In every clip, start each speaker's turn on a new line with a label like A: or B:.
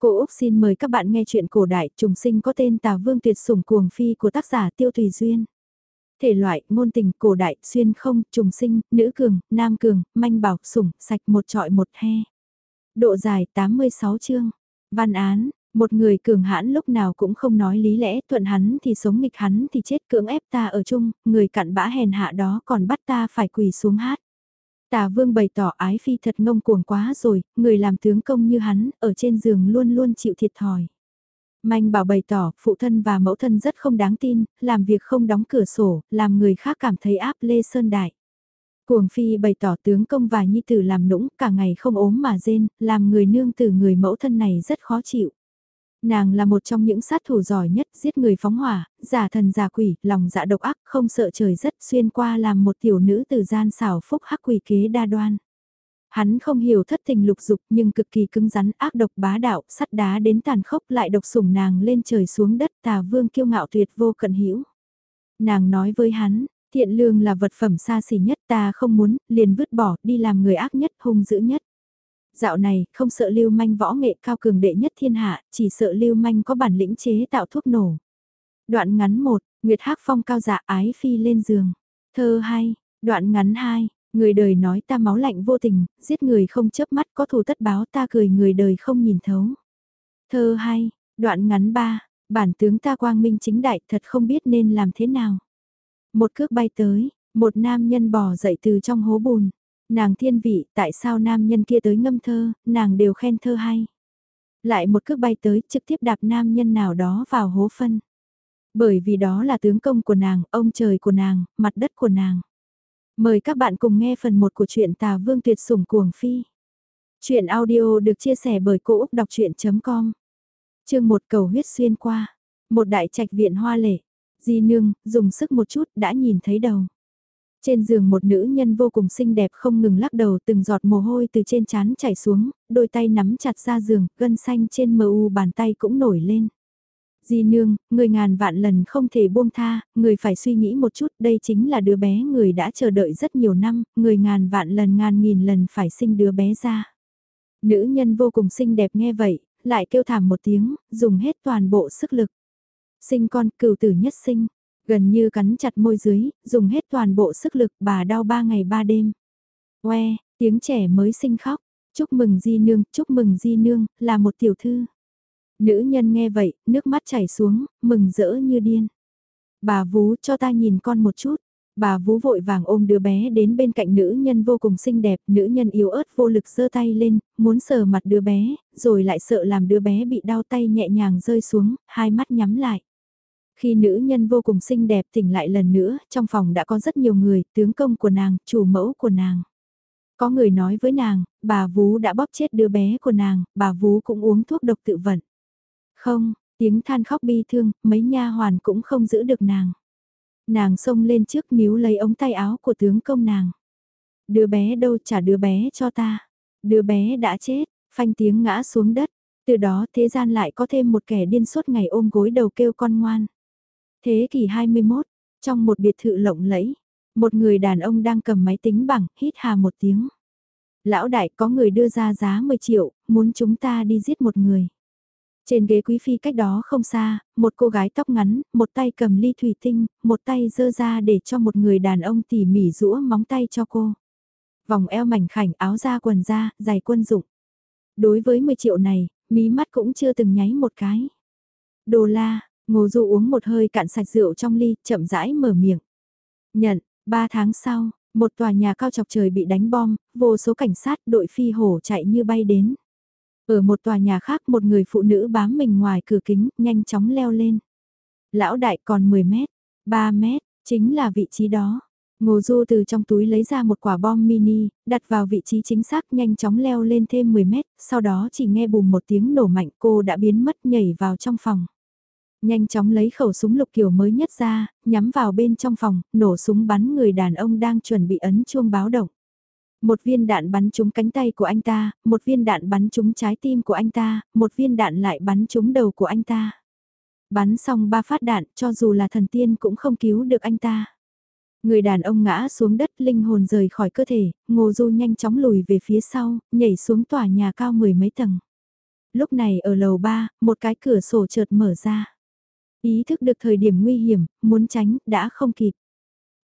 A: Cô Úc xin mời các bạn nghe chuyện cổ đại trùng sinh có tên Tào Vương tuyệt sủng cuồng phi của tác giả Tiêu Thùy Duyên. Thể loại, ngôn tình, cổ đại, xuyên không, trùng sinh, nữ cường, nam cường, manh bảo, sủng, sạch một trọi một he. Độ dài 86 chương. Văn án, một người cường hãn lúc nào cũng không nói lý lẽ, thuận hắn thì sống nghịch hắn thì chết cưỡng ép ta ở chung, người cặn bã hèn hạ đó còn bắt ta phải quỳ xuống hát. Tà vương bày tỏ ái phi thật ngông cuồng quá rồi, người làm tướng công như hắn, ở trên giường luôn luôn chịu thiệt thòi. Manh bảo bày tỏ, phụ thân và mẫu thân rất không đáng tin, làm việc không đóng cửa sổ, làm người khác cảm thấy áp lê sơn đại. Cuồng phi bày tỏ tướng công và nhi tử làm nũng, cả ngày không ốm mà rên, làm người nương tử người mẫu thân này rất khó chịu. Nàng là một trong những sát thủ giỏi nhất, giết người phóng hỏa, giả thần giả quỷ, lòng dạ độc ác, không sợ trời rất xuyên qua làm một tiểu nữ từ gian xảo phúc hắc quỷ kế đa đoan. Hắn không hiểu thất tình lục dục nhưng cực kỳ cứng rắn ác độc bá đạo, sắt đá đến tàn khốc lại độc sủng nàng lên trời xuống đất tà vương kiêu ngạo tuyệt vô cận hữu Nàng nói với hắn, thiện lương là vật phẩm xa xỉ nhất ta không muốn, liền vứt bỏ đi làm người ác nhất hung dữ nhất dạo này không sợ lưu manh võ nghệ cao cường đệ nhất thiên hạ, chỉ sợ lưu manh có bản lĩnh chế tạo thuốc nổ. Đoạn ngắn 1, Nguyệt Hắc Phong cao dạ ái phi lên giường. Thơ 2, đoạn ngắn 2, người đời nói ta máu lạnh vô tình, giết người không chớp mắt có thù tất báo ta cười người đời không nhìn thấu. Thơ 2, đoạn ngắn 3, bản tướng ta quang minh chính đại thật không biết nên làm thế nào. Một cước bay tới, một nam nhân bò dậy từ trong hố bùn. Nàng thiên vị, tại sao nam nhân kia tới ngâm thơ, nàng đều khen thơ hay. Lại một cước bay tới, trực tiếp đạp nam nhân nào đó vào hố phân. Bởi vì đó là tướng công của nàng, ông trời của nàng, mặt đất của nàng. Mời các bạn cùng nghe phần 1 của truyện Tà Vương Tuyệt Sủng Cuồng Phi. Chuyện audio được chia sẻ bởi Cô Úc Đọc Chuyện.com Chương một cầu huyết xuyên qua. Một đại trạch viện hoa lệ. Di nương, dùng sức một chút đã nhìn thấy đầu. Trên giường một nữ nhân vô cùng xinh đẹp không ngừng lắc đầu từng giọt mồ hôi từ trên trán chảy xuống, đôi tay nắm chặt ra giường, gân xanh trên mờ u bàn tay cũng nổi lên. Di nương, người ngàn vạn lần không thể buông tha, người phải suy nghĩ một chút, đây chính là đứa bé người đã chờ đợi rất nhiều năm, người ngàn vạn lần ngàn nghìn lần phải sinh đứa bé ra. Nữ nhân vô cùng xinh đẹp nghe vậy, lại kêu thảm một tiếng, dùng hết toàn bộ sức lực. Sinh con cừu tử nhất sinh, Gần như cắn chặt môi dưới, dùng hết toàn bộ sức lực bà đau ba ngày ba đêm. Oe, tiếng trẻ mới sinh khóc. Chúc mừng di nương, chúc mừng di nương, là một tiểu thư. Nữ nhân nghe vậy, nước mắt chảy xuống, mừng rỡ như điên. Bà vú cho ta nhìn con một chút. Bà vú vội vàng ôm đứa bé đến bên cạnh nữ nhân vô cùng xinh đẹp, nữ nhân yếu ớt vô lực giơ tay lên, muốn sờ mặt đứa bé, rồi lại sợ làm đứa bé bị đau tay nhẹ nhàng rơi xuống, hai mắt nhắm lại. Khi nữ nhân vô cùng xinh đẹp tỉnh lại lần nữa, trong phòng đã có rất nhiều người, tướng công của nàng, chủ mẫu của nàng. Có người nói với nàng, bà Vú đã bóp chết đứa bé của nàng, bà Vú cũng uống thuốc độc tự vận. Không, tiếng than khóc bi thương, mấy nha hoàn cũng không giữ được nàng. Nàng xông lên trước níu lấy ống tay áo của tướng công nàng. Đứa bé đâu trả đứa bé cho ta. Đứa bé đã chết, phanh tiếng ngã xuống đất. Từ đó thế gian lại có thêm một kẻ điên suốt ngày ôm gối đầu kêu con ngoan. Thế kỷ 21, trong một biệt thự lộng lẫy, một người đàn ông đang cầm máy tính bảng, hít hà một tiếng. Lão đại có người đưa ra giá 10 triệu, muốn chúng ta đi giết một người. Trên ghế quý phi cách đó không xa, một cô gái tóc ngắn, một tay cầm ly thủy tinh, một tay dơ ra để cho một người đàn ông tỉ mỉ rũa móng tay cho cô. Vòng eo mảnh khảnh áo da quần da, giày quân dụng. Đối với 10 triệu này, mí mắt cũng chưa từng nháy một cái. Đô la, Ngô Du uống một hơi cạn sạch rượu trong ly, chậm rãi mở miệng. Nhận, ba tháng sau, một tòa nhà cao chọc trời bị đánh bom, vô số cảnh sát đội phi hổ chạy như bay đến. Ở một tòa nhà khác một người phụ nữ bám mình ngoài cửa kính, nhanh chóng leo lên. Lão đại còn 10 mét, 3 mét, chính là vị trí đó. Ngô Du từ trong túi lấy ra một quả bom mini, đặt vào vị trí chính xác nhanh chóng leo lên thêm 10 mét, sau đó chỉ nghe bùm một tiếng nổ mạnh cô đã biến mất nhảy vào trong phòng. Nhanh chóng lấy khẩu súng lục kiểu mới nhất ra, nhắm vào bên trong phòng, nổ súng bắn người đàn ông đang chuẩn bị ấn chuông báo động. Một viên đạn bắn trúng cánh tay của anh ta, một viên đạn bắn trúng trái tim của anh ta, một viên đạn lại bắn trúng đầu của anh ta. Bắn xong ba phát đạn, cho dù là thần tiên cũng không cứu được anh ta. Người đàn ông ngã xuống đất linh hồn rời khỏi cơ thể, ngô du nhanh chóng lùi về phía sau, nhảy xuống tòa nhà cao mười mấy tầng. Lúc này ở lầu ba, một cái cửa sổ chợt mở ra. Ý thức được thời điểm nguy hiểm, muốn tránh, đã không kịp.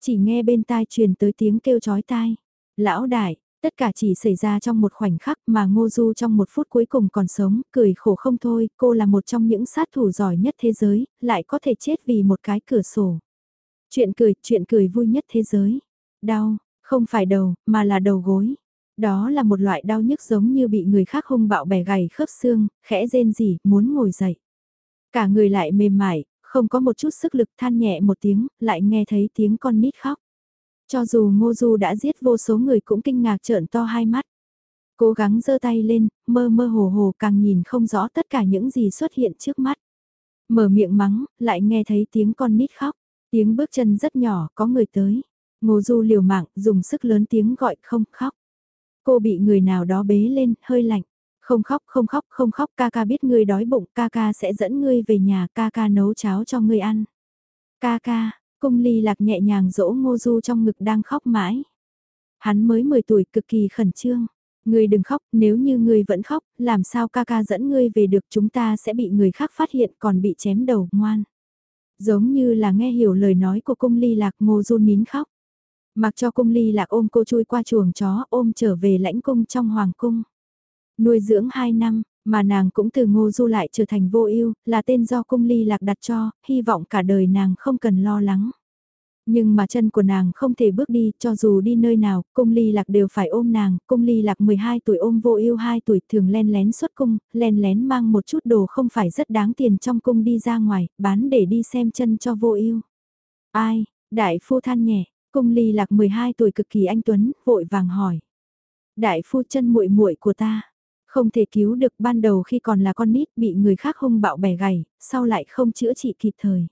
A: Chỉ nghe bên tai truyền tới tiếng kêu chói tai. Lão đại, tất cả chỉ xảy ra trong một khoảnh khắc mà Ngô Du trong một phút cuối cùng còn sống, cười khổ không thôi, cô là một trong những sát thủ giỏi nhất thế giới, lại có thể chết vì một cái cửa sổ. Chuyện cười, chuyện cười vui nhất thế giới. Đau, không phải đầu, mà là đầu gối. Đó là một loại đau nhức giống như bị người khác hung bạo bẻ gầy khớp xương, khẽ rên rỉ, muốn ngồi dậy. Cả người lại mềm mại, không có một chút sức lực than nhẹ một tiếng, lại nghe thấy tiếng con nít khóc. Cho dù Ngô Du đã giết vô số người cũng kinh ngạc trợn to hai mắt. Cố gắng giơ tay lên, mơ mơ hồ hồ càng nhìn không rõ tất cả những gì xuất hiện trước mắt. Mở miệng mắng, lại nghe thấy tiếng con nít khóc. Tiếng bước chân rất nhỏ, có người tới. Ngô Du liều mạng, dùng sức lớn tiếng gọi không khóc. Cô bị người nào đó bế lên, hơi lạnh. Không khóc, không khóc, không khóc, ca ca biết ngươi đói bụng, ca ca sẽ dẫn ngươi về nhà, ca ca nấu cháo cho ngươi ăn. Ca ca, cung ly lạc nhẹ nhàng dỗ ngô du trong ngực đang khóc mãi. Hắn mới 10 tuổi cực kỳ khẩn trương. Ngươi đừng khóc, nếu như ngươi vẫn khóc, làm sao ca ca dẫn ngươi về được chúng ta sẽ bị người khác phát hiện còn bị chém đầu, ngoan. Giống như là nghe hiểu lời nói của cung ly lạc ngô du nín khóc. Mặc cho cung ly lạc ôm cô chui qua chuồng chó ôm trở về lãnh cung trong hoàng cung. Nuôi dưỡng 2 năm, mà nàng cũng từ ngô du lại trở thành vô ưu là tên do cung ly lạc đặt cho, hy vọng cả đời nàng không cần lo lắng. Nhưng mà chân của nàng không thể bước đi, cho dù đi nơi nào, cung ly lạc đều phải ôm nàng, cung ly lạc 12 tuổi ôm vô ưu 2 tuổi thường len lén xuất cung, len lén mang một chút đồ không phải rất đáng tiền trong cung đi ra ngoài, bán để đi xem chân cho vô ưu. Ai, đại phu than nhẹ, cung ly lạc 12 tuổi cực kỳ anh tuấn, vội vàng hỏi. Đại phu chân muội muội của ta, không thể cứu được ban đầu khi còn là con nít bị người khác hung bạo bẻ gầy, sau lại không chữa trị kịp thời.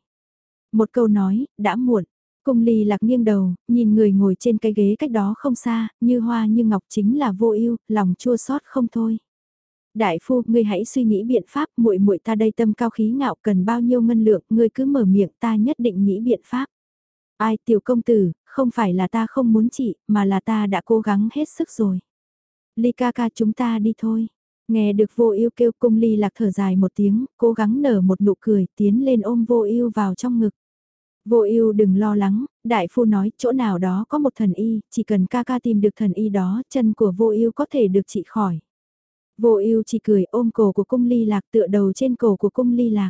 A: Một câu nói, đã muộn. Cung ly lạc nghiêng đầu, nhìn người ngồi trên cái ghế cách đó không xa, như hoa như ngọc chính là vô ưu, lòng chua xót không thôi. Đại phu, ngươi hãy suy nghĩ biện pháp, muội muội ta đây tâm cao khí ngạo cần bao nhiêu ngân lượng, ngươi cứ mở miệng ta nhất định nghĩ biện pháp. Ai tiểu công tử, không phải là ta không muốn trị, mà là ta đã cố gắng hết sức rồi. Ly ca ca chúng ta đi thôi. Nghe được vô ưu kêu cung ly lạc thở dài một tiếng, cố gắng nở một nụ cười, tiến lên ôm vô ưu vào trong ngực. Vô ưu đừng lo lắng, đại phu nói chỗ nào đó có một thần y, chỉ cần ca ca tìm được thần y đó, chân của vô ưu có thể được trị khỏi. Vô ưu chỉ cười ôm cổ của cung ly lạc tựa đầu trên cổ của cung ly lạc.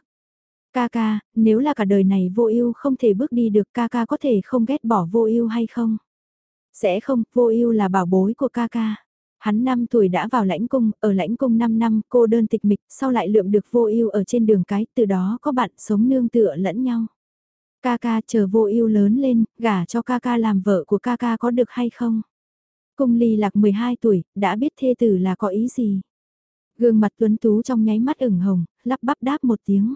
A: Ca ca, nếu là cả đời này vô ưu không thể bước đi được ca ca có thể không ghét bỏ vô ưu hay không? Sẽ không, vô ưu là bảo bối của ca ca. Hắn 5 tuổi đã vào lãnh cung, ở lãnh cung 5 năm cô đơn tịch mịch, sau lại lượm được vô ưu ở trên đường cái, từ đó có bạn sống nương tựa lẫn nhau. Ca ca chờ vô ưu lớn lên, gả cho ca ca làm vợ của ca ca có được hay không? Cung ly lạc 12 tuổi, đã biết thê tử là có ý gì? Gương mặt tuấn tú trong nháy mắt ửng hồng, lắp bắp đáp một tiếng.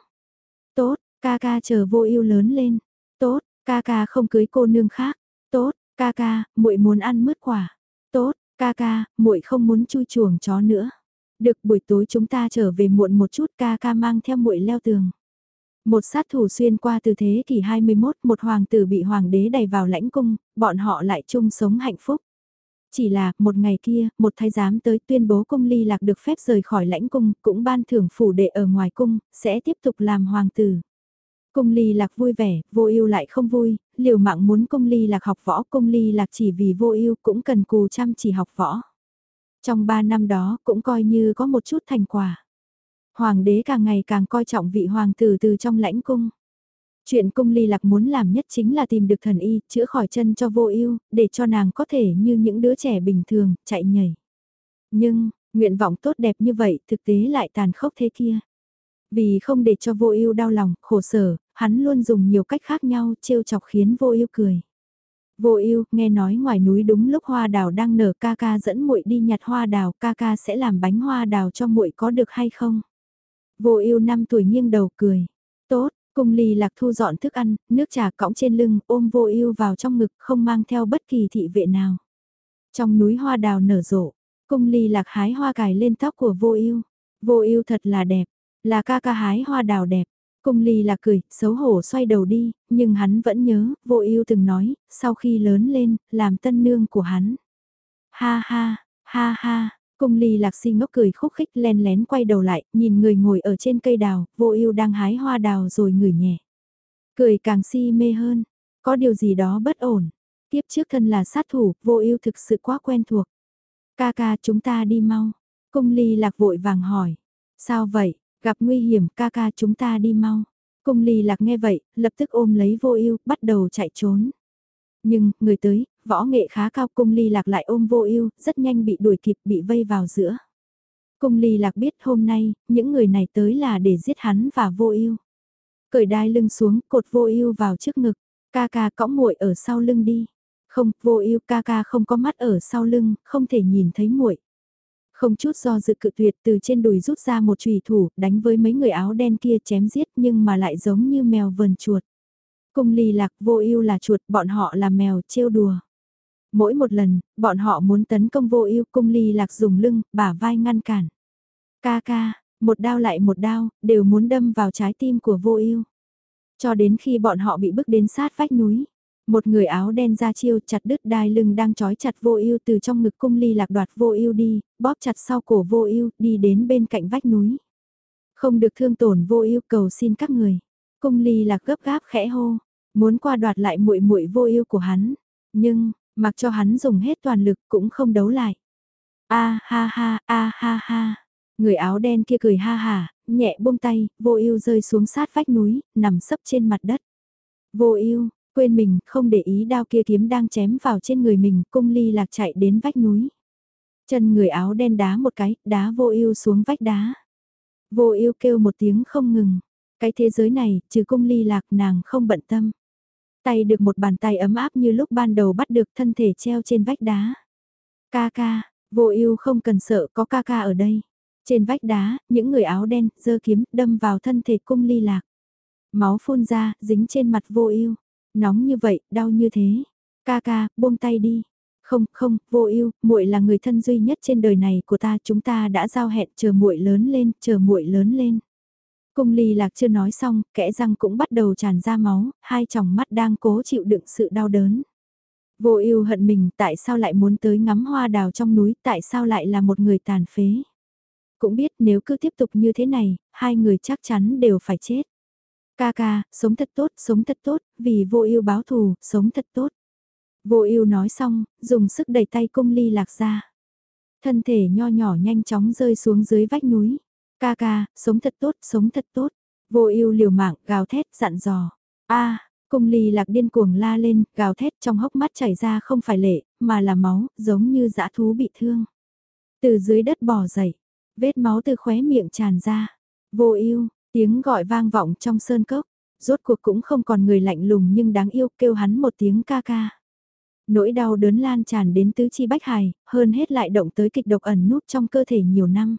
A: Tốt, ca ca chờ vô ưu lớn lên. Tốt, ca ca không cưới cô nương khác. Tốt, ca ca, muội muốn ăn mứt quả. Tốt, Ca ca, muội không muốn chui chuồng chó nữa. Được buổi tối chúng ta trở về muộn một chút ca ca mang theo muội leo tường. Một sát thủ xuyên qua từ thế kỷ 21, một hoàng tử bị hoàng đế đẩy vào lãnh cung, bọn họ lại chung sống hạnh phúc. Chỉ là, một ngày kia, một thái giám tới tuyên bố cung ly lạc được phép rời khỏi lãnh cung, cũng ban thưởng phủ đệ ở ngoài cung, sẽ tiếp tục làm hoàng tử. Cung ly lạc vui vẻ, vô ưu lại không vui, liều mạng muốn cung ly lạc học võ, cung ly lạc chỉ vì vô ưu cũng cần cù chăm chỉ học võ. Trong 3 năm đó cũng coi như có một chút thành quả. Hoàng đế càng ngày càng coi trọng vị hoàng tử từ trong lãnh cung. Chuyện cung ly lạc muốn làm nhất chính là tìm được thần y, chữa khỏi chân cho vô ưu, để cho nàng có thể như những đứa trẻ bình thường, chạy nhảy. Nhưng, nguyện vọng tốt đẹp như vậy thực tế lại tàn khốc thế kia. Vì không để cho vô ưu đau lòng, khổ sở, hắn luôn dùng nhiều cách khác nhau trêu chọc khiến vô ưu cười. Vô ưu nghe nói ngoài núi đúng lúc hoa đào đang nở ca ca dẫn muội đi nhặt hoa đào, ca ca sẽ làm bánh hoa đào cho muội có được hay không? Vô ưu năm tuổi nghiêng đầu cười. Tốt, cung lì lạc thu dọn thức ăn, nước trà cõng trên lưng, ôm vô ưu vào trong ngực, không mang theo bất kỳ thị vệ nào. Trong núi hoa đào nở rộ, cung ly lạc hái hoa cài lên tóc của vô ưu. Vô ưu thật là đẹp, là ca ca hái hoa đào đẹp. Cung ly là cười, xấu hổ xoay đầu đi, nhưng hắn vẫn nhớ, vô ưu từng nói, sau khi lớn lên, làm tân nương của hắn. Ha ha, ha ha, Cung ly lạc si ngốc cười khúc khích len lén quay đầu lại, nhìn người ngồi ở trên cây đào, vô ưu đang hái hoa đào rồi ngửi nhẹ. Cười càng si mê hơn, có điều gì đó bất ổn. Tiếp trước thân là sát thủ, vô ưu thực sự quá quen thuộc. Ca ca chúng ta đi mau. Cung ly lạc vội vàng hỏi. Sao vậy, gặp nguy hiểm ca ca chúng ta đi mau. Cung ly lạc nghe vậy, lập tức ôm lấy vô ưu bắt đầu chạy trốn. Nhưng, người tới, võ nghệ khá cao cung ly lạc lại ôm vô ưu rất nhanh bị đuổi kịp bị vây vào giữa. Cung ly lạc biết hôm nay, những người này tới là để giết hắn và vô ưu Cởi đai lưng xuống, cột vô ưu vào trước ngực, ca ca cõng muội ở sau lưng đi. Không, vô ưu ca ca không có mắt ở sau lưng, không thể nhìn thấy muội. Không chút do dự cự tuyệt từ trên đùi rút ra một chùy thủ, đánh với mấy người áo đen kia chém giết nhưng mà lại giống như mèo vờn chuột. Cung ly lạc vô ưu là chuột, bọn họ là mèo trêu đùa. Mỗi một lần, bọn họ muốn tấn công vô ưu cung ly lạc dùng lưng, bả vai ngăn cản. Ca ca, một đao lại một đao, đều muốn đâm vào trái tim của vô ưu. Cho đến khi bọn họ bị bước đến sát vách núi. Một người áo đen ra chiêu chặt đứt đai lưng đang trói chặt vô ưu từ trong ngực cung ly lạc đoạt vô ưu đi, bóp chặt sau cổ vô ưu đi đến bên cạnh vách núi. Không được thương tổn vô ưu cầu xin các người. Cung ly lạc gấp gáp khẽ hô, muốn qua đoạt lại muội muội vô ưu của hắn. Nhưng, mặc cho hắn dùng hết toàn lực cũng không đấu lại. A ha ha, a ha ha. Người áo đen kia cười ha hà nhẹ buông tay, vô ưu rơi xuống sát vách núi, nằm sấp trên mặt đất. Vô ưu, quên mình, không để ý đao kia kiếm đang chém vào trên người mình, cung ly lạc chạy đến vách núi. Chân người áo đen đá một cái, đá vô ưu xuống vách đá. Vô ưu kêu một tiếng không ngừng. Cái thế giới này, trừ cung ly lạc nàng không bận tâm. Tay được một bàn tay ấm áp như lúc ban đầu bắt được thân thể treo trên vách đá. Ca ca, vô ưu không cần sợ có ca ca ở đây. Trên vách đá, những người áo đen, dơ kiếm, đâm vào thân thể cung ly lạc. Máu phun ra, dính trên mặt vô ưu Nóng như vậy, đau như thế. Ca ca, buông tay đi. Không, không, vô ưu, muội là người thân duy nhất trên đời này của ta, chúng ta đã giao hẹn chờ muội lớn lên, chờ muội lớn lên. Cung ly lạc chưa nói xong, kẽ răng cũng bắt đầu tràn ra máu, hai tròng mắt đang cố chịu đựng sự đau đớn. Vô ưu hận mình, tại sao lại muốn tới ngắm hoa đào trong núi, tại sao lại là một người tàn phế. Cũng biết nếu cứ tiếp tục như thế này, hai người chắc chắn đều phải chết. Ca ca, sống thật tốt, sống thật tốt, vì vô ưu báo thù, sống thật tốt. Vô ưu nói xong, dùng sức đẩy tay cung ly lạc ra. Thân thể nho nhỏ nhanh chóng rơi xuống dưới vách núi. Ca ca, sống thật tốt, sống thật tốt. Vô ưu liều mạng, gào thét, dặn dò. a cung ly lạc điên cuồng la lên, gào thét trong hốc mắt chảy ra không phải lệ, mà là máu, giống như dã thú bị thương. Từ dưới đất bò dậy, vết máu từ khóe miệng tràn ra. Vô ưu tiếng gọi vang vọng trong sơn cốc, rốt cuộc cũng không còn người lạnh lùng nhưng đáng yêu kêu hắn một tiếng ca ca. Nỗi đau đớn lan tràn đến tứ chi bách hài, hơn hết lại động tới kịch độc ẩn núp trong cơ thể nhiều năm.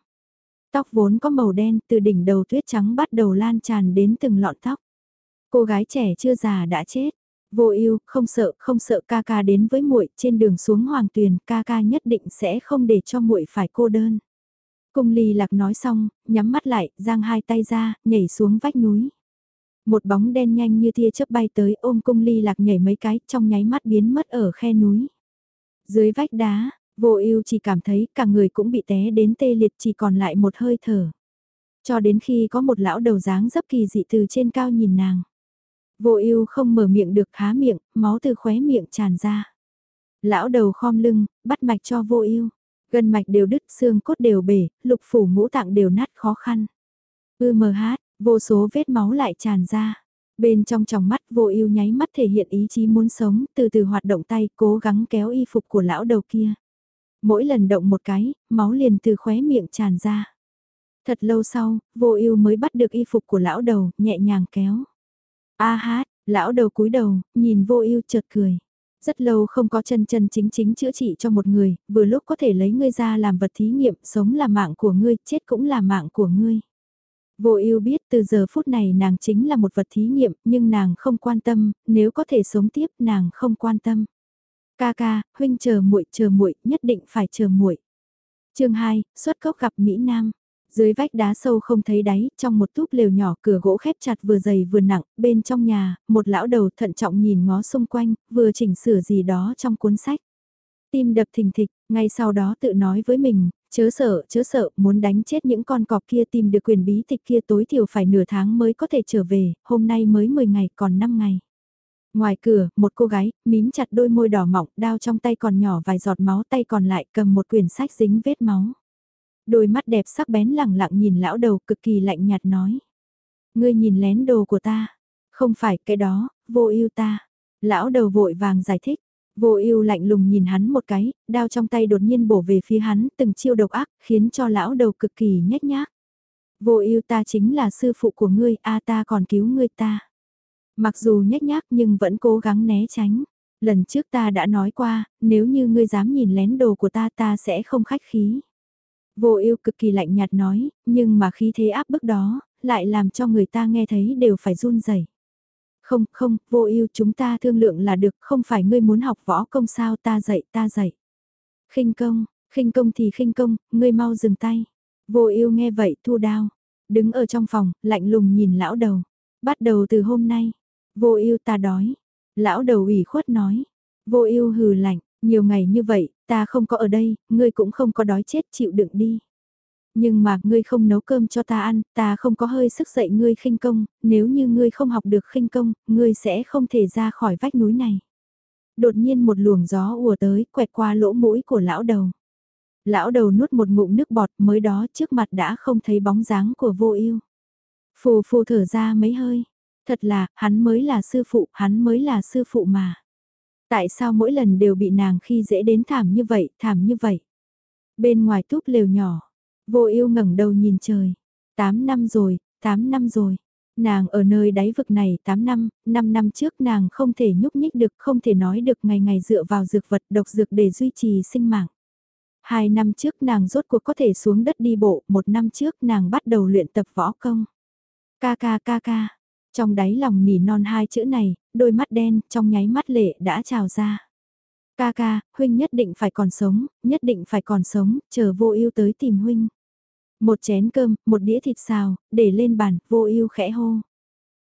A: Tóc vốn có màu đen từ đỉnh đầu tuyết trắng bắt đầu lan tràn đến từng lọn tóc. Cô gái trẻ chưa già đã chết. Vô ưu, không sợ, không sợ ca ca đến với muội, trên đường xuống hoàng tuyền, ca ca nhất định sẽ không để cho muội phải cô đơn. Cung ly lạc nói xong, nhắm mắt lại, giang hai tay ra, nhảy xuống vách núi. Một bóng đen nhanh như tia chớp bay tới ôm cung ly lạc nhảy mấy cái, trong nháy mắt biến mất ở khe núi. Dưới vách đá, vô ưu chỉ cảm thấy cả người cũng bị té đến tê liệt chỉ còn lại một hơi thở. Cho đến khi có một lão đầu dáng dấp kỳ dị từ trên cao nhìn nàng. Vô ưu không mở miệng được há miệng, máu từ khóe miệng tràn ra. Lão đầu khom lưng, bắt mạch cho vô ưu. Gân mạch đều đứt, xương cốt đều bể, lục phủ ngũ tạng đều nát khó khăn. Ư mờ hát, vô số vết máu lại tràn ra. Bên trong tròng mắt vô ưu nháy mắt thể hiện ý chí muốn sống, từ từ hoạt động tay cố gắng kéo y phục của lão đầu kia. Mỗi lần động một cái, máu liền từ khóe miệng tràn ra. Thật lâu sau, vô ưu mới bắt được y phục của lão đầu, nhẹ nhàng kéo. A hát, lão đầu cúi đầu, nhìn vô ưu chợt cười. Rất lâu không có chân chân chính chính chữa trị cho một người, vừa lúc có thể lấy ngươi ra làm vật thí nghiệm, sống là mạng của ngươi, chết cũng là mạng của ngươi. Vô ưu biết từ giờ phút này nàng chính là một vật thí nghiệm, nhưng nàng không quan tâm, nếu có thể sống tiếp nàng không quan tâm. Ca ca, huynh chờ muội chờ muội nhất định phải chờ muội chương 2, xuất cốc gặp Mỹ Nam. Dưới vách đá sâu không thấy đáy, trong một túp lều nhỏ cửa gỗ khép chặt vừa dày vừa nặng, bên trong nhà, một lão đầu thận trọng nhìn ngó xung quanh, vừa chỉnh sửa gì đó trong cuốn sách. Tim đập thình thịch, ngay sau đó tự nói với mình, chớ sợ, chớ sợ, muốn đánh chết những con cọp kia tìm được quyền bí tịch kia tối thiểu phải nửa tháng mới có thể trở về, hôm nay mới 10 ngày còn 5 ngày. Ngoài cửa, một cô gái, mím chặt đôi môi đỏ mọng, đao trong tay còn nhỏ vài giọt máu tay còn lại cầm một quyển sách dính vết máu. Đôi mắt đẹp sắc bén lẳng lặng nhìn lão đầu cực kỳ lạnh nhạt nói. Ngươi nhìn lén đồ của ta. Không phải cái đó, vô yêu ta. Lão đầu vội vàng giải thích. Vô ưu lạnh lùng nhìn hắn một cái, đao trong tay đột nhiên bổ về phía hắn, từng chiêu độc ác, khiến cho lão đầu cực kỳ nhếch nhác. Vô ưu ta chính là sư phụ của ngươi, a ta còn cứu ngươi ta. Mặc dù nhếch nhác nhưng vẫn cố gắng né tránh. Lần trước ta đã nói qua, nếu như ngươi dám nhìn lén đồ của ta ta sẽ không khách khí. Vô ưu cực kỳ lạnh nhạt nói, nhưng mà khí thế áp bức đó, lại làm cho người ta nghe thấy đều phải run rẩy. Không, không, vô ưu chúng ta thương lượng là được, không phải ngươi muốn học võ công sao ta dạy ta dạy. khinh công, khinh công thì khinh công, ngươi mau dừng tay. Vô ưu nghe vậy thu đao, đứng ở trong phòng, lạnh lùng nhìn lão đầu. Bắt đầu từ hôm nay, vô ưu ta đói. Lão đầu ủy khuất nói, vô ưu hừ lạnh, nhiều ngày như vậy, ta không có ở đây, ngươi cũng không có đói chết chịu đựng đi. Nhưng mà ngươi không nấu cơm cho ta ăn, ta không có hơi sức dạy ngươi khinh công, nếu như ngươi không học được khinh công, ngươi sẽ không thể ra khỏi vách núi này. Đột nhiên một luồng gió ùa tới, quẹt qua lỗ mũi của lão đầu. Lão đầu nuốt một ngụm nước bọt mới đó trước mặt đã không thấy bóng dáng của vô ưu. Phù phù thở ra mấy hơi. Thật là, hắn mới là sư phụ, hắn mới là sư phụ mà. Tại sao mỗi lần đều bị nàng khi dễ đến thảm như vậy, thảm như vậy? Bên ngoài túp lều nhỏ, Vô ưu ngẩng đầu nhìn trời. Tám năm rồi, tám năm rồi. Nàng ở nơi đáy vực này 8 năm, 5 năm trước nàng không thể nhúc nhích được, không thể nói được ngày ngày dựa vào dược vật độc dược để duy trì sinh mạng. Hai năm trước nàng rốt cuộc có thể xuống đất đi bộ, một năm trước nàng bắt đầu luyện tập võ công. Ca ca ca ca, trong đáy lòng nỉ non hai chữ này, đôi mắt đen trong nháy mắt lệ đã trào ra. Ca ca, huynh nhất định phải còn sống, nhất định phải còn sống, chờ vô ưu tới tìm huynh. Một chén cơm, một đĩa thịt xào, để lên bàn, vô ưu khẽ hô.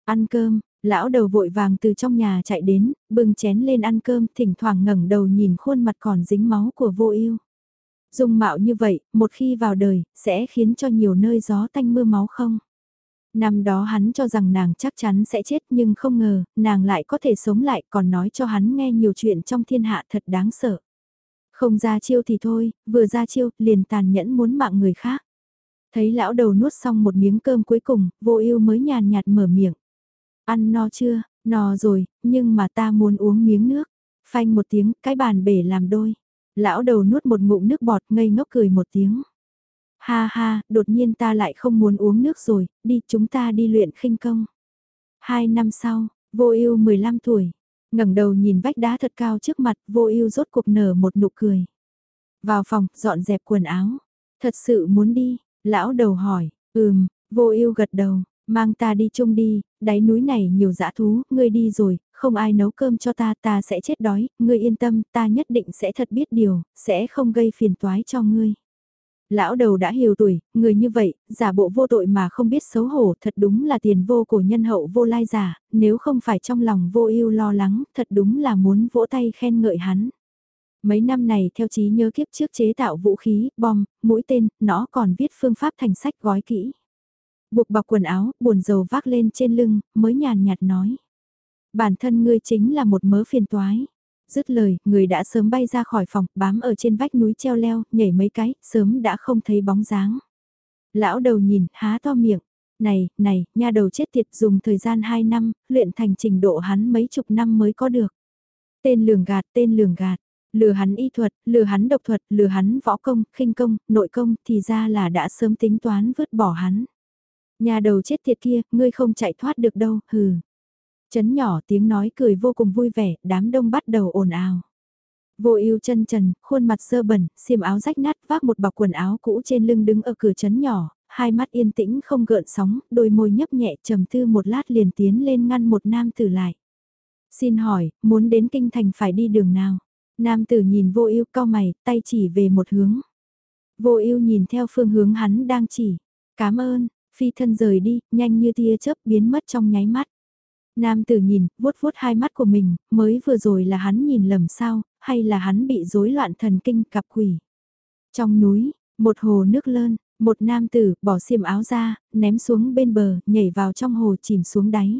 A: Ăn cơm, lão đầu vội vàng từ trong nhà chạy đến, bưng chén lên ăn cơm, thỉnh thoảng ngẩng đầu nhìn khuôn mặt còn dính máu của vô ưu. Dung mạo như vậy, một khi vào đời, sẽ khiến cho nhiều nơi gió tanh mưa máu không? Năm đó hắn cho rằng nàng chắc chắn sẽ chết nhưng không ngờ, nàng lại có thể sống lại còn nói cho hắn nghe nhiều chuyện trong thiên hạ thật đáng sợ. Không ra chiêu thì thôi, vừa ra chiêu, liền tàn nhẫn muốn mạng người khác. Thấy lão đầu nuốt xong một miếng cơm cuối cùng, vô ưu mới nhàn nhạt mở miệng. Ăn no chưa, no rồi, nhưng mà ta muốn uống miếng nước. Phanh một tiếng, cái bàn bể làm đôi. Lão đầu nuốt một ngụm nước bọt ngây ngốc cười một tiếng. Ha ha, đột nhiên ta lại không muốn uống nước rồi, đi chúng ta đi luyện khinh công. Hai năm sau, vô ưu 15 tuổi, ngẩng đầu nhìn vách đá thật cao trước mặt, vô ưu rốt cuộc nở một nụ cười. Vào phòng, dọn dẹp quần áo. Thật sự muốn đi, Lão đầu hỏi, ừm, vô ưu gật đầu, mang ta đi chung đi, đáy núi này nhiều dã thú, ngươi đi rồi, không ai nấu cơm cho ta, ta sẽ chết đói, ngươi yên tâm, ta nhất định sẽ thật biết điều, sẽ không gây phiền toái cho ngươi. Lão đầu đã hiểu tuổi, người như vậy, giả bộ vô tội mà không biết xấu hổ, thật đúng là tiền vô của nhân hậu vô lai giả, nếu không phải trong lòng vô ưu lo lắng, thật đúng là muốn vỗ tay khen ngợi hắn. Mấy năm này theo trí nhớ kiếp trước chế tạo vũ khí, bom, mũi tên, nó còn viết phương pháp thành sách gói kỹ. Buộc bọc quần áo, buồn dầu vác lên trên lưng, mới nhàn nhạt nói. Bản thân ngươi chính là một mớ phiền toái. Dứt lời, người đã sớm bay ra khỏi phòng, bám ở trên vách núi treo leo, nhảy mấy cái, sớm đã không thấy bóng dáng. Lão đầu nhìn, há to miệng. Này, này, nha đầu chết tiệt dùng thời gian 2 năm, luyện thành trình độ hắn mấy chục năm mới có được. Tên lường gạt, tên lường gạt. Lừa hắn y thuật, lừa hắn độc thuật, lừa hắn võ công, khinh công, nội công thì ra là đã sớm tính toán vứt bỏ hắn. Nhà đầu chết tiệt kia, ngươi không chạy thoát được đâu, hừ. Chấn nhỏ tiếng nói cười vô cùng vui vẻ, đám đông bắt đầu ồn ào. Vô ưu chân trần, khuôn mặt sơ bẩn, xiêm áo rách nát vác một bọc quần áo cũ trên lưng đứng ở cửa chấn nhỏ, hai mắt yên tĩnh không gợn sóng, đôi môi nhấp nhẹ trầm tư một lát liền tiến lên ngăn một nam tử lại. Xin hỏi, muốn đến kinh thành phải đi đường nào? Nam tử nhìn vô ưu cao mày, tay chỉ về một hướng. Vô ưu nhìn theo phương hướng hắn đang chỉ. Cảm ơn, phi thân rời đi, nhanh như tia chớp biến mất trong nháy mắt. Nam tử nhìn, vuốt vuốt hai mắt của mình, mới vừa rồi là hắn nhìn lầm sao, hay là hắn bị rối loạn thần kinh cặp quỷ. Trong núi, một hồ nước lơn, một nam tử bỏ xiêm áo ra, ném xuống bên bờ, nhảy vào trong hồ chìm xuống đáy.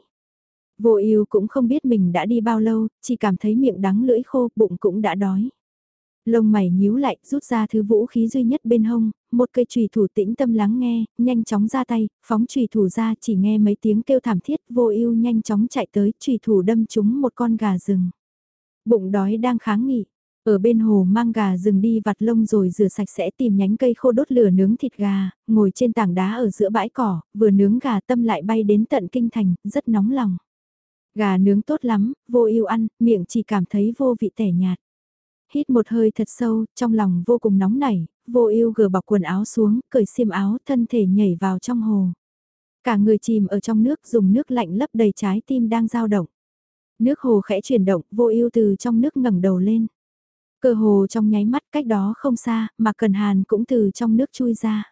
A: Vô ưu cũng không biết mình đã đi bao lâu, chỉ cảm thấy miệng đắng lưỡi khô, bụng cũng đã đói. Lông mày nhíu lại, rút ra thứ vũ khí duy nhất bên hông, một cây trùy thủ tĩnh tâm lắng nghe, nhanh chóng ra tay, phóng trùy thủ ra chỉ nghe mấy tiếng kêu thảm thiết, vô ưu nhanh chóng chạy tới, trùy thủ đâm trúng một con gà rừng. Bụng đói đang kháng nghị, ở bên hồ mang gà rừng đi vặt lông rồi rửa sạch sẽ tìm nhánh cây khô đốt lửa nướng thịt gà, ngồi trên tảng đá ở giữa bãi cỏ, vừa nướng gà tâm lại bay đến tận kinh thành, rất nóng lòng. Gà nướng tốt lắm, vô ưu ăn, miệng chỉ cảm thấy vô vị tẻ nhạt. Hít một hơi thật sâu, trong lòng vô cùng nóng nảy, vô ưu gờ bọc quần áo xuống, cởi xiêm áo, thân thể nhảy vào trong hồ. Cả người chìm ở trong nước dùng nước lạnh lấp đầy trái tim đang dao động. Nước hồ khẽ chuyển động, vô ưu từ trong nước ngẩng đầu lên. Cơ hồ trong nháy mắt cách đó không xa, mà Cần Hàn cũng từ trong nước chui ra.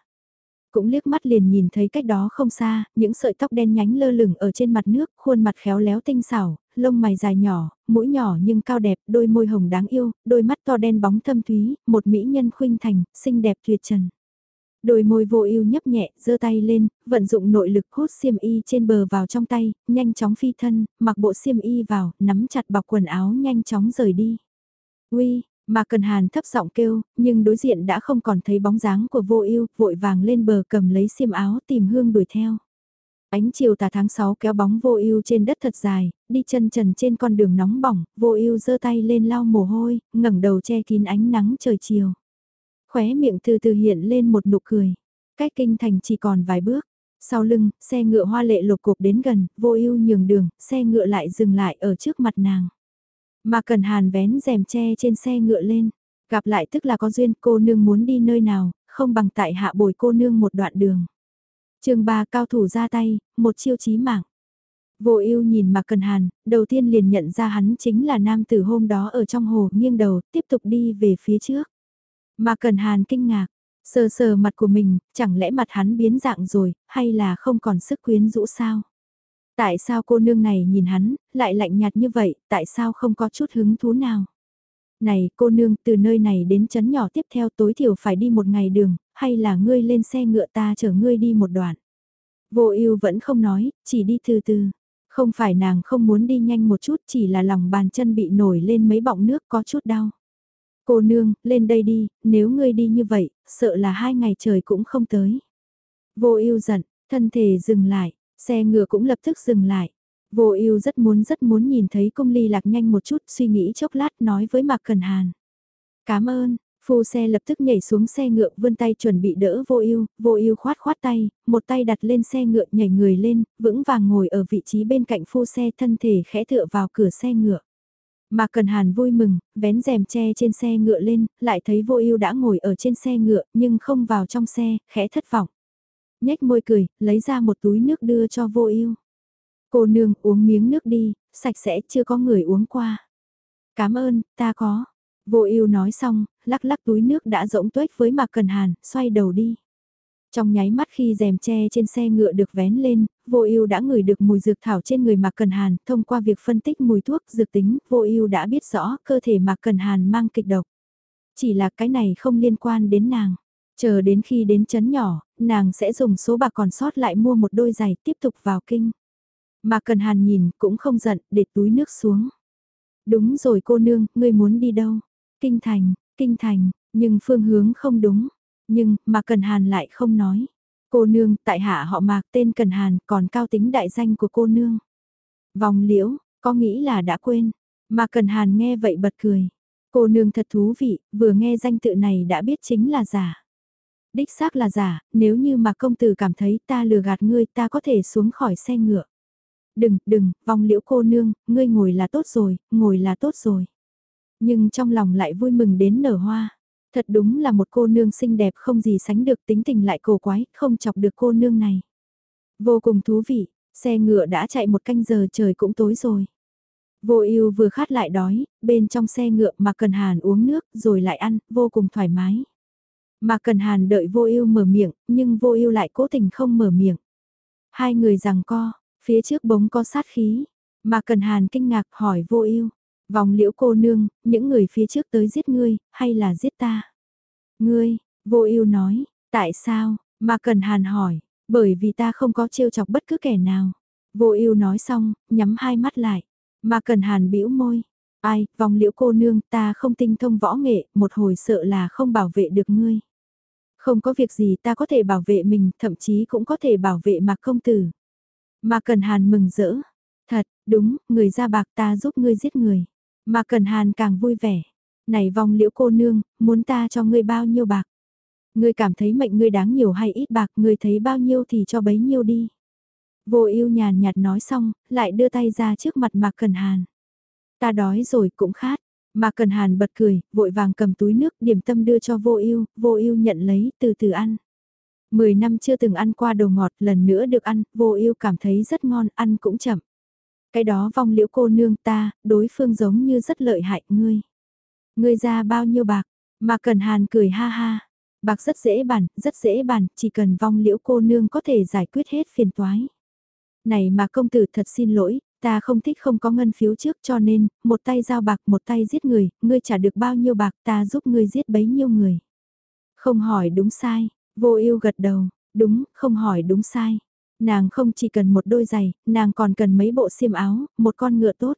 A: Cũng liếc mắt liền nhìn thấy cách đó không xa, những sợi tóc đen nhánh lơ lửng ở trên mặt nước, khuôn mặt khéo léo tinh xảo, lông mày dài nhỏ, mũi nhỏ nhưng cao đẹp, đôi môi hồng đáng yêu, đôi mắt to đen bóng thâm thúy, một mỹ nhân khuynh thành, xinh đẹp tuyệt trần. Đôi môi vô ưu nhấp nhẹ, giơ tay lên, vận dụng nội lực hút xiêm y trên bờ vào trong tay, nhanh chóng phi thân, mặc bộ xiêm y vào, nắm chặt bọc quần áo nhanh chóng rời đi. Uy, mà Cần Hàn thấp giọng kêu, nhưng đối diện đã không còn thấy bóng dáng của vô ưu, vội vàng lên bờ cầm lấy xiêm áo tìm hương đuổi theo. Ánh chiều tà tháng 6 kéo bóng vô ưu trên đất thật dài, đi chân trần trên con đường nóng bỏng, vô ưu giơ tay lên lau mồ hôi, ngẩng đầu che kín ánh nắng trời chiều. Khóe miệng từ từ hiện lên một nụ cười. Cách kinh thành chỉ còn vài bước. Sau lưng, xe ngựa hoa lệ lục cục đến gần, vô ưu nhường đường, xe ngựa lại dừng lại ở trước mặt nàng. Mà cần hàn vén rèm che trên xe ngựa lên. Gặp lại tức là có duyên cô nương muốn đi nơi nào, không bằng tại hạ bồi cô nương một đoạn đường. chương 3 cao thủ ra tay, một chiêu chí mạng. Vô ưu nhìn Mạc Cần Hàn, đầu tiên liền nhận ra hắn chính là nam tử hôm đó ở trong hồ nghiêng đầu, tiếp tục đi về phía trước. Mạc Cần Hàn kinh ngạc, sờ sờ mặt của mình, chẳng lẽ mặt hắn biến dạng rồi, hay là không còn sức quyến rũ sao? Tại sao cô nương này nhìn hắn, lại lạnh nhạt như vậy, tại sao không có chút hứng thú nào? Này cô nương từ nơi này đến chấn nhỏ tiếp theo tối thiểu phải đi một ngày đường, hay là ngươi lên xe ngựa ta chở ngươi đi một đoạn? Vô ưu vẫn không nói, chỉ đi từ từ. Không phải nàng không muốn đi nhanh một chút chỉ là lòng bàn chân bị nổi lên mấy bọng nước có chút đau. Cô nương, lên đây đi, nếu ngươi đi như vậy, sợ là hai ngày trời cũng không tới. Vô ưu giận, thân thể dừng lại, Xe ngựa cũng lập tức dừng lại. Vô ưu rất muốn rất muốn nhìn thấy công ly lạc nhanh một chút suy nghĩ chốc lát nói với Mạc Cần Hàn. Cảm ơn, phu xe lập tức nhảy xuống xe ngựa vươn tay chuẩn bị đỡ vô ưu vô ưu khoát khoát tay, một tay đặt lên xe ngựa nhảy người lên, vững vàng ngồi ở vị trí bên cạnh phu xe thân thể khẽ tựa vào cửa xe ngựa. Mạc Cần Hàn vui mừng, vén rèm che trên xe ngựa lên, lại thấy vô ưu đã ngồi ở trên xe ngựa nhưng không vào trong xe, khẽ thất vọng nhếch môi cười, lấy ra một túi nước đưa cho vô ưu. Cô nương uống miếng nước đi, sạch sẽ chưa có người uống qua. Cảm ơn, ta có. Vô ưu nói xong, lắc lắc túi nước đã rỗng tuếch với Mạc Cần Hàn, xoay đầu đi. Trong nháy mắt khi rèm tre trên xe ngựa được vén lên, vô ưu đã ngửi được mùi dược thảo trên người Mạc Cần Hàn, thông qua việc phân tích mùi thuốc dược tính, vô ưu đã biết rõ cơ thể Mạc Cần Hàn mang kịch độc. Chỉ là cái này không liên quan đến nàng. Chờ đến khi đến chấn nhỏ, nàng sẽ dùng số bạc còn sót lại mua một đôi giày tiếp tục vào kinh. Mà cần hàn nhìn cũng không giận, để túi nước xuống. Đúng rồi cô nương, ngươi muốn đi đâu? Kinh thành, kinh thành, nhưng phương hướng không đúng. Nhưng, mà cần hàn lại không nói. Cô nương, tại hạ họ mạc tên cần hàn, còn cao tính đại danh của cô nương. Vòng liễu, có nghĩ là đã quên. Mà cần hàn nghe vậy bật cười. Cô nương thật thú vị, vừa nghe danh tự này đã biết chính là giả. Đích xác là giả, nếu như mà công tử cảm thấy ta lừa gạt ngươi ta có thể xuống khỏi xe ngựa. Đừng, đừng, vòng liễu cô nương, ngươi ngồi là tốt rồi, ngồi là tốt rồi. Nhưng trong lòng lại vui mừng đến nở hoa. Thật đúng là một cô nương xinh đẹp không gì sánh được tính tình lại cổ quái, không chọc được cô nương này. Vô cùng thú vị, xe ngựa đã chạy một canh giờ trời cũng tối rồi. Vô ưu vừa khát lại đói, bên trong xe ngựa mà cần hàn uống nước rồi lại ăn, vô cùng thoải mái. Mà cần hàn đợi vô ưu mở miệng, nhưng vô ưu lại cố tình không mở miệng. Hai người rằng co, phía trước bóng có sát khí. Mà cần hàn kinh ngạc hỏi vô ưu Vòng liễu cô nương, những người phía trước tới giết ngươi, hay là giết ta? Ngươi, vô ưu nói, tại sao, mà cần hàn hỏi, bởi vì ta không có trêu chọc bất cứ kẻ nào. Vô ưu nói xong, nhắm hai mắt lại, mà cần hàn bĩu môi. Ai, vòng liễu cô nương ta không tinh thông võ nghệ, một hồi sợ là không bảo vệ được ngươi. Không có việc gì ta có thể bảo vệ mình, thậm chí cũng có thể bảo vệ mạc công tử. Mà Cần Hàn mừng rỡ. Thật, đúng, người ra bạc ta giúp ngươi giết người. Mà Cần Hàn càng vui vẻ. Này vòng liễu cô nương, muốn ta cho ngươi bao nhiêu bạc? Ngươi cảm thấy mệnh ngươi đáng nhiều hay ít bạc, ngươi thấy bao nhiêu thì cho bấy nhiêu đi. Vô ưu nhàn nhạt nói xong, lại đưa tay ra trước mặt Mạc Cần Hàn. Ta đói rồi cũng khát mà Cần Hàn bật cười, vội vàng cầm túi nước điểm tâm đưa cho vô ưu, vô ưu nhận lấy từ từ ăn. Mười năm chưa từng ăn qua đồ ngọt, lần nữa được ăn, vô ưu cảm thấy rất ngon, ăn cũng chậm. Cái đó vong liễu cô nương ta, đối phương giống như rất lợi hại ngươi. Ngươi ra bao nhiêu bạc, mà cần hàn cười ha ha. Bạc rất dễ bàn, rất dễ bàn, chỉ cần vong liễu cô nương có thể giải quyết hết phiền toái. Này mà công tử thật xin lỗi, ta không thích không có ngân phiếu trước cho nên, một tay giao bạc một tay giết người, ngươi trả được bao nhiêu bạc ta giúp ngươi giết bấy nhiêu người. Không hỏi đúng sai, vô ưu gật đầu, đúng, không hỏi đúng sai. Nàng không chỉ cần một đôi giày, nàng còn cần mấy bộ xiêm áo, một con ngựa tốt.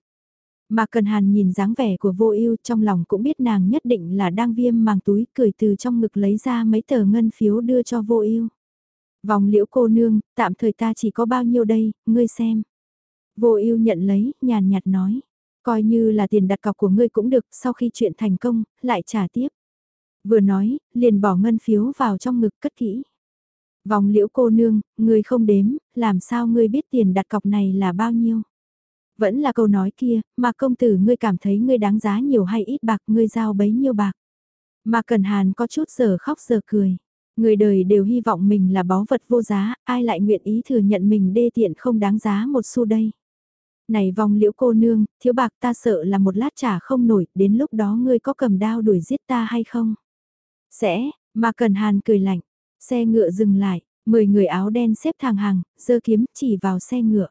A: Mà Cần Hàn nhìn dáng vẻ của vô ưu trong lòng cũng biết nàng nhất định là đang viêm màng túi cười từ trong ngực lấy ra mấy tờ ngân phiếu đưa cho vô ưu. Vòng liễu cô nương, tạm thời ta chỉ có bao nhiêu đây, ngươi xem. Vô ưu nhận lấy, nhàn nhạt nói. Coi như là tiền đặt cọc của ngươi cũng được, sau khi chuyện thành công, lại trả tiếp. Vừa nói, liền bỏ ngân phiếu vào trong ngực cất kỹ. Vòng liễu cô nương, ngươi không đếm, làm sao ngươi biết tiền đặt cọc này là bao nhiêu? Vẫn là câu nói kia, mà công tử ngươi cảm thấy ngươi đáng giá nhiều hay ít bạc ngươi giao bấy nhiêu bạc. Mà Cần Hàn có chút giờ khóc giờ cười. Người đời đều hy vọng mình là báu vật vô giá, ai lại nguyện ý thừa nhận mình đê tiện không đáng giá một xu đây. Này vòng liễu cô nương, thiếu bạc ta sợ là một lát trả không nổi, đến lúc đó ngươi có cầm đao đuổi giết ta hay không? Sẽ, mà cần hàn cười lạnh, xe ngựa dừng lại, mười người áo đen xếp thẳng hàng, giơ kiếm chỉ vào xe ngựa.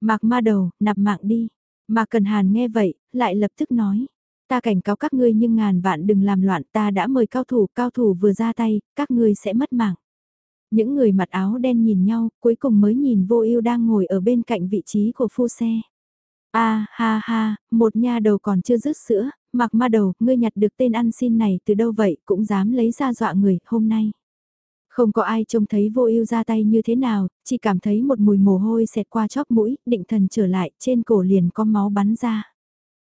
A: Mạc ma đầu, nạp mạng đi. Mà cần hàn nghe vậy, lại lập tức nói. Ta cảnh cáo các ngươi nhưng ngàn vạn đừng làm loạn ta đã mời cao thủ, cao thủ vừa ra tay, các ngươi sẽ mất mạng. Những người mặc áo đen nhìn nhau, cuối cùng mới nhìn vô ưu đang ngồi ở bên cạnh vị trí của phu xe. a ha ha, một nha đầu còn chưa dứt sữa, mặc ma đầu, ngươi nhặt được tên ăn xin này từ đâu vậy, cũng dám lấy ra dọa người, hôm nay. Không có ai trông thấy vô ưu ra tay như thế nào, chỉ cảm thấy một mùi mồ hôi xẹt qua chóp mũi, định thần trở lại, trên cổ liền có máu bắn ra.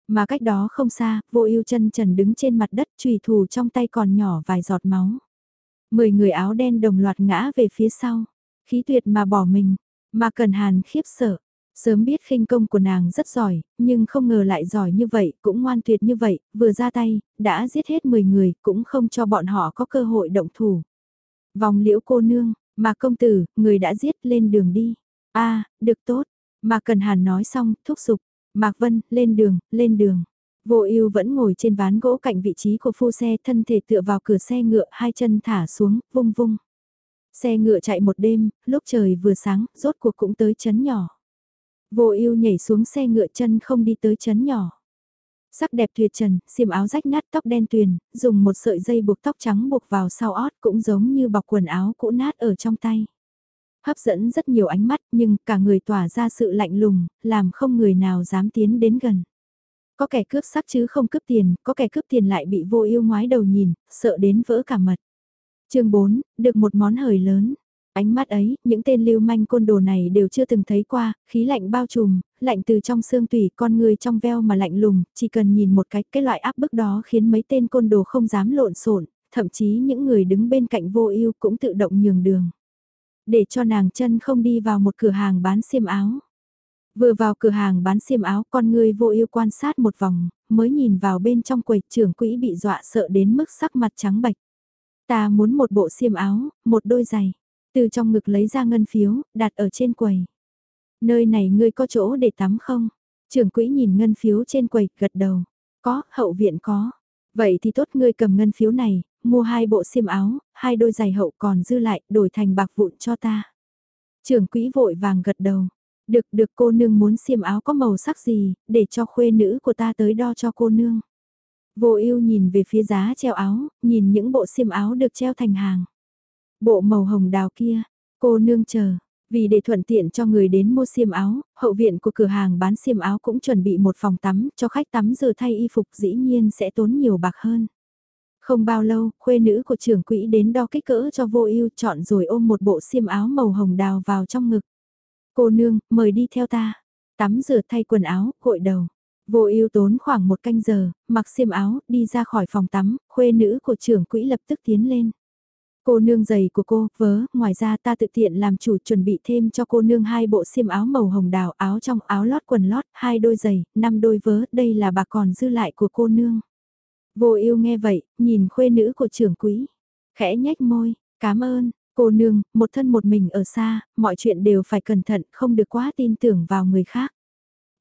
A: Mà cách đó không xa, vô ưu chân trần đứng trên mặt đất trùy thủ trong tay còn nhỏ vài giọt máu. Mười người áo đen đồng loạt ngã về phía sau, khí tuyệt mà bỏ mình, mà cần hàn khiếp sợ. Sớm biết khinh công của nàng rất giỏi, nhưng không ngờ lại giỏi như vậy, cũng ngoan tuyệt như vậy, vừa ra tay, đã giết hết 10 người, cũng không cho bọn họ có cơ hội động thủ. Vòng liễu cô nương, mà công tử, người đã giết lên đường đi. a được tốt, mà cần hàn nói xong, thúc giục, Mạc Vân, lên đường, lên đường. Vô ưu vẫn ngồi trên ván gỗ cạnh vị trí của phu xe thân thể tựa vào cửa xe ngựa hai chân thả xuống, vung vung. Xe ngựa chạy một đêm, lúc trời vừa sáng, rốt cuộc cũng tới chấn nhỏ. Vô ưu nhảy xuống xe ngựa chân không đi tới chấn nhỏ. Sắc đẹp tuyệt trần, xiêm áo rách nát tóc đen tuyền, dùng một sợi dây buộc tóc trắng buộc vào sau ót cũng giống như bọc quần áo cũ nát ở trong tay hấp dẫn rất nhiều ánh mắt nhưng cả người tỏa ra sự lạnh lùng, làm không người nào dám tiến đến gần. Có kẻ cướp sắc chứ không cướp tiền, có kẻ cướp tiền lại bị vô yêu ngoái đầu nhìn, sợ đến vỡ cả mật. chương 4, được một món hời lớn. Ánh mắt ấy, những tên lưu manh côn đồ này đều chưa từng thấy qua, khí lạnh bao trùm, lạnh từ trong xương tủy con người trong veo mà lạnh lùng, chỉ cần nhìn một cách cái loại áp bức đó khiến mấy tên côn đồ không dám lộn xộn thậm chí những người đứng bên cạnh vô ưu cũng tự động nhường đường để cho nàng chân không đi vào một cửa hàng bán xiêm áo. Vừa vào cửa hàng bán xiêm áo con người vô yêu quan sát một vòng, mới nhìn vào bên trong quầy trưởng quỹ bị dọa sợ đến mức sắc mặt trắng bạch. Ta muốn một bộ xiêm áo, một đôi giày. Từ trong ngực lấy ra ngân phiếu, đặt ở trên quầy. Nơi này ngươi có chỗ để tắm không? Trưởng quỹ nhìn ngân phiếu trên quầy, gật đầu. Có, hậu viện có. Vậy thì tốt ngươi cầm ngân phiếu này, mua hai bộ xiêm áo, hai đôi giày hậu còn dư lại, đổi thành bạc vụn cho ta. Trưởng quỹ vội vàng gật đầu. Được được cô nương muốn xiêm áo có màu sắc gì, để cho khuê nữ của ta tới đo cho cô nương. Vô ưu nhìn về phía giá treo áo, nhìn những bộ xiêm áo được treo thành hàng. Bộ màu hồng đào kia, cô nương chờ, vì để thuận tiện cho người đến mua xiêm áo, hậu viện của cửa hàng bán xiêm áo cũng chuẩn bị một phòng tắm cho khách tắm giờ thay y phục dĩ nhiên sẽ tốn nhiều bạc hơn. Không bao lâu, khuê nữ của trưởng quỹ đến đo kích cỡ cho vô ưu chọn rồi ôm một bộ xiêm áo màu hồng đào vào trong ngực. Cô nương, mời đi theo ta. Tắm rửa thay quần áo, gội đầu. Vô ưu tốn khoảng một canh giờ, mặc xiêm áo, đi ra khỏi phòng tắm, khuê nữ của trưởng quỹ lập tức tiến lên. Cô nương giày của cô, vớ, ngoài ra ta tự tiện làm chủ chuẩn bị thêm cho cô nương hai bộ xiêm áo màu hồng đào, áo trong, áo lót quần lót, hai đôi giày, năm đôi vớ, đây là bà còn dư lại của cô nương. Vô ưu nghe vậy, nhìn khuê nữ của trưởng quỹ, khẽ nhếch môi, cảm ơn, cô nương, một thân một mình ở xa, mọi chuyện đều phải cẩn thận, không được quá tin tưởng vào người khác.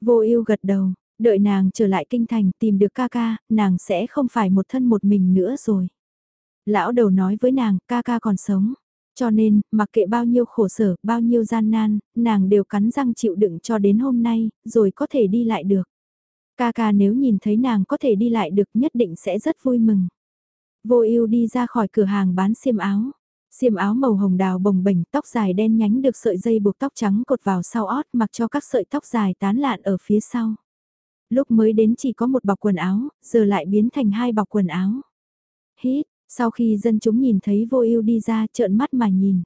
A: Vô ưu gật đầu, đợi nàng trở lại kinh thành tìm được ca ca, nàng sẽ không phải một thân một mình nữa rồi. Lão đầu nói với nàng, ca ca còn sống. Cho nên, mặc kệ bao nhiêu khổ sở, bao nhiêu gian nan, nàng đều cắn răng chịu đựng cho đến hôm nay, rồi có thể đi lại được. Ca ca nếu nhìn thấy nàng có thể đi lại được nhất định sẽ rất vui mừng. Vô ưu đi ra khỏi cửa hàng bán xiêm áo. Xiêm áo màu hồng đào bồng bềnh, tóc dài đen nhánh được sợi dây buộc tóc trắng cột vào sau ót mặc cho các sợi tóc dài tán lạn ở phía sau. Lúc mới đến chỉ có một bọc quần áo, giờ lại biến thành hai bọc quần áo. Hít, sau khi dân chúng nhìn thấy vô ưu đi ra trợn mắt mà nhìn.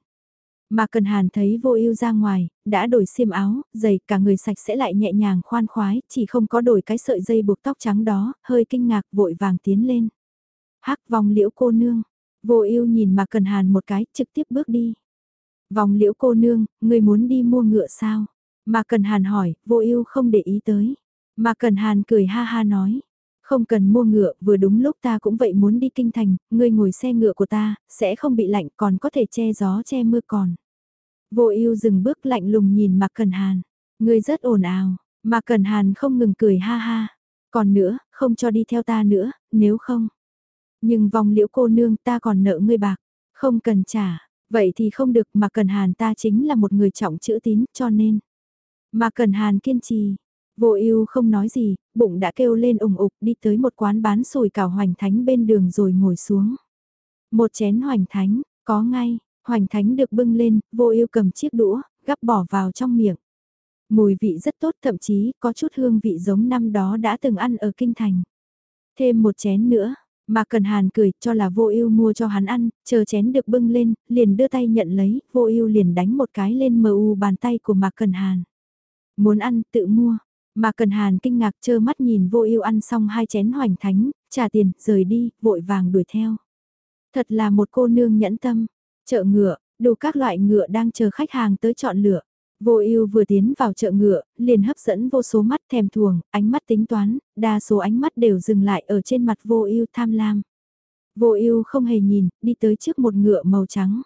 A: Mà Cần Hàn thấy vô ưu ra ngoài, đã đổi xiêm áo, giày cả người sạch sẽ lại nhẹ nhàng khoan khoái, chỉ không có đổi cái sợi dây buộc tóc trắng đó, hơi kinh ngạc vội vàng tiến lên. Hắc vòng liễu cô nương, vô ưu nhìn mà Cần Hàn một cái, trực tiếp bước đi. Vòng liễu cô nương, người muốn đi mua ngựa sao? Mà Cần Hàn hỏi, vô ưu không để ý tới. Mà Cần Hàn cười ha ha nói, không cần mua ngựa, vừa đúng lúc ta cũng vậy muốn đi kinh thành, ngươi ngồi xe ngựa của ta, sẽ không bị lạnh còn có thể che gió che mưa còn. Vô ưu dừng bước lạnh lùng nhìn Mạc Cần Hàn, ngươi rất ồn ào, Mạc Cần Hàn không ngừng cười ha ha. Còn nữa, không cho đi theo ta nữa, nếu không. Nhưng vòng liễu cô nương ta còn nợ ngươi bạc, không cần trả, vậy thì không được mà Cần Hàn ta chính là một người trọng chữ tín cho nên. Mà Cần Hàn kiên trì, Vô ưu không nói gì, bụng đã kêu lên ủng ục đi tới một quán bán sùi cảo hoành thánh bên đường rồi ngồi xuống. Một chén hoành thánh, có ngay, hoành thánh được bưng lên, vô ưu cầm chiếc đũa, gắp bỏ vào trong miệng. Mùi vị rất tốt thậm chí có chút hương vị giống năm đó đã từng ăn ở kinh thành. Thêm một chén nữa, mà Cần Hàn cười cho là vô ưu mua cho hắn ăn, chờ chén được bưng lên, liền đưa tay nhận lấy, vô ưu liền đánh một cái lên mờ u bàn tay của Mạc Cần Hàn. Muốn ăn tự mua, mà Cần Hàn kinh ngạc chơ mắt nhìn vô ưu ăn xong hai chén hoành thánh, trả tiền, rời đi, vội vàng đuổi theo. Thật là một cô nương nhẫn tâm. Chợ ngựa, đủ các loại ngựa đang chờ khách hàng tới chọn lựa. Vô ưu vừa tiến vào chợ ngựa, liền hấp dẫn vô số mắt thèm thuồng, ánh mắt tính toán, đa số ánh mắt đều dừng lại ở trên mặt vô ưu tham lam. Vô ưu không hề nhìn, đi tới trước một ngựa màu trắng.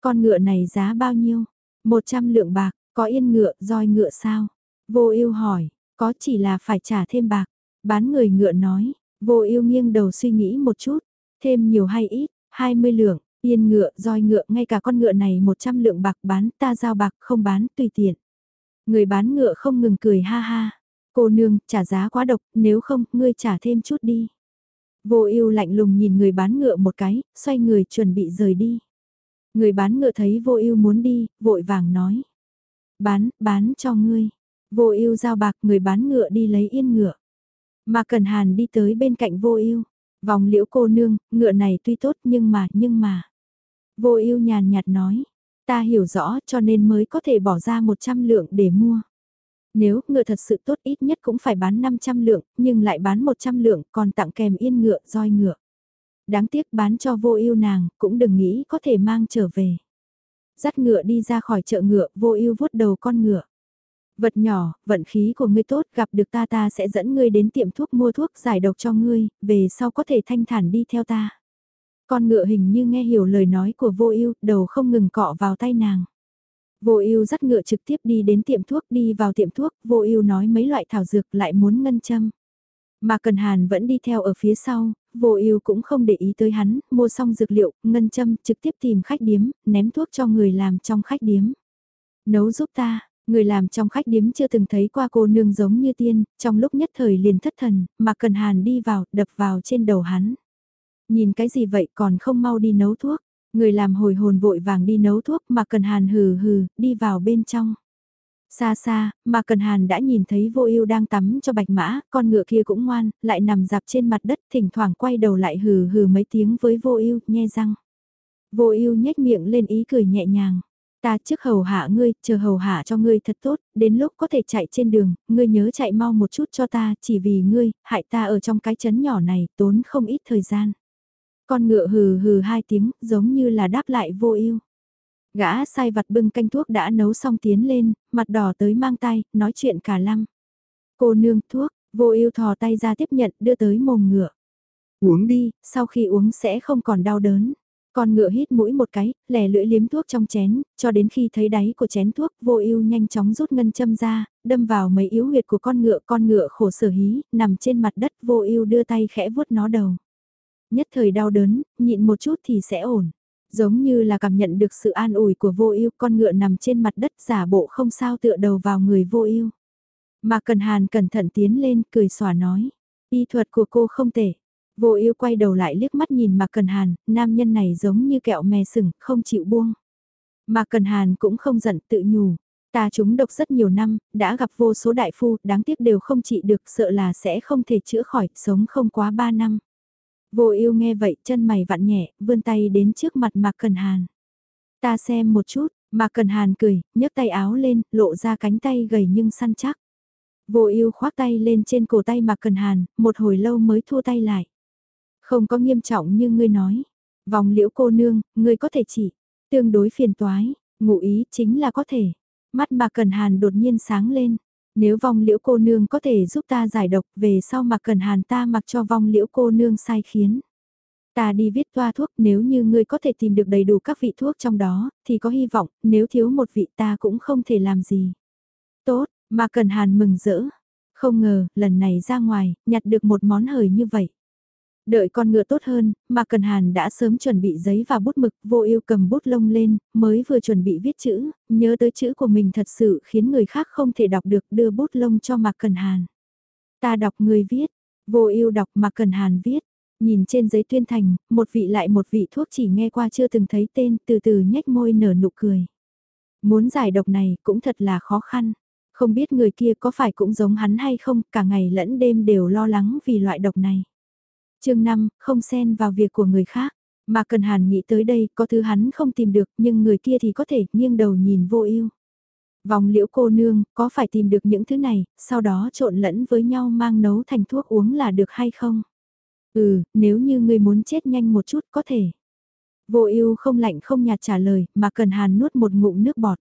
A: Con ngựa này giá bao nhiêu? 100 lượng bạc, có yên ngựa, roi ngựa sao? Vô ưu hỏi, có chỉ là phải trả thêm bạc. Bán người ngựa nói, vô ưu nghiêng đầu suy nghĩ một chút, thêm nhiều hay ít, 20 lượng, yên ngựa, roi ngựa, ngay cả con ngựa này 100 lượng bạc bán, ta giao bạc không bán, tùy tiện. Người bán ngựa không ngừng cười ha ha. Cô nương, trả giá quá độc, nếu không, ngươi trả thêm chút đi. Vô ưu lạnh lùng nhìn người bán ngựa một cái, xoay người chuẩn bị rời đi. Người bán ngựa thấy vô ưu muốn đi, vội vàng nói. Bán, bán cho ngươi. Vô ưu giao bạc người bán ngựa đi lấy yên ngựa. Mà Cần Hàn đi tới bên cạnh vô ưu vòng liễu cô nương, ngựa này tuy tốt nhưng mà, nhưng mà. Vô ưu nhàn nhạt nói, ta hiểu rõ cho nên mới có thể bỏ ra 100 lượng để mua. Nếu ngựa thật sự tốt ít nhất cũng phải bán 500 lượng, nhưng lại bán 100 lượng còn tặng kèm yên ngựa, roi ngựa. Đáng tiếc bán cho vô ưu nàng, cũng đừng nghĩ có thể mang trở về. Dắt ngựa đi ra khỏi chợ ngựa, vô ưu vuốt đầu con ngựa. Vật nhỏ, vận khí của ngươi tốt gặp được ta ta sẽ dẫn ngươi đến tiệm thuốc mua thuốc giải độc cho ngươi, về sau có thể thanh thản đi theo ta. Con ngựa hình như nghe hiểu lời nói của vô ưu, đầu không ngừng cọ vào tay nàng. Vô ưu dắt ngựa trực tiếp đi đến tiệm thuốc đi vào tiệm thuốc, vô ưu nói mấy loại thảo dược lại muốn ngân châm. Mà Cần Hàn vẫn đi theo ở phía sau, vô ưu cũng không để ý tới hắn, mua xong dược liệu, ngân châm, trực tiếp tìm khách điếm, ném thuốc cho người làm trong khách điếm. Nấu giúp ta, Người làm trong khách điếm chưa từng thấy qua cô nương giống như tiên, trong lúc nhất thời liền thất thần, mà cần hàn đi vào, đập vào trên đầu hắn. Nhìn cái gì vậy còn không mau đi nấu thuốc. Người làm hồi hồn vội vàng đi nấu thuốc mà cần hàn hừ hừ, đi vào bên trong. Xa xa, mà Cần Hàn đã nhìn thấy vô ưu đang tắm cho bạch mã, con ngựa kia cũng ngoan, lại nằm dạp trên mặt đất, thỉnh thoảng quay đầu lại hừ hừ mấy tiếng với vô ưu, nhe răng. Vô ưu nhếch miệng lên ý cười nhẹ nhàng. Ta trước hầu hạ ngươi, chờ hầu hạ cho ngươi thật tốt, đến lúc có thể chạy trên đường, ngươi nhớ chạy mau một chút cho ta, chỉ vì ngươi, hại ta ở trong cái chấn nhỏ này, tốn không ít thời gian. Con ngựa hừ hừ hai tiếng, giống như là đáp lại vô ưu. Gã sai vặt bưng canh thuốc đã nấu xong tiến lên, mặt đỏ tới mang tay, nói chuyện cả lăng. Cô nương thuốc, vô ưu thò tay ra tiếp nhận đưa tới mồm ngựa. Uống đi, sau khi uống sẽ không còn đau đớn. Con ngựa hít mũi một cái, lẻ lưỡi liếm thuốc trong chén, cho đến khi thấy đáy của chén thuốc vô ưu nhanh chóng rút ngân châm ra, đâm vào mấy yếu huyệt của con ngựa. Con ngựa khổ sở hí, nằm trên mặt đất vô ưu đưa tay khẽ vuốt nó đầu. Nhất thời đau đớn, nhịn một chút thì sẽ ổn. Giống như là cảm nhận được sự an ủi của vô ưu con ngựa nằm trên mặt đất giả bộ không sao tựa đầu vào người vô ưu Mà Cần Hàn cẩn thận tiến lên cười xòa nói. Y thuật của cô không tệ. Vô ưu quay đầu lại liếc mắt nhìn Mạc Cần Hàn, nam nhân này giống như kẹo mè sừng, không chịu buông. Mạc Cần Hàn cũng không giận tự nhủ. Ta chúng độc rất nhiều năm, đã gặp vô số đại phu, đáng tiếc đều không trị được, sợ là sẽ không thể chữa khỏi, sống không quá ba năm. Vô ưu nghe vậy chân mày vặn nhẹ, vươn tay đến trước mặt Mạc Cần Hàn. Ta xem một chút, Mạc Cần Hàn cười, nhấc tay áo lên, lộ ra cánh tay gầy nhưng săn chắc. Vô ưu khoác tay lên trên cổ tay Mạc Cần Hàn, một hồi lâu mới thua tay lại. Không có nghiêm trọng như ngươi nói. Vòng liễu cô nương, ngươi có thể chỉ. Tương đối phiền toái, ngụ ý chính là có thể. Mắt Mạc Cần Hàn đột nhiên sáng lên. Nếu vong liễu cô nương có thể giúp ta giải độc về sau mà cần hàn ta mặc cho vong liễu cô nương sai khiến. Ta đi viết toa thuốc nếu như ngươi có thể tìm được đầy đủ các vị thuốc trong đó, thì có hy vọng, nếu thiếu một vị ta cũng không thể làm gì. Tốt, mà cần hàn mừng rỡ. Không ngờ, lần này ra ngoài, nhặt được một món hời như vậy. Đợi con ngựa tốt hơn, mà Cần Hàn đã sớm chuẩn bị giấy và bút mực, vô yêu cầm bút lông lên, mới vừa chuẩn bị viết chữ, nhớ tới chữ của mình thật sự khiến người khác không thể đọc được đưa bút lông cho Mạc Cần Hàn. Ta đọc người viết, vô yêu đọc Mạc Cần Hàn viết, nhìn trên giấy tuyên thành, một vị lại một vị thuốc chỉ nghe qua chưa từng thấy tên, từ từ nhếch môi nở nụ cười. Muốn giải độc này cũng thật là khó khăn, không biết người kia có phải cũng giống hắn hay không, cả ngày lẫn đêm đều lo lắng vì loại độc này chương 5, không xen vào việc của người khác. Mà Cần Hàn nghĩ tới đây, có thứ hắn không tìm được, nhưng người kia thì có thể nghiêng đầu nhìn vô ưu. Vòng liễu cô nương, có phải tìm được những thứ này, sau đó trộn lẫn với nhau mang nấu thành thuốc uống là được hay không? Ừ, nếu như người muốn chết nhanh một chút có thể. Vô ưu không lạnh không nhạt trả lời, mà Cần Hàn nuốt một ngụm nước bọt.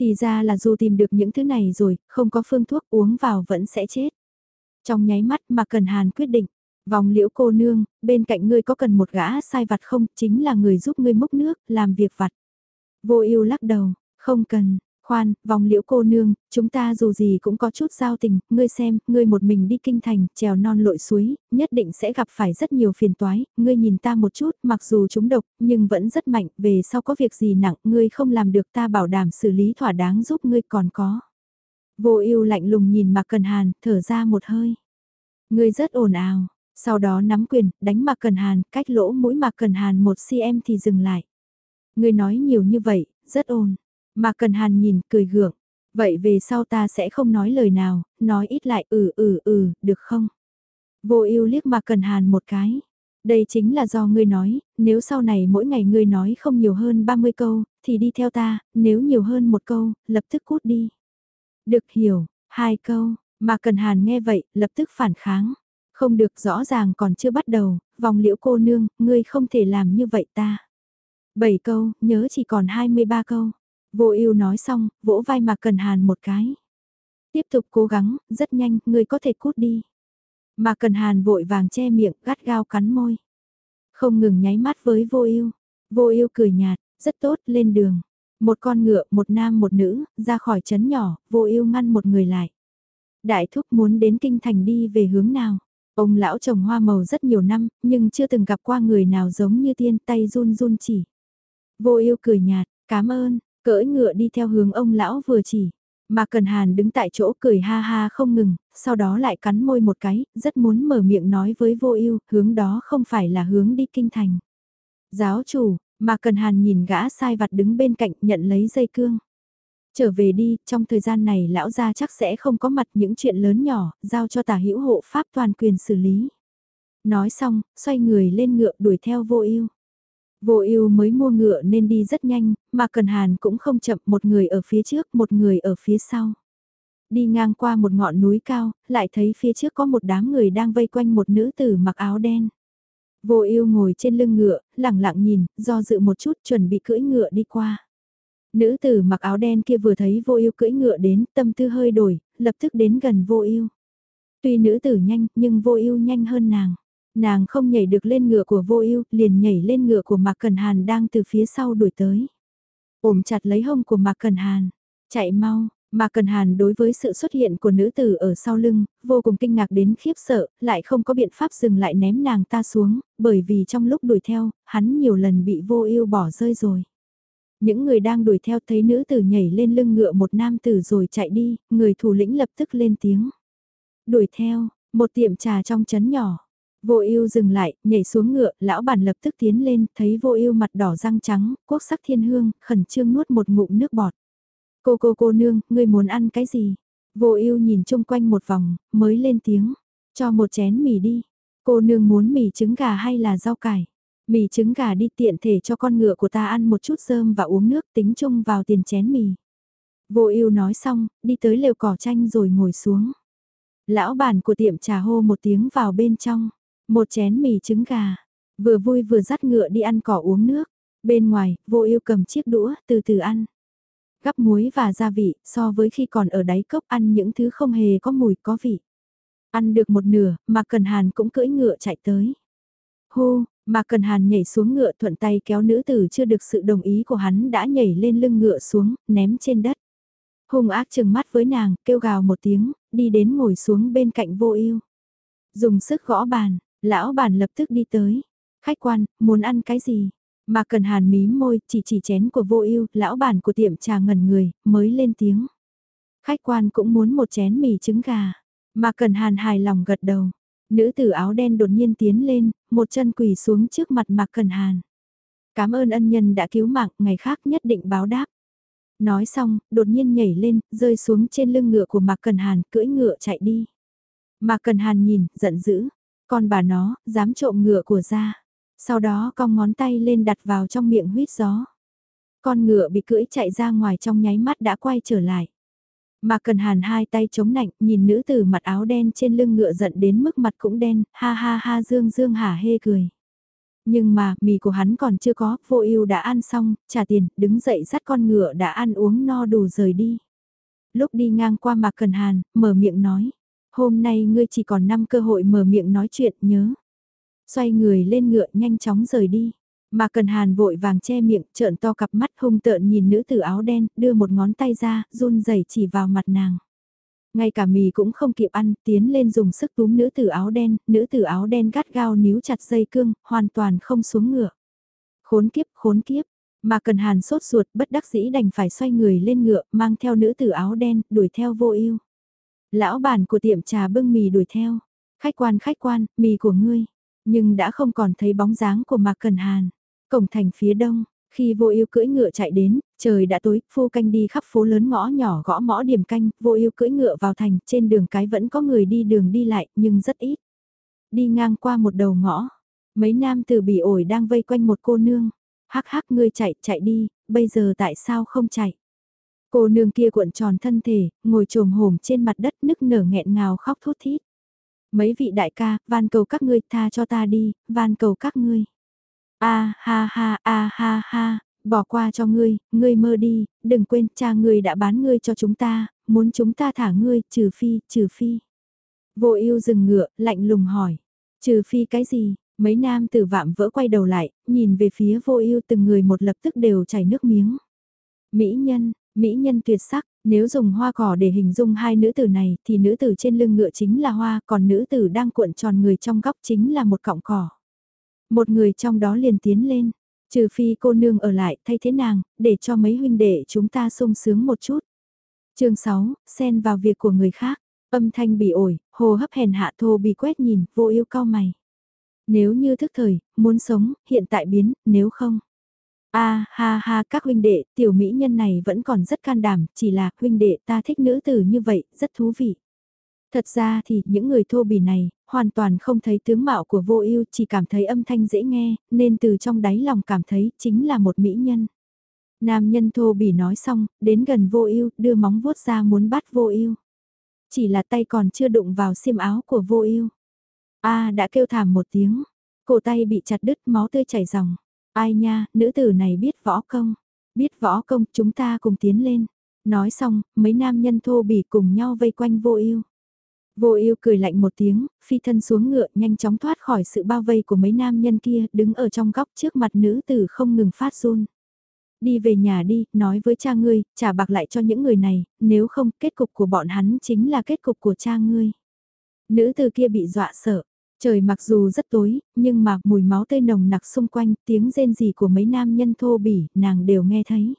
A: Thì ra là dù tìm được những thứ này rồi, không có phương thuốc uống vào vẫn sẽ chết. Trong nháy mắt mà Cần Hàn quyết định, Vòng liễu cô nương, bên cạnh ngươi có cần một gã sai vặt không, chính là người giúp ngươi múc nước, làm việc vặt. Vô ưu lắc đầu, không cần, khoan, vòng liễu cô nương, chúng ta dù gì cũng có chút giao tình, ngươi xem, ngươi một mình đi kinh thành, trèo non lội suối, nhất định sẽ gặp phải rất nhiều phiền toái, ngươi nhìn ta một chút, mặc dù chúng độc, nhưng vẫn rất mạnh, về sau có việc gì nặng, ngươi không làm được ta bảo đảm xử lý thỏa đáng giúp ngươi còn có. Vô ưu lạnh lùng nhìn Mạc Cần Hàn, thở ra một hơi. Ngươi rất ồn ào, sau đó nắm quyền, đánh Mạc Cần Hàn, cách lỗ mũi Mạc Cần Hàn một cm thì dừng lại. Người nói nhiều như vậy, rất ồn. Mạc Cần Hàn nhìn, cười gượng. Vậy về sau ta sẽ không nói lời nào, nói ít lại ừ ừ ừ, được không? Vô ưu liếc Mạc Cần Hàn một cái. Đây chính là do ngươi nói, nếu sau này mỗi ngày ngươi nói không nhiều hơn 30 câu, thì đi theo ta, nếu nhiều hơn một câu, lập tức cút đi. Được hiểu, hai câu, mà Cần Hàn nghe vậy, lập tức phản kháng. Không được rõ ràng còn chưa bắt đầu, vòng liễu cô nương, ngươi không thể làm như vậy ta. Bảy câu, nhớ chỉ còn 23 câu. Vô ưu nói xong, vỗ vai Mạc Cần Hàn một cái. Tiếp tục cố gắng, rất nhanh, ngươi có thể cút đi. Mạc Cần Hàn vội vàng che miệng, gắt gao cắn môi. Không ngừng nháy mắt với vô ưu. Vô ưu cười nhạt, rất tốt, lên đường. Một con ngựa, một nam một nữ, ra khỏi trấn nhỏ, vô ưu ngăn một người lại. Đại thúc muốn đến kinh thành đi về hướng nào? Ông lão trồng hoa màu rất nhiều năm, nhưng chưa từng gặp qua người nào giống như tiên tay run run chỉ. Vô yêu cười nhạt, cảm ơn, cưỡi ngựa đi theo hướng ông lão vừa chỉ. Mà Cần Hàn đứng tại chỗ cười ha ha không ngừng, sau đó lại cắn môi một cái, rất muốn mở miệng nói với vô ưu hướng đó không phải là hướng đi kinh thành. Giáo chủ, mà Cần Hàn nhìn gã sai vặt đứng bên cạnh nhận lấy dây cương. Trở về đi, trong thời gian này lão gia chắc sẽ không có mặt những chuyện lớn nhỏ, giao cho tả hữu hộ pháp toàn quyền xử lý. Nói xong, xoay người lên ngựa đuổi theo vô ưu. Vô ưu mới mua ngựa nên đi rất nhanh, mà Cần Hàn cũng không chậm một người ở phía trước, một người ở phía sau. Đi ngang qua một ngọn núi cao, lại thấy phía trước có một đám người đang vây quanh một nữ tử mặc áo đen. Vô ưu ngồi trên lưng ngựa, lặng lặng nhìn, do dự một chút chuẩn bị cưỡi ngựa đi qua. Nữ tử mặc áo đen kia vừa thấy vô ưu cưỡi ngựa đến, tâm tư hơi đổi, lập tức đến gần vô ưu. Tuy nữ tử nhanh, nhưng vô ưu nhanh hơn nàng. Nàng không nhảy được lên ngựa của vô ưu, liền nhảy lên ngựa của Mạc Cần Hàn đang từ phía sau đuổi tới. Ôm chặt lấy hông của Mạc Cần Hàn, chạy mau, Mạc Cần Hàn đối với sự xuất hiện của nữ tử ở sau lưng, vô cùng kinh ngạc đến khiếp sợ, lại không có biện pháp dừng lại ném nàng ta xuống, bởi vì trong lúc đuổi theo, hắn nhiều lần bị vô ưu bỏ rơi rồi. Những người đang đuổi theo thấy nữ tử nhảy lên lưng ngựa một nam tử rồi chạy đi, người thủ lĩnh lập tức lên tiếng. Đuổi theo, một tiệm trà trong chấn nhỏ. Vô ưu dừng lại, nhảy xuống ngựa, lão bản lập tức tiến lên, thấy vô ưu mặt đỏ răng trắng, quốc sắc thiên hương, khẩn trương nuốt một ngụm nước bọt. Cô cô cô nương, ngươi muốn ăn cái gì? Vô ưu nhìn chung quanh một vòng, mới lên tiếng, cho một chén mì đi. Cô nương muốn mì trứng gà hay là rau cải? Mì trứng gà đi tiện thể cho con ngựa của ta ăn một chút rơm và uống nước tính chung vào tiền chén mì. Vô ưu nói xong, đi tới lều cỏ chanh rồi ngồi xuống. Lão bản của tiệm trà hô một tiếng vào bên trong. Một chén mì trứng gà. Vừa vui vừa dắt ngựa đi ăn cỏ uống nước. Bên ngoài, vô ưu cầm chiếc đũa, từ từ ăn. Gắp muối và gia vị, so với khi còn ở đáy cốc ăn những thứ không hề có mùi có vị. Ăn được một nửa, mà Cần Hàn cũng cưỡi ngựa chạy tới. Hô, mà Cần Hàn nhảy xuống ngựa thuận tay kéo nữ tử chưa được sự đồng ý của hắn đã nhảy lên lưng ngựa xuống, ném trên đất. Hung ác chừng mắt với nàng, kêu gào một tiếng, đi đến ngồi xuống bên cạnh vô ưu. Dùng sức gõ bàn, lão bản lập tức đi tới. Khách quan, muốn ăn cái gì? Mà cần hàn mím môi, chỉ chỉ chén của vô ưu, lão bản của tiệm trà ngẩn người, mới lên tiếng. Khách quan cũng muốn một chén mì trứng gà. Mà cần hàn hài lòng gật đầu. Nữ tử áo đen đột nhiên tiến lên, một chân quỳ xuống trước mặt Mạc Cần Hàn. Cảm ơn ân nhân đã cứu mạng, ngày khác nhất định báo đáp. Nói xong, đột nhiên nhảy lên, rơi xuống trên lưng ngựa của Mạc Cần Hàn, cưỡi ngựa chạy đi. Mạc Cần Hàn nhìn, giận dữ. Con bà nó, dám trộm ngựa của ra. Sau đó cong ngón tay lên đặt vào trong miệng huyết gió. Con ngựa bị cưỡi chạy ra ngoài trong nháy mắt đã quay trở lại. Mà cần hàn hai tay chống nạnh, nhìn nữ tử mặt áo đen trên lưng ngựa giận đến mức mặt cũng đen, ha ha ha dương dương hả hê cười. Nhưng mà, mì của hắn còn chưa có, vô ưu đã ăn xong, trả tiền, đứng dậy dắt con ngựa đã ăn uống no đủ rời đi. Lúc đi ngang qua Mạc Cần Hàn, mở miệng nói, hôm nay ngươi chỉ còn 5 cơ hội mở miệng nói chuyện, nhớ. Xoay người lên ngựa nhanh chóng rời đi. Mà cần hàn vội vàng che miệng, trợn to cặp mắt hung tợn nhìn nữ tử áo đen, đưa một ngón tay ra, run rẩy chỉ vào mặt nàng. Ngay cả mì cũng không kịp ăn, tiến lên dùng sức túm nữ tử áo đen, nữ tử áo đen gắt gao níu chặt dây cương, hoàn toàn không xuống ngựa. Khốn kiếp, khốn kiếp, mà cần hàn sốt ruột bất đắc dĩ đành phải xoay người lên ngựa, mang theo nữ tử áo đen, đuổi theo vô ưu. Lão bản của tiệm trà bưng mì đuổi theo. Khách quan khách quan, mì của ngươi. Nhưng đã không còn thấy bóng dáng của Mạc Cần Hàn. Cổng thành phía đông, khi vô ưu cưỡi ngựa chạy đến, trời đã tối, phu canh đi khắp phố lớn ngõ nhỏ gõ mõ điểm canh, vô ưu cưỡi ngựa vào thành, trên đường cái vẫn có người đi đường đi lại, nhưng rất ít. Đi ngang qua một đầu ngõ, mấy nam từ bỉ ổi đang vây quanh một cô nương. Hắc hắc ngươi chạy, chạy đi, bây giờ tại sao không chạy? Cô nương kia cuộn tròn thân thể, ngồi trồm hổm trên mặt đất nức nở nghẹn ngào khóc thút thít. Mấy vị đại ca, van cầu các ngươi tha cho ta đi, van cầu các ngươi. A ha ha a ha ha, bỏ qua cho ngươi, ngươi mơ đi, đừng quên cha ngươi đã bán ngươi cho chúng ta, muốn chúng ta thả ngươi, trừ phi, trừ phi. Vô ưu dừng ngựa, lạnh lùng hỏi, trừ phi cái gì? Mấy nam tử vạm vỡ quay đầu lại, nhìn về phía vô ưu từng người một lập tức đều chảy nước miếng. Mỹ nhân, Mỹ nhân tuyệt sắc, nếu dùng hoa cỏ để hình dung hai nữ tử này thì nữ tử trên lưng ngựa chính là hoa, còn nữ tử đang cuộn tròn người trong góc chính là một cọng cỏ. Một người trong đó liền tiến lên, trừ phi cô nương ở lại thay thế nàng, để cho mấy huynh đệ chúng ta sung sướng một chút. chương 6, xen vào việc của người khác. Âm thanh bị ổi, hồ hấp hèn hạ thô bị quét nhìn, vô yêu cao mày. Nếu như thức thời, muốn sống, hiện tại biến, nếu không. a ha ha các huynh đệ, tiểu mỹ nhân này vẫn còn rất can đảm, chỉ là huynh đệ ta thích nữ tử như vậy, rất thú vị. Thật ra thì những người thô bỉ này, hoàn toàn không thấy tướng mạo của vô ưu chỉ cảm thấy âm thanh dễ nghe, nên từ trong đáy lòng cảm thấy chính là một mỹ nhân. Nam nhân thô bỉ nói xong, đến gần vô ưu đưa móng vuốt ra muốn bắt vô ưu Chỉ là tay còn chưa đụng vào xiêm áo của vô ưu A đã kêu thảm một tiếng, cổ tay bị chặt đứt máu tươi chảy ròng. Ai nha, nữ tử này biết võ công. Biết võ công, chúng ta cùng tiến lên. Nói xong, mấy nam nhân thô bỉ cùng nhau vây quanh vô ưu Vô ưu cười lạnh một tiếng, phi thân xuống ngựa nhanh chóng thoát khỏi sự bao vây của mấy nam nhân kia, đứng ở trong góc trước mặt nữ tử không ngừng phát run. Đi về nhà đi, nói với cha ngươi, trả bạc lại cho những người này, nếu không, kết cục của bọn hắn chính là kết cục của cha ngươi. Nữ tử kia bị dọa sợ, Trời mặc dù rất tối, nhưng mà mùi máu tươi nồng nặc xung quanh, tiếng rên rỉ của mấy nam nhân thô bỉ, nàng đều nghe thấy.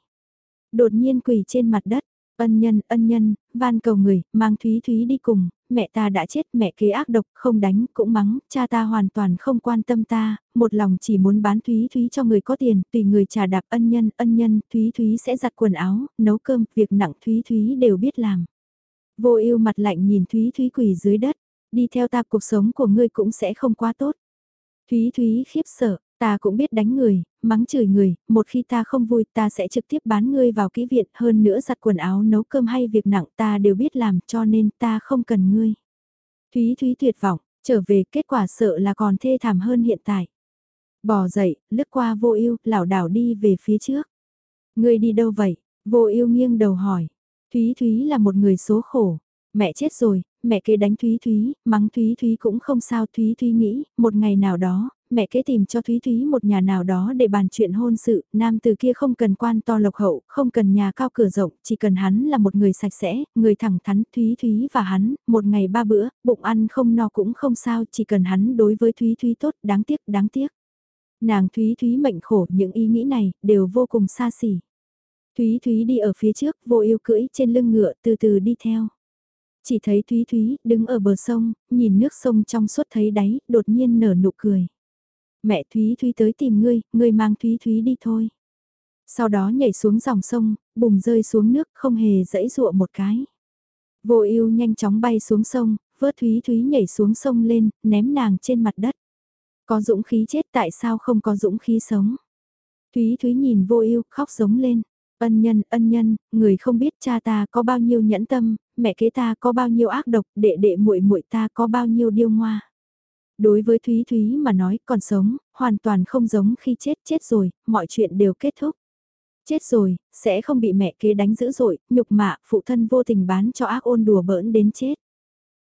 A: Đột nhiên quỳ trên mặt đất, ân nhân, ân nhân, van cầu người, mang Thúy Thúy đi cùng, mẹ ta đã chết, mẹ kế ác độc, không đánh, cũng mắng, cha ta hoàn toàn không quan tâm ta, một lòng chỉ muốn bán Thúy Thúy cho người có tiền, tùy người trả đạp ân nhân, ân nhân, Thúy Thúy sẽ giặt quần áo, nấu cơm, việc nặng Thúy Thúy đều biết làm. Vô ưu mặt lạnh nhìn Thúy Thúy quỳ dưới đất, đi theo ta cuộc sống của ngươi cũng sẽ không quá tốt. Thúy Thúy khiếp sợ, ta cũng biết đánh người, mắng chửi người, một khi ta không vui ta sẽ trực tiếp bán ngươi vào kỹ viện hơn nữa giặt quần áo nấu cơm hay việc nặng ta đều biết làm cho nên ta không cần ngươi. Thúy Thúy tuyệt vọng, trở về kết quả sợ là còn thê thảm hơn hiện tại. Bò dậy, lướt qua vô ưu, lảo đảo đi về phía trước. Ngươi đi đâu vậy? Vô ưu nghiêng đầu hỏi. Thúy Thúy là một người số khổ. Mẹ chết rồi, mẹ kế đánh Thúy Thúy, mắng Thúy Thúy cũng không sao Thúy Thúy nghĩ, một ngày nào đó, mẹ kế tìm cho Thúy Thúy một nhà nào đó để bàn chuyện hôn sự, nam từ kia không cần quan to lộc hậu, không cần nhà cao cửa rộng, chỉ cần hắn là một người sạch sẽ, người thẳng thắn Thúy Thúy và hắn, một ngày ba bữa, bụng ăn không no cũng không sao, chỉ cần hắn đối với Thúy Thúy tốt, đáng tiếc, đáng tiếc. Nàng Thúy Thúy mệnh khổ, những ý nghĩ này, đều vô cùng xa xỉ. Thúy Thúy đi ở phía trước, vô yêu cưỡi trên lưng ngựa từ từ đi theo. Chỉ thấy Thúy Thúy đứng ở bờ sông, nhìn nước sông trong suốt thấy đáy, đột nhiên nở nụ cười. Mẹ Thúy Thúy tới tìm ngươi, ngươi mang Thúy Thúy đi thôi. Sau đó nhảy xuống dòng sông, bùng rơi xuống nước không hề dẫy dụa một cái. Vô ưu nhanh chóng bay xuống sông, vớt Thúy Thúy nhảy xuống sông lên, ném nàng trên mặt đất. Có dũng khí chết tại sao không có dũng khí sống? Thúy Thúy nhìn vô ưu khóc giống lên. Ân nhân, ân nhân, người không biết cha ta có bao nhiêu nhẫn tâm, mẹ kế ta có bao nhiêu ác độc, đệ đệ muội muội ta có bao nhiêu điêu ngoa. Đối với Thúy Thúy mà nói còn sống, hoàn toàn không giống khi chết chết rồi, mọi chuyện đều kết thúc. Chết rồi, sẽ không bị mẹ kế đánh dữ dội, nhục mạ, phụ thân vô tình bán cho ác ôn đùa bỡn đến chết.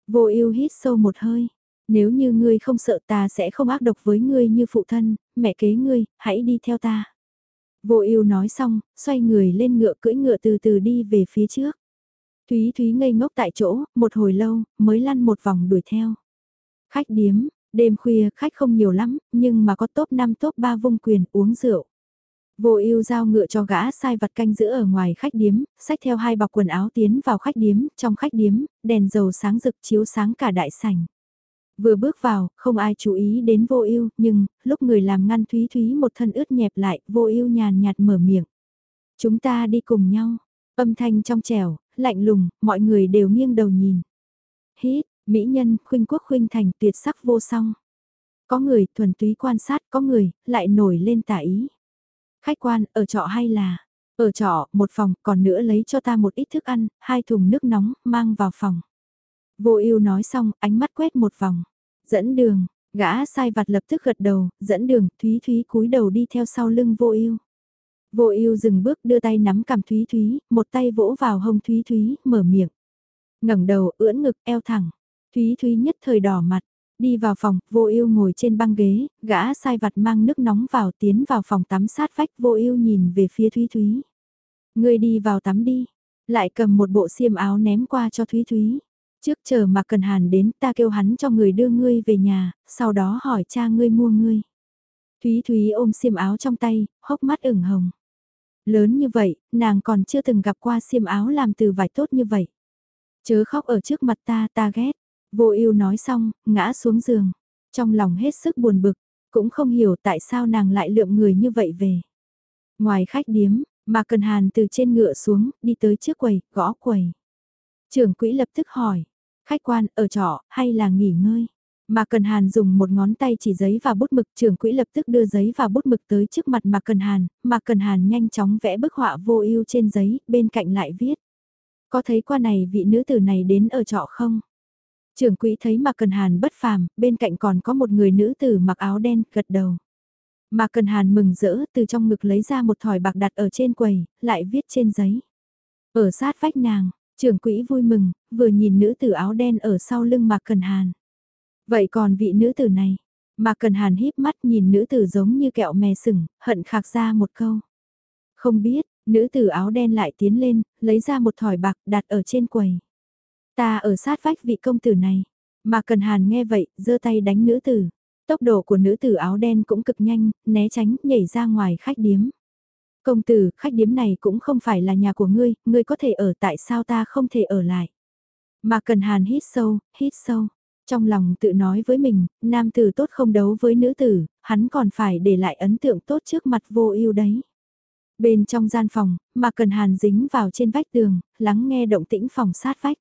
A: Vô ưu hít sâu một hơi. Nếu như ngươi không sợ ta sẽ không ác độc với ngươi như phụ thân, mẹ kế ngươi, hãy đi theo ta. Vô ưu nói xong, xoay người lên ngựa cưỡi ngựa từ từ đi về phía trước. Thúy Thúy ngây ngốc tại chỗ, một hồi lâu, mới lăn một vòng đuổi theo. Khách điếm, đêm khuya khách không nhiều lắm, nhưng mà có top 5 top 3 vung quyền uống rượu. Vô ưu giao ngựa cho gã sai vặt canh giữ ở ngoài khách điếm, xách theo hai bọc quần áo tiến vào khách điếm, trong khách điếm, đèn dầu sáng rực chiếu sáng cả đại sảnh. Vừa bước vào, không ai chú ý đến vô ưu, nhưng lúc người làm ngăn Thúy Thúy một thân ướt nhẹp lại, vô ưu nhàn nhạt mở miệng. Chúng ta đi cùng nhau. Âm thanh trong trẻo, lạnh lùng, mọi người đều nghiêng đầu nhìn. Hít, mỹ nhân, khuynh quốc khuynh thành tuyệt sắc vô song. Có người thuần túy quan sát, có người lại nổi lên tả ý. Khách quan, ở trọ hay là? Ở trọ, một phòng, còn nữa lấy cho ta một ít thức ăn, hai thùng nước nóng, mang vào phòng. Vô ưu nói xong, ánh mắt quét một vòng. Dẫn đường, gã sai vặt lập tức gật đầu, dẫn đường, Thúy Thúy cúi đầu đi theo sau lưng vô ưu. Vô ưu dừng bước đưa tay nắm cầm Thúy Thúy, một tay vỗ vào hông Thúy Thúy, mở miệng. ngẩng đầu, ưỡn ngực, eo thẳng. Thúy Thúy nhất thời đỏ mặt. Đi vào phòng, vô ưu ngồi trên băng ghế, gã sai vặt mang nước nóng vào tiến vào phòng tắm sát vách vô ưu nhìn về phía Thúy Thúy. Ngươi đi vào tắm đi, lại cầm một bộ xiêm áo ném qua cho Thúy Thúy. Trước chờ mà cần hàn đến ta kêu hắn cho người đưa ngươi về nhà, sau đó hỏi cha ngươi mua ngươi. Thúy Thúy ôm xiêm áo trong tay, hốc mắt ửng hồng. Lớn như vậy, nàng còn chưa từng gặp qua xiêm áo làm từ vải tốt như vậy. Chớ khóc ở trước mặt ta, ta ghét. Vô ưu nói xong, ngã xuống giường. Trong lòng hết sức buồn bực, cũng không hiểu tại sao nàng lại lượm người như vậy về. Ngoài khách điếm, mà Cần Hàn từ trên ngựa xuống, đi tới trước quầy, gõ quầy. Trưởng quỹ lập tức hỏi, khách quan ở trọ hay là nghỉ ngơi? Mà Cần Hàn dùng một ngón tay chỉ giấy và bút mực, trưởng quỹ lập tức đưa giấy và bút mực tới trước mặt Mạc Cần Hàn, Mạc Cần Hàn nhanh chóng vẽ bức họa vô ưu trên giấy, bên cạnh lại viết. Có thấy qua này vị nữ tử này đến ở trọ không? Trưởng quỹ thấy Mạc Cần Hàn bất phàm, bên cạnh còn có một người nữ tử mặc áo đen, gật đầu. Mạc Cần Hàn mừng rỡ từ trong ngực lấy ra một thỏi bạc đặt ở trên quầy, lại viết trên giấy. Ở sát vách nàng, trưởng quỹ vui mừng, vừa nhìn nữ tử áo đen ở sau lưng Mạc Cần Hàn. Vậy còn vị nữ tử này? Mạc Cần Hàn híp mắt nhìn nữ tử giống như kẹo mè sừng, hận khạc ra một câu. Không biết, nữ tử áo đen lại tiến lên, lấy ra một thỏi bạc đặt ở trên quầy. Ta ở sát vách vị công tử này. mà Cần Hàn nghe vậy, giơ tay đánh nữ tử. Tốc độ của nữ tử áo đen cũng cực nhanh, né tránh, nhảy ra ngoài khách điếm. Công tử, khách điếm này cũng không phải là nhà của ngươi, ngươi có thể ở tại sao ta không thể ở lại. Mà cần hàn hít sâu, hít sâu. Trong lòng tự nói với mình, nam tử tốt không đấu với nữ tử, hắn còn phải để lại ấn tượng tốt trước mặt vô ưu đấy. Bên trong gian phòng, mà cần hàn dính vào trên vách tường, lắng nghe động tĩnh phòng sát vách.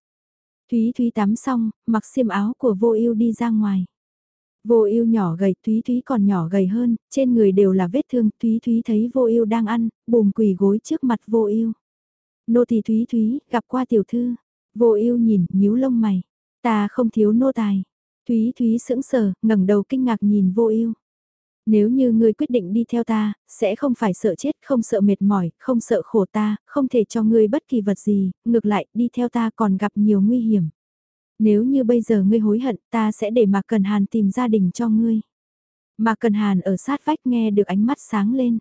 A: Thúy Thúy tắm xong, mặc xiêm áo của vô ưu đi ra ngoài. Vô ưu nhỏ gầy, Thúy Thúy còn nhỏ gầy hơn, trên người đều là vết thương, Thúy Thúy thấy Vô ưu đang ăn, bùm quỳ gối trước mặt Vô ưu. Nô tỳ Thúy Thúy, gặp qua tiểu thư. Vô ưu nhìn, nhíu lông mày. Ta không thiếu nô tài. Thúy Thúy sững sờ, ngẩng đầu kinh ngạc nhìn Vô ưu. Nếu như ngươi quyết định đi theo ta, sẽ không phải sợ chết, không sợ mệt mỏi, không sợ khổ ta, không thể cho ngươi bất kỳ vật gì, ngược lại, đi theo ta còn gặp nhiều nguy hiểm. Nếu như bây giờ ngươi hối hận, ta sẽ để Mạc Cần Hàn tìm gia đình cho ngươi. Mạc Cần Hàn ở sát vách nghe được ánh mắt sáng lên.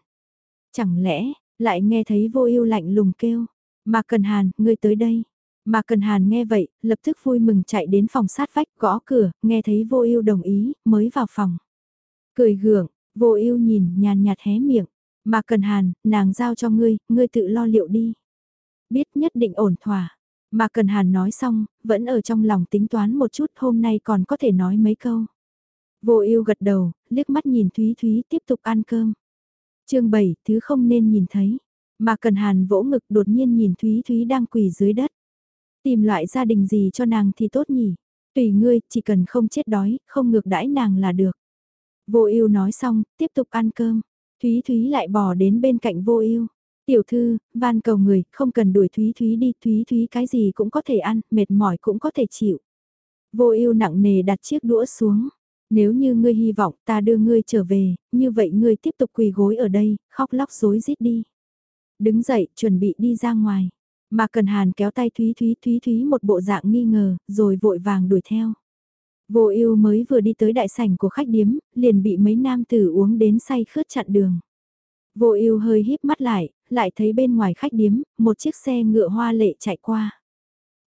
A: Chẳng lẽ, lại nghe thấy vô ưu lạnh lùng kêu. Mạc Cần Hàn, ngươi tới đây. Mạc Cần Hàn nghe vậy, lập tức vui mừng chạy đến phòng sát vách gõ cửa, nghe thấy vô ưu đồng ý, mới vào phòng. Cười gượng, vô ưu nhìn, nhàn nhạt hé miệng. mà Cần Hàn, nàng giao cho ngươi, ngươi tự lo liệu đi. Biết nhất định ổn thỏa. Mà Cần Hàn nói xong, vẫn ở trong lòng tính toán một chút hôm nay còn có thể nói mấy câu. Vô ưu gật đầu, liếc mắt nhìn Thúy Thúy tiếp tục ăn cơm. chương 7, thứ không nên nhìn thấy. Mà Cần Hàn vỗ ngực đột nhiên nhìn Thúy Thúy đang quỳ dưới đất. Tìm loại gia đình gì cho nàng thì tốt nhỉ? Tùy ngươi, chỉ cần không chết đói, không ngược đãi nàng là được. Vô ưu nói xong, tiếp tục ăn cơm. Thúy Thúy lại bỏ đến bên cạnh vô ưu. Tiểu thư, van cầu người, không cần đuổi Thúy Thúy đi, Thúy Thúy cái gì cũng có thể ăn, mệt mỏi cũng có thể chịu. Vô ưu nặng nề đặt chiếc đũa xuống. Nếu như ngươi hy vọng ta đưa ngươi trở về, như vậy ngươi tiếp tục quỳ gối ở đây, khóc lóc rối rít đi. Đứng dậy, chuẩn bị đi ra ngoài. Mà Cần Hàn kéo tay Thúy Thúy Thúy Thúy một bộ dạng nghi ngờ, rồi vội vàng đuổi theo. Vô ưu mới vừa đi tới đại sảnh của khách điếm, liền bị mấy nam tử uống đến say khướt chặn đường. Vô ưu hơi híp mắt lại, lại thấy bên ngoài khách điếm, một chiếc xe ngựa hoa lệ chạy qua.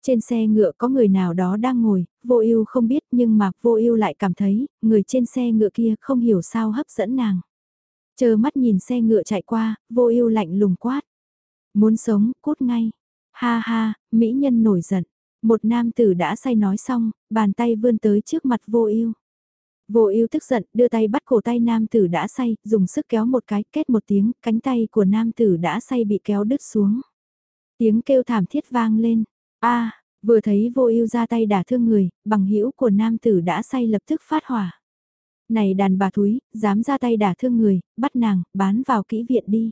A: Trên xe ngựa có người nào đó đang ngồi, vô ưu không biết nhưng mà vô ưu lại cảm thấy, người trên xe ngựa kia không hiểu sao hấp dẫn nàng. Chờ mắt nhìn xe ngựa chạy qua, vô ưu lạnh lùng quát. Muốn sống, cút ngay. Ha ha, mỹ nhân nổi giận. Một nam tử đã say nói xong, bàn tay vươn tới trước mặt vô ưu. Vô ưu tức giận, đưa tay bắt cổ tay nam tử đã say, dùng sức kéo một cái, kết một tiếng, cánh tay của nam tử đã say bị kéo đứt xuống. Tiếng kêu thảm thiết vang lên. a vừa thấy vô ưu ra tay đả thương người, bằng hữu của nam tử đã say lập tức phát hỏa. Này đàn bà thúi, dám ra tay đả thương người, bắt nàng, bán vào kỹ viện đi.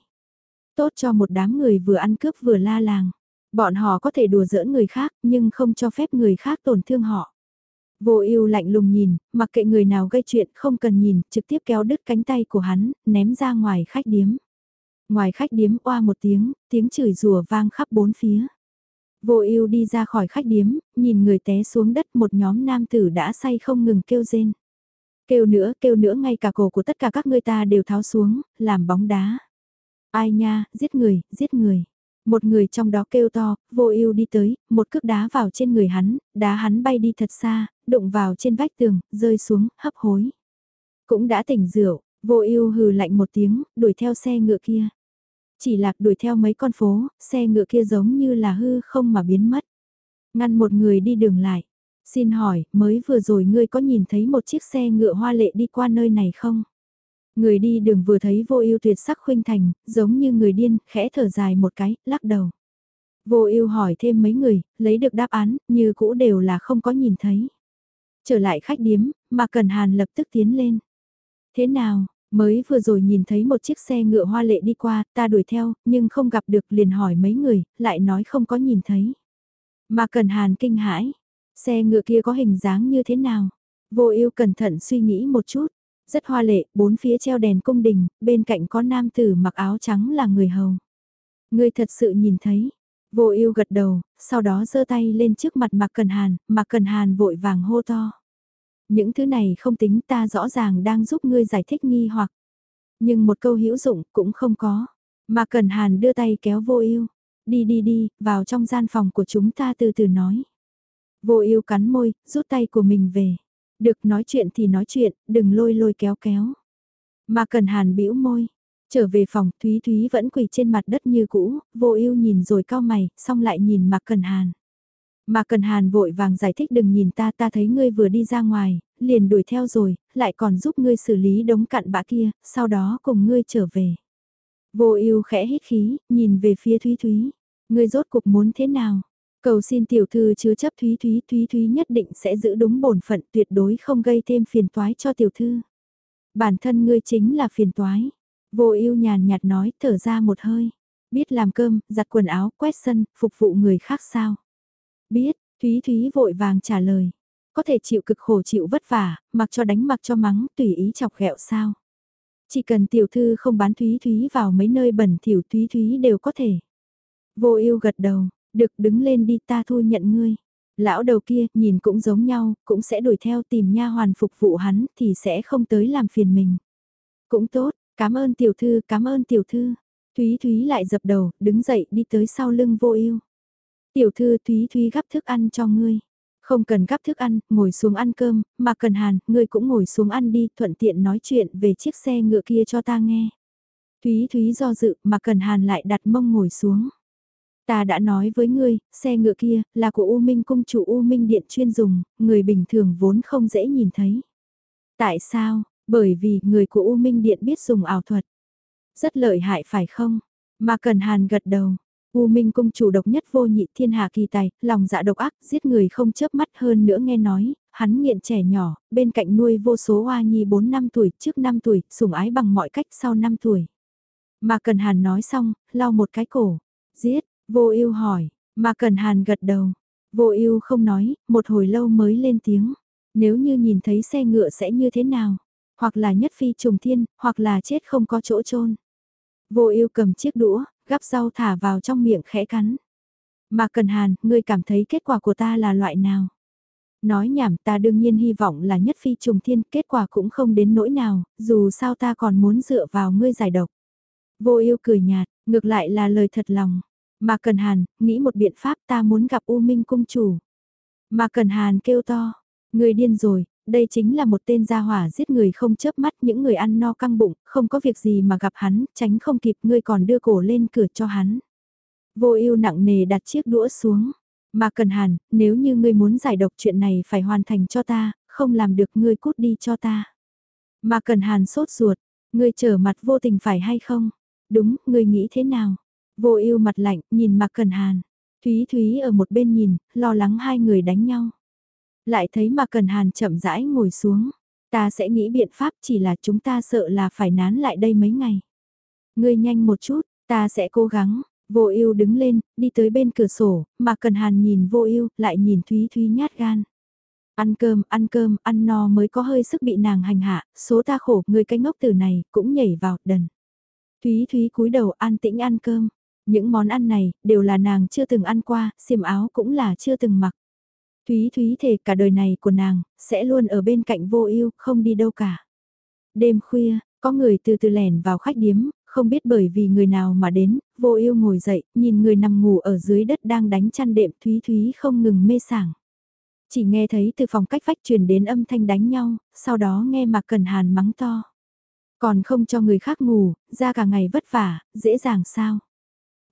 A: Tốt cho một đám người vừa ăn cướp vừa la làng. Bọn họ có thể đùa giỡn người khác, nhưng không cho phép người khác tổn thương họ. Vô ưu lạnh lùng nhìn, mặc kệ người nào gây chuyện không cần nhìn, trực tiếp kéo đứt cánh tay của hắn, ném ra ngoài khách điếm. Ngoài khách điếm oa một tiếng, tiếng chửi rủa vang khắp bốn phía. Vô ưu đi ra khỏi khách điếm, nhìn người té xuống đất một nhóm nam tử đã say không ngừng kêu rên. Kêu nữa, kêu nữa ngay cả cổ của tất cả các ngươi ta đều tháo xuống, làm bóng đá. Ai nha, giết người, giết người. Một người trong đó kêu to, vô ưu đi tới, một cước đá vào trên người hắn, đá hắn bay đi thật xa, đụng vào trên vách tường, rơi xuống, hấp hối. Cũng đã tỉnh rượu, vô ưu hừ lạnh một tiếng, đuổi theo xe ngựa kia. Chỉ lạc đuổi theo mấy con phố, xe ngựa kia giống như là hư không mà biến mất. Ngăn một người đi đường lại. Xin hỏi, mới vừa rồi ngươi có nhìn thấy một chiếc xe ngựa hoa lệ đi qua nơi này không? Người đi đường vừa thấy vô ưu tuyệt sắc khuynh thành, giống như người điên, khẽ thở dài một cái, lắc đầu. Vô ưu hỏi thêm mấy người, lấy được đáp án, như cũ đều là không có nhìn thấy. Trở lại khách điếm, mà Cần Hàn lập tức tiến lên. Thế nào, mới vừa rồi nhìn thấy một chiếc xe ngựa hoa lệ đi qua, ta đuổi theo, nhưng không gặp được liền hỏi mấy người, lại nói không có nhìn thấy. Mà Cần Hàn kinh hãi, xe ngựa kia có hình dáng như thế nào? Vô ưu cẩn thận suy nghĩ một chút, rất hoa lệ, bốn phía treo đèn cung đình, bên cạnh có nam tử mặc áo trắng là người hầu. ngươi thật sự nhìn thấy, vô ưu gật đầu, sau đó giơ tay lên trước mặt Mạc Cần Hàn, Mạc Cần Hàn vội vàng hô to. Những thứ này không tính ta rõ ràng đang giúp ngươi giải thích nghi hoặc. Nhưng một câu hữu dụng cũng không có. Mạc Cần Hàn đưa tay kéo vô ưu Đi đi đi, vào trong gian phòng của chúng ta từ từ nói. Vô ưu cắn môi, rút tay của mình về. Được nói chuyện thì nói chuyện, đừng lôi lôi kéo kéo. Mà cần hàn bĩu môi. Trở về phòng, Thúy Thúy vẫn quỳ trên mặt đất như cũ, vô ưu nhìn rồi cao mày, xong lại nhìn Mạc Cần Hàn. Mạc Cần Hàn vội vàng giải thích đừng nhìn ta, ta thấy ngươi vừa đi ra ngoài, liền đuổi theo rồi, lại còn giúp ngươi xử lý đống cặn bã kia, sau đó cùng ngươi trở về. Vô ưu khẽ hít khí, nhìn về phía Thúy Thúy. Ngươi rốt cuộc muốn thế nào? Cầu xin tiểu thư chứa chấp Thúy Thúy, Thúy Thúy nhất định sẽ giữ đúng bổn phận tuyệt đối không gây thêm phiền toái cho tiểu thư. Bản thân ngươi chính là phiền toái. Vô ưu nhàn nhạt nói, thở ra một hơi. Biết làm cơm, giặt quần áo, quét sân, phục vụ người khác sao? Biết, Thúy Thúy vội vàng trả lời. Có thể chịu cực khổ chịu vất vả, mặc cho đánh mặc cho mắng, tùy ý chọc ghẹo sao? Chỉ cần tiểu thư không bán Thúy Thúy vào mấy nơi bẩn thỉu Thúy Thúy đều có thể. Vô ưu gật đầu, được đứng lên đi ta thu nhận ngươi. Lão đầu kia nhìn cũng giống nhau, cũng sẽ đuổi theo tìm nha hoàn phục vụ hắn thì sẽ không tới làm phiền mình. Cũng tốt, cảm ơn tiểu thư, cảm ơn tiểu thư. Thúy Thúy lại dập đầu, đứng dậy đi tới sau lưng vô ưu. Tiểu thư Thúy Thúy gắp thức ăn cho ngươi. Không cần gắp thức ăn, ngồi xuống ăn cơm, mà cần hàn, ngươi cũng ngồi xuống ăn đi, thuận tiện nói chuyện về chiếc xe ngựa kia cho ta nghe. Thúy Thúy do dự, mà cần hàn lại đặt mông ngồi xuống. Ta đã nói với ngươi, xe ngựa kia là của U Minh cung chủ U Minh điện chuyên dùng, người bình thường vốn không dễ nhìn thấy. Tại sao? Bởi vì người của U Minh điện biết dùng ảo thuật. Rất lợi hại phải không? Mà Cần Hàn gật đầu. U Minh cung chủ độc nhất vô nhị thiên hạ kỳ tài, lòng dạ độc ác, giết người không chớp mắt hơn nữa nghe nói, hắn nghiện trẻ nhỏ, bên cạnh nuôi vô số hoa nhi 4 năm tuổi, trước 5 tuổi, sủng ái bằng mọi cách sau 5 tuổi. Mà Cần Hàn nói xong, lau một cái cổ, giết, Vô ưu hỏi, mà Cần Hàn gật đầu. Vô ưu không nói, một hồi lâu mới lên tiếng. Nếu như nhìn thấy xe ngựa sẽ như thế nào? Hoặc là nhất phi trùng thiên, hoặc là chết không có chỗ chôn. Vô ưu cầm chiếc đũa, gắp rau thả vào trong miệng khẽ cắn. Mà Cần Hàn, ngươi cảm thấy kết quả của ta là loại nào? Nói nhảm ta đương nhiên hy vọng là nhất phi trùng thiên, kết quả cũng không đến nỗi nào, dù sao ta còn muốn dựa vào ngươi giải độc. Vô ưu cười nhạt, ngược lại là lời thật lòng. Mà Cần Hàn, nghĩ một biện pháp ta muốn gặp U Minh Cung Chủ. Mà Cần Hàn kêu to, người điên rồi, đây chính là một tên gia hỏa giết người không chớp mắt những người ăn no căng bụng, không có việc gì mà gặp hắn, tránh không kịp ngươi còn đưa cổ lên cửa cho hắn. Vô ưu nặng nề đặt chiếc đũa xuống. Mà Cần Hàn, nếu như ngươi muốn giải độc chuyện này phải hoàn thành cho ta, không làm được ngươi cút đi cho ta. Mà Cần Hàn sốt ruột, ngươi trở mặt vô tình phải hay không? Đúng, ngươi nghĩ thế nào? Vô ưu mặt lạnh, nhìn Mạc Cần Hàn. Thúy Thúy ở một bên nhìn, lo lắng hai người đánh nhau. Lại thấy Mạc Cần Hàn chậm rãi ngồi xuống. Ta sẽ nghĩ biện pháp chỉ là chúng ta sợ là phải nán lại đây mấy ngày. Ngươi nhanh một chút, ta sẽ cố gắng. Vô ưu đứng lên, đi tới bên cửa sổ, Mạc Cần Hàn nhìn vô ưu, lại nhìn Thúy Thúy nhát gan. Ăn cơm, ăn cơm, ăn no mới có hơi sức bị nàng hành hạ, số ta khổ, người cái ngốc từ này, cũng nhảy vào, đần. Thúy Thúy cúi đầu an tĩnh ăn cơm. Những món ăn này, đều là nàng chưa từng ăn qua, xiêm áo cũng là chưa từng mặc. Thúy Thúy thề cả đời này của nàng, sẽ luôn ở bên cạnh vô ưu không đi đâu cả. Đêm khuya, có người từ từ lẻn vào khách điếm, không biết bởi vì người nào mà đến, vô ưu ngồi dậy, nhìn người nằm ngủ ở dưới đất đang đánh chăn đệm Thúy Thúy không ngừng mê sảng. Chỉ nghe thấy từ phòng cách vách truyền đến âm thanh đánh nhau, sau đó nghe Mạc Cần Hàn mắng to. Còn không cho người khác ngủ, ra cả ngày vất vả, dễ dàng sao?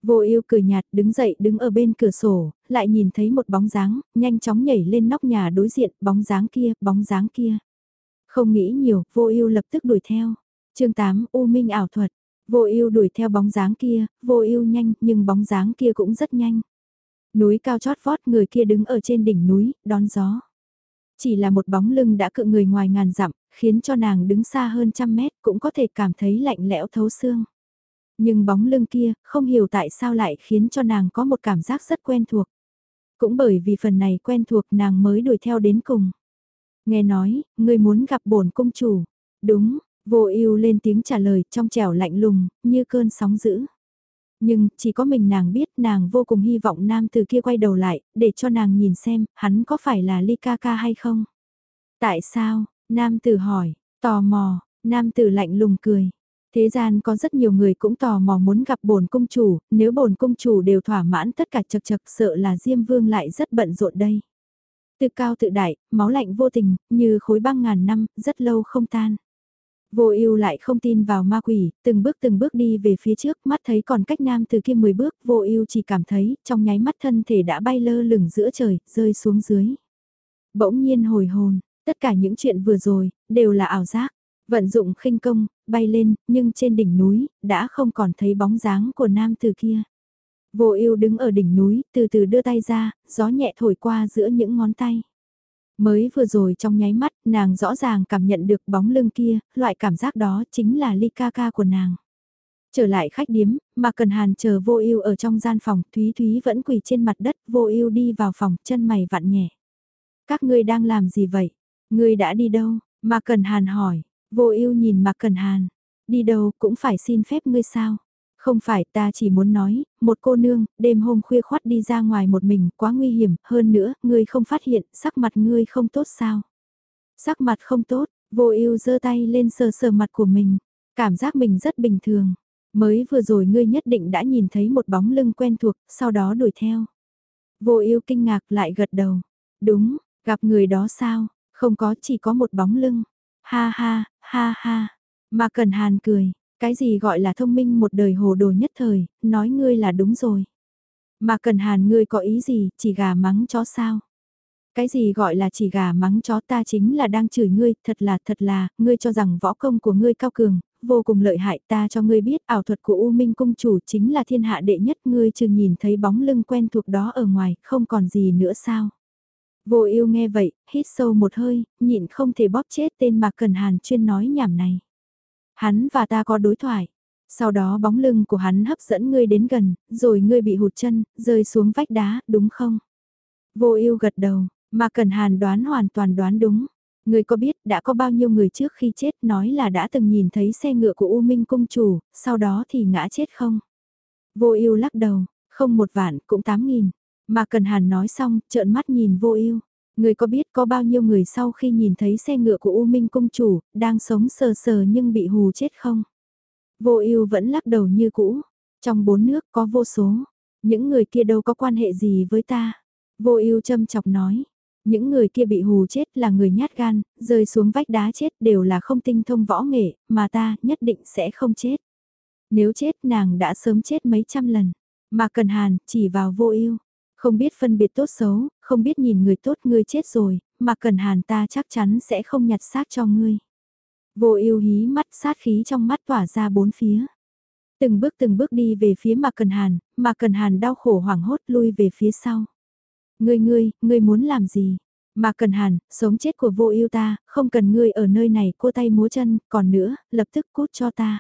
A: Vô ưu cười nhạt đứng dậy đứng ở bên cửa sổ, lại nhìn thấy một bóng dáng, nhanh chóng nhảy lên nóc nhà đối diện, bóng dáng kia, bóng dáng kia. Không nghĩ nhiều, vô ưu lập tức đuổi theo. chương 8 U Minh ảo thuật. Vô ưu đuổi theo bóng dáng kia, vô ưu nhanh, nhưng bóng dáng kia cũng rất nhanh. Núi cao chót vót người kia đứng ở trên đỉnh núi, đón gió. Chỉ là một bóng lưng đã cự người ngoài ngàn dặm, khiến cho nàng đứng xa hơn trăm mét cũng có thể cảm thấy lạnh lẽo thấu xương. Nhưng bóng lưng kia, không hiểu tại sao lại khiến cho nàng có một cảm giác rất quen thuộc. Cũng bởi vì phần này quen thuộc nàng mới đuổi theo đến cùng. Nghe nói, ngươi muốn gặp bổn công chủ. Đúng, vô ưu lên tiếng trả lời trong trẻo lạnh lùng, như cơn sóng dữ. Nhưng, chỉ có mình nàng biết nàng vô cùng hy vọng nam từ kia quay đầu lại, để cho nàng nhìn xem, hắn có phải là ly ca ca hay không? Tại sao? Nam tử hỏi, tò mò, nam tử lạnh lùng cười. Thế gian có rất nhiều người cũng tò mò muốn gặp bổn công chủ, nếu bổn công chủ đều thỏa mãn tất cả chật chật sợ là Diêm Vương lại rất bận rộn đây. Tự cao tự đại, máu lạnh vô tình, như khối băng ngàn năm, rất lâu không tan. Vô ưu lại không tin vào ma quỷ, từng bước từng bước đi về phía trước, mắt thấy còn cách nam từ kia 10 bước, vô ưu chỉ cảm thấy, trong nháy mắt thân thể đã bay lơ lửng giữa trời, rơi xuống dưới. Bỗng nhiên hồi hồn, tất cả những chuyện vừa rồi, đều là ảo giác. Vận dụng khinh công, bay lên, nhưng trên đỉnh núi, đã không còn thấy bóng dáng của nam từ kia. Vô ưu đứng ở đỉnh núi, từ từ đưa tay ra, gió nhẹ thổi qua giữa những ngón tay. Mới vừa rồi trong nháy mắt, nàng rõ ràng cảm nhận được bóng lưng kia, loại cảm giác đó chính là ly ca ca của nàng. Trở lại khách điếm, mà cần hàn chờ vô ưu ở trong gian phòng, Thúy Thúy vẫn quỳ trên mặt đất, vô ưu đi vào phòng, chân mày vặn nhẹ. Các ngươi đang làm gì vậy? Ngươi đã đi đâu? Mà cần hàn hỏi, vô ưu nhìn mà cần hàn. Đi đâu cũng phải xin phép ngươi sao? Không phải ta chỉ muốn nói, một cô nương, đêm hôm khuya khoát đi ra ngoài một mình quá nguy hiểm, hơn nữa, ngươi không phát hiện, sắc mặt ngươi không tốt sao? Sắc mặt không tốt, vô ưu giơ tay lên sờ sờ mặt của mình, cảm giác mình rất bình thường. Mới vừa rồi ngươi nhất định đã nhìn thấy một bóng lưng quen thuộc, sau đó đuổi theo. Vô ưu kinh ngạc lại gật đầu. Đúng, gặp người đó sao? Không có chỉ có một bóng lưng. Ha ha, ha ha. Mà Cần Hàn cười, cái gì gọi là thông minh một đời hồ đồ nhất thời, nói ngươi là đúng rồi. Mà cần hàn ngươi có ý gì, chỉ gà mắng chó sao? Cái gì gọi là chỉ gà mắng chó ta chính là đang chửi ngươi, thật là, thật là, ngươi cho rằng võ công của ngươi cao cường, vô cùng lợi hại ta cho ngươi biết ảo thuật của U Minh Cung Chủ chính là thiên hạ đệ nhất ngươi chừng nhìn thấy bóng lưng quen thuộc đó ở ngoài, không còn gì nữa sao? Vô yêu nghe vậy, hít sâu một hơi, nhịn không thể bóp chết tên Mạc Cần Hàn chuyên nói nhảm này. Hắn và ta có đối thoại. Sau đó bóng lưng của hắn hấp dẫn ngươi đến gần, rồi ngươi bị hụt chân, rơi xuống vách đá, đúng không? Vô ưu gật đầu, mà Cần Hàn đoán hoàn toàn đoán đúng. Ngươi có biết đã có bao nhiêu người trước khi chết nói là đã từng nhìn thấy xe ngựa của U Minh Cung Chủ, sau đó thì ngã chết không? Vô ưu lắc đầu, không một vạn cũng tám nghìn. Mà Cần Hàn nói xong, trợn mắt nhìn vô ưu. Người có biết có bao nhiêu người sau khi nhìn thấy xe ngựa của U Minh Công Chủ, đang sống sờ sờ nhưng bị hù chết không? Vô ưu vẫn lắc đầu như cũ. Trong bốn nước có vô số. Những người kia đâu có quan hệ gì với ta. Vô ưu châm chọc nói. Những người kia bị hù chết là người nhát gan, rơi xuống vách đá chết đều là không tinh thông võ nghệ, mà ta nhất định sẽ không chết. Nếu chết nàng đã sớm chết mấy trăm lần. Mà cần hàn chỉ vào vô ưu không biết phân biệt tốt xấu, không biết nhìn người tốt ngươi chết rồi, mà cần hàn ta chắc chắn sẽ không nhặt xác cho ngươi. Vô yêu hí mắt sát khí trong mắt tỏa ra bốn phía. Từng bước từng bước đi về phía mà cần hàn, mà cần hàn đau khổ hoảng hốt lui về phía sau. Ngươi ngươi, ngươi muốn làm gì? Mà cần hàn, sống chết của vô yêu ta, không cần ngươi ở nơi này cô tay múa chân, còn nữa, lập tức cút cho ta.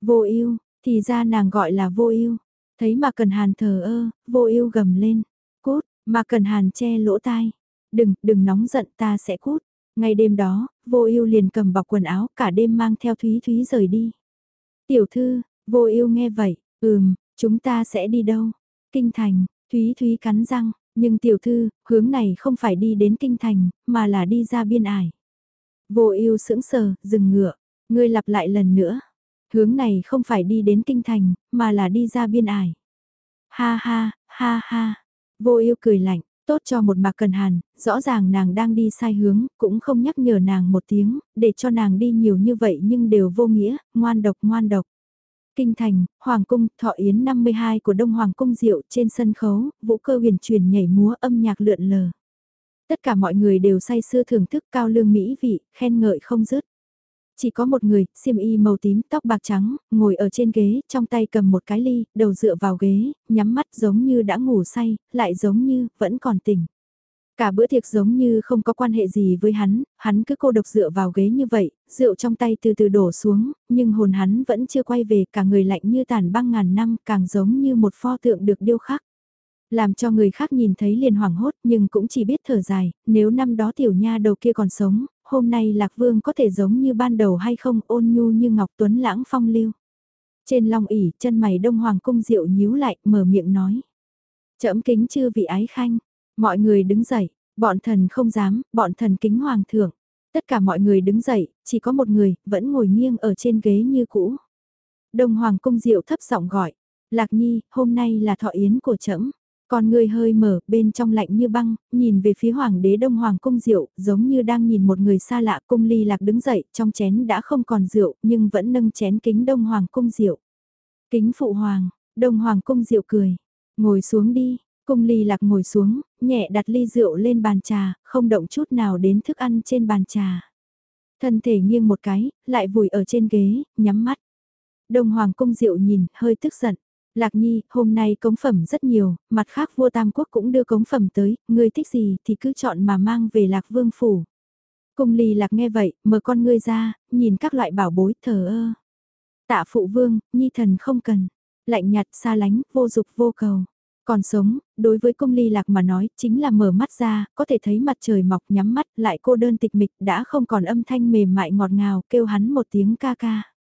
A: Vô yêu, thì ra nàng gọi là vô yêu. Thấy mà cần hàn thờ ơ, vô ưu gầm lên. Cút, mà cần hàn che lỗ tai. Đừng, đừng nóng giận ta sẽ cút. Ngay đêm đó, vô ưu liền cầm bọc quần áo cả đêm mang theo Thúy Thúy rời đi. Tiểu thư, vô ưu nghe vậy, ừm, chúng ta sẽ đi đâu? Kinh thành, Thúy Thúy cắn răng, nhưng tiểu thư, hướng này không phải đi đến kinh thành, mà là đi ra biên ải. Vô ưu sững sờ, dừng ngựa, ngươi lặp lại lần nữa. Hướng này không phải đi đến kinh thành, mà là đi ra biên ải. Ha ha, ha ha. Vô yêu cười lạnh, Tốt cho một mạc cần hàn, rõ ràng nàng đang đi sai hướng, cũng không nhắc nhở nàng một tiếng, để cho nàng đi nhiều như vậy nhưng đều vô nghĩa, ngoan độc ngoan độc. Kinh thành, Hoàng cung, thọ yến 52 của Đông Hoàng cung diệu trên sân khấu, vũ cơ huyền truyền nhảy múa âm nhạc lượn lờ. Tất cả mọi người đều say sưa thưởng thức cao lương mỹ vị, khen ngợi không dứt. Chỉ có một người, xiêm y màu tím, tóc bạc trắng, ngồi ở trên ghế, trong tay cầm một cái ly, đầu dựa vào ghế, nhắm mắt giống như đã ngủ say, lại giống như, vẫn còn tỉnh. Cả bữa tiệc giống như không có quan hệ gì với hắn, hắn cứ cô độc dựa vào ghế như vậy, rượu trong tay từ từ đổ xuống, nhưng hồn hắn vẫn chưa quay về, cả người lạnh như tàn băng ngàn năm, càng giống như một pho tượng được điêu khắc. Làm cho người khác nhìn thấy liền hoảng hốt nhưng cũng chỉ biết thở dài, nếu năm đó tiểu nha đầu kia còn sống, hôm nay Lạc Vương có thể giống như ban đầu hay không ôn nhu như Ngọc Tuấn lãng phong lưu. Trên long ỉ, chân mày đông hoàng cung diệu nhíu lại, mở miệng nói. Chậm kính chư vị ái khanh, mọi người đứng dậy, bọn thần không dám, bọn thần kính hoàng thượng. Tất cả mọi người đứng dậy, chỉ có một người, vẫn ngồi nghiêng ở trên ghế như cũ. Đông hoàng cung diệu thấp giọng gọi, Lạc Nhi, hôm nay là thọ yến của trẫm con người hơi mở, bên trong lạnh như băng, nhìn về phía hoàng đế đông hoàng cung rượu, giống như đang nhìn một người xa lạ cung ly lạc đứng dậy, trong chén đã không còn rượu, nhưng vẫn nâng chén kính đông hoàng cung rượu. Kính phụ hoàng, đông hoàng cung rượu cười, ngồi xuống đi, cung ly lạc ngồi xuống, nhẹ đặt ly rượu lên bàn trà, không động chút nào đến thức ăn trên bàn trà. Thân thể nghiêng một cái, lại vùi ở trên ghế, nhắm mắt. Đông hoàng cung rượu nhìn, hơi tức giận. Lạc Nhi, hôm nay cống phẩm rất nhiều, mặt khác vua Tam Quốc cũng đưa cống phẩm tới, ngươi thích gì thì cứ chọn mà mang về Lạc Vương Phủ. Cung ly Lạc nghe vậy, mở con ngươi ra, nhìn các loại bảo bối thờ ơ. Tạ Phụ Vương, Nhi thần không cần. Lạnh nhạt xa lánh, vô dục vô cầu. Còn sống, đối với cung ly lạc mà nói, chính là mở mắt ra, có thể thấy mặt trời mọc nhắm mắt, lại cô đơn tịch mịch, đã không còn âm thanh mềm mại ngọt ngào, kêu hắn một tiếng ca ca.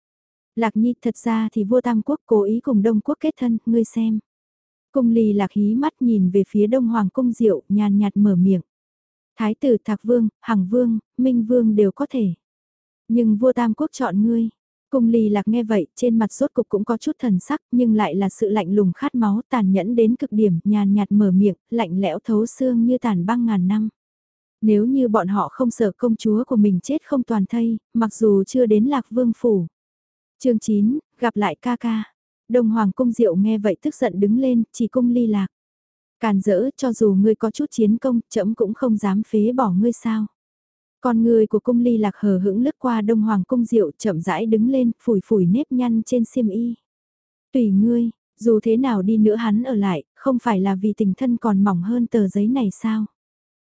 A: Lạc Nhi thật ra thì vua Tam Quốc cố ý cùng Đông Quốc kết thân, ngươi xem. Cung ly lạc hí mắt nhìn về phía Đông Hoàng Cung Diệu, nhàn nhạt mở miệng. Thái tử Thạc Vương, Hằng Vương, Minh Vương đều có thể. Nhưng vua Tam Quốc chọn ngươi. Cung ly lạc nghe vậy, trên mặt rốt cục cũng có chút thần sắc, nhưng lại là sự lạnh lùng khát máu tàn nhẫn đến cực điểm, nhàn nhạt mở miệng, lạnh lẽo thấu xương như tàn băng ngàn năm. Nếu như bọn họ không sợ công chúa của mình chết không toàn thây, mặc dù chưa đến lạc vương phủ chương 9, gặp lại ca ca. Đông Hoàng cung diệu nghe vậy tức giận đứng lên, chỉ cung ly lạc. Càn dỡ cho dù ngươi có chút chiến công, chậm cũng không dám phế bỏ ngươi sao. Con người của cung ly lạc hờ hững lướt qua đông hoàng cung diệu chậm rãi đứng lên, phủi phủi nếp nhăn trên xiêm y. Tùy ngươi, dù thế nào đi nữa hắn ở lại, không phải là vì tình thân còn mỏng hơn tờ giấy này sao.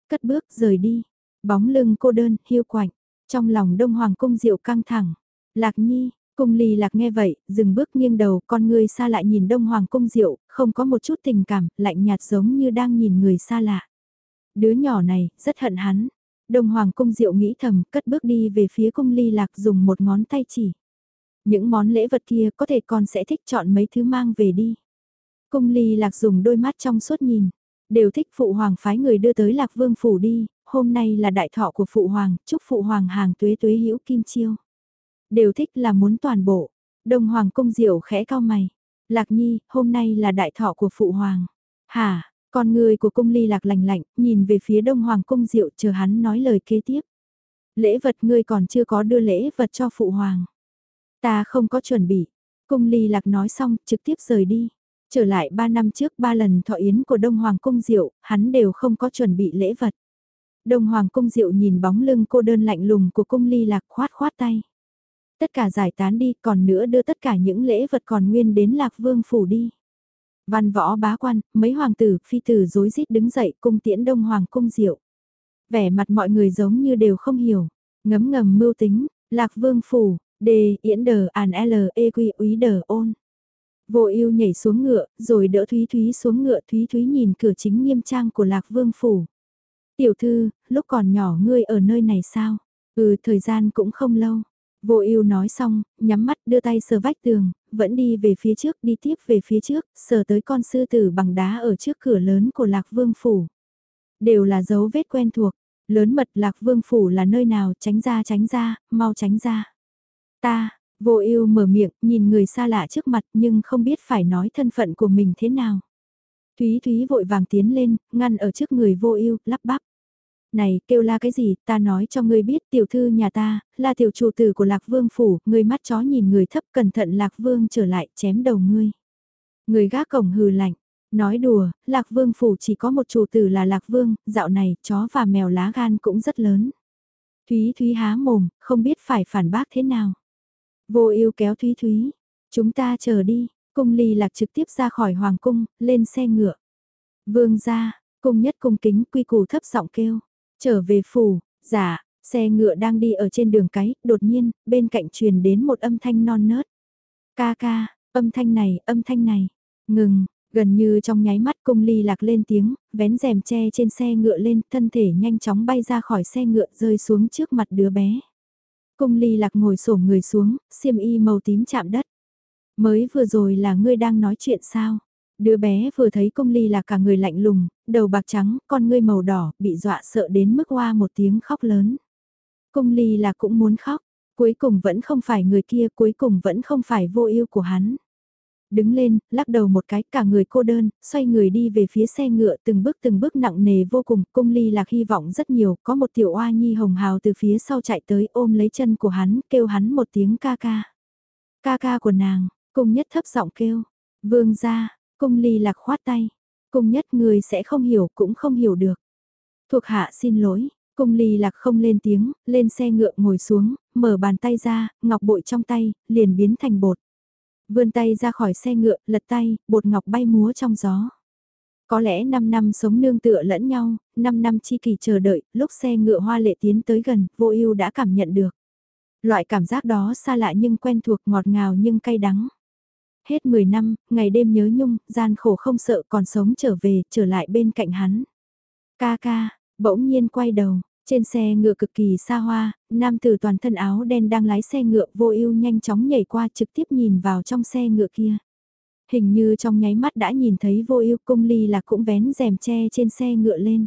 A: Cất bước rời đi, bóng lưng cô đơn, hiu quạnh, trong lòng đông hoàng cung diệu căng thẳng. Lạc nhi, Cung ly lạc nghe vậy, dừng bước nghiêng đầu, con người xa lại nhìn đông hoàng cung diệu, không có một chút tình cảm, lạnh nhạt giống như đang nhìn người xa lạ. Đứa nhỏ này, rất hận hắn. Đông hoàng cung diệu nghĩ thầm, cất bước đi về phía cung ly lạc dùng một ngón tay chỉ. Những món lễ vật kia có thể con sẽ thích chọn mấy thứ mang về đi. Cung ly lạc dùng đôi mắt trong suốt nhìn, đều thích phụ hoàng phái người đưa tới lạc vương phủ đi, hôm nay là đại thọ của phụ hoàng, chúc phụ hoàng hàng tuế tuế hữu kim chiêu đều thích là muốn toàn bộ. Đông Hoàng cung diệu khẽ cao mày. Lạc Nhi, hôm nay là đại thọ của Phụ Hoàng. Hả, con người của cung ly lạc lành lạnh, nhìn về phía Đông Hoàng cung diệu chờ hắn nói lời kế tiếp. Lễ vật ngươi còn chưa có đưa lễ vật cho Phụ Hoàng. Ta không có chuẩn bị. Cung ly lạc nói xong, trực tiếp rời đi. Trở lại ba năm trước ba lần thọ yến của Đông Hoàng cung diệu, hắn đều không có chuẩn bị lễ vật. Đông Hoàng cung diệu nhìn bóng lưng cô đơn lạnh lùng của cung ly lạc khoát khoát tay. Tất cả giải tán đi còn nữa đưa tất cả những lễ vật còn nguyên đến Lạc Vương phủ đi. Văn võ bá quan, mấy hoàng tử, phi tử rối rít đứng dậy cung tiễn đông hoàng cung diệu. Vẻ mặt mọi người giống như đều không hiểu, ngấm ngầm mưu tính, Lạc Vương phủ, đề, yễn đờ, an e l, e quy, úy đờ, ôn. Vô ưu nhảy xuống ngựa, rồi đỡ Thúy Thúy xuống ngựa Thúy Thúy nhìn cửa chính nghiêm trang của Lạc Vương Phủ. Tiểu thư, lúc còn nhỏ ngươi ở nơi này sao? Ừ, thời gian cũng không lâu. Vô ưu nói xong, nhắm mắt đưa tay sờ vách tường, vẫn đi về phía trước, đi tiếp về phía trước, sờ tới con sư tử bằng đá ở trước cửa lớn của Lạc Vương Phủ. Đều là dấu vết quen thuộc, lớn mật Lạc Vương Phủ là nơi nào, tránh ra tránh ra, mau tránh ra. Ta, vô ưu mở miệng, nhìn người xa lạ trước mặt nhưng không biết phải nói thân phận của mình thế nào. Thúy Thúy vội vàng tiến lên, ngăn ở trước người vô ưu lắp bắp. Này, kêu la cái gì, ta nói cho ngươi biết tiểu thư nhà ta, là tiểu chủ tử của Lạc Vương Phủ, ngươi mắt chó nhìn người thấp cẩn thận Lạc Vương trở lại chém đầu ngươi. Người gác cổng hừ lạnh, nói đùa, Lạc Vương Phủ chỉ có một chủ tử là Lạc Vương, dạo này chó và mèo lá gan cũng rất lớn. Thúy Thúy há mồm, không biết phải phản bác thế nào. Vô yêu kéo Thúy Thúy, chúng ta chờ đi, cung ly lạc trực tiếp ra khỏi hoàng cung, lên xe ngựa. Vương ra, cung nhất cung kính quy củ thấp giọng kêu. Trở về phủ, giả, xe ngựa đang đi ở trên đường cái, đột nhiên, bên cạnh truyền đến một âm thanh non nớt. Ca ca, âm thanh này, âm thanh này, ngừng, gần như trong nháy mắt cung ly lạc lên tiếng, vén rèm che trên xe ngựa lên, thân thể nhanh chóng bay ra khỏi xe ngựa rơi xuống trước mặt đứa bé. Cung ly lạc ngồi xổm người xuống, xiêm y màu tím chạm đất. Mới vừa rồi là ngươi đang nói chuyện sao? Đứa bé vừa thấy công ly là cả người lạnh lùng, đầu bạc trắng, con ngươi màu đỏ, bị dọa sợ đến mức hoa một tiếng khóc lớn. Công ly là cũng muốn khóc, cuối cùng vẫn không phải người kia, cuối cùng vẫn không phải vô yêu của hắn. Đứng lên, lắc đầu một cái, cả người cô đơn, xoay người đi về phía xe ngựa từng bước từng bước nặng nề vô cùng, cung ly lạc hy vọng rất nhiều, có một tiểu oa nhi hồng hào từ phía sau chạy tới ôm lấy chân của hắn, kêu hắn một tiếng ca ca. Ca ca của nàng, cung nhất thấp giọng kêu, vương ra, Cung ly lạc khoát tay. Cung nhất người sẽ không hiểu cũng không hiểu được. Thuộc hạ xin lỗi, cung ly lạc không lên tiếng, lên xe ngựa ngồi xuống, mở bàn tay ra, ngọc bội trong tay, liền biến thành bột. Vươn tay ra khỏi xe ngựa, lật tay, bột ngọc bay múa trong gió. Có lẽ 5 năm sống nương tựa lẫn nhau, 5 năm chi kỳ chờ đợi, lúc xe ngựa hoa lệ tiến tới gần, vô ưu đã cảm nhận được. Loại cảm giác đó xa lạ nhưng quen thuộc ngọt ngào nhưng cay đắng hết 10 năm, ngày đêm nhớ nhung, gian khổ không sợ còn sống trở về, trở lại bên cạnh hắn. Ca ca, bỗng nhiên quay đầu, trên xe ngựa cực kỳ xa hoa, nam tử toàn thân áo đen đang lái xe ngựa vô ưu nhanh chóng nhảy qua trực tiếp nhìn vào trong xe ngựa kia. Hình như trong nháy mắt đã nhìn thấy vô ưu cung ly là cũng vén rèm che trên xe ngựa lên.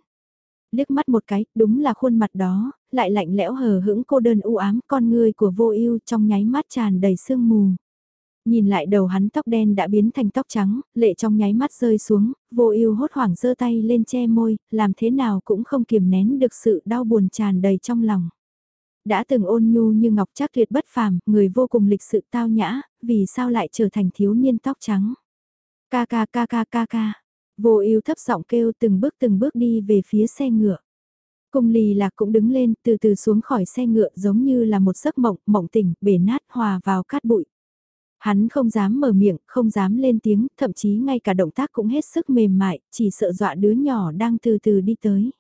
A: Liếc mắt một cái, đúng là khuôn mặt đó, lại lạnh lẽo hờ hững cô đơn u ám con người của vô ưu trong nháy mắt tràn đầy sương mù. Nhìn lại đầu hắn tóc đen đã biến thành tóc trắng, lệ trong nháy mắt rơi xuống, vô ưu hốt hoảng giơ tay lên che môi, làm thế nào cũng không kiềm nén được sự đau buồn tràn đầy trong lòng. Đã từng ôn nhu như ngọc chắc tuyệt bất phàm, người vô cùng lịch sự tao nhã, vì sao lại trở thành thiếu niên tóc trắng. Ca ca ca ca ca ca, vô ưu thấp giọng kêu từng bước từng bước đi về phía xe ngựa. Cung lì lạc cũng đứng lên từ từ xuống khỏi xe ngựa giống như là một giấc mộng, mộng tỉnh, bể nát hòa vào cát bụi. Hắn không dám mở miệng, không dám lên tiếng, thậm chí ngay cả động tác cũng hết sức mềm mại, chỉ sợ dọa đứa nhỏ đang từ từ đi tới.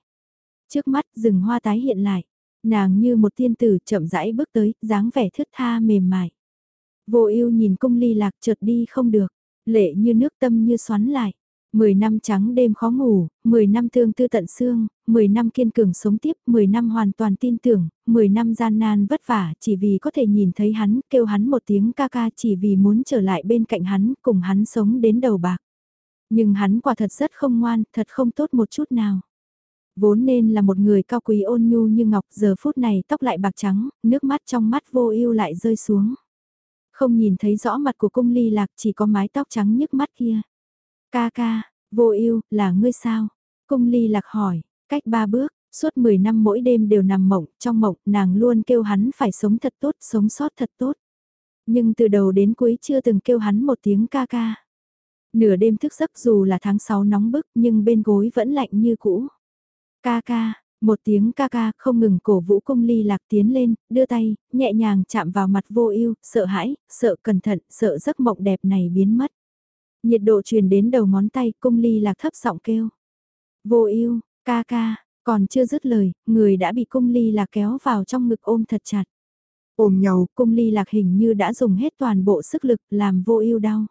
A: Trước mắt rừng hoa tái hiện lại, nàng như một tiên tử chậm rãi bước tới, dáng vẻ thướt tha mềm mại. Vô ưu nhìn cung ly lạc chợt đi không được, lệ như nước tâm như xoắn lại. Mười năm trắng đêm khó ngủ, mười năm thương tư tận xương, mười năm kiên cường sống tiếp, mười năm hoàn toàn tin tưởng, mười năm gian nan vất vả chỉ vì có thể nhìn thấy hắn, kêu hắn một tiếng ca ca chỉ vì muốn trở lại bên cạnh hắn, cùng hắn sống đến đầu bạc. Nhưng hắn quả thật rất không ngoan, thật không tốt một chút nào. Vốn nên là một người cao quý ôn nhu như ngọc, giờ phút này tóc lại bạc trắng, nước mắt trong mắt vô ưu lại rơi xuống. Không nhìn thấy rõ mặt của cung ly lạc chỉ có mái tóc trắng nhức mắt kia. Ca ca, vô ưu là ngươi sao? Cung ly lạc hỏi, cách ba bước, suốt 10 năm mỗi đêm đều nằm mộng, trong mộng nàng luôn kêu hắn phải sống thật tốt, sống sót thật tốt. Nhưng từ đầu đến cuối chưa từng kêu hắn một tiếng ca ca. Nửa đêm thức giấc dù là tháng 6 nóng bức nhưng bên gối vẫn lạnh như cũ. Ca ca, một tiếng ca ca không ngừng cổ vũ cung ly lạc tiến lên, đưa tay, nhẹ nhàng chạm vào mặt vô ưu sợ hãi, sợ cẩn thận, sợ giấc mộng đẹp này biến mất. Nhiệt độ truyền đến đầu ngón tay, cung ly lạc thấp giọng kêu. Vô ưu ca ca, còn chưa dứt lời, người đã bị cung ly lạc kéo vào trong ngực ôm thật chặt. Ôm nhau, cung ly lạc hình như đã dùng hết toàn bộ sức lực làm vô ưu đau.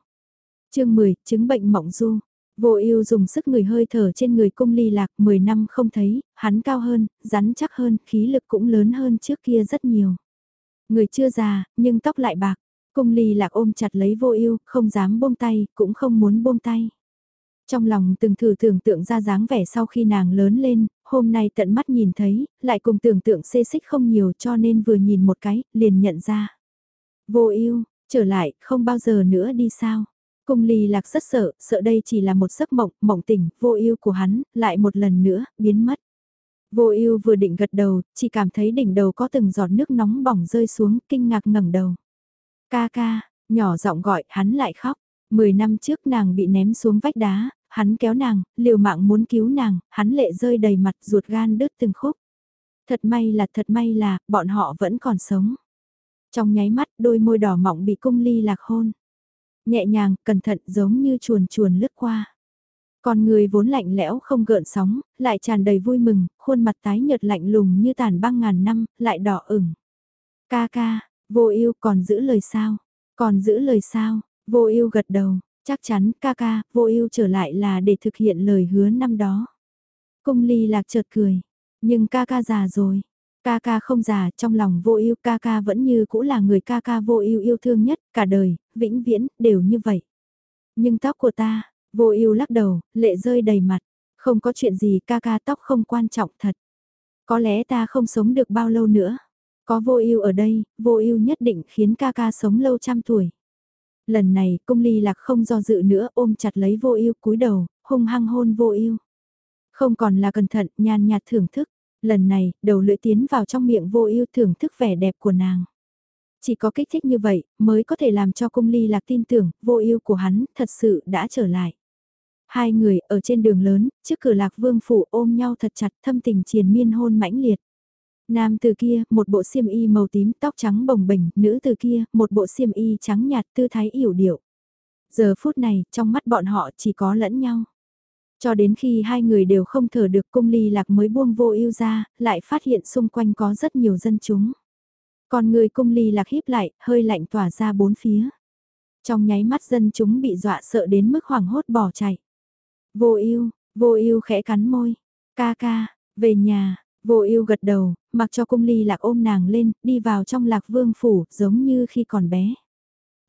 A: chương 10, chứng bệnh mộng du. Vô ưu dùng sức người hơi thở trên người cung ly lạc 10 năm không thấy, hắn cao hơn, rắn chắc hơn, khí lực cũng lớn hơn trước kia rất nhiều. Người chưa già, nhưng tóc lại bạc, Cung ly lạc ôm chặt lấy vô ưu không dám buông tay, cũng không muốn buông tay. Trong lòng từng thử tưởng tượng ra dáng vẻ sau khi nàng lớn lên, hôm nay tận mắt nhìn thấy, lại cùng tưởng tượng xê xích không nhiều cho nên vừa nhìn một cái, liền nhận ra. Vô ưu trở lại, không bao giờ nữa đi sao. Cung ly lạc rất sợ, sợ đây chỉ là một giấc mộng, mộng tỉnh, vô ưu của hắn, lại một lần nữa, biến mất. Vô ưu vừa định gật đầu, chỉ cảm thấy đỉnh đầu có từng giọt nước nóng bỏng rơi xuống, kinh ngạc ngẩng đầu. Ca ca, nhỏ giọng gọi, hắn lại khóc. Mười năm trước nàng bị ném xuống vách đá, hắn kéo nàng, liều mạng muốn cứu nàng, hắn lệ rơi đầy mặt ruột gan đứt từng khúc. Thật may là thật may là, bọn họ vẫn còn sống. Trong nháy mắt, đôi môi đỏ mọng bị cung ly lạc hôn. Nhẹ nhàng, cẩn thận giống như chuồn chuồn lướt qua. Còn người vốn lạnh lẽo không gợn sóng, lại tràn đầy vui mừng, khuôn mặt tái nhợt lạnh lùng như tàn băng ngàn năm, lại đỏ ửng. Ca ca, vô ưu còn giữ lời sao? Còn giữ lời sao? Vô ưu gật đầu, chắc chắn ca ca, vô ưu trở lại là để thực hiện lời hứa năm đó. Cung ly lạc chợt cười, nhưng ca ca già rồi. Ca ca không già, trong lòng vô ưu ca ca vẫn như cũ là người ca ca vô ưu yêu thương nhất, cả đời, vĩnh viễn, đều như vậy. Nhưng tóc của ta, vô ưu lắc đầu, lệ rơi đầy mặt, không có chuyện gì ca ca tóc không quan trọng thật. Có lẽ ta không sống được bao lâu nữa. Có vô ưu ở đây, vô ưu nhất định khiến ca ca sống lâu trăm tuổi. Lần này, cung ly lạc không do dự nữa ôm chặt lấy vô ưu cúi đầu, hung hăng hôn vô ưu. Không còn là cẩn thận, nhàn nhạt thưởng thức. Lần này, đầu lưỡi tiến vào trong miệng vô ưu thưởng thức vẻ đẹp của nàng. Chỉ có kích thích như vậy, mới có thể làm cho cung ly lạc tin tưởng, vô ưu của hắn, thật sự đã trở lại. Hai người ở trên đường lớn, trước cửa lạc vương phủ ôm nhau thật chặt thâm tình triền miên hôn mãnh liệt. Nam từ kia, một bộ xiêm y màu tím tóc trắng bồng bềnh, nữ từ kia, một bộ xiêm y trắng nhạt tư thái yểu điệu. Giờ phút này, trong mắt bọn họ chỉ có lẫn nhau. Cho đến khi hai người đều không thở được cung ly lạc mới buông vô ưu ra, lại phát hiện xung quanh có rất nhiều dân chúng. Còn người cung ly lạc híp lại, hơi lạnh tỏa ra bốn phía. Trong nháy mắt dân chúng bị dọa sợ đến mức hoảng hốt bỏ chạy. Vô ưu, vô ưu khẽ cắn môi. Ca ca, về nhà, vô ưu gật đầu, mặc cho cung ly lạc ôm nàng lên, đi vào trong lạc vương phủ, giống như khi còn bé.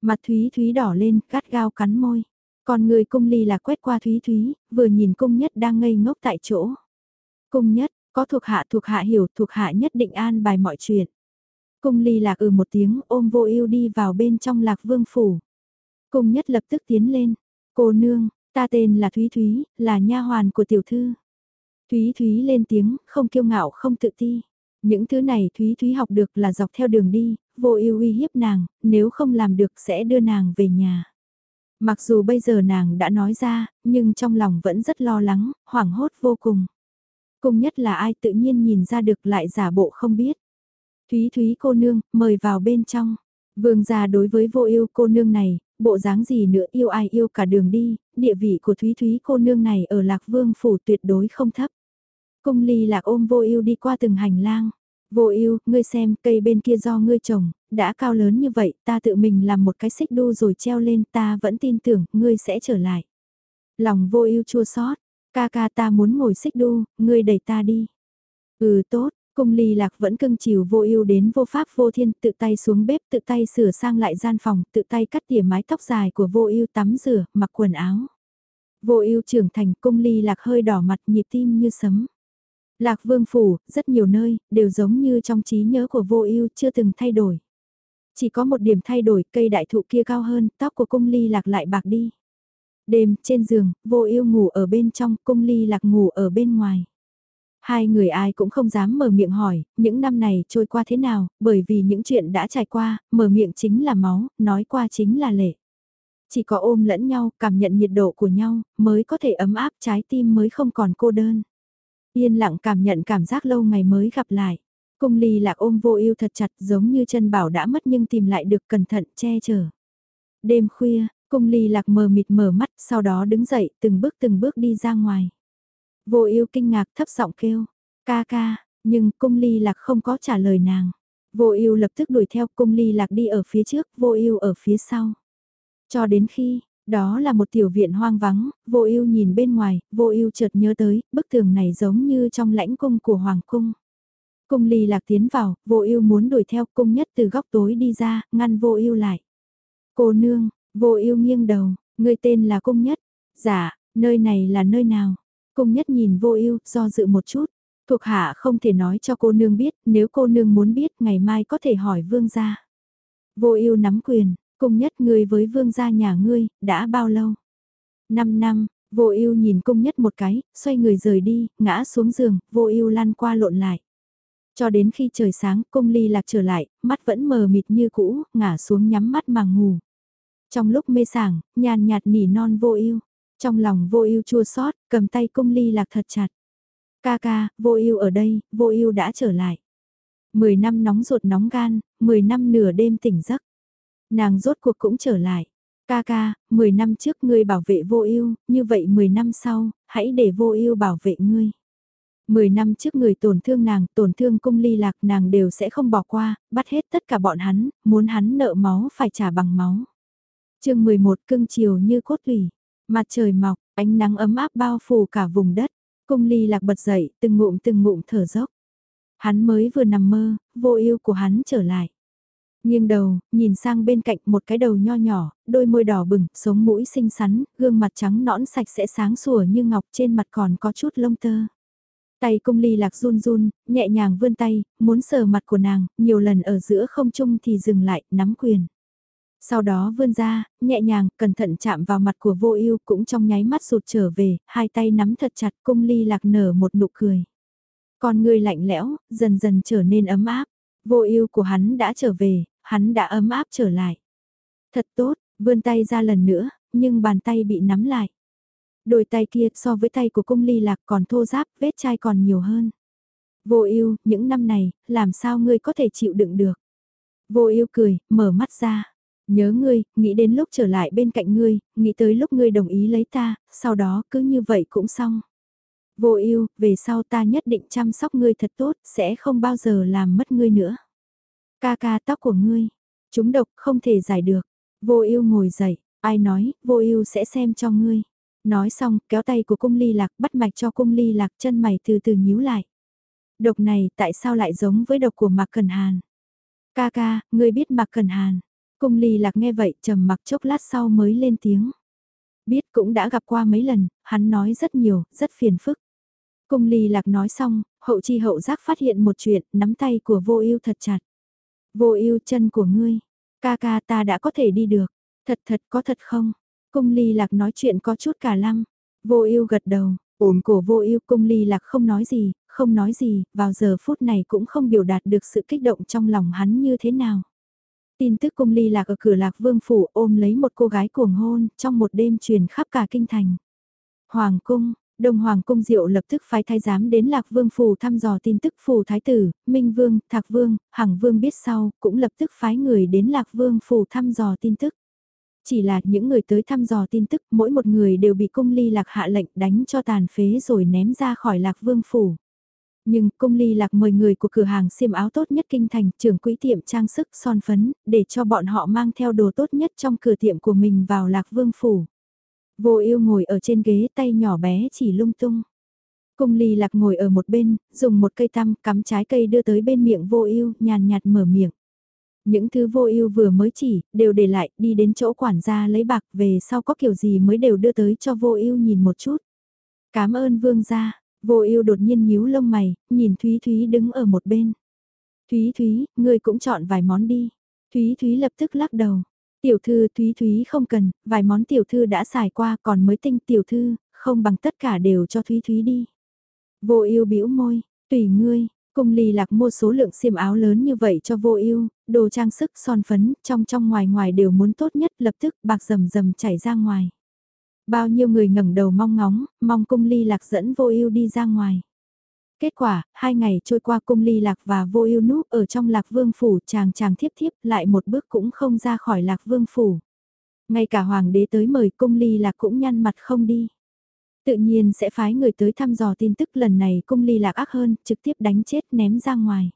A: Mặt Thúy Thúy đỏ lên, gắt gao cắn môi. Còn người cung ly lạc quét qua Thúy Thúy, vừa nhìn cung nhất đang ngây ngốc tại chỗ. Cung nhất, có thuộc hạ thuộc hạ hiểu thuộc hạ nhất định an bài mọi chuyện. Cung ly lạc ừ một tiếng ôm vô ưu đi vào bên trong lạc vương phủ. Cung nhất lập tức tiến lên. Cô nương, ta tên là Thúy Thúy, là nha hoàn của tiểu thư. Thúy Thúy lên tiếng, không kiêu ngạo không tự ti. Những thứ này Thúy Thúy học được là dọc theo đường đi, vô ưu uy hiếp nàng, nếu không làm được sẽ đưa nàng về nhà. Mặc dù bây giờ nàng đã nói ra, nhưng trong lòng vẫn rất lo lắng, hoảng hốt vô cùng. Cùng nhất là ai tự nhiên nhìn ra được lại giả bộ không biết. Thúy Thúy cô nương, mời vào bên trong. Vương gia đối với vô yêu cô nương này, bộ dáng gì nữa yêu ai yêu cả đường đi, địa vị của Thúy Thúy cô nương này ở Lạc Vương phủ tuyệt đối không thấp. Cung ly lạc ôm vô ưu đi qua từng hành lang. Vô ưu, ngươi xem, cây bên kia do ngươi trồng, đã cao lớn như vậy, ta tự mình làm một cái xích đu rồi treo lên, ta vẫn tin tưởng, ngươi sẽ trở lại. Lòng vô ưu chua xót, ca ca ta muốn ngồi xích đu, ngươi đẩy ta đi. Ừ tốt, cung ly lạc vẫn cưng chiều vô ưu đến vô pháp vô thiên, tự tay xuống bếp, tự tay sửa sang lại gian phòng, tự tay cắt tỉa mái tóc dài của vô ưu tắm rửa, mặc quần áo. Vô ưu trưởng thành cung ly lạc hơi đỏ mặt nhịp tim như sấm. Lạc Vương Phủ, rất nhiều nơi, đều giống như trong trí nhớ của vô ưu chưa từng thay đổi. Chỉ có một điểm thay đổi, cây đại thụ kia cao hơn, tóc của cung ly lạc lại bạc đi. Đêm, trên giường, vô ưu ngủ ở bên trong, cung ly lạc ngủ ở bên ngoài. Hai người ai cũng không dám mở miệng hỏi, những năm này trôi qua thế nào, bởi vì những chuyện đã trải qua, mở miệng chính là máu, nói qua chính là lệ. Chỉ có ôm lẫn nhau, cảm nhận nhiệt độ của nhau, mới có thể ấm áp trái tim mới không còn cô đơn. Yên lặng cảm nhận cảm giác lâu ngày mới gặp lại. Cung ly lạc ôm vô ưu thật chặt giống như chân bảo đã mất nhưng tìm lại được cẩn thận che chở. Đêm khuya, cung ly lạc mờ mịt mở mắt sau đó đứng dậy từng bước từng bước đi ra ngoài. Vô ưu kinh ngạc thấp giọng kêu, ca ca, nhưng cung ly lạc không có trả lời nàng. Vô ưu lập tức đuổi theo cung ly lạc đi ở phía trước, vô ưu ở phía sau. Cho đến khi, đó là một tiểu viện hoang vắng, vô ưu nhìn bên ngoài, vô ưu chợt nhớ tới, bức tường này giống như trong lãnh cung của hoàng cung. Cung ly lạc tiến vào, vô ưu muốn đuổi theo cung nhất từ góc tối đi ra, ngăn vô ưu lại. Cô nương, vô ưu nghiêng đầu, người tên là cung nhất. Dạ, nơi này là nơi nào? Cung nhất nhìn vô ưu, do dự một chút. Thuộc hạ không thể nói cho cô nương biết, nếu cô nương muốn biết, ngày mai có thể hỏi vương gia. Vô ưu nắm quyền, Cung nhất ngươi với vương gia nhà ngươi, đã bao lâu? Năm năm, vô ưu nhìn cung nhất một cái, xoay người rời đi, ngã xuống giường, vô ưu lăn qua lộn lại. Cho đến khi trời sáng, cung ly lạc trở lại, mắt vẫn mờ mịt như cũ, ngả xuống nhắm mắt mà ngủ. Trong lúc mê sảng, nhàn nhạt nỉ non vô ưu trong lòng vô ưu chua xót cầm tay cung ly lạc thật chặt. Ca ca, vô ưu ở đây, vô ưu đã trở lại. Mười năm nóng ruột nóng gan, mười năm nửa đêm tỉnh giấc. Nàng rốt cuộc cũng trở lại. Ca ca, mười năm trước ngươi bảo vệ vô ưu, như vậy mười năm sau, hãy để vô ưu bảo vệ ngươi. Mười năm trước người tổn thương nàng, tổn thương cung ly lạc nàng đều sẽ không bỏ qua, bắt hết tất cả bọn hắn, muốn hắn nợ máu phải trả bằng máu. chương 11 cưng chiều như cốt thủy, mặt trời mọc, ánh nắng ấm áp bao phủ cả vùng đất, cung ly lạc bật dậy, từng ngụm từng ngụm thở dốc. Hắn mới vừa nằm mơ, vô ưu của hắn trở lại. Nghiêng đầu, nhìn sang bên cạnh một cái đầu nho nhỏ, đôi môi đỏ bừng, sống mũi xinh xắn, gương mặt trắng nõn sạch sẽ sáng sủa như ngọc trên mặt còn có chút lông tơ. Tay cung ly lạc run run, nhẹ nhàng vươn tay, muốn sờ mặt của nàng, nhiều lần ở giữa không trung thì dừng lại, nắm quyền. Sau đó vươn ra, nhẹ nhàng, cẩn thận chạm vào mặt của vô ưu cũng trong nháy mắt sụt trở về, hai tay nắm thật chặt cung ly lạc nở một nụ cười. Con người lạnh lẽo, dần dần trở nên ấm áp. Vô ưu của hắn đã trở về, hắn đã ấm áp trở lại. Thật tốt, vươn tay ra lần nữa, nhưng bàn tay bị nắm lại. Đôi tay kia so với tay của cung ly lạc còn thô giáp, vết chai còn nhiều hơn. Vô ưu, những năm này, làm sao ngươi có thể chịu đựng được? Vô ưu cười, mở mắt ra. Nhớ ngươi, nghĩ đến lúc trở lại bên cạnh ngươi, nghĩ tới lúc ngươi đồng ý lấy ta, sau đó cứ như vậy cũng xong. Vô ưu, về sau ta nhất định chăm sóc ngươi thật tốt, sẽ không bao giờ làm mất ngươi nữa. Ca ca tóc của ngươi, chúng độc không thể giải được. Vô ưu ngồi dậy, ai nói, vô ưu sẽ xem cho ngươi. Nói xong, kéo tay của cung ly lạc bắt mạch cho cung ly lạc chân mày từ từ nhíu lại. Độc này tại sao lại giống với độc của Mạc Cần Hàn? Ca ca, ngươi biết Mạc Cần Hàn. Cung ly lạc nghe vậy trầm mặc chốc lát sau mới lên tiếng. Biết cũng đã gặp qua mấy lần, hắn nói rất nhiều, rất phiền phức. Cung ly lạc nói xong, hậu chi hậu giác phát hiện một chuyện, nắm tay của vô ưu thật chặt. Vô ưu chân của ngươi, ca ca ta đã có thể đi được, thật thật có thật không? Cung ly lạc nói chuyện có chút cả lăng, vô ưu gật đầu, ổn cổ vô ưu cung ly lạc không nói gì, không nói gì, vào giờ phút này cũng không biểu đạt được sự kích động trong lòng hắn như thế nào. Tin tức cung ly lạc ở cửa lạc vương phủ ôm lấy một cô gái cuồng hôn trong một đêm truyền khắp cả kinh thành. Hoàng cung, Đông Hoàng cung diệu lập tức phái thái giám đến Lạc Vương phủ thăm dò tin tức phủ thái tử, Minh Vương, Thạc Vương, Hằng Vương biết sau, cũng lập tức phái người đến Lạc Vương phủ thăm dò tin tức. Chỉ là những người tới thăm dò tin tức, mỗi một người đều bị cung ly lạc hạ lệnh đánh cho tàn phế rồi ném ra khỏi Lạc Vương phủ. Nhưng cung ly lạc mời người của cửa hàng xiêm áo tốt nhất kinh thành, trưởng quỹ tiệm trang sức son phấn, để cho bọn họ mang theo đồ tốt nhất trong cửa tiệm của mình vào Lạc Vương phủ. Vô ưu ngồi ở trên ghế tay nhỏ bé chỉ lung tung. Cung ly lạc ngồi ở một bên, dùng một cây tăm cắm trái cây đưa tới bên miệng vô ưu nhàn nhạt mở miệng. Những thứ vô ưu vừa mới chỉ, đều để lại, đi đến chỗ quản gia lấy bạc về sau có kiểu gì mới đều đưa tới cho vô ưu nhìn một chút. Cảm ơn vương gia, vô ưu đột nhiên nhíu lông mày, nhìn Thúy Thúy đứng ở một bên. Thúy Thúy, ngươi cũng chọn vài món đi. Thúy Thúy lập tức lắc đầu. Tiểu thư Thúy Thúy không cần, vài món tiểu thư đã xài qua còn mới tinh tiểu thư, không bằng tất cả đều cho Thúy Thúy đi. Vô ưu bĩu môi, tùy ngươi, cung ly lạc mua số lượng xiêm áo lớn như vậy cho vô ưu, đồ trang sức son phấn, trong trong ngoài ngoài đều muốn tốt nhất lập tức bạc rầm rầm chảy ra ngoài. Bao nhiêu người ngẩng đầu mong ngóng, mong cung ly lạc dẫn vô ưu đi ra ngoài. Kết quả, hai ngày trôi qua cung ly lạc và vô ưu núp ở trong lạc vương phủ chàng chàng thiếp thiếp lại một bước cũng không ra khỏi lạc vương phủ. Ngay cả hoàng đế tới mời cung ly lạc cũng nhăn mặt không đi. Tự nhiên sẽ phái người tới thăm dò tin tức lần này cung ly lạc ác hơn, trực tiếp đánh chết ném ra ngoài.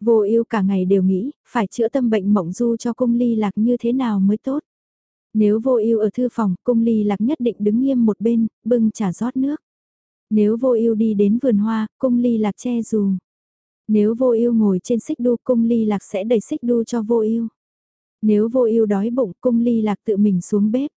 A: Vô ưu cả ngày đều nghĩ, phải chữa tâm bệnh mộng du cho cung ly lạc như thế nào mới tốt. Nếu vô ưu ở thư phòng, cung ly lạc nhất định đứng nghiêm một bên, bưng trà rót nước. Nếu vô ưu đi đến vườn hoa, cung ly lạc che dù. Nếu vô ưu ngồi trên xích đu, cung ly lạc sẽ đẩy xích đu cho vô ưu. Nếu vô ưu đói bụng, cung ly lạc tự mình xuống bếp.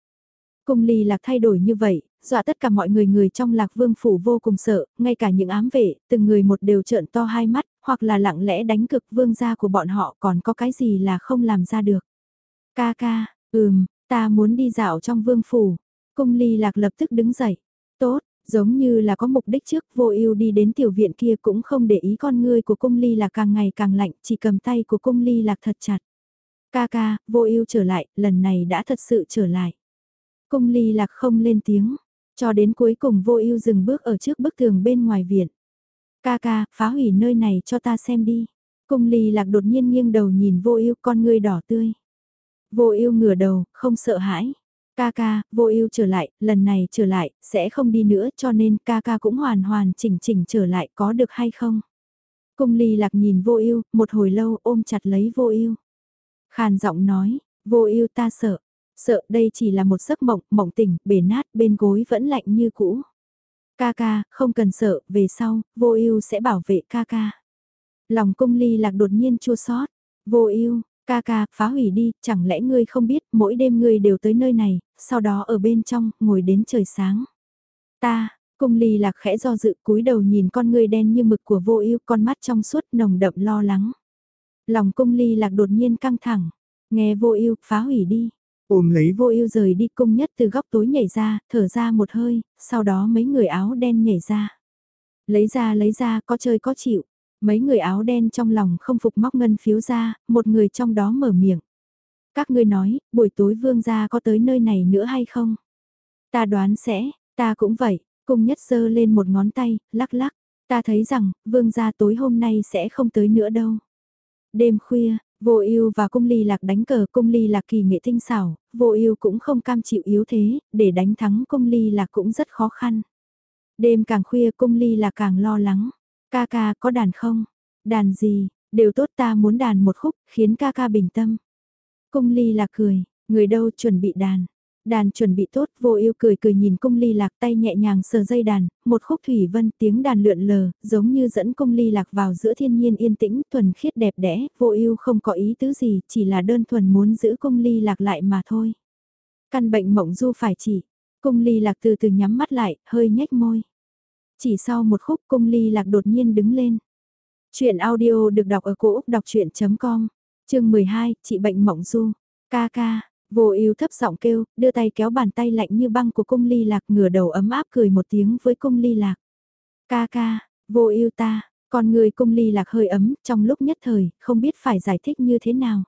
A: Cung ly lạc thay đổi như vậy, dọa tất cả mọi người người trong lạc vương phủ vô cùng sợ, ngay cả những ám vệ, từng người một đều trợn to hai mắt, hoặc là lặng lẽ đánh cực vương gia của bọn họ còn có cái gì là không làm ra được. Ca ca, ừm, ta muốn đi dạo trong vương phủ. Cung ly lạc lập tức đứng dậy. Tốt, giống như là có mục đích trước vô ưu đi đến tiểu viện kia cũng không để ý con ngươi của cung ly lạc càng ngày càng lạnh, chỉ cầm tay của cung ly lạc thật chặt. Ca ca, vô ưu trở lại, lần này đã thật sự trở lại. Cung ly lạc không lên tiếng, cho đến cuối cùng vô ưu dừng bước ở trước bức tường bên ngoài viện. Ca ca, phá hủy nơi này cho ta xem đi. Cung ly lạc đột nhiên nghiêng đầu nhìn vô ưu con ngươi đỏ tươi. Vô ưu ngửa đầu, không sợ hãi. Ca ca, vô ưu trở lại, lần này trở lại, sẽ không đi nữa cho nên ca ca cũng hoàn hoàn chỉnh chỉnh trở lại có được hay không? Cung ly lạc nhìn vô ưu một hồi lâu ôm chặt lấy vô ưu Khàn giọng nói, vô ưu ta sợ, sợ đây chỉ là một giấc mộng, mộng tỉnh, bể nát bên gối vẫn lạnh như cũ. Ca ca, không cần sợ, về sau, vô ưu sẽ bảo vệ ca ca. Lòng cung ly lạc đột nhiên chua xót vô ưu ca ca, phá hủy đi, chẳng lẽ ngươi không biết, mỗi đêm ngươi đều tới nơi này, sau đó ở bên trong, ngồi đến trời sáng. Ta, cung ly lạc khẽ do dự cúi đầu nhìn con ngươi đen như mực của vô ưu con mắt trong suốt nồng đậm lo lắng. Lòng cung ly lạc đột nhiên căng thẳng, nghe vô ưu phá hủy đi. Ôm lấy vô ưu rời đi cung nhất từ góc tối nhảy ra, thở ra một hơi, sau đó mấy người áo đen nhảy ra. Lấy ra lấy ra, có chơi có chịu. Mấy người áo đen trong lòng không phục móc ngân phiếu ra, một người trong đó mở miệng. Các ngươi nói, buổi tối vương gia có tới nơi này nữa hay không? Ta đoán sẽ, ta cũng vậy, cung nhất sơ lên một ngón tay, lắc lắc. Ta thấy rằng, vương gia tối hôm nay sẽ không tới nữa đâu. Đêm khuya, vô ưu và cung ly lạc đánh cờ cung ly lạc kỳ nghệ tinh xảo, vô ưu cũng không cam chịu yếu thế, để đánh thắng cung ly lạc cũng rất khó khăn. Đêm càng khuya cung ly lạc càng lo lắng. Ca ca có đàn không? Đàn gì? Đều tốt ta muốn đàn một khúc, khiến ca ca bình tâm. Cung ly lạc cười, người đâu chuẩn bị đàn. Đàn chuẩn bị tốt, vô yêu cười cười nhìn cung ly lạc tay nhẹ nhàng sờ dây đàn, một khúc thủy vân tiếng đàn lượn lờ, giống như dẫn cung ly lạc vào giữa thiên nhiên yên tĩnh, thuần khiết đẹp đẽ, vô yêu không có ý tứ gì, chỉ là đơn thuần muốn giữ cung ly lạc lại mà thôi. Căn bệnh mộng du phải chỉ, cung ly lạc từ từ nhắm mắt lại, hơi nhếch môi. Chỉ sau một khúc cung ly lạc đột nhiên đứng lên. Chuyện audio được đọc ở cổ Úc đọc chuyện.com, chương 12, chị bệnh mộng du, ca ca, vô ưu thấp giọng kêu, đưa tay kéo bàn tay lạnh như băng của cung ly lạc ngửa đầu ấm áp cười một tiếng với cung ly lạc. Ca ca, vô ưu ta, còn người cung ly lạc hơi ấm trong lúc nhất thời, không biết phải giải thích như thế nào.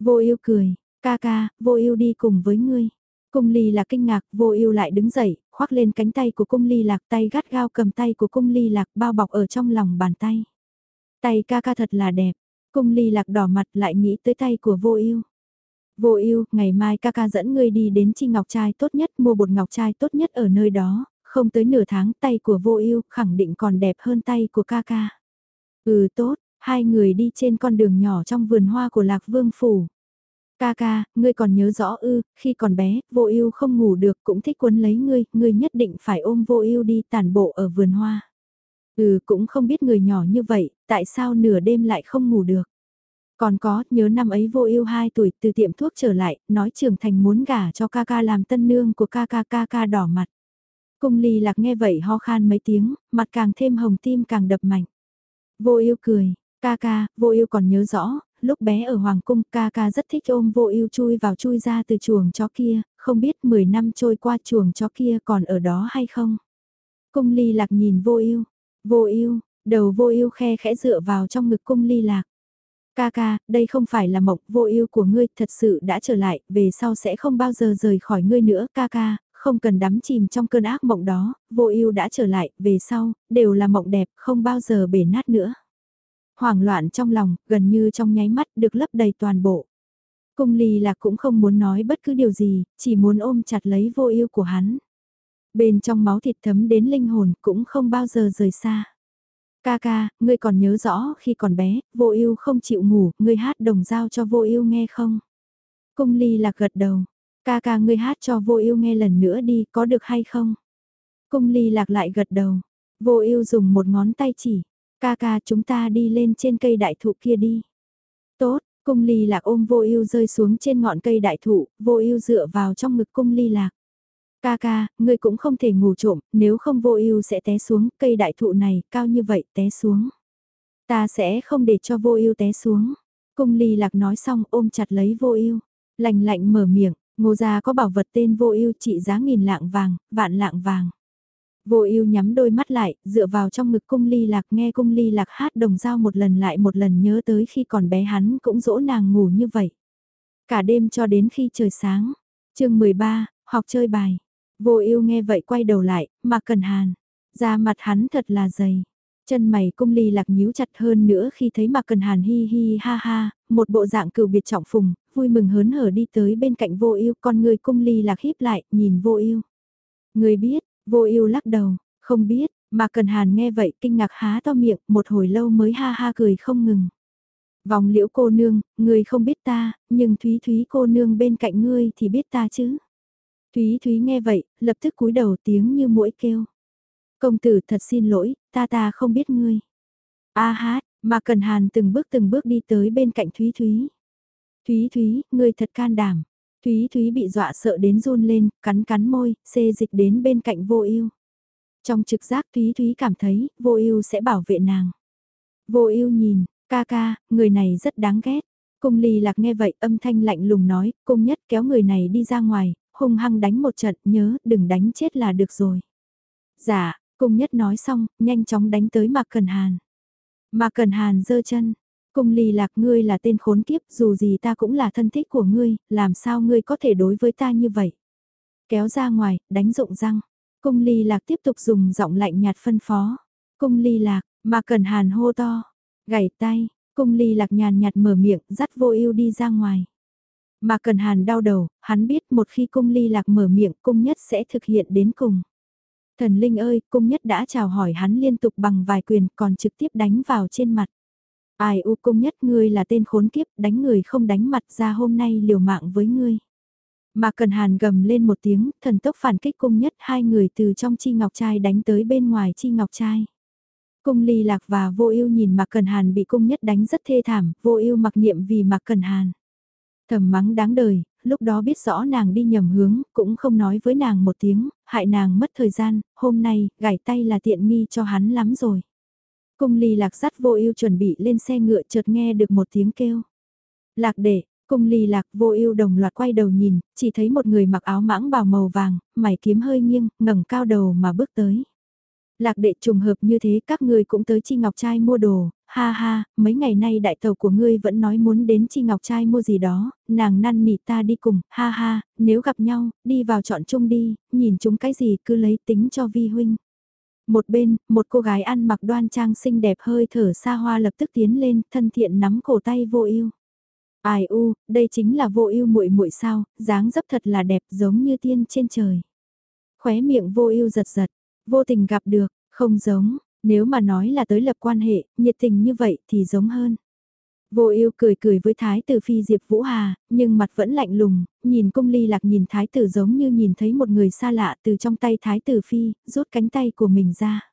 A: Vô ưu cười, ca ca, vô ưu đi cùng với ngươi. Cung ly lạc kinh ngạc, vô ưu lại đứng dậy, khoác lên cánh tay của cung ly lạc tay gắt gao cầm tay của cung ly lạc bao bọc ở trong lòng bàn tay. Tay ca ca thật là đẹp, cung ly lạc đỏ mặt lại nghĩ tới tay của vô ưu. Vô ưu, ngày mai ca ca dẫn ngươi đi đến chi ngọc trai tốt nhất mua bột ngọc trai tốt nhất ở nơi đó, không tới nửa tháng tay của vô ưu khẳng định còn đẹp hơn tay của ca ca. Ừ tốt, hai người đi trên con đường nhỏ trong vườn hoa của Lạc Vương Phủ. Ca ca, ngươi còn nhớ rõ ư, khi còn bé, vô ưu không ngủ được cũng thích quấn lấy ngươi, ngươi nhất định phải ôm vô ưu đi tàn bộ ở vườn hoa. Ừ cũng không biết người nhỏ như vậy, tại sao nửa đêm lại không ngủ được. Còn có, nhớ năm ấy vô ưu 2 tuổi từ tiệm thuốc trở lại, nói trưởng thành muốn gả cho ca ca làm tân nương của ca ca ca ca đỏ mặt. Cung ly lạc nghe vậy ho khan mấy tiếng, mặt càng thêm hồng tim càng đập mạnh. Vô ưu cười, ca ca, vô ưu còn nhớ rõ, lúc bé ở Hoàng Cung ca ca rất thích ôm vô ưu chui vào chui ra từ chuồng chó kia, không biết 10 năm trôi qua chuồng chó kia còn ở đó hay không. Cung ly lạc nhìn vô ưu vô ưu đầu vô ưu khe khẽ dựa vào trong ngực cung ly lạc. Ca ca, đây không phải là mộng vô ưu của ngươi, thật sự đã trở lại, về sau sẽ không bao giờ rời khỏi ngươi nữa, ca ca, không cần đắm chìm trong cơn ác mộng đó, vô ưu đã trở lại, về sau, đều là mộng đẹp, không bao giờ bể nát nữa. Hoảng loạn trong lòng, gần như trong nháy mắt được lấp đầy toàn bộ. Cung ly lạc cũng không muốn nói bất cứ điều gì, chỉ muốn ôm chặt lấy vô ưu của hắn. Bên trong máu thịt thấm đến linh hồn cũng không bao giờ rời xa. Ca ca, ngươi còn nhớ rõ khi còn bé, vô ưu không chịu ngủ, ngươi hát đồng dao cho vô ưu nghe không? Cung ly lạc gật đầu. Ca ca ngươi hát cho vô ưu nghe lần nữa đi, có được hay không? Cung ly lạc lại gật đầu. Vô ưu dùng một ngón tay chỉ. Ca ca chúng ta đi lên trên cây đại thụ kia đi. Tốt, cung ly lạc ôm vô ưu rơi xuống trên ngọn cây đại thụ, vô ưu dựa vào trong ngực cung ly lạc. Ca ca, ngươi cũng không thể ngủ trộm, nếu không vô ưu sẽ té xuống, cây đại thụ này cao như vậy té xuống. Ta sẽ không để cho vô ưu té xuống. Cung ly lạc nói xong ôm chặt lấy vô ưu. Lành lạnh mở miệng, ngô gia có bảo vật tên vô ưu trị giá nghìn lạng vàng, vạn lạng vàng. Vô ưu nhắm đôi mắt lại, dựa vào trong ngực cung ly lạc nghe cung ly lạc hát đồng dao một lần lại một lần nhớ tới khi còn bé hắn cũng dỗ nàng ngủ như vậy. Cả đêm cho đến khi trời sáng. chương 13, học chơi bài. Vô ưu nghe vậy quay đầu lại, mà cần hàn. Da mặt hắn thật là dày. Chân mày cung ly lạc nhíu chặt hơn nữa khi thấy mà cần hàn hi hi ha ha, một bộ dạng cựu biệt trọng phùng, vui mừng hớn hở đi tới bên cạnh vô ưu con người cung ly lạc híp lại, nhìn vô ưu Người biết, vô ưu lắc đầu, không biết, mà cần hàn nghe vậy kinh ngạc há to miệng, một hồi lâu mới ha ha cười không ngừng. Vòng liễu cô nương, người không biết ta, nhưng Thúy Thúy cô nương bên cạnh ngươi thì biết ta chứ. Thúy Thúy nghe vậy, lập tức cúi đầu tiếng như mũi kêu. Công tử thật xin lỗi, ta ta không biết ngươi. A hát, mà Cần Hàn từng bước từng bước đi tới bên cạnh Thúy Thúy. Thúy Thúy, ngươi thật can đảm. Thúy Thúy bị dọa sợ đến run lên, cắn cắn môi, xê dịch đến bên cạnh vô ưu. Trong trực giác Thúy Thúy cảm thấy, vô ưu sẽ bảo vệ nàng. Vô ưu nhìn, ca ca, người này rất đáng ghét. Cung ly lạc nghe vậy âm thanh lạnh lùng nói, cung nhất kéo người này đi ra ngoài, hung hăng đánh một trận, nhớ, đừng đánh chết là được rồi. Dạ, cung nhất nói xong, nhanh chóng đánh tới Mạc Cần Hàn. Mạc Cần Hàn giơ chân, cung ly lạc ngươi là tên khốn kiếp, dù gì ta cũng là thân thích của ngươi, làm sao ngươi có thể đối với ta như vậy. Kéo ra ngoài, đánh rụng răng, cung ly lạc tiếp tục dùng giọng lạnh nhạt phân phó. Cung ly lạc, mà Cần Hàn hô to, gảy tay, cung ly lạc nhàn nhạt mở miệng, dắt vô ưu đi ra ngoài. Mà Cần Hàn đau đầu, hắn biết một khi cung ly lạc mở miệng cung nhất sẽ thực hiện đến cùng. Thần Linh ơi, cung nhất đã chào hỏi hắn liên tục bằng vài quyền còn trực tiếp đánh vào trên mặt. Ai u cung nhất ngươi là tên khốn kiếp, đánh người không đánh mặt ra hôm nay liều mạng với ngươi. Mà Cần Hàn gầm lên một tiếng, thần tốc phản kích cung nhất hai người từ trong chi ngọc trai đánh tới bên ngoài chi ngọc trai. Cung ly lạc và vô ưu nhìn Mạc Cần Hàn bị cung nhất đánh rất thê thảm, vô ưu mặc niệm vì Mạc Cần Hàn. Thầm mắng đáng đời, lúc đó biết rõ nàng đi nhầm hướng, cũng không nói với nàng một tiếng, hại nàng mất thời gian, hôm nay, gảy tay là tiện nghi cho hắn lắm rồi. Cung ly lạc sắt vô ưu chuẩn bị lên xe ngựa chợt nghe được một tiếng kêu. Lạc đệ, cung ly lạc vô ưu đồng loạt quay đầu nhìn, chỉ thấy một người mặc áo mãng bào màu vàng, mày kiếm hơi nghiêng, ngẩng cao đầu mà bước tới. Lạc đệ trùng hợp như thế các ngươi cũng tới chi ngọc trai mua đồ, ha ha, mấy ngày nay đại tàu của ngươi vẫn nói muốn đến chi ngọc trai mua gì đó, nàng năn nỉ ta đi cùng, ha ha, nếu gặp nhau, đi vào chọn chung đi, nhìn chúng cái gì cứ lấy tính cho vi huynh. Một bên, một cô gái ăn mặc đoan trang xinh đẹp hơi thở xa hoa lập tức tiến lên, thân thiện nắm cổ tay vô ưu. Ai u, đây chính là vô ưu muội muội sao, dáng dấp thật là đẹp giống như tiên trên trời. Khóe miệng vô ưu giật giật, vô tình gặp được, không giống, nếu mà nói là tới lập quan hệ, nhiệt tình như vậy thì giống hơn. Vô yêu cười cười với thái tử phi Diệp Vũ Hà, nhưng mặt vẫn lạnh lùng, nhìn cung ly lạc nhìn thái tử giống như nhìn thấy một người xa lạ từ trong tay thái tử phi, rút cánh tay của mình ra.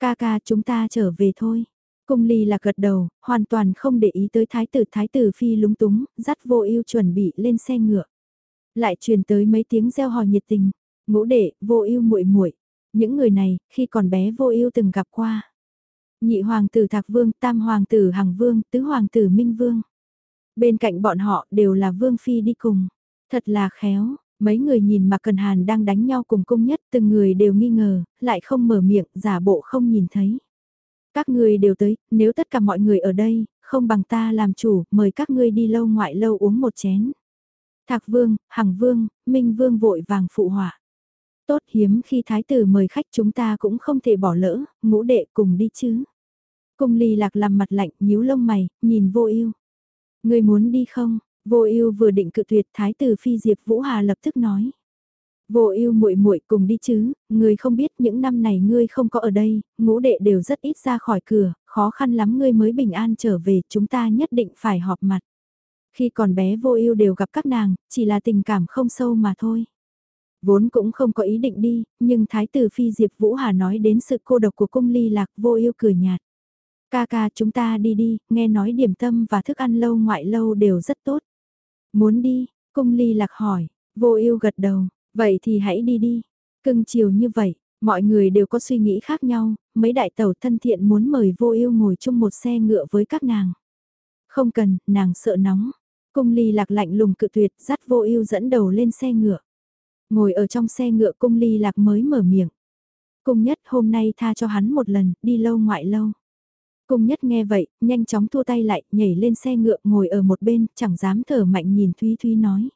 A: Ca ca chúng ta trở về thôi. Cung ly lạc gật đầu, hoàn toàn không để ý tới thái tử thái tử phi lúng túng, dắt vô yêu chuẩn bị lên xe ngựa. Lại truyền tới mấy tiếng reo hò nhiệt tình, ngũ đệ, vô yêu muội muội những người này, khi còn bé vô ưu từng gặp qua. Nhị hoàng tử Thạc Vương, tam hoàng tử Hằng Vương, tứ hoàng tử Minh Vương. Bên cạnh bọn họ đều là Vương Phi đi cùng. Thật là khéo, mấy người nhìn mà Cần Hàn đang đánh nhau cùng cung nhất, từng người đều nghi ngờ, lại không mở miệng, giả bộ không nhìn thấy. Các người đều tới, nếu tất cả mọi người ở đây, không bằng ta làm chủ, mời các ngươi đi lâu ngoại lâu uống một chén. Thạc Vương, Hằng Vương, Minh Vương vội vàng phụ họa. Tốt hiếm khi thái tử mời khách chúng ta cũng không thể bỏ lỡ, ngũ đệ cùng đi chứ. Cung ly lạc làm mặt lạnh, nhíu lông mày, nhìn vô ưu Người muốn đi không? Vô ưu vừa định cự tuyệt thái tử phi diệp Vũ Hà lập tức nói. Vô ưu muội muội cùng đi chứ, người không biết những năm này ngươi không có ở đây, ngũ đệ đều rất ít ra khỏi cửa, khó khăn lắm ngươi mới bình an trở về, chúng ta nhất định phải họp mặt. Khi còn bé vô ưu đều gặp các nàng, chỉ là tình cảm không sâu mà thôi. Vốn cũng không có ý định đi, nhưng Thái tử Phi Diệp Vũ Hà nói đến sự cô độc của cung ly lạc vô yêu cười nhạt. Ca ca chúng ta đi đi, nghe nói điểm tâm và thức ăn lâu ngoại lâu đều rất tốt. Muốn đi, cung ly lạc hỏi, vô yêu gật đầu, vậy thì hãy đi đi. Cưng chiều như vậy, mọi người đều có suy nghĩ khác nhau, mấy đại tàu thân thiện muốn mời vô yêu ngồi chung một xe ngựa với các nàng. Không cần, nàng sợ nóng. Cung ly lạc lạnh lùng cự tuyệt, dắt vô ưu dẫn đầu lên xe ngựa. Ngồi ở trong xe ngựa cung ly lạc mới mở miệng. Cung nhất hôm nay tha cho hắn một lần, đi lâu ngoại lâu. Cung nhất nghe vậy, nhanh chóng thua tay lại, nhảy lên xe ngựa ngồi ở một bên, chẳng dám thở mạnh nhìn Thúy Thúy nói.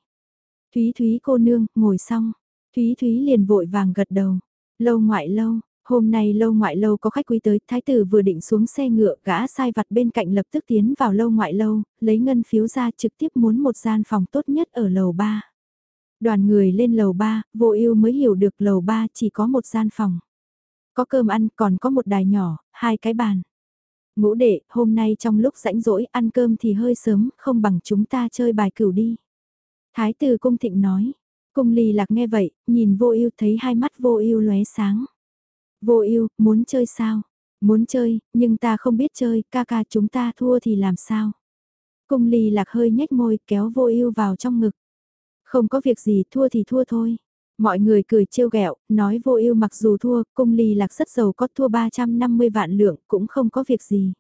A: Thúy Thúy cô nương, ngồi xong. Thúy Thúy liền vội vàng gật đầu. Lâu ngoại lâu, hôm nay lâu ngoại lâu có khách quý tới, thái tử vừa định xuống xe ngựa, gã sai vặt bên cạnh lập tức tiến vào lâu ngoại lâu, lấy ngân phiếu ra trực tiếp muốn một gian phòng tốt nhất ở lầu 3. Đoàn người lên lầu 3, vô ưu mới hiểu được lầu 3 chỉ có một gian phòng. Có cơm ăn còn có một đài nhỏ, hai cái bàn. Ngũ đệ, hôm nay trong lúc rãnh rỗi ăn cơm thì hơi sớm, không bằng chúng ta chơi bài cửu đi. Thái tử cung thịnh nói. Cung ly lạc nghe vậy, nhìn vô ưu thấy hai mắt vô ưu lóe sáng. Vô ưu muốn chơi sao? Muốn chơi, nhưng ta không biết chơi, ca ca chúng ta thua thì làm sao? Cung ly lạc hơi nhếch môi kéo vô ưu vào trong ngực. Không có việc gì, thua thì thua thôi. Mọi người cười trêu ghẹo, nói vô ưu mặc dù thua, cung ly lạc rất giàu có thua 350 vạn lượng cũng không có việc gì.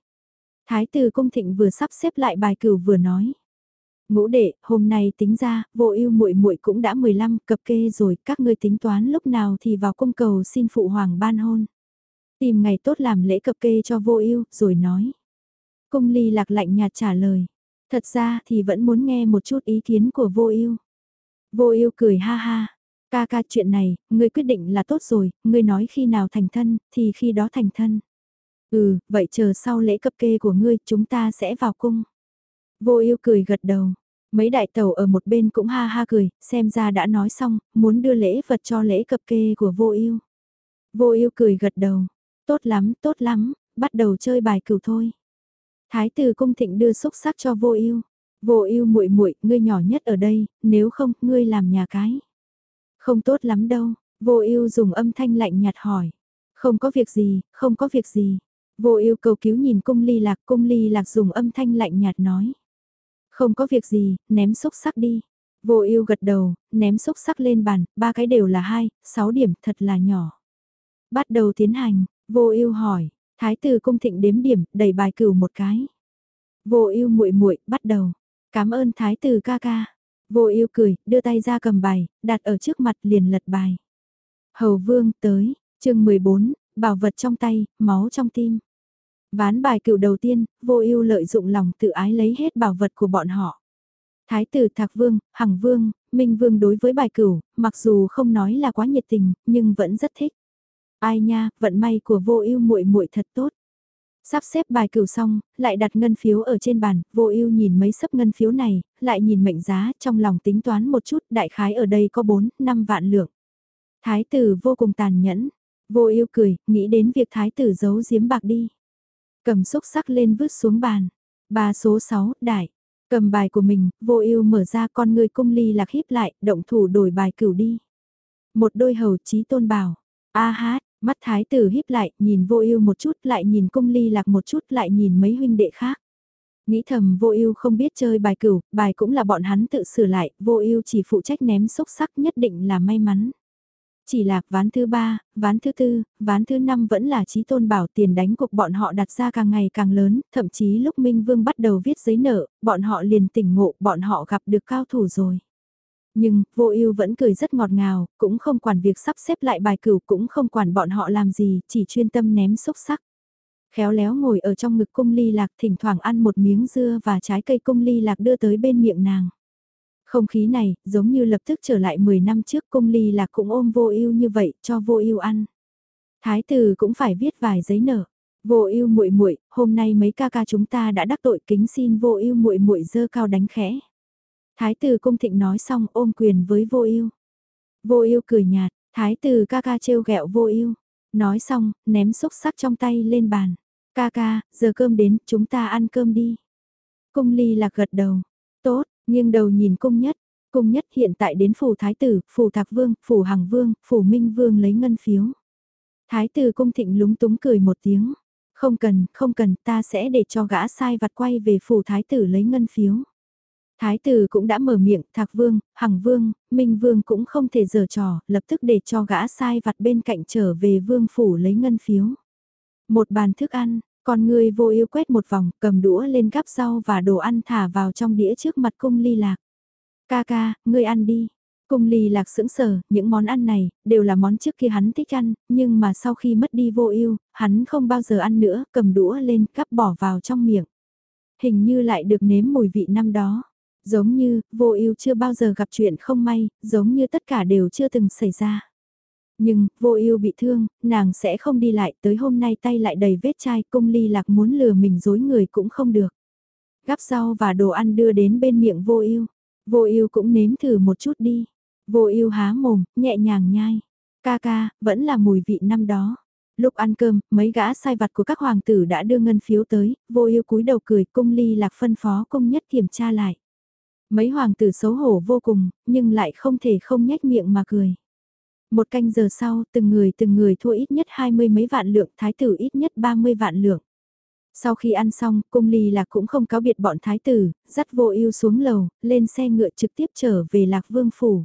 A: Thái tử cung thịnh vừa sắp xếp lại bài cửu vừa nói. Ngũ đệ, hôm nay tính ra, vô ưu muội muội cũng đã 15 cập kê rồi, các ngươi tính toán lúc nào thì vào cung cầu xin phụ hoàng ban hôn. Tìm ngày tốt làm lễ cập kê cho vô ưu, rồi nói. Cung ly lạc lạnh nhạt trả lời. Thật ra thì vẫn muốn nghe một chút ý kiến của vô ưu. Vô ưu cười ha ha. Ca ca chuyện này, ngươi quyết định là tốt rồi, ngươi nói khi nào thành thân, thì khi đó thành thân. Ừ, vậy chờ sau lễ cập kê của ngươi, chúng ta sẽ vào cung. Vô ưu cười gật đầu. Mấy đại tàu ở một bên cũng ha ha cười, xem ra đã nói xong, muốn đưa lễ vật cho lễ cập kê của vô ưu. Vô ưu cười gật đầu. Tốt lắm, tốt lắm, bắt đầu chơi bài cửu thôi. Thái tử cung thịnh đưa xúc sắc cho vô ưu. Vô ưu muội muội, ngươi nhỏ nhất ở đây, nếu không, ngươi làm nhà cái. Không tốt lắm đâu, vô ưu dùng âm thanh lạnh nhạt hỏi. Không có việc gì, không có việc gì. Vô ưu cầu cứu nhìn cung ly lạc, cung ly lạc dùng âm thanh lạnh nhạt nói. Không có việc gì, ném xúc sắc đi. Vô ưu gật đầu, ném xúc sắc lên bàn, ba cái đều là hai, sáu điểm thật là nhỏ. Bắt đầu tiến hành, vô ưu hỏi, thái tử cung thịnh đếm điểm, đẩy bài cửu một cái. Vô ưu muội muội bắt đầu. Cảm ơn thái tử ca ca. Vô ưu cười, đưa tay ra cầm bài, đặt ở trước mặt liền lật bài. Hầu vương tới, chương 14, bảo vật trong tay, máu trong tim. Ván bài cựu đầu tiên, vô ưu lợi dụng lòng tự ái lấy hết bảo vật của bọn họ. Thái tử Thạc Vương, Hằng Vương, Minh Vương đối với bài cửu, mặc dù không nói là quá nhiệt tình, nhưng vẫn rất thích. Ai nha, vận may của vô ưu muội muội thật tốt. Sắp xếp bài cửu xong, lại đặt ngân phiếu ở trên bàn, vô ưu nhìn mấy sấp ngân phiếu này, lại nhìn mệnh giá, trong lòng tính toán một chút, đại khái ở đây có 4, 5 vạn lượng. Thái tử vô cùng tàn nhẫn, vô ưu cười, nghĩ đến việc thái tử giấu giếm bạc đi. Cầm xúc sắc lên vứt xuống bàn. Ba số 6, đại. Cầm bài của mình, vô ưu mở ra con người cung ly lạc híp lại, động thủ đổi bài cửu đi. Một đôi hầu trí tôn bảo. A hát, mắt thái tử híp lại, nhìn vô ưu một chút, lại nhìn cung ly lạc một chút, lại nhìn mấy huynh đệ khác. Nghĩ thầm vô ưu không biết chơi bài cửu, bài cũng là bọn hắn tự sửa lại, vô ưu chỉ phụ trách ném xúc sắc nhất định là may mắn. Chỉ là ván thứ ba, ván thứ tư, ván thứ năm vẫn là trí tôn bảo tiền đánh cuộc bọn họ đặt ra càng ngày càng lớn, thậm chí lúc Minh Vương bắt đầu viết giấy nợ, bọn họ liền tỉnh ngộ, bọn họ gặp được cao thủ rồi. Nhưng, vô ưu vẫn cười rất ngọt ngào, cũng không quản việc sắp xếp lại bài cửu cũng không quản bọn họ làm gì, chỉ chuyên tâm ném xúc sắc. Khéo léo ngồi ở trong ngực cung ly lạc thỉnh thoảng ăn một miếng dưa và trái cây cung ly lạc đưa tới bên miệng nàng. Không khí này, giống như lập tức trở lại 10 năm trước cung ly lạc cũng ôm vô ưu như vậy, cho vô ưu ăn. Thái tử cũng phải viết vài giấy nợ. Vô ưu muội muội, hôm nay mấy ca ca chúng ta đã đắc tội kính xin vô ưu muội muội dơ cao đánh khẽ. Thái tử cung thịnh nói xong ôm quyền với vô ưu. Vô ưu cười nhạt, thái tử ca ca trêu ghẹo vô ưu. Nói xong, ném xúc sắc trong tay lên bàn. Ca ca, giờ cơm đến, chúng ta ăn cơm đi. Cung ly lạc gật đầu. Tốt, nghiêng đầu nhìn cung nhất. Cung nhất hiện tại đến phủ thái tử, phủ thạc vương, phủ hằng vương, phủ minh vương lấy ngân phiếu. Thái tử cung thịnh lúng túng cười một tiếng. Không cần, không cần, ta sẽ để cho gã sai vặt quay về phủ thái tử lấy ngân phiếu. Thái tử cũng đã mở miệng, Thạc Vương, Hằng Vương, Minh Vương cũng không thể giở trò, lập tức để cho gã sai vặt bên cạnh trở về Vương Phủ lấy ngân phiếu. Một bàn thức ăn, Con người vô ưu quét một vòng, cầm đũa lên gắp rau và đồ ăn thả vào trong đĩa trước mặt cung ly lạc. Ca ca, ngươi ăn đi. Cung ly lạc sững sờ, những món ăn này, đều là món trước kia hắn thích ăn, nhưng mà sau khi mất đi vô ưu, hắn không bao giờ ăn nữa, cầm đũa lên, cắp bỏ vào trong miệng. Hình như lại được nếm mùi vị năm đó. Giống như, vô ưu chưa bao giờ gặp chuyện không may, giống như tất cả đều chưa từng xảy ra. Nhưng, vô ưu bị thương, nàng sẽ không đi lại, tới hôm nay tay lại đầy vết chai, cung ly lạc muốn lừa mình dối người cũng không được. Gắp rau và đồ ăn đưa đến bên miệng vô ưu Vô ưu cũng nếm thử một chút đi. Vô ưu há mồm, nhẹ nhàng nhai. Ca ca, vẫn là mùi vị năm đó. Lúc ăn cơm, mấy gã sai vặt của các hoàng tử đã đưa ngân phiếu tới, vô ưu cúi đầu cười cung ly lạc phân phó công nhất kiểm tra lại. Mấy hoàng tử xấu hổ vô cùng, nhưng lại không thể không nhếch miệng mà cười. Một canh giờ sau, từng người từng người thua ít nhất hai mươi mấy vạn lượng, thái tử ít nhất ba mươi vạn lượng. Sau khi ăn xong, cung ly lạc cũng không cáo biệt bọn thái tử, dắt vô ưu xuống lầu, lên xe ngựa trực tiếp trở về lạc vương phủ.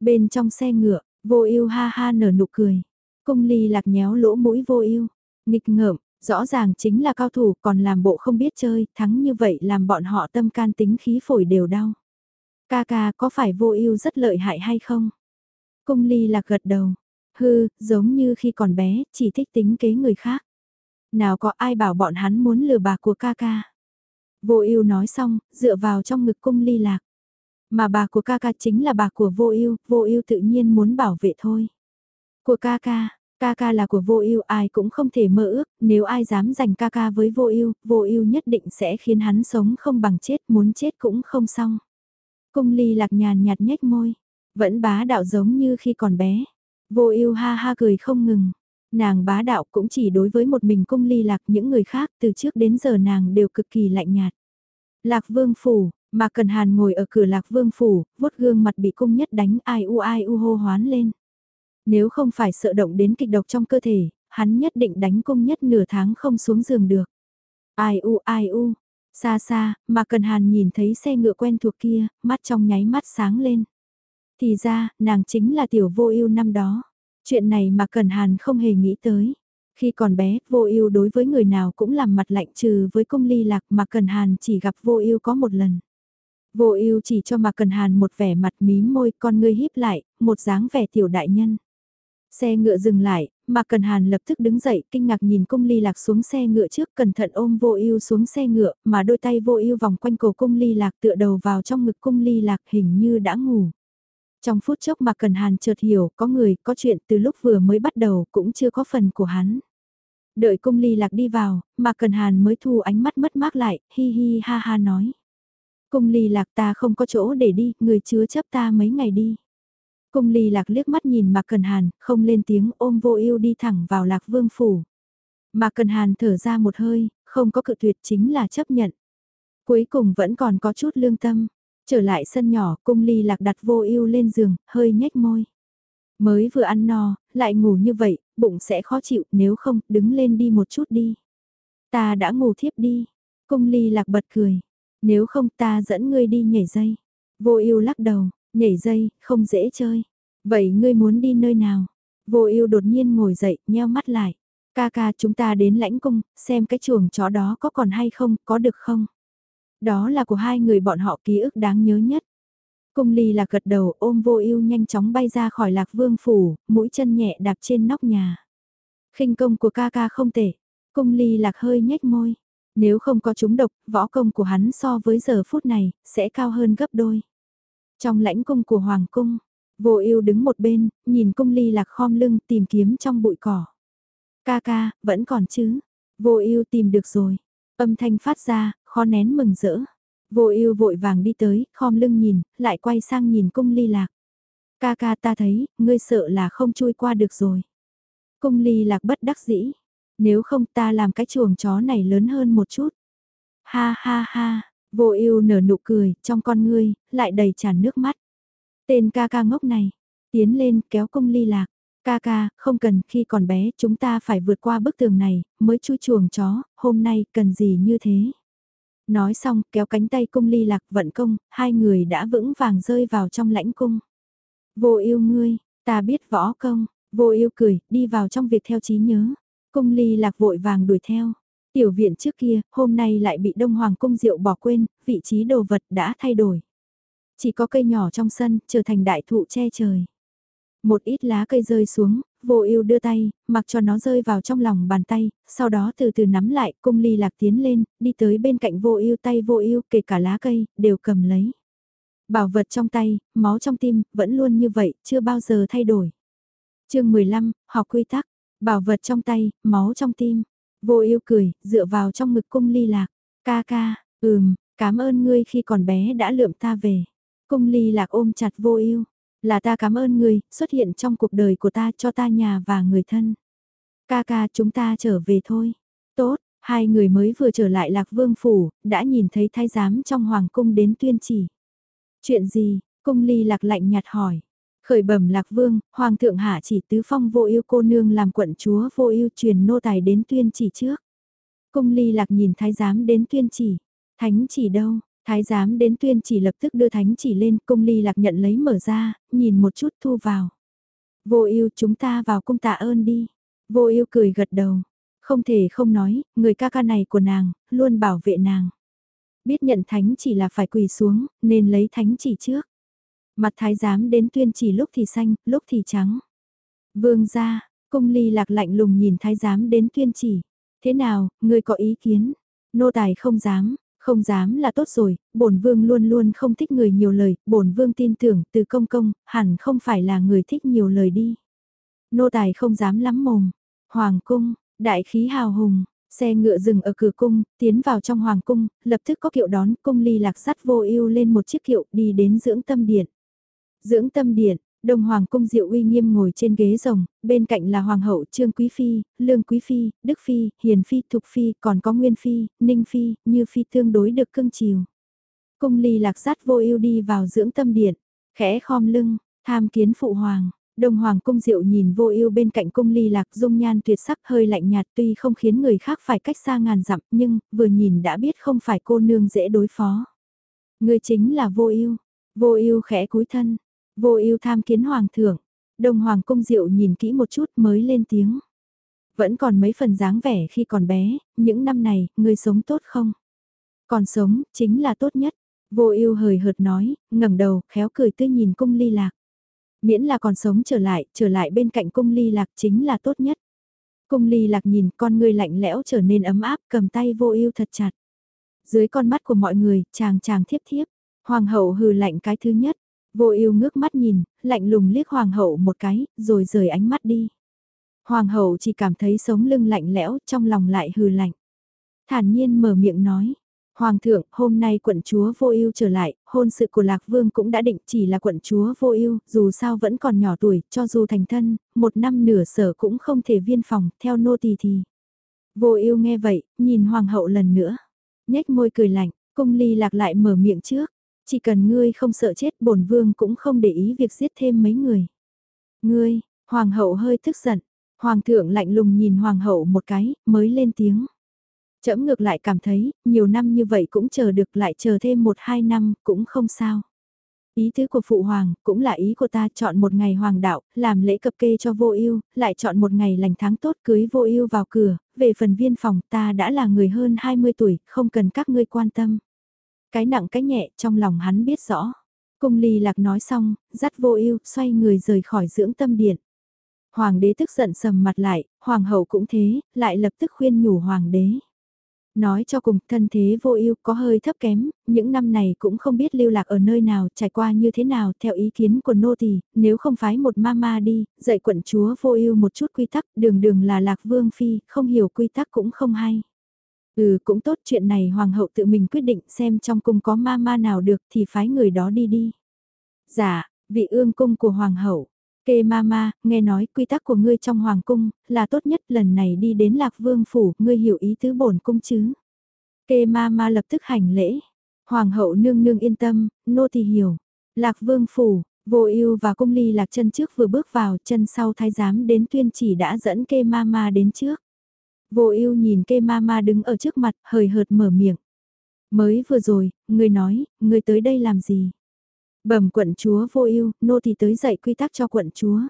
A: Bên trong xe ngựa, vô ưu ha ha nở nụ cười. Cung ly lạc nhéo lỗ mũi vô ưu nghịch ngợm, rõ ràng chính là cao thủ còn làm bộ không biết chơi, thắng như vậy làm bọn họ tâm can tính khí phổi đều đau. Ca ca có phải vô ưu rất lợi hại hay không? Cung ly lạc gật đầu. Hư, giống như khi còn bé, chỉ thích tính kế người khác. Nào có ai bảo bọn hắn muốn lừa bạc của ca ca. Vô ưu nói xong, dựa vào trong ngực cung ly lạc. Mà bà của ca ca chính là bà của vô ưu, vô ưu tự nhiên muốn bảo vệ thôi. Của ca ca, ca ca là của vô ưu, ai cũng không thể mơ ước, nếu ai dám giành ca ca với vô ưu, vô ưu nhất định sẽ khiến hắn sống không bằng chết, muốn chết cũng không xong. Cung ly lạc nhàn nhạt nhếch môi, vẫn bá đạo giống như khi còn bé. Vô ưu ha ha cười không ngừng. Nàng bá đạo cũng chỉ đối với một mình cung ly lạc những người khác từ trước đến giờ nàng đều cực kỳ lạnh nhạt. Lạc vương phủ, mà Cần Hàn ngồi ở cửa Lạc Vương Phủ, vuốt gương mặt bị cung nhất đánh ai u ai u hô hoán lên. Nếu không phải sợ động đến kịch độc trong cơ thể, hắn nhất định đánh cung nhất nửa tháng không xuống giường được. Ai u ai u, xa xa, mà Cần Hàn nhìn thấy xe ngựa quen thuộc kia, mắt trong nháy mắt sáng lên. Thì ra, nàng chính là tiểu vô ưu năm đó. Chuyện này mà Cần Hàn không hề nghĩ tới. Khi còn bé, vô ưu đối với người nào cũng làm mặt lạnh trừ với công ly lạc mà Cần Hàn chỉ gặp vô ưu có một lần. Vô ưu chỉ cho mà Cần Hàn một vẻ mặt mím môi con ngươi híp lại, một dáng vẻ tiểu đại nhân. Xe ngựa dừng lại, Mạc Cần Hàn lập tức đứng dậy, kinh ngạc nhìn cung ly lạc xuống xe ngựa trước, cẩn thận ôm vô ưu xuống xe ngựa, mà đôi tay vô ưu vòng quanh cổ cung ly lạc tựa đầu vào trong ngực cung ly lạc hình như đã ngủ. Trong phút chốc Mạc Cần Hàn chợt hiểu, có người, có chuyện từ lúc vừa mới bắt đầu cũng chưa có phần của hắn. Đợi cung ly lạc đi vào, Mạc Cần Hàn mới thu ánh mắt mất mát lại, hi hi ha ha nói. Cung ly lạc ta không có chỗ để đi, người chứa chấp ta mấy ngày đi. Cung ly lạc liếc mắt nhìn Mạc Cần Hàn, không lên tiếng ôm vô ưu đi thẳng vào lạc vương phủ. Mạc Cần Hàn thở ra một hơi, không có cự tuyệt chính là chấp nhận. Cuối cùng vẫn còn có chút lương tâm. Trở lại sân nhỏ, cung ly lạc đặt vô ưu lên giường, hơi nhếch môi. Mới vừa ăn no, lại ngủ như vậy, bụng sẽ khó chịu, nếu không, đứng lên đi một chút đi. Ta đã ngủ thiếp đi. Cung ly lạc bật cười. Nếu không ta dẫn ngươi đi nhảy dây. Vô ưu lắc đầu, nhảy dây, không dễ chơi. Vậy ngươi muốn đi nơi nào? Vô ưu đột nhiên ngồi dậy, nheo mắt lại. Ca ca chúng ta đến lãnh cung, xem cái chuồng chó đó có còn hay không, có được không? Đó là của hai người bọn họ ký ức đáng nhớ nhất. Cung ly là gật đầu ôm vô ưu nhanh chóng bay ra khỏi lạc vương phủ, mũi chân nhẹ đạp trên nóc nhà. khinh công của ca ca không tệ. Cung ly lạc hơi nhếch môi. Nếu không có chúng độc, võ công của hắn so với giờ phút này, sẽ cao hơn gấp đôi. Trong lãnh cung của Hoàng cung, vô ưu đứng một bên, nhìn cung ly lạc khom lưng tìm kiếm trong bụi cỏ. Ca ca, vẫn còn chứ? Vô ưu tìm được rồi. Âm thanh phát ra, khó nén mừng rỡ. Vô ưu vội vàng đi tới, khom lưng nhìn, lại quay sang nhìn cung ly lạc. Ca ca ta thấy, ngươi sợ là không chui qua được rồi. Cung ly lạc bất đắc dĩ. Nếu không ta làm cái chuồng chó này lớn hơn một chút. Ha ha ha, vô ưu nở nụ cười, trong con ngươi, lại đầy tràn nước mắt. Tên ca ca ngốc này, tiến lên kéo cung ly lạc. Ca ca, không cần, khi còn bé chúng ta phải vượt qua bức tường này, mới chui chuồng chó, hôm nay cần gì như thế. Nói xong, kéo cánh tay cung ly lạc vận công, hai người đã vững vàng rơi vào trong lãnh cung. Vô yêu ngươi, ta biết võ công, vô yêu cười, đi vào trong việc theo trí nhớ. Cung ly lạc vội vàng đuổi theo. Tiểu viện trước kia, hôm nay lại bị Đông Hoàng cung diệu bỏ quên, vị trí đồ vật đã thay đổi. Chỉ có cây nhỏ trong sân, trở thành đại thụ che trời. Một ít lá cây rơi xuống, vô ưu đưa tay, mặc cho nó rơi vào trong lòng bàn tay, sau đó từ từ nắm lại, cung ly lạc tiến lên, đi tới bên cạnh vô ưu tay vô ưu kể cả lá cây, đều cầm lấy. Bảo vật trong tay, máu trong tim, vẫn luôn như vậy, chưa bao giờ thay đổi. chương 15, học quy tắc, bảo vật trong tay, máu trong tim. Vô ưu cười, dựa vào trong ngực cung ly lạc. Ca ca, ừm, cảm ơn ngươi khi còn bé đã lượm ta về. Cung ly lạc ôm chặt vô ưu là ta cảm ơn ngươi, xuất hiện trong cuộc đời của ta cho ta nhà và người thân. Ca ca chúng ta trở về thôi. Tốt, hai người mới vừa trở lại Lạc Vương Phủ, đã nhìn thấy thái giám trong Hoàng Cung đến tuyên chỉ. Chuyện gì, Cung ly lạc lạnh nhạt hỏi. Khởi bẩm Lạc Vương, Hoàng thượng hạ chỉ tứ phong vô yêu cô nương làm quận chúa vô yêu truyền nô tài đến tuyên chỉ trước. Cung ly lạc nhìn thái giám đến tuyên chỉ. Thánh chỉ đâu, Thái giám đến tuyên chỉ lập tức đưa thánh chỉ lên, cung ly lạc nhận lấy mở ra, nhìn một chút thu vào. Vô ưu chúng ta vào cung tạ ơn đi. Vô ưu cười gật đầu. Không thể không nói, người ca ca này của nàng, luôn bảo vệ nàng. Biết nhận thánh chỉ là phải quỳ xuống, nên lấy thánh chỉ trước. Mặt thái giám đến tuyên chỉ lúc thì xanh, lúc thì trắng. Vương ra, cung ly lạc lạnh lùng nhìn thái giám đến tuyên chỉ. Thế nào, người có ý kiến? Nô tài không dám, không dám là tốt rồi, bổn vương luôn luôn không thích người nhiều lời, bổn vương tin tưởng từ công công, hẳn không phải là người thích nhiều lời đi. Nô tài không dám lắm mồm. Hoàng cung, đại khí hào hùng, xe ngựa dừng ở cửa cung, tiến vào trong hoàng cung, lập tức có kiệu đón cung ly lạc sắt vô ưu lên một chiếc kiệu đi đến dưỡng tâm điện. Dưỡng tâm điện, Đông Hoàng cung Diệu uy nghiêm ngồi trên ghế rồng, bên cạnh là Hoàng hậu Trương Quý Phi, Lương Quý Phi, Đức Phi, Hiền Phi, Thục Phi, còn có Nguyên Phi, Ninh Phi, Như Phi tương đối được cưng chiều. Cung ly lạc sát vô ưu đi vào dưỡng tâm điện, khẽ khom lưng, tham kiến phụ hoàng. Đông Hoàng cung Diệu nhìn vô ưu bên cạnh cung ly lạc dung nhan tuyệt sắc hơi lạnh nhạt tuy không khiến người khác phải cách xa ngàn dặm nhưng vừa nhìn đã biết không phải cô nương dễ đối phó. Người chính là vô ưu Vô ưu khẽ cúi thân, Vô ưu tham kiến hoàng thượng, đồng hoàng cung diệu nhìn kỹ một chút mới lên tiếng. Vẫn còn mấy phần dáng vẻ khi còn bé, những năm này, người sống tốt không? Còn sống, chính là tốt nhất. Vô ưu hời hợt nói, ngẩng đầu, khéo cười tươi nhìn cung ly lạc. Miễn là còn sống trở lại, trở lại bên cạnh cung ly lạc chính là tốt nhất. Cung ly lạc nhìn con người lạnh lẽo trở nên ấm áp, cầm tay vô ưu thật chặt. Dưới con mắt của mọi người, chàng chàng thiếp thiếp. Hoàng hậu hừ lạnh cái thứ nhất, Vô ưu ngước mắt nhìn, lạnh lùng liếc hoàng hậu một cái, rồi rời ánh mắt đi. Hoàng hậu chỉ cảm thấy sống lưng lạnh lẽo, trong lòng lại hừ lạnh. Thản nhiên mở miệng nói. Hoàng thượng, hôm nay quận chúa vô ưu trở lại, hôn sự của Lạc Vương cũng đã định chỉ là quận chúa vô ưu, dù sao vẫn còn nhỏ tuổi, cho dù thành thân, một năm nửa sở cũng không thể viên phòng, theo nô tỳ thì. Vô ưu nghe vậy, nhìn hoàng hậu lần nữa, nhếch môi cười lạnh, cung ly lạc lại mở miệng trước. Chỉ cần ngươi không sợ chết bổn vương cũng không để ý việc giết thêm mấy người. Ngươi, hoàng hậu hơi tức giận, hoàng thượng lạnh lùng nhìn hoàng hậu một cái, mới lên tiếng. Chấm ngược lại cảm thấy, nhiều năm như vậy cũng chờ được lại chờ thêm một hai năm, cũng không sao. Ý tứ của phụ hoàng, cũng là ý của ta chọn một ngày hoàng đạo, làm lễ cập kê cho vô ưu, lại chọn một ngày lành tháng tốt cưới vô ưu vào cửa, về phần viên phòng ta đã là người hơn 20 tuổi, không cần các ngươi quan tâm. Cái nặng cái nhẹ trong lòng hắn biết rõ. Cung ly lạc nói xong, dắt vô ưu xoay người rời khỏi dưỡng tâm điện. Hoàng đế tức giận sầm mặt lại, hoàng hậu cũng thế, lại lập tức khuyên nhủ hoàng đế. Nói cho cùng, thân thế vô ưu có hơi thấp kém, những năm này cũng không biết lưu lạc ở nơi nào, trải qua như thế nào, theo ý kiến của nô tỳ, nếu không phái một mama đi, dạy quận chúa vô ưu một chút quy tắc, đường đường là lạc vương phi, không hiểu quy tắc cũng không hay. Ừ cũng tốt chuyện này hoàng hậu tự mình quyết định xem trong cung có ma ma nào được thì phái người đó đi đi. Dạ, vị ương cung của hoàng hậu. Kê ma ma, nghe nói quy tắc của ngươi trong hoàng cung là tốt nhất lần này đi đến lạc vương phủ, ngươi hiểu ý tứ bổn cung chứ. Kê ma ma lập tức hành lễ. Hoàng hậu nương nương yên tâm, nô thì hiểu. Lạc vương phủ, vô ưu và cung ly lạc chân trước vừa bước vào chân sau thái giám đến tuyên chỉ đã dẫn kê ma ma đến trước. Vô ưu nhìn kê ma ma đứng ở trước mặt, hời hợt mở miệng. Mới vừa rồi, người nói, người tới đây làm gì? Bẩm quận chúa vô ưu, nô thì tới dạy quy tắc cho quận chúa.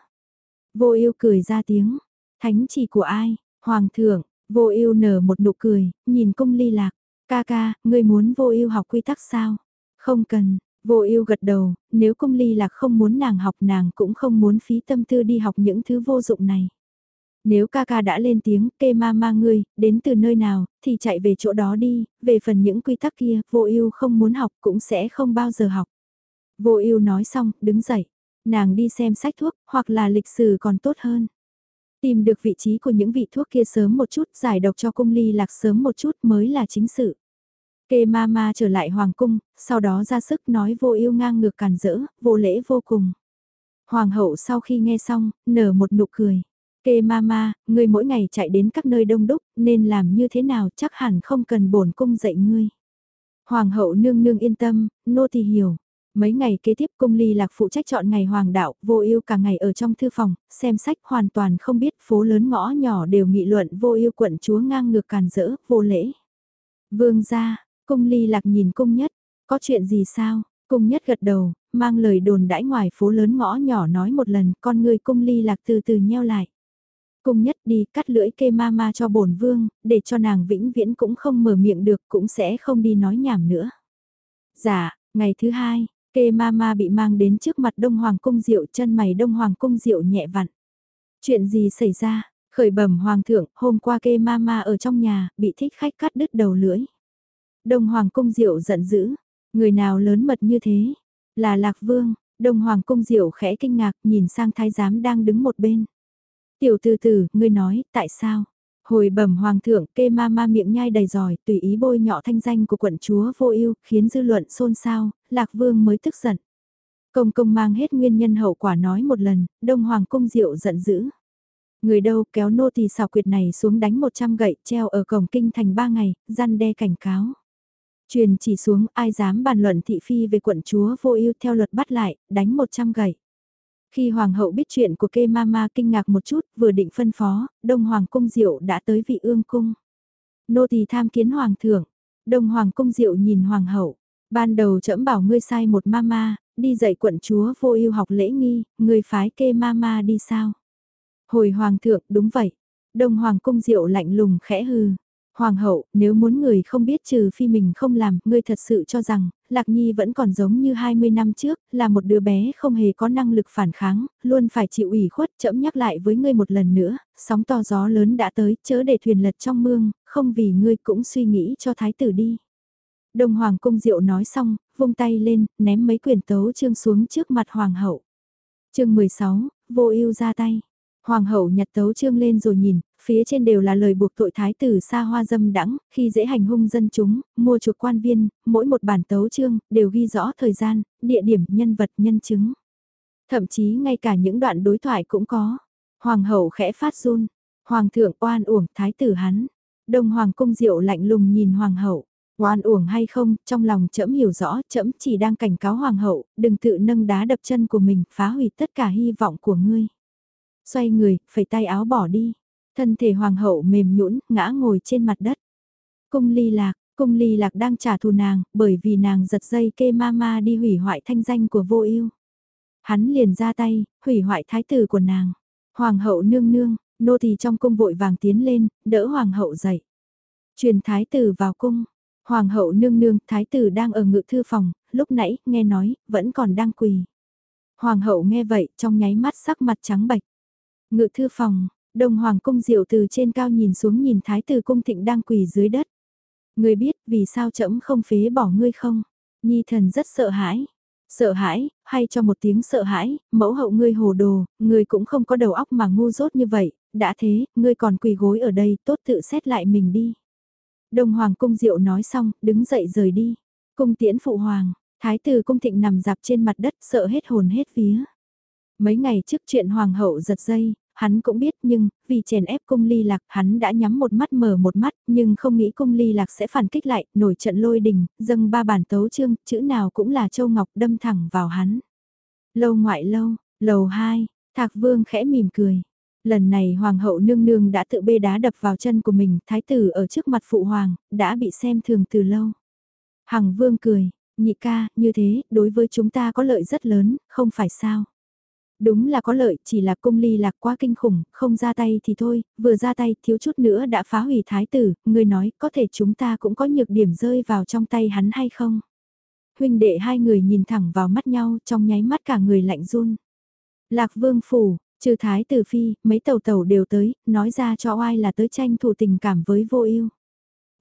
A: Vô ưu cười ra tiếng, thánh chỉ của ai? Hoàng thượng, Vô ưu nở một nụ cười, nhìn cung ly lạc. Ca ca, ngươi muốn vô ưu học quy tắc sao? Không cần, vô ưu gật đầu, nếu cung ly lạc không muốn nàng học nàng cũng không muốn phí tâm tư đi học những thứ vô dụng này. Nếu ca ca đã lên tiếng, kê ma ma ngươi, đến từ nơi nào, thì chạy về chỗ đó đi, về phần những quy tắc kia, vô ưu không muốn học cũng sẽ không bao giờ học. Vô ưu nói xong, đứng dậy, nàng đi xem sách thuốc, hoặc là lịch sử còn tốt hơn. Tìm được vị trí của những vị thuốc kia sớm một chút, giải độc cho cung ly lạc sớm một chút mới là chính sự. Kê ma ma trở lại hoàng cung, sau đó ra sức nói vô ưu ngang ngược càn rỡ, vô lễ vô cùng. Hoàng hậu sau khi nghe xong, nở một nụ cười. Kê mama, ngươi mỗi ngày chạy đến các nơi đông đúc, nên làm như thế nào chắc hẳn không cần bổn cung dạy ngươi. Hoàng hậu nương nương yên tâm, nô tỳ hiểu. Mấy ngày kế tiếp cung ly lạc phụ trách chọn ngày hoàng đạo, vô ưu cả ngày ở trong thư phòng, xem sách hoàn toàn không biết phố lớn ngõ nhỏ đều nghị luận vô ưu quận chúa ngang ngược càn rỡ, vô lễ. Vương gia, cung ly lạc nhìn cung nhất, có chuyện gì sao? Cung nhất gật đầu, mang lời đồn đãi ngoài phố lớn ngõ nhỏ nói một lần, con người cung ly lạc từ từ nheo lại. Cung nhất đi cắt lưỡi kê ma ma cho bổn vương, để cho nàng vĩnh viễn cũng không mở miệng được cũng sẽ không đi nói nhảm nữa. Dạ, ngày thứ hai, kê ma ma bị mang đến trước mặt Đông Hoàng cung diệu chân mày Đông Hoàng cung diệu nhẹ vặn. Chuyện gì xảy ra? Khởi bẩm Hoàng thượng, hôm qua kê ma ma ở trong nhà, bị thích khách cắt đứt đầu lưỡi. Đông Hoàng cung diệu giận dữ, người nào lớn mật như thế? Là Lạc Vương, Đông Hoàng cung diệu khẽ kinh ngạc nhìn sang thái giám đang đứng một bên. Tiểu từ từ, ngươi nói, tại sao? Hồi bẩm hoàng thượng, kê ma ma miệng nhai đầy giỏi, tùy ý bôi nhọ thanh danh của quận chúa vô ưu, khiến dư luận xôn xao, lạc vương mới tức giận. Công công mang hết nguyên nhân hậu quả nói một lần, đông hoàng cung diệu giận dữ. Người đâu kéo nô tỳ xào quyệt này xuống đánh 100 gậy treo ở cổng kinh thành 3 ngày, gian đe cảnh cáo. Truyền chỉ xuống ai dám bàn luận thị phi về quận chúa vô ưu theo luật bắt lại, đánh 100 gậy. Khi hoàng hậu biết chuyện của kê mama kinh ngạc một chút, vừa định phân phó, đông hoàng cung diệu đã tới vị ương cung. Nô tỳ tham kiến hoàng thượng, đông hoàng cung diệu nhìn hoàng hậu, ban đầu trẫm bảo ngươi sai một mama, đi dạy quận chúa vô ưu học lễ nghi, ngươi phái kê mama đi sao? Hồi hoàng thượng, đúng vậy. Đông hoàng cung diệu lạnh lùng khẽ hừ. Hoàng hậu, nếu muốn người không biết trừ phi mình không làm, ngươi thật sự cho rằng, Lạc Nhi vẫn còn giống như 20 năm trước, là một đứa bé không hề có năng lực phản kháng, luôn phải chịu ủy khuất, chậm nhắc lại với ngươi một lần nữa, sóng to gió lớn đã tới, chớ để thuyền lật trong mương, không vì ngươi cũng suy nghĩ cho thái tử đi. Đông Hoàng Cung Diệu nói xong, vung tay lên, ném mấy quyển tấu chương xuống trước mặt Hoàng hậu. chương 16, vô ưu ra tay. Hoàng hậu nhặt tấu chương lên rồi nhìn, phía trên đều là lời buộc tội thái tử xa hoa dâm đắng, khi dễ hành hung dân chúng, mua chuộc quan viên, mỗi một bản tấu chương đều ghi rõ thời gian, địa điểm, nhân vật, nhân chứng. Thậm chí ngay cả những đoạn đối thoại cũng có. Hoàng hậu khẽ phát run, hoàng thượng oan uổng thái tử hắn. Đông hoàng cung diệu lạnh lùng nhìn hoàng hậu. Oan uổng hay không, trong lòng trẫm hiểu rõ, trẫm chỉ đang cảnh cáo hoàng hậu, đừng tự nâng đá đập chân của mình, phá hủy tất cả hy vọng của ngươi. Xoay người, phẩy tay áo bỏ đi. Thân thể hoàng hậu mềm nhũn ngã ngồi trên mặt đất. Cung ly lạc, cung ly lạc đang trả thù nàng, bởi vì nàng giật dây kê ma ma đi hủy hoại thanh danh của vô ưu. Hắn liền ra tay, hủy hoại thái tử của nàng. Hoàng hậu nương nương, nô tỳ trong cung vội vàng tiến lên, đỡ hoàng hậu dậy. Truyền thái tử vào cung. Hoàng hậu nương nương, thái tử đang ở ngự thư phòng, lúc nãy, nghe nói, vẫn còn đang quỳ. Hoàng hậu nghe vậy, trong nháy mắt sắc mặt trắng bệch. Ngự thư phòng, đồng Hoàng cung diệu từ trên cao nhìn xuống nhìn thái tử cung thịnh đang quỳ dưới đất. Ngươi biết vì sao trẫm không phế bỏ ngươi không? Nhi thần rất sợ hãi. Sợ hãi, hay cho một tiếng sợ hãi, mẫu hậu ngươi hồ đồ, ngươi cũng không có đầu óc mà ngu dốt như vậy, đã thế, ngươi còn quỳ gối ở đây, tốt tự xét lại mình đi. đồng Hoàng cung diệu nói xong, đứng dậy rời đi. Cung tiễn phụ hoàng, thái tử cung thịnh nằm dạp trên mặt đất sợ hết hồn hết vía. Mấy ngày trước chuyện hoàng hậu giật dây, Hắn cũng biết nhưng, vì chèn ép cung ly lạc hắn đã nhắm một mắt mở một mắt nhưng không nghĩ cung ly lạc sẽ phản kích lại, nổi trận lôi đình, dâng ba bản tấu chương, chữ nào cũng là châu ngọc đâm thẳng vào hắn. Lâu ngoại lâu, lầu hai thạc vương khẽ mỉm cười. Lần này hoàng hậu nương nương đã tự bê đá đập vào chân của mình, thái tử ở trước mặt phụ hoàng, đã bị xem thường từ lâu. Hằng vương cười, nhị ca, như thế, đối với chúng ta có lợi rất lớn, không phải sao? Đúng là có lợi, chỉ là cung ly lạc quá kinh khủng, không ra tay thì thôi, vừa ra tay thiếu chút nữa đã phá hủy thái tử, người nói có thể chúng ta cũng có nhược điểm rơi vào trong tay hắn hay không? Huynh đệ hai người nhìn thẳng vào mắt nhau trong nháy mắt cả người lạnh run. Lạc vương phủ, trừ thái tử phi, mấy tàu tàu đều tới, nói ra cho oai là tới tranh thủ tình cảm với vô ưu.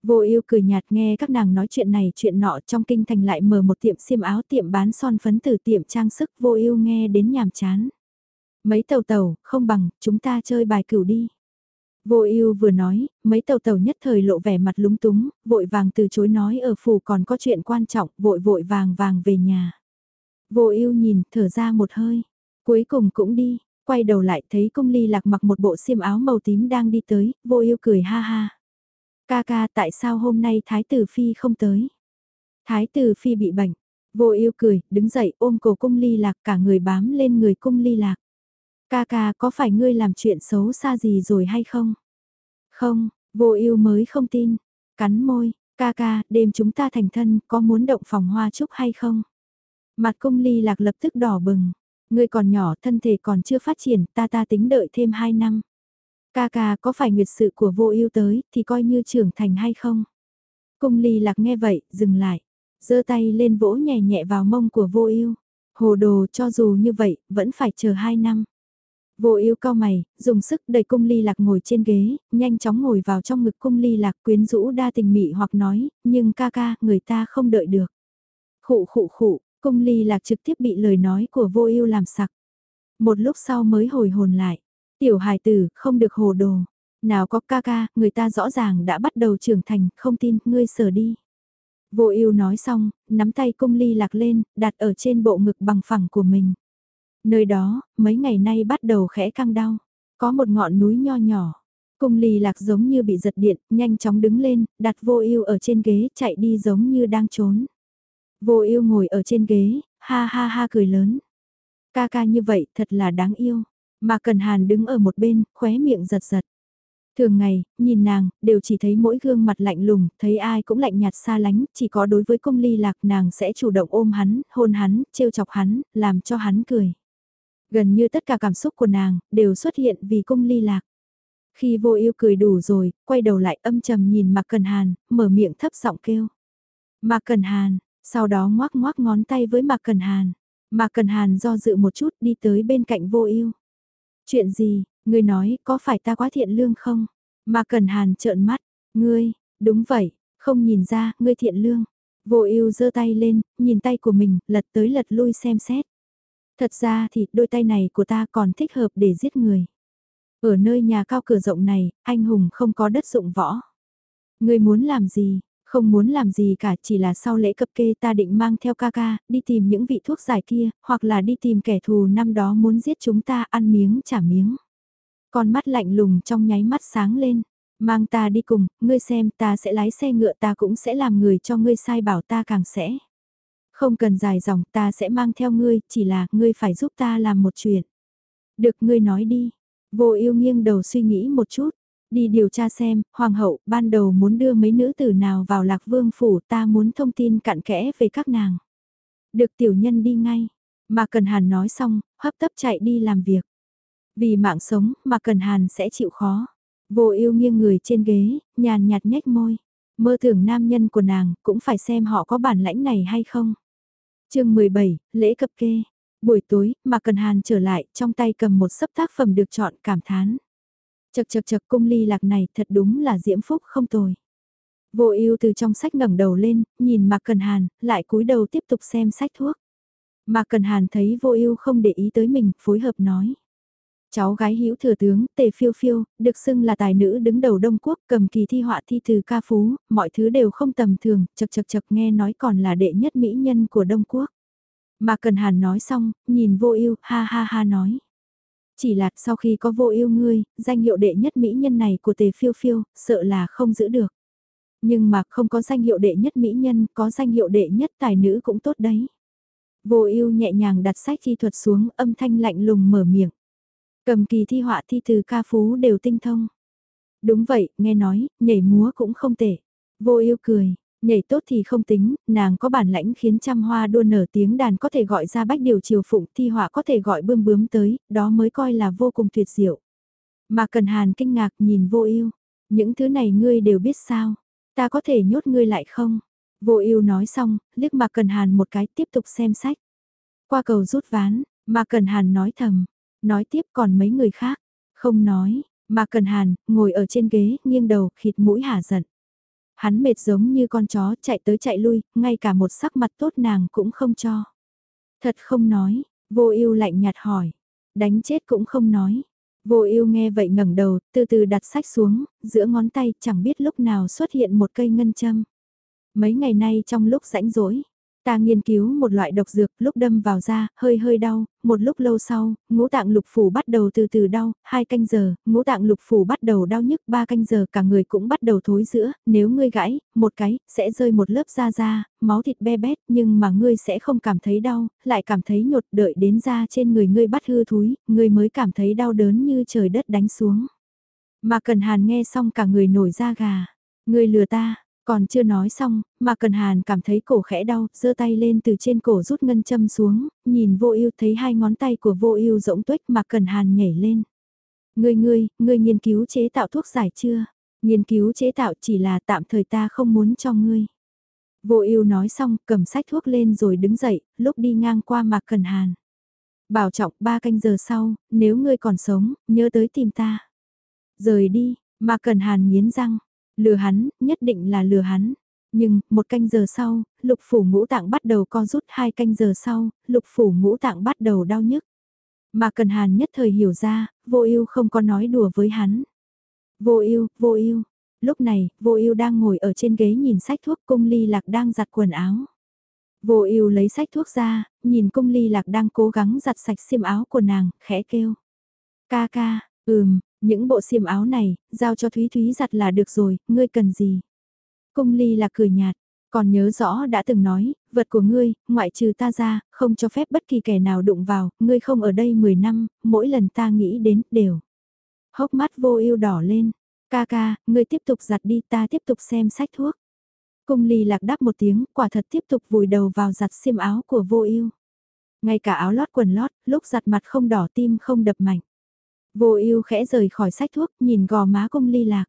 A: Vô ưu cười nhạt nghe các nàng nói chuyện này chuyện nọ trong kinh thành lại mở một tiệm xiêm áo tiệm bán son phấn từ tiệm trang sức vô ưu nghe đến nhàm chán. Mấy tàu tàu, không bằng, chúng ta chơi bài cửu đi. Vô ưu vừa nói, mấy tàu tàu nhất thời lộ vẻ mặt lúng túng, vội vàng từ chối nói ở phủ còn có chuyện quan trọng, vội vội vàng vàng về nhà. Vô ưu nhìn, thở ra một hơi, cuối cùng cũng đi, quay đầu lại thấy công ly lạc mặc một bộ xiêm áo màu tím đang đi tới, vô ưu cười ha ha. Ca ca tại sao hôm nay Thái tử Phi không tới? Thái tử Phi bị bệnh, vô ưu cười, đứng dậy ôm cổ cung ly lạc cả người bám lên người cung ly lạc. Ca ca có phải ngươi làm chuyện xấu xa gì rồi hay không? Không, vô ưu mới không tin. Cắn môi, ca ca, đêm chúng ta thành thân, có muốn động phòng hoa chúc hay không? Mặt cung ly lạc lập tức đỏ bừng. Ngươi còn nhỏ, thân thể còn chưa phát triển, ta ta tính đợi thêm 2 năm. Ca ca có phải nguyệt sự của vô ưu tới, thì coi như trưởng thành hay không? Cung ly lạc nghe vậy, dừng lại. giơ tay lên vỗ nhẹ nhẹ vào mông của vô ưu Hồ đồ cho dù như vậy, vẫn phải chờ 2 năm. Vô ưu cao mày, dùng sức đẩy cung ly lạc ngồi trên ghế, nhanh chóng ngồi vào trong ngực cung ly lạc quyến rũ đa tình mị hoặc nói, nhưng ca ca, người ta không đợi được. Khụ khụ khụ, cung ly lạc trực tiếp bị lời nói của vô ưu làm sặc. Một lúc sau mới hồi hồn lại, tiểu hài tử, không được hồ đồ. Nào có ca ca, người ta rõ ràng đã bắt đầu trưởng thành, không tin, ngươi sờ đi. Vô ưu nói xong, nắm tay cung ly lạc lên, đặt ở trên bộ ngực bằng phẳng của mình. Nơi đó, mấy ngày nay bắt đầu khẽ căng đau. Có một ngọn núi nho nhỏ. Cung ly lạc giống như bị giật điện, nhanh chóng đứng lên, đặt vô ưu ở trên ghế, chạy đi giống như đang trốn. Vô ưu ngồi ở trên ghế, ha ha ha cười lớn. Ca ca như vậy, thật là đáng yêu. Mà Cần Hàn đứng ở một bên, khóe miệng giật giật. Thường ngày, nhìn nàng, đều chỉ thấy mỗi gương mặt lạnh lùng, thấy ai cũng lạnh nhạt xa lánh, chỉ có đối với công ly lạc nàng sẽ chủ động ôm hắn, hôn hắn, trêu chọc hắn, làm cho hắn cười. Gần như tất cả cảm xúc của nàng, đều xuất hiện vì công ly lạc. Khi vô yêu cười đủ rồi, quay đầu lại âm trầm nhìn Mạc Cần Hàn, mở miệng thấp giọng kêu. Mạc Cần Hàn, sau đó ngoác ngoác ngón tay với Mạc Cần Hàn. Mạc Cần Hàn do dự một chút đi tới bên cạnh vô yêu. Chuyện gì, ngươi nói có phải ta quá thiện lương không? mà Cần Hàn trợn mắt, ngươi, đúng vậy, không nhìn ra, ngươi thiện lương. Vô ưu giơ tay lên, nhìn tay của mình, lật tới lật lui xem xét. Thật ra thì đôi tay này của ta còn thích hợp để giết người. Ở nơi nhà cao cửa rộng này, anh hùng không có đất dụng võ. ngươi muốn làm gì, không muốn làm gì cả chỉ là sau lễ cập kê ta định mang theo ca ca, đi tìm những vị thuốc giải kia, hoặc là đi tìm kẻ thù năm đó muốn giết chúng ta ăn miếng trả miếng. Con mắt lạnh lùng trong nháy mắt sáng lên, mang ta đi cùng, ngươi xem ta sẽ lái xe ngựa ta cũng sẽ làm người cho ngươi sai bảo ta càng sẽ. Không cần dài dòng ta sẽ mang theo ngươi, chỉ là ngươi phải giúp ta làm một chuyện. Được ngươi nói đi. Vô yêu nghiêng đầu suy nghĩ một chút. Đi điều tra xem, hoàng hậu ban đầu muốn đưa mấy nữ tử nào vào lạc vương phủ ta muốn thông tin cặn kẽ về các nàng. Được tiểu nhân đi ngay. Mà Cần Hàn nói xong, hấp tấp chạy đi làm việc. Vì mạng sống mà Cần Hàn sẽ chịu khó. Vô yêu nghiêng người trên ghế, nhàn nhạt nhếch môi. Mơ tưởng nam nhân của nàng cũng phải xem họ có bản lãnh này hay không chương 17, lễ cập kê. Buổi tối, mà Cần Hàn trở lại, trong tay cầm một sấp tác phẩm được chọn cảm thán. Chật chật chật cung ly lạc này thật đúng là diễm phúc không tồi. Vô ưu từ trong sách ngẩng đầu lên, nhìn Mạc Cần Hàn, lại cúi đầu tiếp tục xem sách thuốc. Mạc Cần Hàn thấy vô ưu không để ý tới mình, phối hợp nói. Cháu gái hữu thừa tướng, tề phiêu phiêu, được xưng là tài nữ đứng đầu Đông Quốc, cầm kỳ thi họa thi từ ca phú, mọi thứ đều không tầm thường, chật chật chật nghe nói còn là đệ nhất mỹ nhân của Đông Quốc. Mạc Cần Hàn nói xong, nhìn vô ưu ha ha ha nói. Chỉ là sau khi có vô ưu ngươi, danh hiệu đệ nhất mỹ nhân này của tề phiêu phiêu, sợ là không giữ được. Nhưng mà không có danh hiệu đệ nhất mỹ nhân, có danh hiệu đệ nhất tài nữ cũng tốt đấy. Vô ưu nhẹ nhàng đặt sách thi thuật xuống âm thanh lạnh lùng mở miệng. Cầm kỳ thi họa thi từ ca phú đều tinh thông. Đúng vậy, nghe nói, nhảy múa cũng không tệ. Vô yêu cười, Nhảy tốt thì không tính, nàng có bản lãnh khiến trăm hoa đua nở tiếng đàn có thể gọi ra bách điều chiều phụng thi họa có thể gọi bươm bướm tới, đó mới coi là vô cùng tuyệt diệu. Mà Cần Hàn kinh ngạc nhìn vô ưu những thứ này ngươi đều biết sao, ta có thể nhốt ngươi lại không? Vô ưu nói xong, liếc Mạc Cần Hàn một cái tiếp tục xem sách. Qua cầu rút ván, Mạc Cần Hàn nói thầm, nói tiếp còn mấy người khác, không nói, Mạc Cần Hàn, ngồi ở trên ghế, nghiêng đầu, khịt mũi hả giận. Hắn mệt giống như con chó chạy tới chạy lui, ngay cả một sắc mặt tốt nàng cũng không cho. Thật không nói, vô ưu lạnh nhạt hỏi, đánh chết cũng không nói. Vô ưu nghe vậy ngẩng đầu, từ từ đặt sách xuống, giữa ngón tay chẳng biết lúc nào xuất hiện một cây ngân châm. Mấy ngày nay trong lúc rãnh rỗi, Ta nghiên cứu một loại độc dược, lúc đâm vào da, hơi hơi đau, một lúc lâu sau, ngũ tạng lục phủ bắt đầu từ từ đau, hai canh giờ, ngũ tạng lục phủ bắt đầu đau nhức, ba canh giờ cả người cũng bắt đầu thối giữa, nếu ngươi gãy, một cái, sẽ rơi một lớp da da, máu thịt be bét, nhưng mà ngươi sẽ không cảm thấy đau, lại cảm thấy nhột đợi đến da trên người ngươi bắt hư thúi, ngươi mới cảm thấy đau đớn như trời đất đánh xuống. Mà Cần Hàn nghe xong cả người nổi da gà, ngươi lừa ta, còn chưa nói xong, mà Cần Hàn cảm thấy cổ khẽ đau, giơ tay lên từ trên cổ rút ngân châm xuống, nhìn vô ưu thấy hai ngón tay của vô ưu rỗng tuếch mà Cần Hàn nhảy lên. Ngươi ngươi, ngươi nghiên cứu chế tạo thuốc giải chưa? Nghiên cứu chế tạo chỉ là tạm thời ta không muốn cho ngươi. Vô ưu nói xong, cầm sách thuốc lên rồi đứng dậy, lúc đi ngang qua Mạc Cần Hàn. Bảo trọng ba canh giờ sau, nếu ngươi còn sống, nhớ tới tìm ta. Rời đi, Mạc Cần Hàn nghiến răng, Lừa hắn, nhất định là lừa hắn. Nhưng, một canh giờ sau, lục phủ ngũ tạng bắt đầu co rút hai canh giờ sau, lục phủ ngũ tạng bắt đầu đau nhức. Mà Cần Hàn nhất thời hiểu ra, vô ưu không có nói đùa với hắn. Vô ưu, vô ưu. Lúc này, vô ưu đang ngồi ở trên ghế nhìn sách thuốc cung ly lạc đang giặt quần áo. Vô ưu lấy sách thuốc ra, nhìn cung ly lạc đang cố gắng giặt sạch xiêm áo của nàng, khẽ kêu. Ca ca, ừm, những bộ xiêm áo này, giao cho Thúy Thúy giặt là được rồi, ngươi cần gì? Cung ly là cười nhạt, còn nhớ rõ đã từng nói, vật của ngươi, ngoại trừ ta ra, không cho phép bất kỳ kẻ nào đụng vào, ngươi không ở đây 10 năm, mỗi lần ta nghĩ đến, đều. Hốc mắt vô ưu đỏ lên, ca ca, ngươi tiếp tục giặt đi ta tiếp tục xem sách thuốc. Cung ly lạc đáp một tiếng, quả thật tiếp tục vùi đầu vào giặt xiêm áo của vô ưu. Ngay cả áo lót quần lót, lúc giặt mặt không đỏ tim không đập mạnh. Vô ưu khẽ rời khỏi sách thuốc, nhìn gò má cung ly lạc.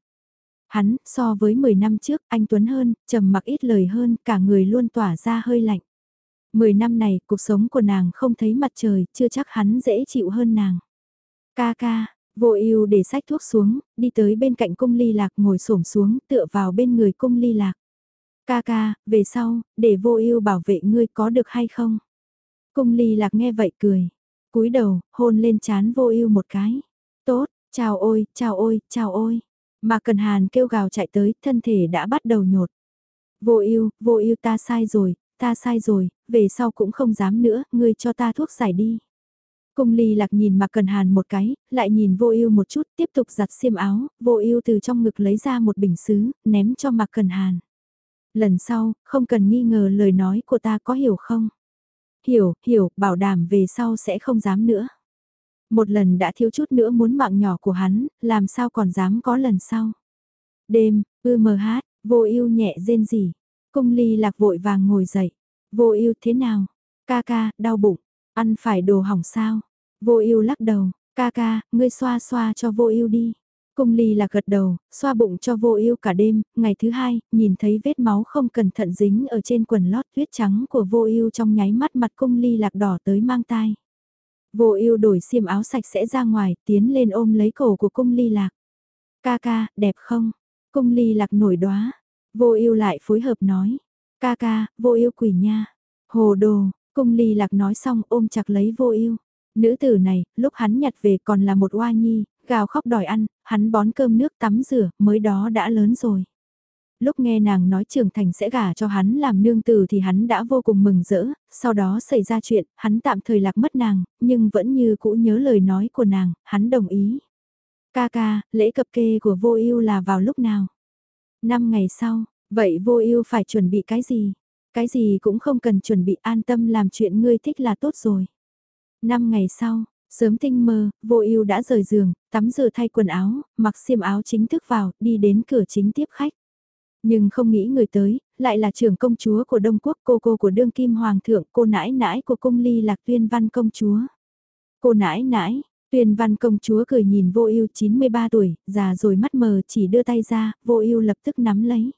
A: Hắn, so với 10 năm trước, anh Tuấn hơn, trầm mặc ít lời hơn, cả người luôn tỏa ra hơi lạnh. 10 năm này, cuộc sống của nàng không thấy mặt trời, chưa chắc hắn dễ chịu hơn nàng. Ca ca, vô ưu để sách thuốc xuống, đi tới bên cạnh cung ly lạc ngồi xổm xuống, tựa vào bên người cung ly lạc. Ca ca, về sau, để vô ưu bảo vệ ngươi có được hay không? Cung ly lạc nghe vậy cười, cúi đầu, hôn lên chán vô ưu một cái. Tốt, chào ôi, chào ôi, chào ôi. Mà Cần Hàn kêu gào chạy tới, thân thể đã bắt đầu nhột. Vô ưu, vô ưu ta sai rồi, ta sai rồi, về sau cũng không dám nữa, ngươi cho ta thuốc giải đi. Cung ly lạc nhìn Mạc Cần Hàn một cái, lại nhìn vô ưu một chút, tiếp tục giặt xiêm áo, vô ưu từ trong ngực lấy ra một bình xứ, ném cho Mạc Cần Hàn. Lần sau, không cần nghi ngờ lời nói của ta có hiểu không? Hiểu, hiểu, bảo đảm về sau sẽ không dám nữa. Một lần đã thiếu chút nữa muốn mạng nhỏ của hắn, làm sao còn dám có lần sau. Đêm, ư mờ hát, vô ưu nhẹ rên rỉ. Cung ly lạc vội vàng ngồi dậy. Vô ưu thế nào? Ca ca, đau bụng. Ăn phải đồ hỏng sao? Vô ưu lắc đầu. Ca ca, ngươi xoa xoa cho vô ưu đi. Cung ly lạc gật đầu, xoa bụng cho vô ưu cả đêm, ngày thứ hai, nhìn thấy vết máu không cẩn thận dính ở trên quần lót tuyết trắng của vô ưu trong nháy mắt mặt cung ly lạc đỏ tới mang tai. Vô ưu đổi xiêm áo sạch sẽ ra ngoài, tiến lên ôm lấy cổ của cung ly lạc. Ca ca, đẹp không? Cung ly lạc nổi đóa. Vô ưu lại phối hợp nói. Ca ca, vô ưu quỷ nha. Hồ đồ, cung ly lạc nói xong ôm chặt lấy vô ưu. Nữ tử này, lúc hắn nhặt về còn là một oa nhi, gào khóc đòi ăn, hắn bón cơm nước tắm rửa, mới đó đã lớn rồi. Lúc nghe nàng nói trưởng thành sẽ gả cho hắn làm nương tử thì hắn đã vô cùng mừng rỡ, sau đó xảy ra chuyện, hắn tạm thời lạc mất nàng, nhưng vẫn như cũ nhớ lời nói của nàng, hắn đồng ý. Ca ca, lễ cập kê của vô ưu là vào lúc nào? Năm ngày sau, vậy vô ưu phải chuẩn bị cái gì? Cái gì cũng không cần chuẩn bị an tâm làm chuyện ngươi thích là tốt rồi. Năm ngày sau, sớm tinh mơ, vô ưu đã rời giường, tắm rửa thay quần áo, mặc xiêm áo chính thức vào, đi đến cửa chính tiếp khách. Nhưng không nghĩ người tới, lại là trưởng công chúa của Đông Quốc, cô cô của đương kim hoàng thượng, cô nãi nãi của cung ly lạc tuyên văn công chúa. Cô nãi nãi, tuyên văn công chúa cười nhìn vô ưu 93 tuổi, già rồi mắt mờ chỉ đưa tay ra, vô ưu lập tức nắm lấy.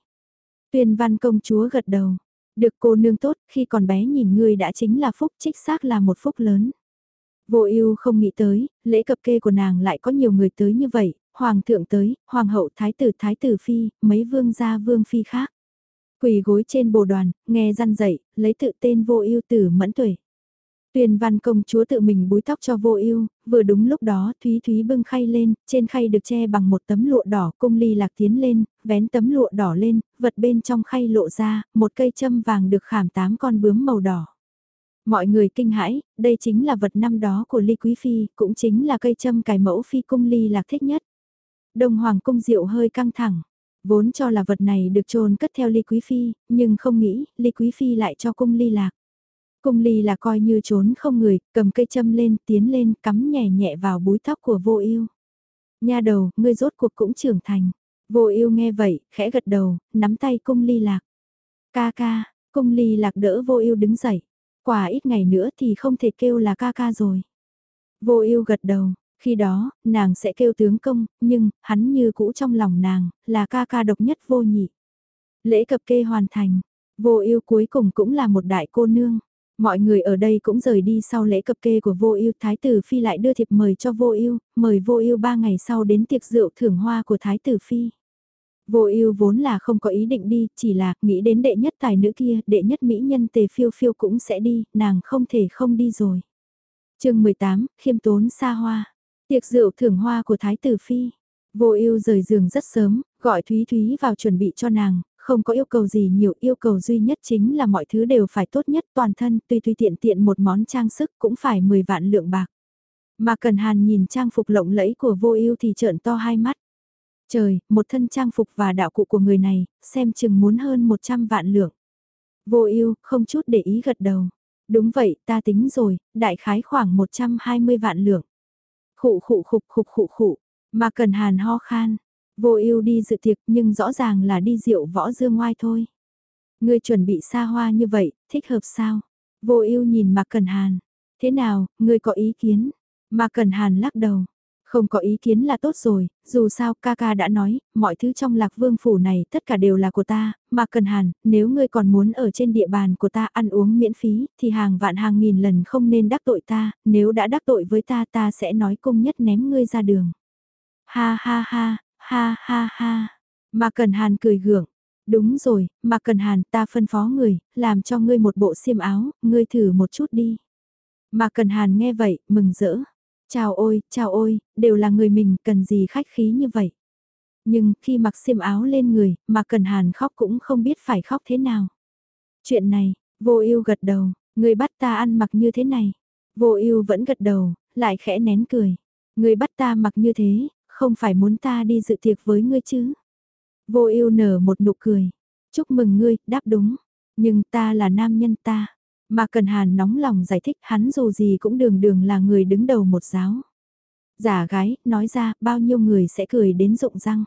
A: Tuyên văn công chúa gật đầu, được cô nương tốt, khi còn bé nhìn ngươi đã chính là phúc, trích xác là một phúc lớn. Vô ưu không nghĩ tới, lễ cập kê của nàng lại có nhiều người tới như vậy, hoàng thượng tới, hoàng hậu thái tử thái tử phi, mấy vương gia vương phi khác. Quỳ gối trên bồ đoàn, nghe răn dậy, lấy tự tên vô ưu tử mẫn tuổi. Tuyền văn công chúa tự mình búi tóc cho vô ưu, vừa đúng lúc đó Thúy Thúy bưng khay lên, trên khay được che bằng một tấm lụa đỏ, cung ly lạc tiến lên, vén tấm lụa đỏ lên, vật bên trong khay lộ ra, một cây châm vàng được khảm tám con bướm màu đỏ. Mọi người kinh hãi, đây chính là vật năm đó của ly quý phi, cũng chính là cây châm cài mẫu phi cung ly lạc thích nhất. Đông Hoàng cung diệu hơi căng thẳng, vốn cho là vật này được trôn cất theo ly quý phi, nhưng không nghĩ, ly quý phi lại cho cung ly lạc. Cung ly là coi như trốn không người, cầm cây châm lên, tiến lên, cắm nhẹ nhẹ vào búi tóc của vô ưu. Nha đầu, ngươi rốt cuộc cũng trưởng thành. Vô ưu nghe vậy, khẽ gật đầu, nắm tay cung ly lạc. Ca ca, cung ly lạc đỡ vô ưu đứng dậy. Quả ít ngày nữa thì không thể kêu là ca ca rồi. Vô ưu gật đầu, khi đó, nàng sẽ kêu tướng công, nhưng, hắn như cũ trong lòng nàng, là ca ca độc nhất vô nhị. Lễ cập kê hoàn thành, vô ưu cuối cùng cũng là một đại cô nương. Mọi người ở đây cũng rời đi sau lễ cập kê của vô ưu thái tử phi lại đưa thiệp mời cho vô ưu mời vô ưu ba ngày sau đến tiệc rượu thưởng hoa của thái tử phi. Vô ưu vốn là không có ý định đi, chỉ là nghĩ đến đệ nhất tài nữ kia, đệ nhất mỹ nhân tề phiêu phiêu cũng sẽ đi, nàng không thể không đi rồi. chương 18, khiêm tốn xa hoa. Tiệc rượu thưởng hoa của Thái Tử Phi. Vô ưu rời giường rất sớm, gọi Thúy Thúy vào chuẩn bị cho nàng, không có yêu cầu gì nhiều, yêu cầu duy nhất chính là mọi thứ đều phải tốt nhất toàn thân, tùy tùy tiện tiện một món trang sức cũng phải 10 vạn lượng bạc. Mà Cần Hàn nhìn trang phục lộng lẫy của vô ưu thì trợn to hai mắt. Trời, một thân trang phục và đạo cụ của người này, xem chừng muốn hơn 100 vạn lượng. Vô ưu không chút để ý gật đầu. Đúng vậy, ta tính rồi, đại khái khoảng 120 vạn lượng. Khụ khụ khục khục khụ khụ, mà cần hàn ho khan. Vô ưu đi dự tiệc nhưng rõ ràng là đi rượu võ dương ngoai thôi. Ngươi chuẩn bị xa hoa như vậy, thích hợp sao? Vô ưu nhìn Mạc Cần Hàn. Thế nào, ngươi có ý kiến? Mạc Cần Hàn lắc đầu. Không có ý kiến là tốt rồi, dù sao ca ca đã nói, mọi thứ trong lạc vương phủ này tất cả đều là của ta, mà cần hàn, nếu ngươi còn muốn ở trên địa bàn của ta ăn uống miễn phí, thì hàng vạn hàng nghìn lần không nên đắc tội ta, nếu đã đắc tội với ta ta sẽ nói cung nhất ném ngươi ra đường. Ha ha ha, ha ha ha, mà cần hàn cười gượng. Đúng rồi, mà cần hàn ta phân phó người, làm cho ngươi một bộ xiêm áo, ngươi thử một chút đi. Mà cần hàn nghe vậy, mừng rỡ. Chào ôi, chào ôi, đều là người mình, cần gì khách khí như vậy. Nhưng khi mặc xiêm áo lên người, mà cần hàn khóc cũng không biết phải khóc thế nào. Chuyện này, vô ưu gật đầu, người bắt ta ăn mặc như thế này. Vô ưu vẫn gật đầu, lại khẽ nén cười. Người bắt ta mặc như thế, không phải muốn ta đi dự tiệc với ngươi chứ. Vô ưu nở một nụ cười. Chúc mừng ngươi, đáp đúng. Nhưng ta là nam nhân ta. Mà Cần Hàn nóng lòng giải thích hắn dù gì cũng đường đường là người đứng đầu một giáo. Giả gái, nói ra, bao nhiêu người sẽ cười đến rụng răng.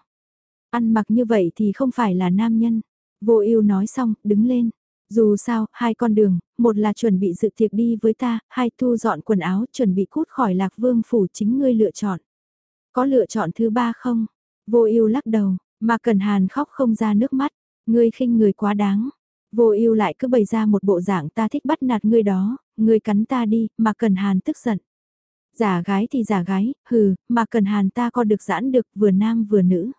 A: Ăn mặc như vậy thì không phải là nam nhân. Vô ưu nói xong, đứng lên. Dù sao, hai con đường, một là chuẩn bị dự tiệc đi với ta, hai thu dọn quần áo, chuẩn bị cút khỏi lạc vương phủ chính ngươi lựa chọn. Có lựa chọn thứ ba không? Vô ưu lắc đầu, mà Cần Hàn khóc không ra nước mắt. Ngươi khinh người quá đáng. Vô ưu lại cứ bày ra một bộ dạng ta thích bắt nạt ngươi đó, ngươi cắn ta đi, mà cần hàn tức giận. Giả gái thì giả gái, hừ, mà cần hàn ta còn được giãn được vừa nam vừa nữ.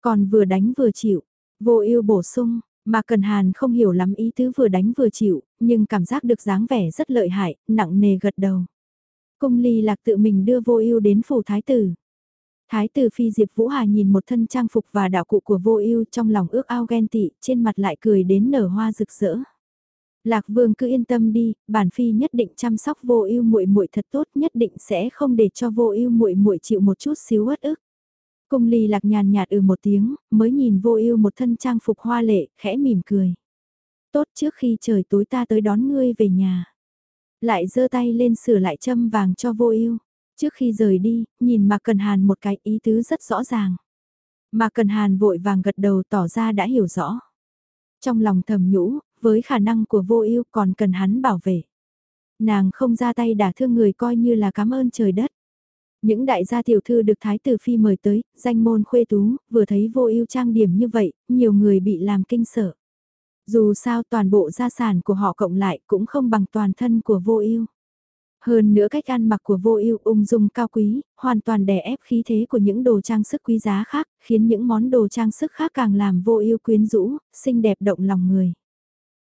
A: Còn vừa đánh vừa chịu, vô ưu bổ sung, mà cần hàn không hiểu lắm ý tứ vừa đánh vừa chịu, nhưng cảm giác được dáng vẻ rất lợi hại, nặng nề gật đầu. Cung ly lạc tự mình đưa vô ưu đến phủ thái tử. Thái tử phi Diệp Vũ Hà nhìn một thân trang phục và đạo cụ của vô ưu trong lòng ước ao ghen tị, trên mặt lại cười đến nở hoa rực rỡ. Lạc Vương cứ yên tâm đi, bản phi nhất định chăm sóc vô ưu muội muội thật tốt, nhất định sẽ không để cho vô ưu muội muội chịu một chút xíu uất ức. Cung Ly Lạc nhàn nhạt ừ một tiếng, mới nhìn vô ưu một thân trang phục hoa lệ, khẽ mỉm cười. Tốt trước khi trời tối ta tới đón ngươi về nhà. Lại giơ tay lên sửa lại châm vàng cho vô ưu. Trước khi rời đi, nhìn Mạc Cần Hàn một cái ý tứ rất rõ ràng. Mạc Cần Hàn vội vàng gật đầu tỏ ra đã hiểu rõ. Trong lòng thầm nhũ, với khả năng của vô ưu còn cần hắn bảo vệ. Nàng không ra tay đả thương người coi như là cảm ơn trời đất. Những đại gia tiểu thư được Thái tử Phi mời tới, danh môn khuê tú, vừa thấy vô ưu trang điểm như vậy, nhiều người bị làm kinh sợ. Dù sao toàn bộ gia sản của họ cộng lại cũng không bằng toàn thân của vô ưu. Hơn nữa cách ăn mặc của vô ưu ung dung cao quý, hoàn toàn đè ép khí thế của những đồ trang sức quý giá khác, khiến những món đồ trang sức khác càng làm vô ưu quyến rũ, xinh đẹp động lòng người.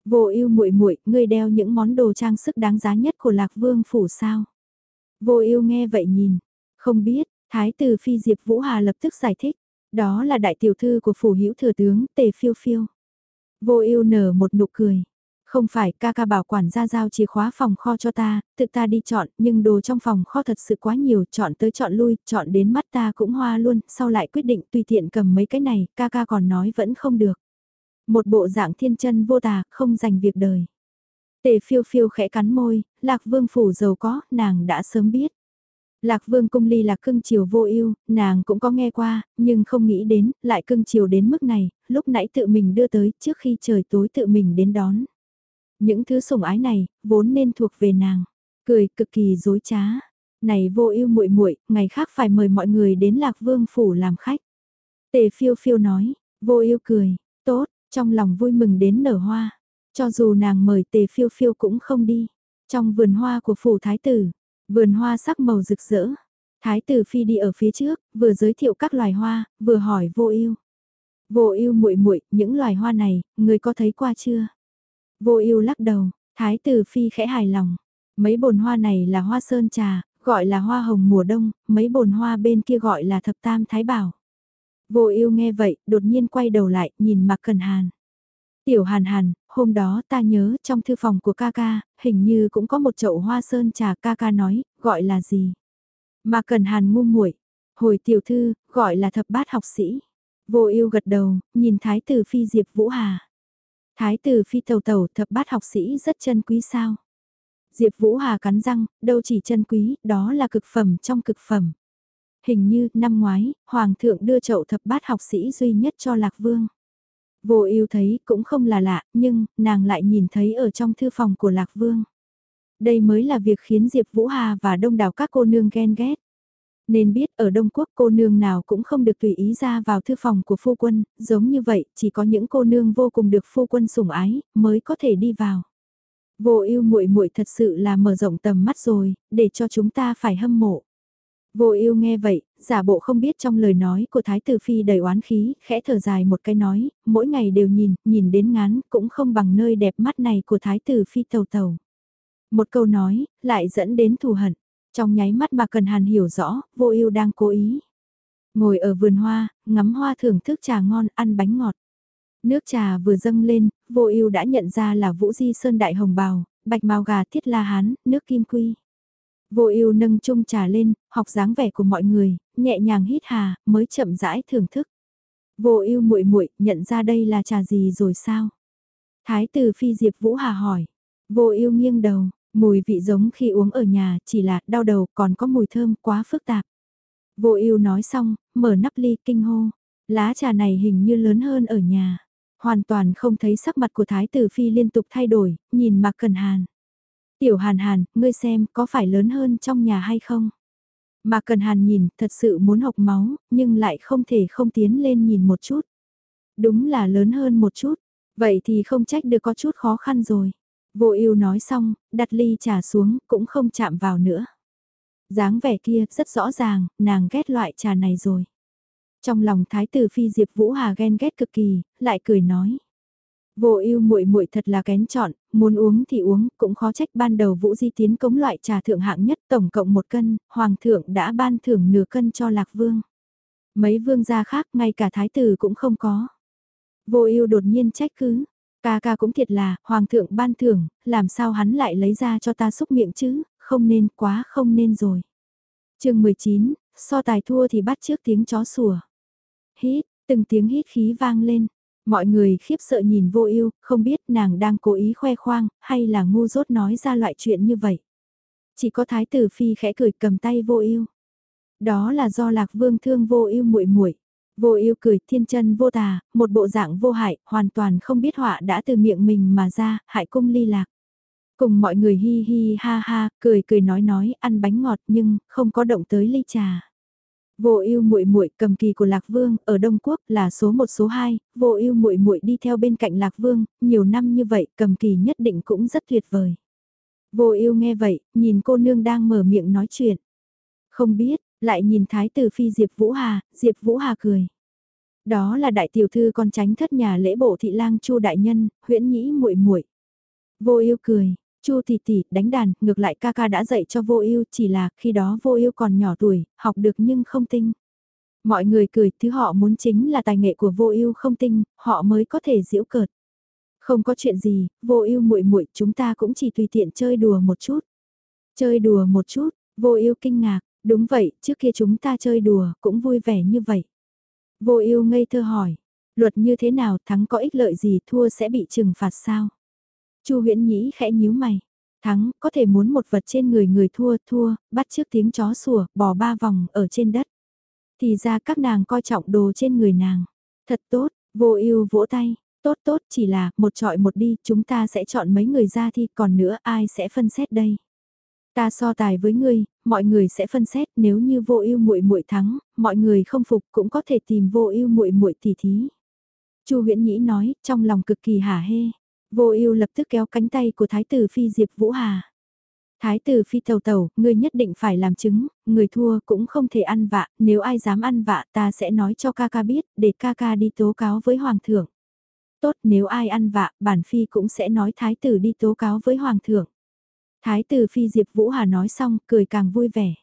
A: Vô ưu muội muội, ngươi đeo những món đồ trang sức đáng giá nhất của Lạc Vương phủ sao? Vô ưu nghe vậy nhìn, không biết, Thái tử phi Diệp Vũ Hà lập tức giải thích, đó là đại tiểu thư của phủ hữu thừa tướng Tề Phiêu Phiêu. Vô ưu nở một nụ cười. Không phải ca ca bảo quản gia giao chìa khóa phòng kho cho ta, tự ta đi chọn, nhưng đồ trong phòng kho thật sự quá nhiều, chọn tới chọn lui, chọn đến mắt ta cũng hoa luôn, sau lại quyết định tùy tiện cầm mấy cái này, ca ca còn nói vẫn không được. Một bộ dạng thiên chân vô tà, không dành việc đời. Tề phiêu phiêu khẽ cắn môi, lạc vương phủ giàu có, nàng đã sớm biết. Lạc Vương cung ly là cưng chiều vô ưu, nàng cũng có nghe qua, nhưng không nghĩ đến, lại cưng chiều đến mức này, lúc nãy tự mình đưa tới, trước khi trời tối tự mình đến đón. Những thứ sủng ái này, vốn nên thuộc về nàng, cười cực kỳ dối trá. Này vô ưu muội muội, ngày khác phải mời mọi người đến Lạc Vương phủ làm khách. Tề phiêu phiêu nói, vô ưu cười, tốt, trong lòng vui mừng đến nở hoa. Cho dù nàng mời tề phiêu phiêu cũng không đi. Trong vườn hoa của phủ thái tử, Vườn hoa sắc màu rực rỡ. Thái tử phi đi ở phía trước, vừa giới thiệu các loài hoa, vừa hỏi vô ưu. Vô ưu muội muội, những loài hoa này, người có thấy qua chưa? Vô ưu lắc đầu, thái tử phi khẽ hài lòng. Mấy bồn hoa này là hoa sơn trà, gọi là hoa hồng mùa đông, mấy bồn hoa bên kia gọi là thập tam thái bảo. Vô ưu nghe vậy, đột nhiên quay đầu lại, nhìn Mạc Cần Hàn. Tiểu Hàn Hàn, hôm đó ta nhớ trong thư phòng của ca ca, hình như cũng có một chậu hoa sơn trà ca ca nói, gọi là gì? Mà cần Hàn ngu muội hồi tiểu thư, gọi là thập bát học sĩ. Vô ưu gật đầu, nhìn Thái tử Phi Diệp Vũ Hà. Thái tử Phi tàu tàu thập bát học sĩ rất chân quý sao? Diệp Vũ Hà cắn răng, đâu chỉ chân quý, đó là cực phẩm trong cực phẩm. Hình như, năm ngoái, Hoàng thượng đưa chậu thập bát học sĩ duy nhất cho Lạc Vương. Vô yêu thấy cũng không là lạ, nhưng nàng lại nhìn thấy ở trong thư phòng của Lạc Vương. Đây mới là việc khiến Diệp Vũ Hà và đông đảo các cô nương ghen ghét. Nên biết ở Đông Quốc cô nương nào cũng không được tùy ý ra vào thư phòng của phu quân, giống như vậy chỉ có những cô nương vô cùng được phu quân sủng ái mới có thể đi vào. Vô ưu muội muội thật sự là mở rộng tầm mắt rồi, để cho chúng ta phải hâm mộ. Vô ưu nghe vậy, giả bộ không biết trong lời nói của Thái Tử Phi đầy oán khí, khẽ thở dài một cái nói, mỗi ngày đều nhìn, nhìn đến ngán, cũng không bằng nơi đẹp mắt này của Thái Tử Phi tàu tàu. Một câu nói, lại dẫn đến thù hận. Trong nháy mắt mà Cần Hàn hiểu rõ, vô ưu đang cố ý. Ngồi ở vườn hoa, ngắm hoa thưởng thức trà ngon, ăn bánh ngọt. Nước trà vừa dâng lên, vô ưu đã nhận ra là Vũ Di Sơn Đại Hồng Bào, Bạch Mao Gà Thiết La Hán, nước Kim Quy. Vô ưu nâng chung trà lên, học dáng vẻ của mọi người, nhẹ nhàng hít hà, mới chậm rãi thưởng thức. Vô ưu muội muội nhận ra đây là trà gì rồi sao? Thái tử phi Diệp Vũ Hà hỏi. Vô ưu nghiêng đầu, mùi vị giống khi uống ở nhà, chỉ là đau đầu còn có mùi thơm quá phức tạp. Vô ưu nói xong, mở nắp ly kinh hô. Lá trà này hình như lớn hơn ở nhà. Hoàn toàn không thấy sắc mặt của Thái tử Phi liên tục thay đổi, nhìn Mạc Cần Hàn. Tiểu Hàn Hàn, ngươi xem có phải lớn hơn trong nhà hay không? Mà Cần Hàn nhìn, thật sự muốn học máu, nhưng lại không thể không tiến lên nhìn một chút. Đúng là lớn hơn một chút, vậy thì không trách được có chút khó khăn rồi. Vô ưu nói xong, đặt ly trà xuống, cũng không chạm vào nữa. dáng vẻ kia rất rõ ràng, nàng ghét loại trà này rồi. Trong lòng thái tử phi Diệp Vũ Hà ghen ghét cực kỳ, lại cười nói. Vô ưu muội muội thật là kén chọn, muốn uống thì uống, cũng khó trách ban đầu Vũ Di tiến cống loại trà thượng hạng nhất tổng cộng một cân, hoàng thượng đã ban thưởng nửa cân cho Lạc Vương. Mấy vương gia khác ngay cả thái tử cũng không có. Vô ưu đột nhiên trách cứ, ca ca cũng thiệt là, hoàng thượng ban thưởng, làm sao hắn lại lấy ra cho ta xúc miệng chứ, không nên, quá không nên rồi. chương 19, so tài thua thì bắt trước tiếng chó sủa. Hít, từng tiếng hít khí vang lên, Mọi người khiếp sợ nhìn vô ưu, không biết nàng đang cố ý khoe khoang, hay là ngu dốt nói ra loại chuyện như vậy. Chỉ có thái tử phi khẽ cười cầm tay vô ưu. Đó là do lạc vương thương vô ưu muội muội. Vô ưu cười thiên chân vô tà, một bộ dạng vô hại, hoàn toàn không biết họa đã từ miệng mình mà ra, hại cung ly lạc. Cùng mọi người hi hi ha ha, cười cười nói nói, ăn bánh ngọt nhưng không có động tới ly trà. Vô ưu muội muội cầm kỳ của Lạc Vương ở Đông Quốc là số một số 2, vô ưu muội muội đi theo bên cạnh Lạc Vương, nhiều năm như vậy cầm kỳ nhất định cũng rất tuyệt vời. Vô ưu nghe vậy, nhìn cô nương đang mở miệng nói chuyện. Không biết, lại nhìn thái tử phi Diệp Vũ Hà, Diệp Vũ Hà cười. Đó là đại tiểu thư con tránh thất nhà lễ bộ thị lang Chu đại nhân, huyễn nhĩ muội muội. Vô ưu cười, Chu tỷ tỷ đánh đàn, ngược lại ca ca đã dạy cho vô ưu, chỉ là khi đó vô ưu còn nhỏ tuổi, học được nhưng không tinh. Mọi người cười, thứ họ muốn chính là tài nghệ của vô ưu không tinh, họ mới có thể giễu cợt. Không có chuyện gì, vô ưu muội muội, chúng ta cũng chỉ tùy tiện chơi đùa một chút. Chơi đùa một chút, vô ưu kinh ngạc, đúng vậy, trước kia chúng ta chơi đùa, cũng vui vẻ như vậy. Vô ưu ngây thơ hỏi, luật như thế nào, thắng có ích lợi gì, thua sẽ bị trừng phạt sao? Chu Huyễn Nhĩ khẽ nhíu mày. Thắng, có thể muốn một vật trên người người thua, thua, bắt trước tiếng chó sủa, bò ba vòng ở trên đất. Thì ra các nàng coi trọng đồ trên người nàng. Thật tốt, vô ưu vỗ tay. Tốt tốt chỉ là, một trọi một đi, chúng ta sẽ chọn mấy người ra thi, còn nữa ai sẽ phân xét đây? Ta so tài với ngươi, mọi người sẽ phân xét, nếu như vô ưu muội muội thắng, mọi người không phục cũng có thể tìm vô ưu muội muội tỉ thí. Chu Huyễn Nhĩ nói, trong lòng cực kỳ hả hê. Vô ưu lập tức kéo cánh tay của Thái tử Phi Diệp Vũ Hà. Thái tử Phi tàu tàu, ngươi nhất định phải làm chứng, người thua cũng không thể ăn vạ, nếu ai dám ăn vạ ta sẽ nói cho ca ca biết, để ca ca đi tố cáo với Hoàng thượng. Tốt nếu ai ăn vạ, bản Phi cũng sẽ nói Thái tử đi tố cáo với Hoàng thượng. Thái tử Phi Diệp Vũ Hà nói xong, cười càng vui vẻ.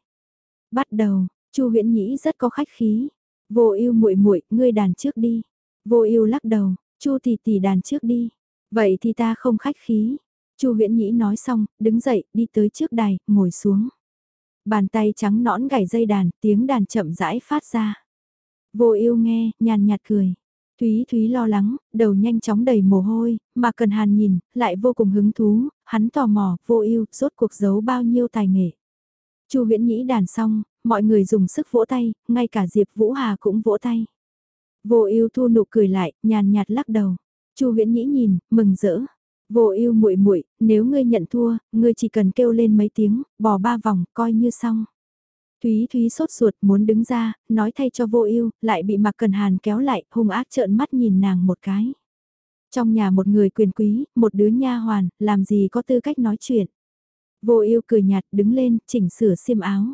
A: Bắt đầu, Chu Huyễn Nhĩ rất có khách khí. Vô ưu muội muội, ngươi đàn trước đi. Vô ưu lắc đầu, Chu tỷ tỷ đàn trước đi. Vậy thì ta không khách khí. Chu Huyễn Nhĩ nói xong, đứng dậy, đi tới trước đài, ngồi xuống. Bàn tay trắng nõn gảy dây đàn, tiếng đàn chậm rãi phát ra. Vô ưu nghe, nhàn nhạt cười. Thúy Thúy lo lắng, đầu nhanh chóng đầy mồ hôi, mà cần hàn nhìn, lại vô cùng hứng thú, hắn tò mò, vô ưu, rốt cuộc giấu bao nhiêu tài nghệ. Chu Huyễn Nhĩ đàn xong, mọi người dùng sức vỗ tay, ngay cả Diệp Vũ Hà cũng vỗ tay. Vô ưu thu nụ cười lại, nhàn nhạt lắc đầu. Chu Huyễn Nhĩ nhìn, mừng rỡ. Vô ưu muội muội, nếu ngươi nhận thua, ngươi chỉ cần kêu lên mấy tiếng, bò ba vòng, coi như xong. Thúy Thúy sốt ruột muốn đứng ra, nói thay cho vô ưu, lại bị Mạc Cần Hàn kéo lại, hung ác trợn mắt nhìn nàng một cái. Trong nhà một người quyền quý, một đứa nha hoàn, làm gì có tư cách nói chuyện. Vô ưu cười nhạt đứng lên, chỉnh sửa xiêm áo.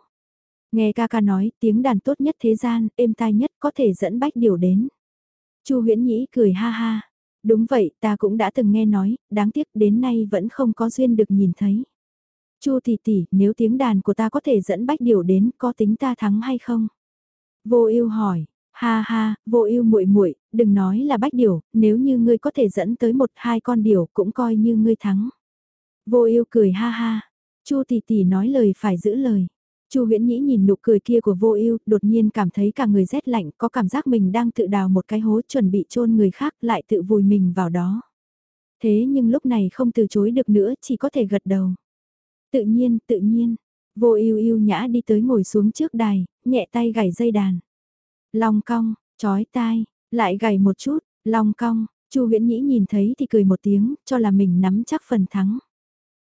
A: Nghe ca ca nói, tiếng đàn tốt nhất thế gian, êm tai nhất có thể dẫn bách điều đến. Chu Huyễn Nhĩ cười ha ha. Đúng vậy, ta cũng đã từng nghe nói, đáng tiếc đến nay vẫn không có duyên được nhìn thấy. Chu tỷ tỷ, nếu tiếng đàn của ta có thể dẫn bách điều đến, có tính ta thắng hay không? Vô ưu hỏi, ha ha, vô ưu muội muội, đừng nói là bách điều, nếu như ngươi có thể dẫn tới một hai con điều cũng coi như ngươi thắng. Vô ưu cười ha ha, Chu tỷ tỷ nói lời phải giữ lời. Chu Huyễn Nhĩ nhìn nụ cười kia của Vô Ưu, đột nhiên cảm thấy cả người rét lạnh, có cảm giác mình đang tự đào một cái hố chuẩn bị chôn người khác, lại tự vùi mình vào đó. Thế nhưng lúc này không từ chối được nữa, chỉ có thể gật đầu. Tự nhiên, tự nhiên. Vô Ưu Ưu nhã đi tới ngồi xuống trước đài, nhẹ tay gảy dây đàn. Long cong, chói tai, lại gảy một chút, long cong, Chu Huyễn Nhĩ nhìn thấy thì cười một tiếng, cho là mình nắm chắc phần thắng.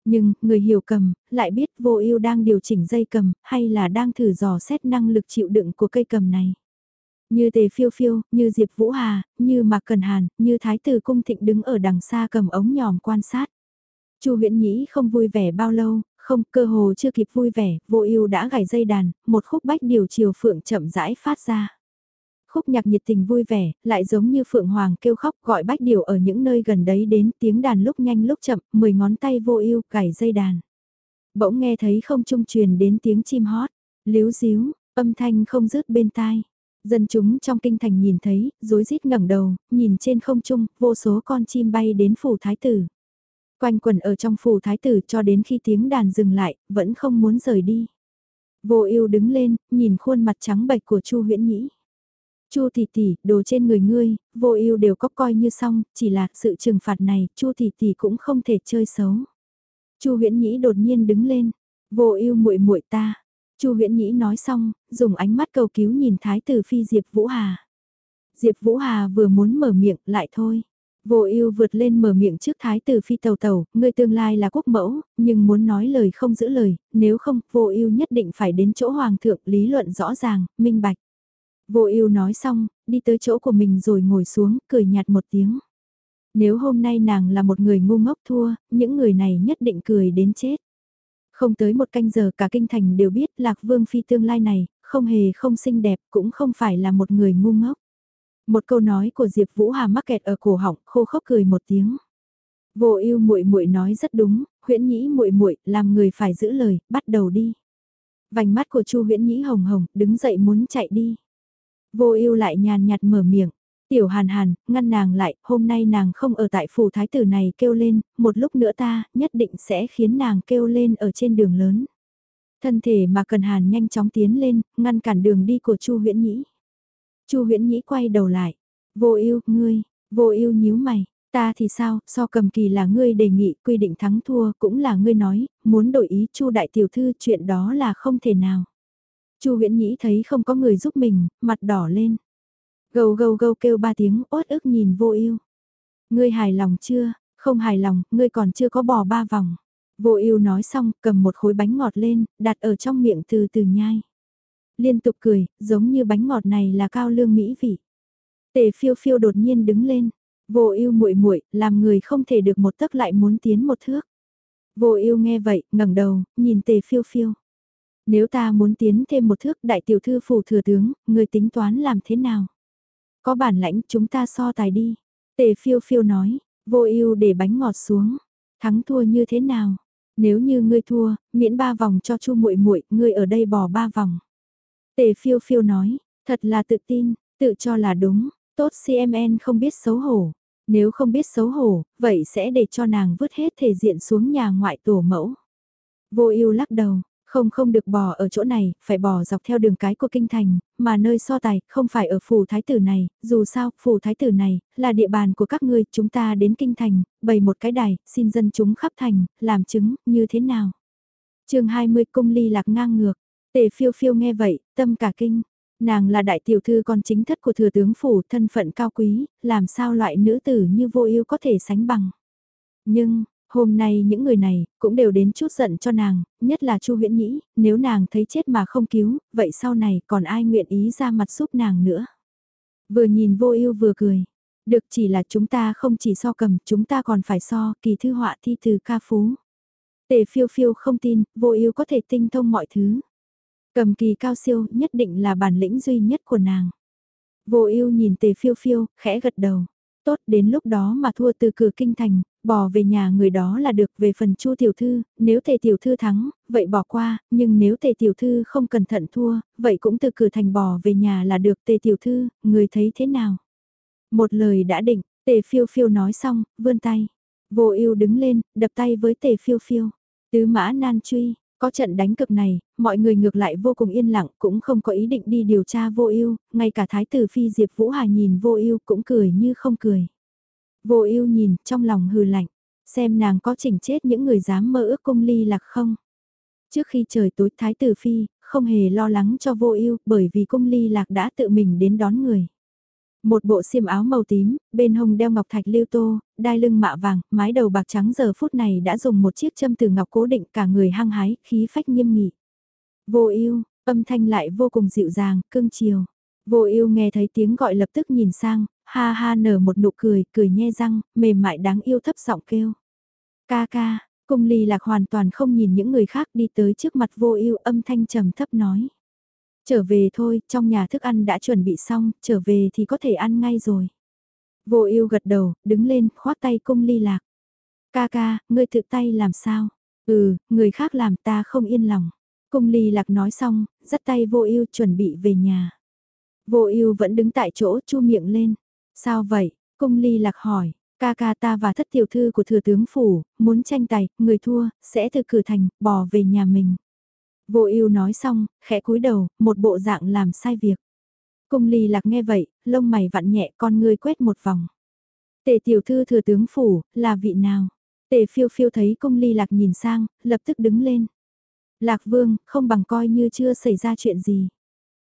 A: Nhưng, người hiểu cầm, lại biết vô ưu đang điều chỉnh dây cầm, hay là đang thử dò xét năng lực chịu đựng của cây cầm này. Như tề phiêu phiêu, như Diệp Vũ Hà, như Mạc Cần Hàn, như Thái tử Cung Thịnh đứng ở đằng xa cầm ống nhòm quan sát. Chu Huyễn Nhĩ không vui vẻ bao lâu, không, cơ hồ chưa kịp vui vẻ, vô ưu đã gảy dây đàn, một khúc bách điều chiều phượng chậm rãi phát ra khúc nhạc nhiệt tình vui vẻ, lại giống như Phượng Hoàng kêu khóc gọi bách điều ở những nơi gần đấy đến tiếng đàn lúc nhanh lúc chậm, mười ngón tay vô ưu gảy dây đàn. Bỗng nghe thấy không trung truyền đến tiếng chim hót, líu díu, âm thanh không dứt bên tai. Dân chúng trong kinh thành nhìn thấy, rối rít ngẩng đầu, nhìn trên không trung, vô số con chim bay đến phủ thái tử. Quanh quần ở trong phủ thái tử cho đến khi tiếng đàn dừng lại, vẫn không muốn rời đi. Vô ưu đứng lên, nhìn khuôn mặt trắng bệch của Chu Huyễn Nhĩ. Chu tỷ tỷ, đồ trên người ngươi, vô ưu đều có coi như xong, chỉ là sự trừng phạt này, Chu tỷ tỷ cũng không thể chơi xấu. Chu Huyễn Nhĩ đột nhiên đứng lên, vô ưu muội muội ta. Chu Huyễn Nhĩ nói xong, dùng ánh mắt cầu cứu nhìn Thái tử phi Diệp Vũ Hà. Diệp Vũ Hà vừa muốn mở miệng lại thôi. Vô ưu vượt lên mở miệng trước thái tử phi tàu tàu, người tương lai là quốc mẫu, nhưng muốn nói lời không giữ lời, nếu không, vô ưu nhất định phải đến chỗ hoàng thượng lý luận rõ ràng, minh bạch. Vô ưu nói xong, đi tới chỗ của mình rồi ngồi xuống, cười nhạt một tiếng. Nếu hôm nay nàng là một người ngu ngốc thua, những người này nhất định cười đến chết. Không tới một canh giờ cả kinh thành đều biết Lạc Vương Phi tương lai này, không hề không xinh đẹp cũng không phải là một người ngu ngốc. Một câu nói của Diệp Vũ Hà mắc kẹt ở cổ họng, khô khốc cười một tiếng. Vô Ưu muội muội nói rất đúng, Huyễn Nhĩ muội muội, làm người phải giữ lời, bắt đầu đi. Vành mắt của Chu Huyễn Nhĩ hồng hồng, đứng dậy muốn chạy đi. Vô Ưu lại nhàn nhạt mở miệng, "Tiểu Hàn Hàn, ngăn nàng lại, hôm nay nàng không ở tại phủ thái tử này kêu lên, một lúc nữa ta nhất định sẽ khiến nàng kêu lên ở trên đường lớn." Thân thể mà Cần Hàn nhanh chóng tiến lên, ngăn cản đường đi của Chu Huyễn Nhĩ. Chu Huyễn Nhĩ quay đầu lại. Vô ưu, ngươi, vô ưu nhíu mày, ta thì sao, so cầm kỳ là ngươi đề nghị quy định thắng thua cũng là ngươi nói, muốn đổi ý Chu đại tiểu thư chuyện đó là không thể nào. Chu Huyễn Nhĩ thấy không có người giúp mình, mặt đỏ lên. Gâu gâu gâu kêu ba tiếng, ốt ức nhìn vô ưu. Ngươi hài lòng chưa? Không hài lòng, ngươi còn chưa có bò ba vòng. Vô ưu nói xong, cầm một khối bánh ngọt lên, đặt ở trong miệng từ từ nhai liên tục cười, giống như bánh ngọt này là cao lương mỹ vị. Tề phiêu phiêu đột nhiên đứng lên, vô ưu muội muội làm người không thể được một tấc lại muốn tiến một thước. Vô ưu nghe vậy, ngẩng đầu, nhìn tề phiêu phiêu. Nếu ta muốn tiến thêm một thước đại tiểu thư phủ thừa tướng, người tính toán làm thế nào? Có bản lãnh chúng ta so tài đi. Tề phiêu phiêu nói, vô ưu để bánh ngọt xuống. Thắng thua như thế nào? Nếu như ngươi thua, miễn ba vòng cho chu muội muội, ngươi ở đây bỏ ba vòng. Tề phiêu phiêu nói, thật là tự tin, tự cho là đúng, tốt CMN không biết xấu hổ. Nếu không biết xấu hổ, vậy sẽ để cho nàng vứt hết thể diện xuống nhà ngoại tổ mẫu. Vô ưu lắc đầu, không không được bò ở chỗ này, phải bò dọc theo đường cái của kinh thành, mà nơi so tài, không phải ở phủ thái tử này, dù sao, phủ thái tử này, là địa bàn của các ngươi, chúng ta đến kinh thành, bày một cái đài, xin dân chúng khắp thành, làm chứng, như thế nào? chương 20 cung ly lạc ngang ngược, Tề phiêu phiêu nghe vậy, tâm cả kinh. Nàng là đại tiểu thư con chính thất của thừa tướng phủ thân phận cao quý, làm sao loại nữ tử như vô ưu có thể sánh bằng. Nhưng, hôm nay những người này cũng đều đến chút giận cho nàng, nhất là Chu Huyễn Nhĩ, nếu nàng thấy chết mà không cứu, vậy sau này còn ai nguyện ý ra mặt giúp nàng nữa. Vừa nhìn vô ưu vừa cười. Được chỉ là chúng ta không chỉ so cầm, chúng ta còn phải so kỳ thư họa thi từ ca phú. Tề phiêu phiêu không tin, vô ưu có thể tinh thông mọi thứ. Cầm kỳ cao siêu nhất định là bản lĩnh duy nhất của nàng. Vô ưu nhìn tề phiêu phiêu, khẽ gật đầu. Tốt đến lúc đó mà thua từ cửa kinh thành, bỏ về nhà người đó là được về phần chu tiểu thư, nếu tề tiểu thư thắng, vậy bỏ qua, nhưng nếu tề tiểu thư không cẩn thận thua, vậy cũng từ cửa thành bỏ về nhà là được tề tiểu thư, người thấy thế nào? Một lời đã định, tề phiêu phiêu nói xong, vươn tay. Vô ưu đứng lên, đập tay với tề phiêu phiêu. Tứ mã nan truy, có trận đánh cực này, mọi người ngược lại vô cùng yên lặng, cũng không có ý định đi điều tra vô ưu, ngay cả thái tử phi Diệp Vũ Hà nhìn vô ưu cũng cười như không cười. Vô ưu nhìn, trong lòng hừ lạnh, xem nàng có chỉnh chết những người dám mơ ước cung ly lạc không. Trước khi trời tối thái tử phi, không hề lo lắng cho vô ưu, bởi vì cung ly lạc đã tự mình đến đón người. Một bộ xiêm áo màu tím, bên hông đeo ngọc thạch lưu tô, đai lưng mạ vàng, mái đầu bạc trắng giờ phút này đã dùng một chiếc châm từ ngọc cố định cả người hăng hái, khí phách nghiêm nghị. Vô ưu, âm thanh lại vô cùng dịu dàng, cưng chiều. Vô ưu nghe thấy tiếng gọi lập tức nhìn sang, ha ha nở một nụ cười, cười nhe răng, mềm mại đáng yêu thấp giọng kêu. Ca ca, cung ly lạc hoàn toàn không nhìn những người khác đi tới trước mặt vô ưu âm thanh trầm thấp nói. Trở về thôi, trong nhà thức ăn đã chuẩn bị xong, trở về thì có thể ăn ngay rồi. Vô ưu gật đầu, đứng lên, khoát tay cung ly lạc. Ca ca, ngươi tự tay làm sao? Ừ, người khác làm ta không yên lòng. Cung ly lạc nói xong, dắt tay vô ưu chuẩn bị về nhà. Vô ưu vẫn đứng tại chỗ chu miệng lên. Sao vậy? Cung ly lạc hỏi. Ca ca ta và thất tiểu thư của thừa tướng phủ, muốn tranh tài, người thua, sẽ từ cử thành, bỏ về nhà mình. Vô ưu nói xong, khẽ cúi đầu, một bộ dạng làm sai việc. Cung ly lạc nghe vậy, lông mày vặn nhẹ con ngươi quét một vòng. Tề tiểu thư thừa tướng phủ, là vị nào? Tề phiêu phiêu thấy cung ly lạc nhìn sang, lập tức đứng lên. Lạc vương, không bằng coi như chưa xảy ra chuyện gì.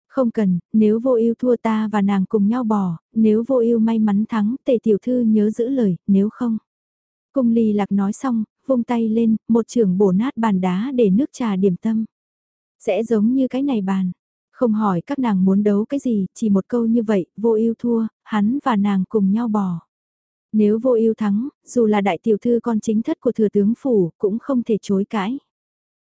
A: Không cần, nếu vô ưu thua ta và nàng cùng nhau bỏ, nếu vô ưu may mắn thắng, tề tiểu thư nhớ giữ lời, nếu không. Cung ly lạc nói xong, vung tay lên, một trường bổ nát bàn đá để nước trà điểm tâm. Sẽ giống như cái này bàn. Không hỏi các nàng muốn đấu cái gì, chỉ một câu như vậy, vô ưu thua, hắn và nàng cùng nhau bỏ. Nếu vô ưu thắng, dù là đại tiểu thư con chính thất của thừa tướng phủ, cũng không thể chối cãi.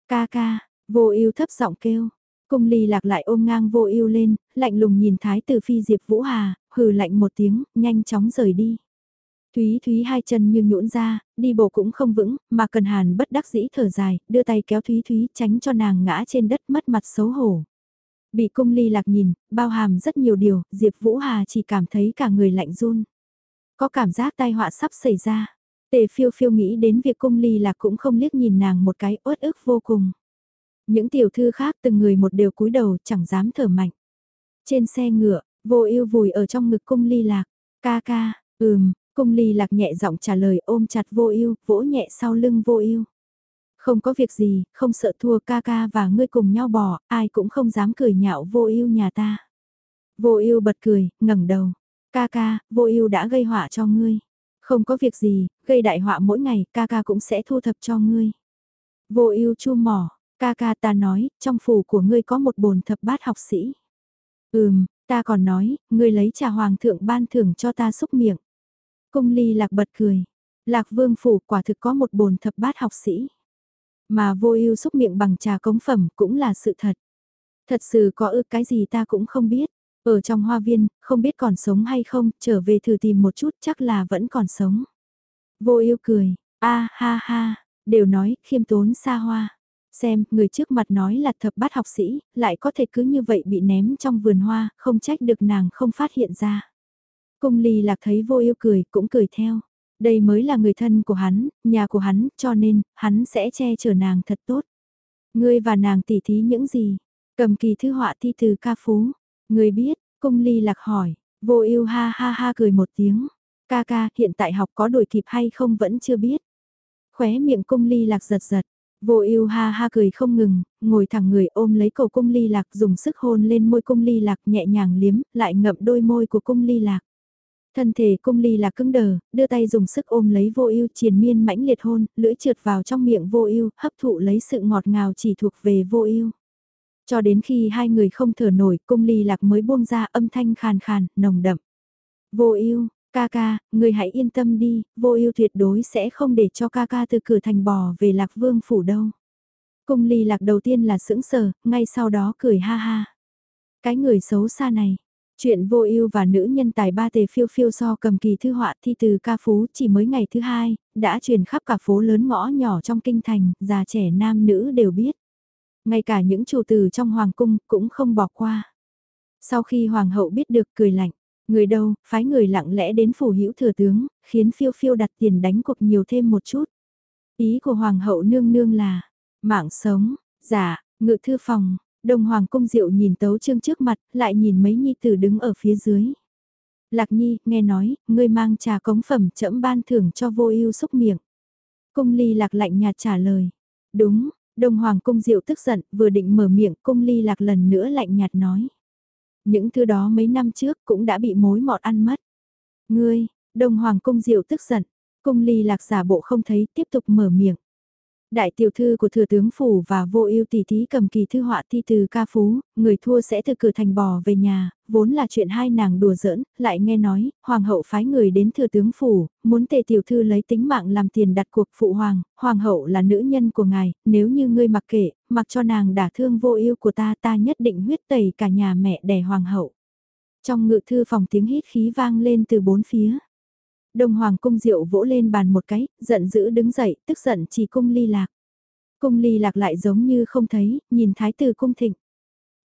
A: Ca ca, vô ưu thấp giọng kêu. Cung ly lạc lại ôm ngang vô ưu lên, lạnh lùng nhìn thái tử phi Diệp Vũ Hà, hừ lạnh một tiếng, nhanh chóng rời đi. Thúy Thúy hai chân như nhũn ra, đi bộ cũng không vững, mà cần hàn bất đắc dĩ thở dài, đưa tay kéo Thúy Thúy tránh cho nàng ngã trên đất mất mặt xấu hổ. Bị cung ly lạc nhìn, bao hàm rất nhiều điều, Diệp Vũ Hà chỉ cảm thấy cả người lạnh run. Có cảm giác tai họa sắp xảy ra. Tề phiêu phiêu nghĩ đến việc cung ly lạc cũng không liếc nhìn nàng một cái uất ức vô cùng. Những tiểu thư khác từng người một đều cúi đầu chẳng dám thở mạnh. Trên xe ngựa, vô ưu vùi ở trong ngực cung ly lạc. Ca ca, ừm, cung ly lạc nhẹ giọng trả lời ôm chặt vô ưu vỗ nhẹ sau lưng vô ưu Không có việc gì, không sợ thua ca ca và ngươi cùng nhau bỏ, ai cũng không dám cười nhạo vô ưu nhà ta. Vô ưu bật cười, ngẩng đầu. Ca ca, vô ưu đã gây họa cho ngươi. Không có việc gì, gây đại họa mỗi ngày, ca ca cũng sẽ thu thập cho ngươi. Vô ưu chu mỏ, ca ca ta nói, trong phủ của ngươi có một bồn thập bát học sĩ. Ừm, ta còn nói, ngươi lấy trà hoàng thượng ban thưởng cho ta xúc miệng. Cung ly lạc bật cười. Lạc vương phủ quả thực có một bồn thập bát học sĩ. Mà vô ưu xúc miệng bằng trà cống phẩm cũng là sự thật. Thật sự có ư cái gì ta cũng không biết. Ở trong hoa viên, không biết còn sống hay không, trở về thử tìm một chút chắc là vẫn còn sống. Vô ưu cười, a ha ha, đều nói khiêm tốn xa hoa. Xem, người trước mặt nói là thập bát học sĩ, lại có thể cứ như vậy bị ném trong vườn hoa, không trách được nàng không phát hiện ra. Cung ly lạc thấy vô yêu cười, cũng cười theo. Đây mới là người thân của hắn, nhà của hắn, cho nên, hắn sẽ che chở nàng thật tốt. Ngươi và nàng tỉ thí những gì? Cầm kỳ thư họa thi từ ca phú. ngươi biết, cung ly lạc hỏi, vô ưu ha ha ha cười một tiếng. Ca ca, hiện tại học có đổi kịp hay không vẫn chưa biết. Khóe miệng cung ly lạc giật giật. Vô ưu ha ha cười không ngừng, ngồi thẳng người ôm lấy cầu cung ly lạc dùng sức hôn lên môi cung ly lạc nhẹ nhàng liếm, lại ngậm đôi môi của cung ly lạc. Thân thể cung ly là cứng đờ, đưa tay dùng sức ôm lấy vô ưu triền miên mãnh liệt hôn, lưỡi trượt vào trong miệng vô ưu, hấp thụ lấy sự ngọt ngào chỉ thuộc về vô ưu. Cho đến khi hai người không thở nổi, cung ly lạc mới buông ra âm thanh khàn khàn, nồng đậm. Vô ưu, ca ca, người hãy yên tâm đi, vô ưu tuyệt đối sẽ không để cho ca ca từ cửa thành bò về lạc vương phủ đâu. Cung ly lạc đầu tiên là sững sờ, ngay sau đó cười ha ha. Cái người xấu xa này, Chuyện vô ưu và nữ nhân tài ba tề phiêu phiêu so cầm kỳ thư họa thi từ ca phú chỉ mới ngày thứ hai, đã truyền khắp cả phố lớn ngõ nhỏ trong kinh thành, già trẻ nam nữ đều biết. Ngay cả những chủ tử trong hoàng cung cũng không bỏ qua. Sau khi hoàng hậu biết được cười lạnh, người đâu, phái người lặng lẽ đến phủ hữu thừa tướng, khiến phiêu phiêu đặt tiền đánh cuộc nhiều thêm một chút. Ý của hoàng hậu nương nương là, mạng sống, giả, ngự thư phòng, đồng hoàng cung diệu nhìn tấu trương trước mặt, lại nhìn mấy nhi tử đứng ở phía dưới. Lạc nhi, nghe nói, ngươi mang trà cống phẩm chẫm ban thưởng cho vô ưu xúc miệng. Cung ly lạc lạnh nhạt trả lời. Đúng, đồng Hoàng cung diệu tức giận, vừa định mở miệng, cung ly lạc lần nữa lạnh nhạt nói. Những thứ đó mấy năm trước cũng đã bị mối mọt ăn mất. Ngươi, đồng Hoàng cung diệu tức giận, cung ly lạc giả bộ không thấy, tiếp tục mở miệng. Đại tiểu thư của thừa tướng phủ và vô ưu tỷ thí cầm kỳ thư họa thi từ ca phú, người thua sẽ từ cửa thành bò về nhà, vốn là chuyện hai nàng đùa giỡn, lại nghe nói, hoàng hậu phái người đến thừa tướng phủ, muốn tề tiểu thư lấy tính mạng làm tiền đặt cuộc phụ hoàng, hoàng hậu là nữ nhân của ngài, nếu như ngươi mặc kệ, mặc cho nàng đả thương vô ưu của ta ta nhất định huyết tẩy cả nhà mẹ đẻ hoàng hậu. Trong ngự thư phòng tiếng hít khí vang lên từ bốn phía. Đông Hoàng cung diệu vỗ lên bàn một cái, giận dữ đứng dậy, tức giận chỉ cung ly lạc. Cung ly lạc lại giống như không thấy, nhìn thái tử cung thịnh.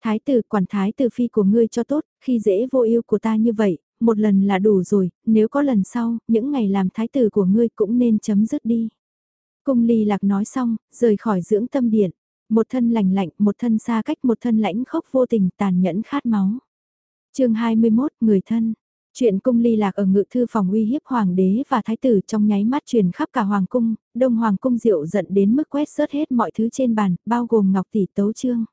A: Thái tử quản thái tử phi của ngươi cho tốt, khi dễ vô yêu của ta như vậy, một lần là đủ rồi, nếu có lần sau, những ngày làm thái tử của ngươi cũng nên chấm dứt đi. Cung ly lạc nói xong, rời khỏi dưỡng tâm điện. Một thân lành lạnh, một thân xa cách, một thân lãnh khốc vô tình, tàn nhẫn khát máu. chương 21, người thân. Chuyện cung ly lạc ở ngự thư phòng uy hiếp hoàng đế và thái tử trong nháy mắt truyền khắp cả hoàng cung, đông hoàng cung diệu giận đến mức quét sớt hết mọi thứ trên bàn, bao gồm ngọc tỷ tấu trương.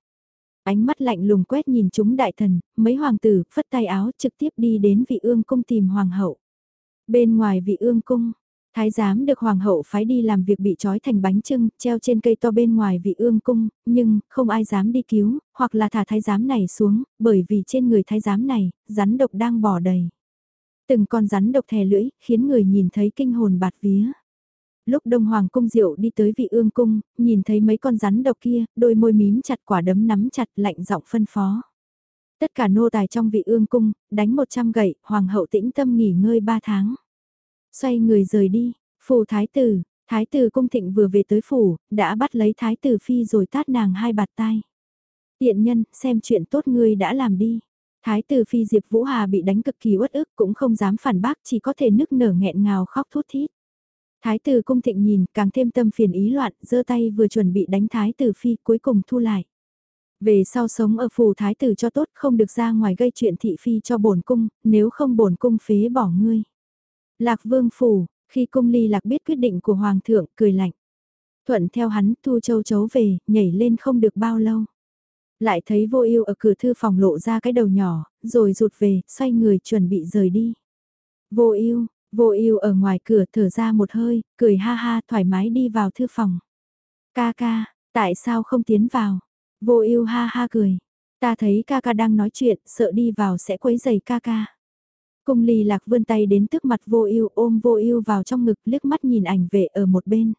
A: Ánh mắt lạnh lùng quét nhìn chúng đại thần, mấy hoàng tử, phất tay áo trực tiếp đi đến vị ương cung tìm hoàng hậu. Bên ngoài vị ương cung, thái giám được hoàng hậu phái đi làm việc bị trói thành bánh trưng, treo trên cây to bên ngoài vị ương cung, nhưng không ai dám đi cứu, hoặc là thả thái giám này xuống, bởi vì trên người thái giám này, rắn độc đang bò đầy. Từng con rắn độc thè lưỡi, khiến người nhìn thấy kinh hồn bạt vía. Lúc Đông Hoàng cung diệu đi tới vị ương cung, nhìn thấy mấy con rắn độc kia, đôi môi mím chặt quả đấm nắm chặt lạnh giọng phân phó. Tất cả nô tài trong vị ương cung, đánh 100 gậy, hoàng hậu tĩnh tâm nghỉ ngơi 3 tháng. Xoay người rời đi, phù thái tử, thái tử cung thịnh vừa về tới phủ, đã bắt lấy thái tử phi rồi tát nàng hai bạt tai. Tiện nhân, xem chuyện tốt ngươi đã làm đi. Thái tử phi Diệp Vũ Hà bị đánh cực kỳ uất ức cũng không dám phản bác chỉ có thể nức nở nghẹn ngào khóc thút thít. Thái tử cung thịnh nhìn càng thêm tâm phiền ý loạn, giơ tay vừa chuẩn bị đánh thái tử phi cuối cùng thu lại. Về sau sống ở phủ thái tử cho tốt không được ra ngoài gây chuyện thị phi cho bổn cung, nếu không bổn cung phế bỏ ngươi. Lạc vương phủ, khi cung ly lạc biết quyết định của hoàng thượng, cười lạnh. Thuận theo hắn thu châu chấu về, nhảy lên không được bao lâu. Lại thấy vô ưu ở cửa thư phòng lộ ra cái đầu nhỏ, rồi rụt về, xoay người chuẩn bị rời đi. Vô ưu vô ưu ở ngoài cửa thở ra một hơi, cười ha ha thoải mái đi vào thư phòng. Ca ca, tại sao không tiến vào? Vô ưu ha ha cười. Ta thấy ca ca đang nói chuyện, sợ đi vào sẽ quấy giày ca ca. Cung ly lạc vươn tay đến trước mặt vô ưu ôm vô ưu vào trong ngực liếc mắt nhìn ảnh vệ ở một bên.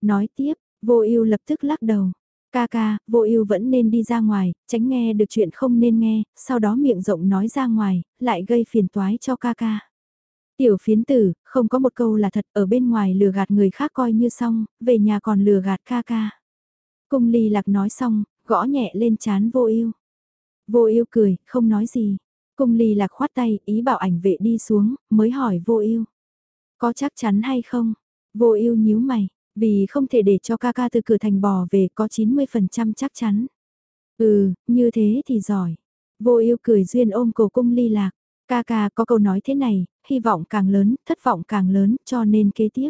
A: Nói tiếp, vô ưu lập tức lắc đầu. Ca ca, vô ưu vẫn nên đi ra ngoài, tránh nghe được chuyện không nên nghe, sau đó miệng rộng nói ra ngoài, lại gây phiền toái cho ca ca. Tiểu phiến tử, không có một câu là thật ở bên ngoài lừa gạt người khác coi như xong, về nhà còn lừa gạt ca ca. Cung ly lạc nói xong, gõ nhẹ lên chán vô ưu. Vô ưu cười, không nói gì. Cung ly lạc khoát tay, ý bảo ảnh vệ đi xuống, mới hỏi vô ưu. Có chắc chắn hay không? Vô ưu nhíu mày, vì không thể để cho ca ca từ cửa thành bò về có 90% chắc chắn. Ừ, như thế thì giỏi. Vô ưu cười duyên ôm cổ cung ly lạc. Ca ca có câu nói thế này, hy vọng càng lớn, thất vọng càng lớn, cho nên kế tiếp.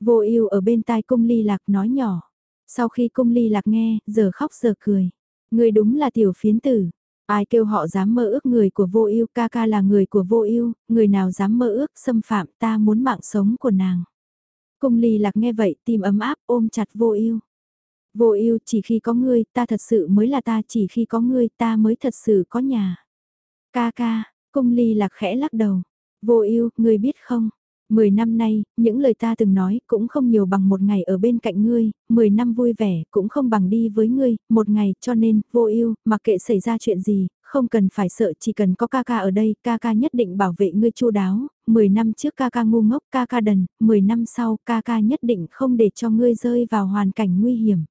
A: Vô ưu ở bên tai cung ly lạc nói nhỏ. Sau khi cung ly lạc nghe, giờ khóc giờ cười. Người đúng là tiểu phiến tử. Ai kêu họ dám mơ ước người của vô ưu ca ca là người của vô ưu người nào dám mơ ước xâm phạm ta muốn mạng sống của nàng. Cung ly lạc nghe vậy tim ấm áp ôm chặt vô ưu Vô ưu chỉ khi có ngươi ta thật sự mới là ta chỉ khi có ngươi ta mới thật sự có nhà. Ca ca, cung ly lạc khẽ lắc đầu. Vô ưu ngươi biết không? Mười năm nay, những lời ta từng nói cũng không nhiều bằng một ngày ở bên cạnh ngươi, mười năm vui vẻ cũng không bằng đi với ngươi, một ngày, cho nên, vô ưu mặc kệ xảy ra chuyện gì, không cần phải sợ chỉ cần có ca ca ở đây, ca ca nhất định bảo vệ ngươi chu đáo, mười năm trước ca ca ngu ngốc, ca ca đần, mười năm sau ca ca nhất định không để cho ngươi rơi vào hoàn cảnh nguy hiểm.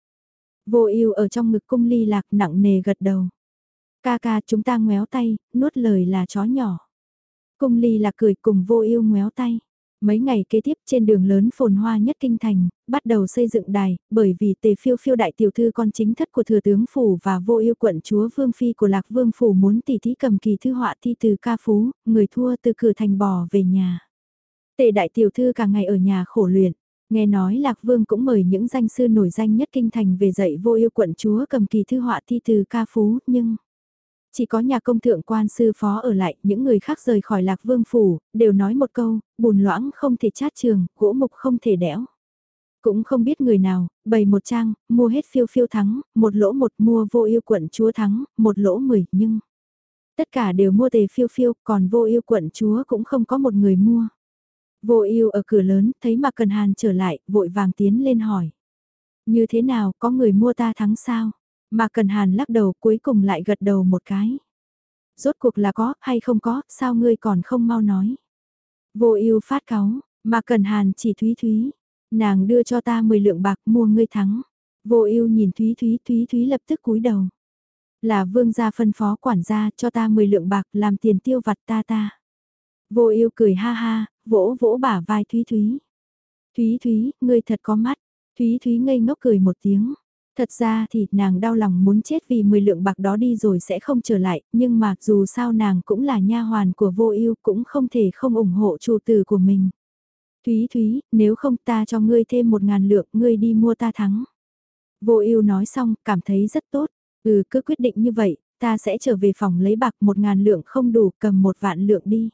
A: Vô ưu ở trong ngực cung ly lạc nặng nề gật đầu. Ca ca chúng ta ngoéo tay, nuốt lời là chó nhỏ. Cung ly lạc cười cùng vô ưu ngoéo tay. Mấy ngày kế tiếp trên đường lớn phồn hoa nhất kinh thành, bắt đầu xây dựng đài, bởi vì tề phiêu phiêu đại tiểu thư con chính thất của thừa tướng phủ và vô yêu quận chúa vương phi của lạc vương phủ muốn tỷ thí cầm kỳ thư họa thi từ ca phú, người thua từ cửa thành bò về nhà. Tề đại tiểu thư cả ngày ở nhà khổ luyện, nghe nói lạc vương cũng mời những danh sư nổi danh nhất kinh thành về dạy vô yêu quận chúa cầm kỳ thư họa thi từ ca phú, nhưng... Chỉ có nhà công thượng quan sư phó ở lại, những người khác rời khỏi lạc vương phủ, đều nói một câu, bùn loãng không thể chát trường, gỗ mục không thể đẽo. Cũng không biết người nào, bày một trang, mua hết phiêu phiêu thắng, một lỗ một mua vô yêu quận chúa thắng, một lỗ mười, nhưng... Tất cả đều mua tề phiêu phiêu, còn vô yêu quận chúa cũng không có một người mua. Vô yêu ở cửa lớn, thấy mà cần hàn trở lại, vội vàng tiến lên hỏi. Như thế nào, có người mua ta thắng sao? Mà Cần Hàn lắc đầu cuối cùng lại gật đầu một cái. Rốt cuộc là có hay không có, sao ngươi còn không mau nói. Vô ưu phát cáu, mà Cần Hàn chỉ Thúy Thúy. Nàng đưa cho ta 10 lượng bạc mua ngươi thắng. Vô ưu nhìn Thúy Thúy, Thúy Thúy lập tức cúi đầu. Là vương gia phân phó quản gia cho ta 10 lượng bạc làm tiền tiêu vặt ta ta. Vô ưu cười ha ha, vỗ vỗ bả vai Thúy Thúy. Thúy Thúy, ngươi thật có mắt. Thúy Thúy ngây ngốc cười một tiếng. Thật ra thì nàng đau lòng muốn chết vì 10 lượng bạc đó đi rồi sẽ không trở lại, nhưng mà dù sao nàng cũng là nha hoàn của vô ưu cũng không thể không ủng hộ chủ tử của mình. Thúy Thúy, nếu không ta cho ngươi thêm một ngàn lượng, ngươi đi mua ta thắng. Vô ưu nói xong, cảm thấy rất tốt. Ừ cứ quyết định như vậy, ta sẽ trở về phòng lấy bạc một ngàn lượng không đủ cầm một vạn lượng đi.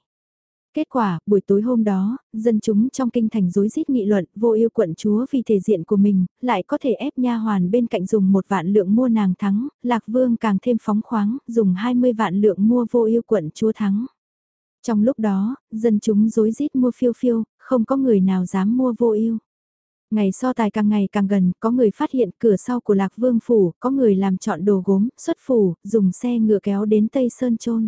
A: Kết quả, buổi tối hôm đó, dân chúng trong kinh thành rối rít nghị luận vô yêu quận chúa vì thể diện của mình, lại có thể ép nha hoàn bên cạnh dùng một vạn lượng mua nàng thắng, Lạc Vương càng thêm phóng khoáng, dùng 20 vạn lượng mua vô yêu quận chúa thắng. Trong lúc đó, dân chúng rối rít mua phiêu phiêu, không có người nào dám mua vô yêu. Ngày so tài càng ngày càng gần, có người phát hiện cửa sau của Lạc Vương Phủ, có người làm chọn đồ gốm, xuất phủ, dùng xe ngựa kéo đến Tây Sơn Trôn.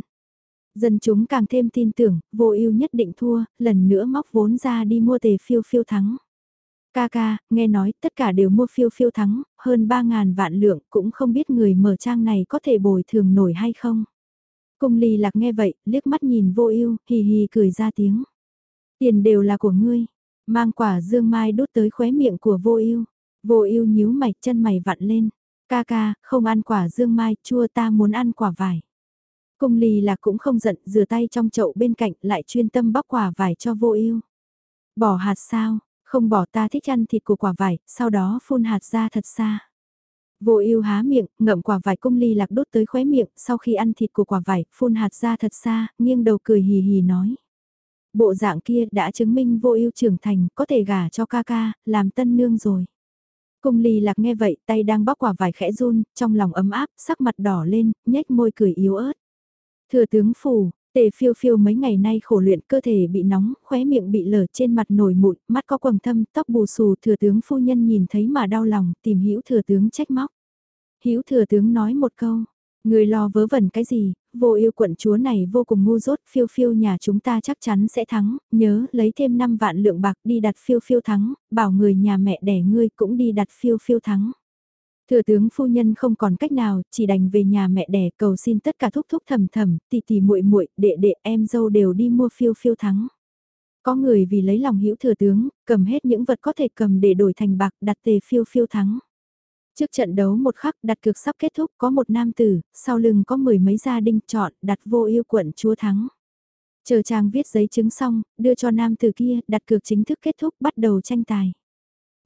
A: Dân chúng càng thêm tin tưởng, vô ưu nhất định thua, lần nữa móc vốn ra đi mua tề phiêu phiêu thắng. Ca ca, nghe nói tất cả đều mua phiêu phiêu thắng, hơn 3.000 vạn lượng cũng không biết người mở trang này có thể bồi thường nổi hay không. Cung ly lạc nghe vậy, liếc mắt nhìn vô ưu hì hì cười ra tiếng. Tiền đều là của ngươi, mang quả dương mai đút tới khóe miệng của vô ưu Vô ưu nhíu mày chân mày vặn lên. Ca ca, không ăn quả dương mai, chua ta muốn ăn quả vải. Cung ly là cũng không giận, rửa tay trong chậu bên cạnh lại chuyên tâm bóc quả vải cho vô ưu. Bỏ hạt sao, không bỏ ta thích ăn thịt của quả vải, sau đó phun hạt ra thật xa. Vô ưu há miệng, ngậm quả vải cung ly lạc đốt tới khóe miệng, sau khi ăn thịt của quả vải, phun hạt ra thật xa, nghiêng đầu cười hì hì nói. Bộ dạng kia đã chứng minh vô ưu trưởng thành, có thể gả cho ca ca, làm tân nương rồi. Cung ly lạc nghe vậy, tay đang bóc quả vải khẽ run, trong lòng ấm áp, sắc mặt đỏ lên, nhếch môi cười yếu ớt. Thừa tướng phủ, tề phiêu phiêu mấy ngày nay khổ luyện cơ thể bị nóng, khóe miệng bị lở trên mặt nổi mụn, mắt có quầng thâm, tóc bù xù thừa tướng phu nhân nhìn thấy mà đau lòng, tìm hữu thừa tướng trách móc. hữu thừa tướng nói một câu, người lo vớ vẩn cái gì, vô yêu quận chúa này vô cùng ngu dốt, phiêu phiêu nhà chúng ta chắc chắn sẽ thắng, nhớ lấy thêm 5 vạn lượng bạc đi đặt phiêu phiêu thắng, bảo người nhà mẹ đẻ ngươi cũng đi đặt phiêu phiêu thắng. Thừa tướng phu nhân không còn cách nào, chỉ đành về nhà mẹ đẻ cầu xin tất cả thúc thúc thầm thầm, tỷ tỷ muội muội, đệ đệ em dâu đều đi mua phiêu phiêu thắng. Có người vì lấy lòng hữu thừa tướng, cầm hết những vật có thể cầm để đổi thành bạc đặt tề phiêu phiêu thắng. Trước trận đấu một khắc đặt cược sắp kết thúc có một nam tử, sau lưng có mười mấy gia đình chọn đặt vô yêu quận chúa thắng. Chờ chàng viết giấy chứng xong, đưa cho nam tử kia, đặt cược chính thức kết thúc bắt đầu tranh tài.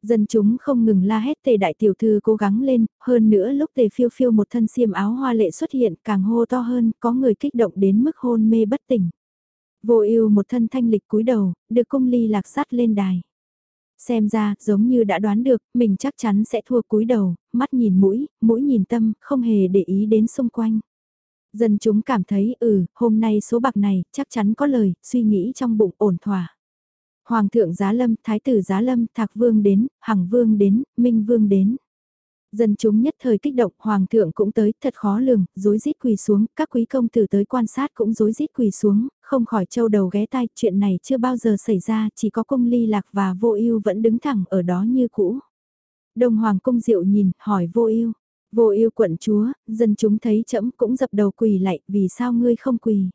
A: Dân chúng không ngừng la hét tề đại tiểu thư cố gắng lên, hơn nữa lúc tề phiêu phiêu một thân xiêm áo hoa lệ xuất hiện càng hô to hơn, có người kích động đến mức hôn mê bất tỉnh. Vô ưu một thân thanh lịch cúi đầu, được cung ly lạc sát lên đài. Xem ra, giống như đã đoán được, mình chắc chắn sẽ thua cúi đầu, mắt nhìn mũi, mũi nhìn tâm, không hề để ý đến xung quanh. Dân chúng cảm thấy, ừ, hôm nay số bạc này, chắc chắn có lời, suy nghĩ trong bụng ổn thỏa. Hoàng thượng giá lâm, thái tử giá lâm, thạc vương đến, hằng vương đến, minh vương đến. Dân chúng nhất thời kích động, hoàng thượng cũng tới, thật khó lường, rối rít quỳ xuống, các quý công tử tới quan sát cũng rối rít quỳ xuống, không khỏi châu đầu ghé tai, chuyện này chưa bao giờ xảy ra, chỉ có cung ly lạc và vô ưu vẫn đứng thẳng ở đó như cũ. Đồng hoàng cung diệu nhìn, hỏi vô ưu vô ưu quận chúa, dân chúng thấy chậm cũng dập đầu quỳ lại, vì sao ngươi không quỳ?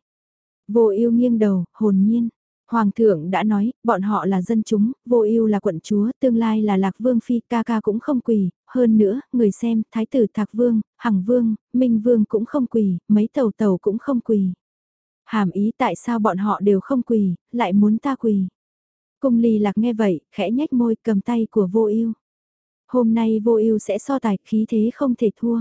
A: Vô ưu nghiêng đầu, hồn nhiên, Hoàng thượng đã nói, bọn họ là dân chúng, vô ưu là quận chúa, tương lai là lạc vương phi, ca ca cũng không quỳ, hơn nữa, người xem, thái tử thạc vương, hằng vương, minh vương cũng không quỳ, mấy tàu tàu cũng không quỳ. Hàm ý tại sao bọn họ đều không quỳ, lại muốn ta quỳ. Cung ly lạc nghe vậy, khẽ nhếch môi cầm tay của vô ưu. Hôm nay vô ưu sẽ so tài khí thế không thể thua.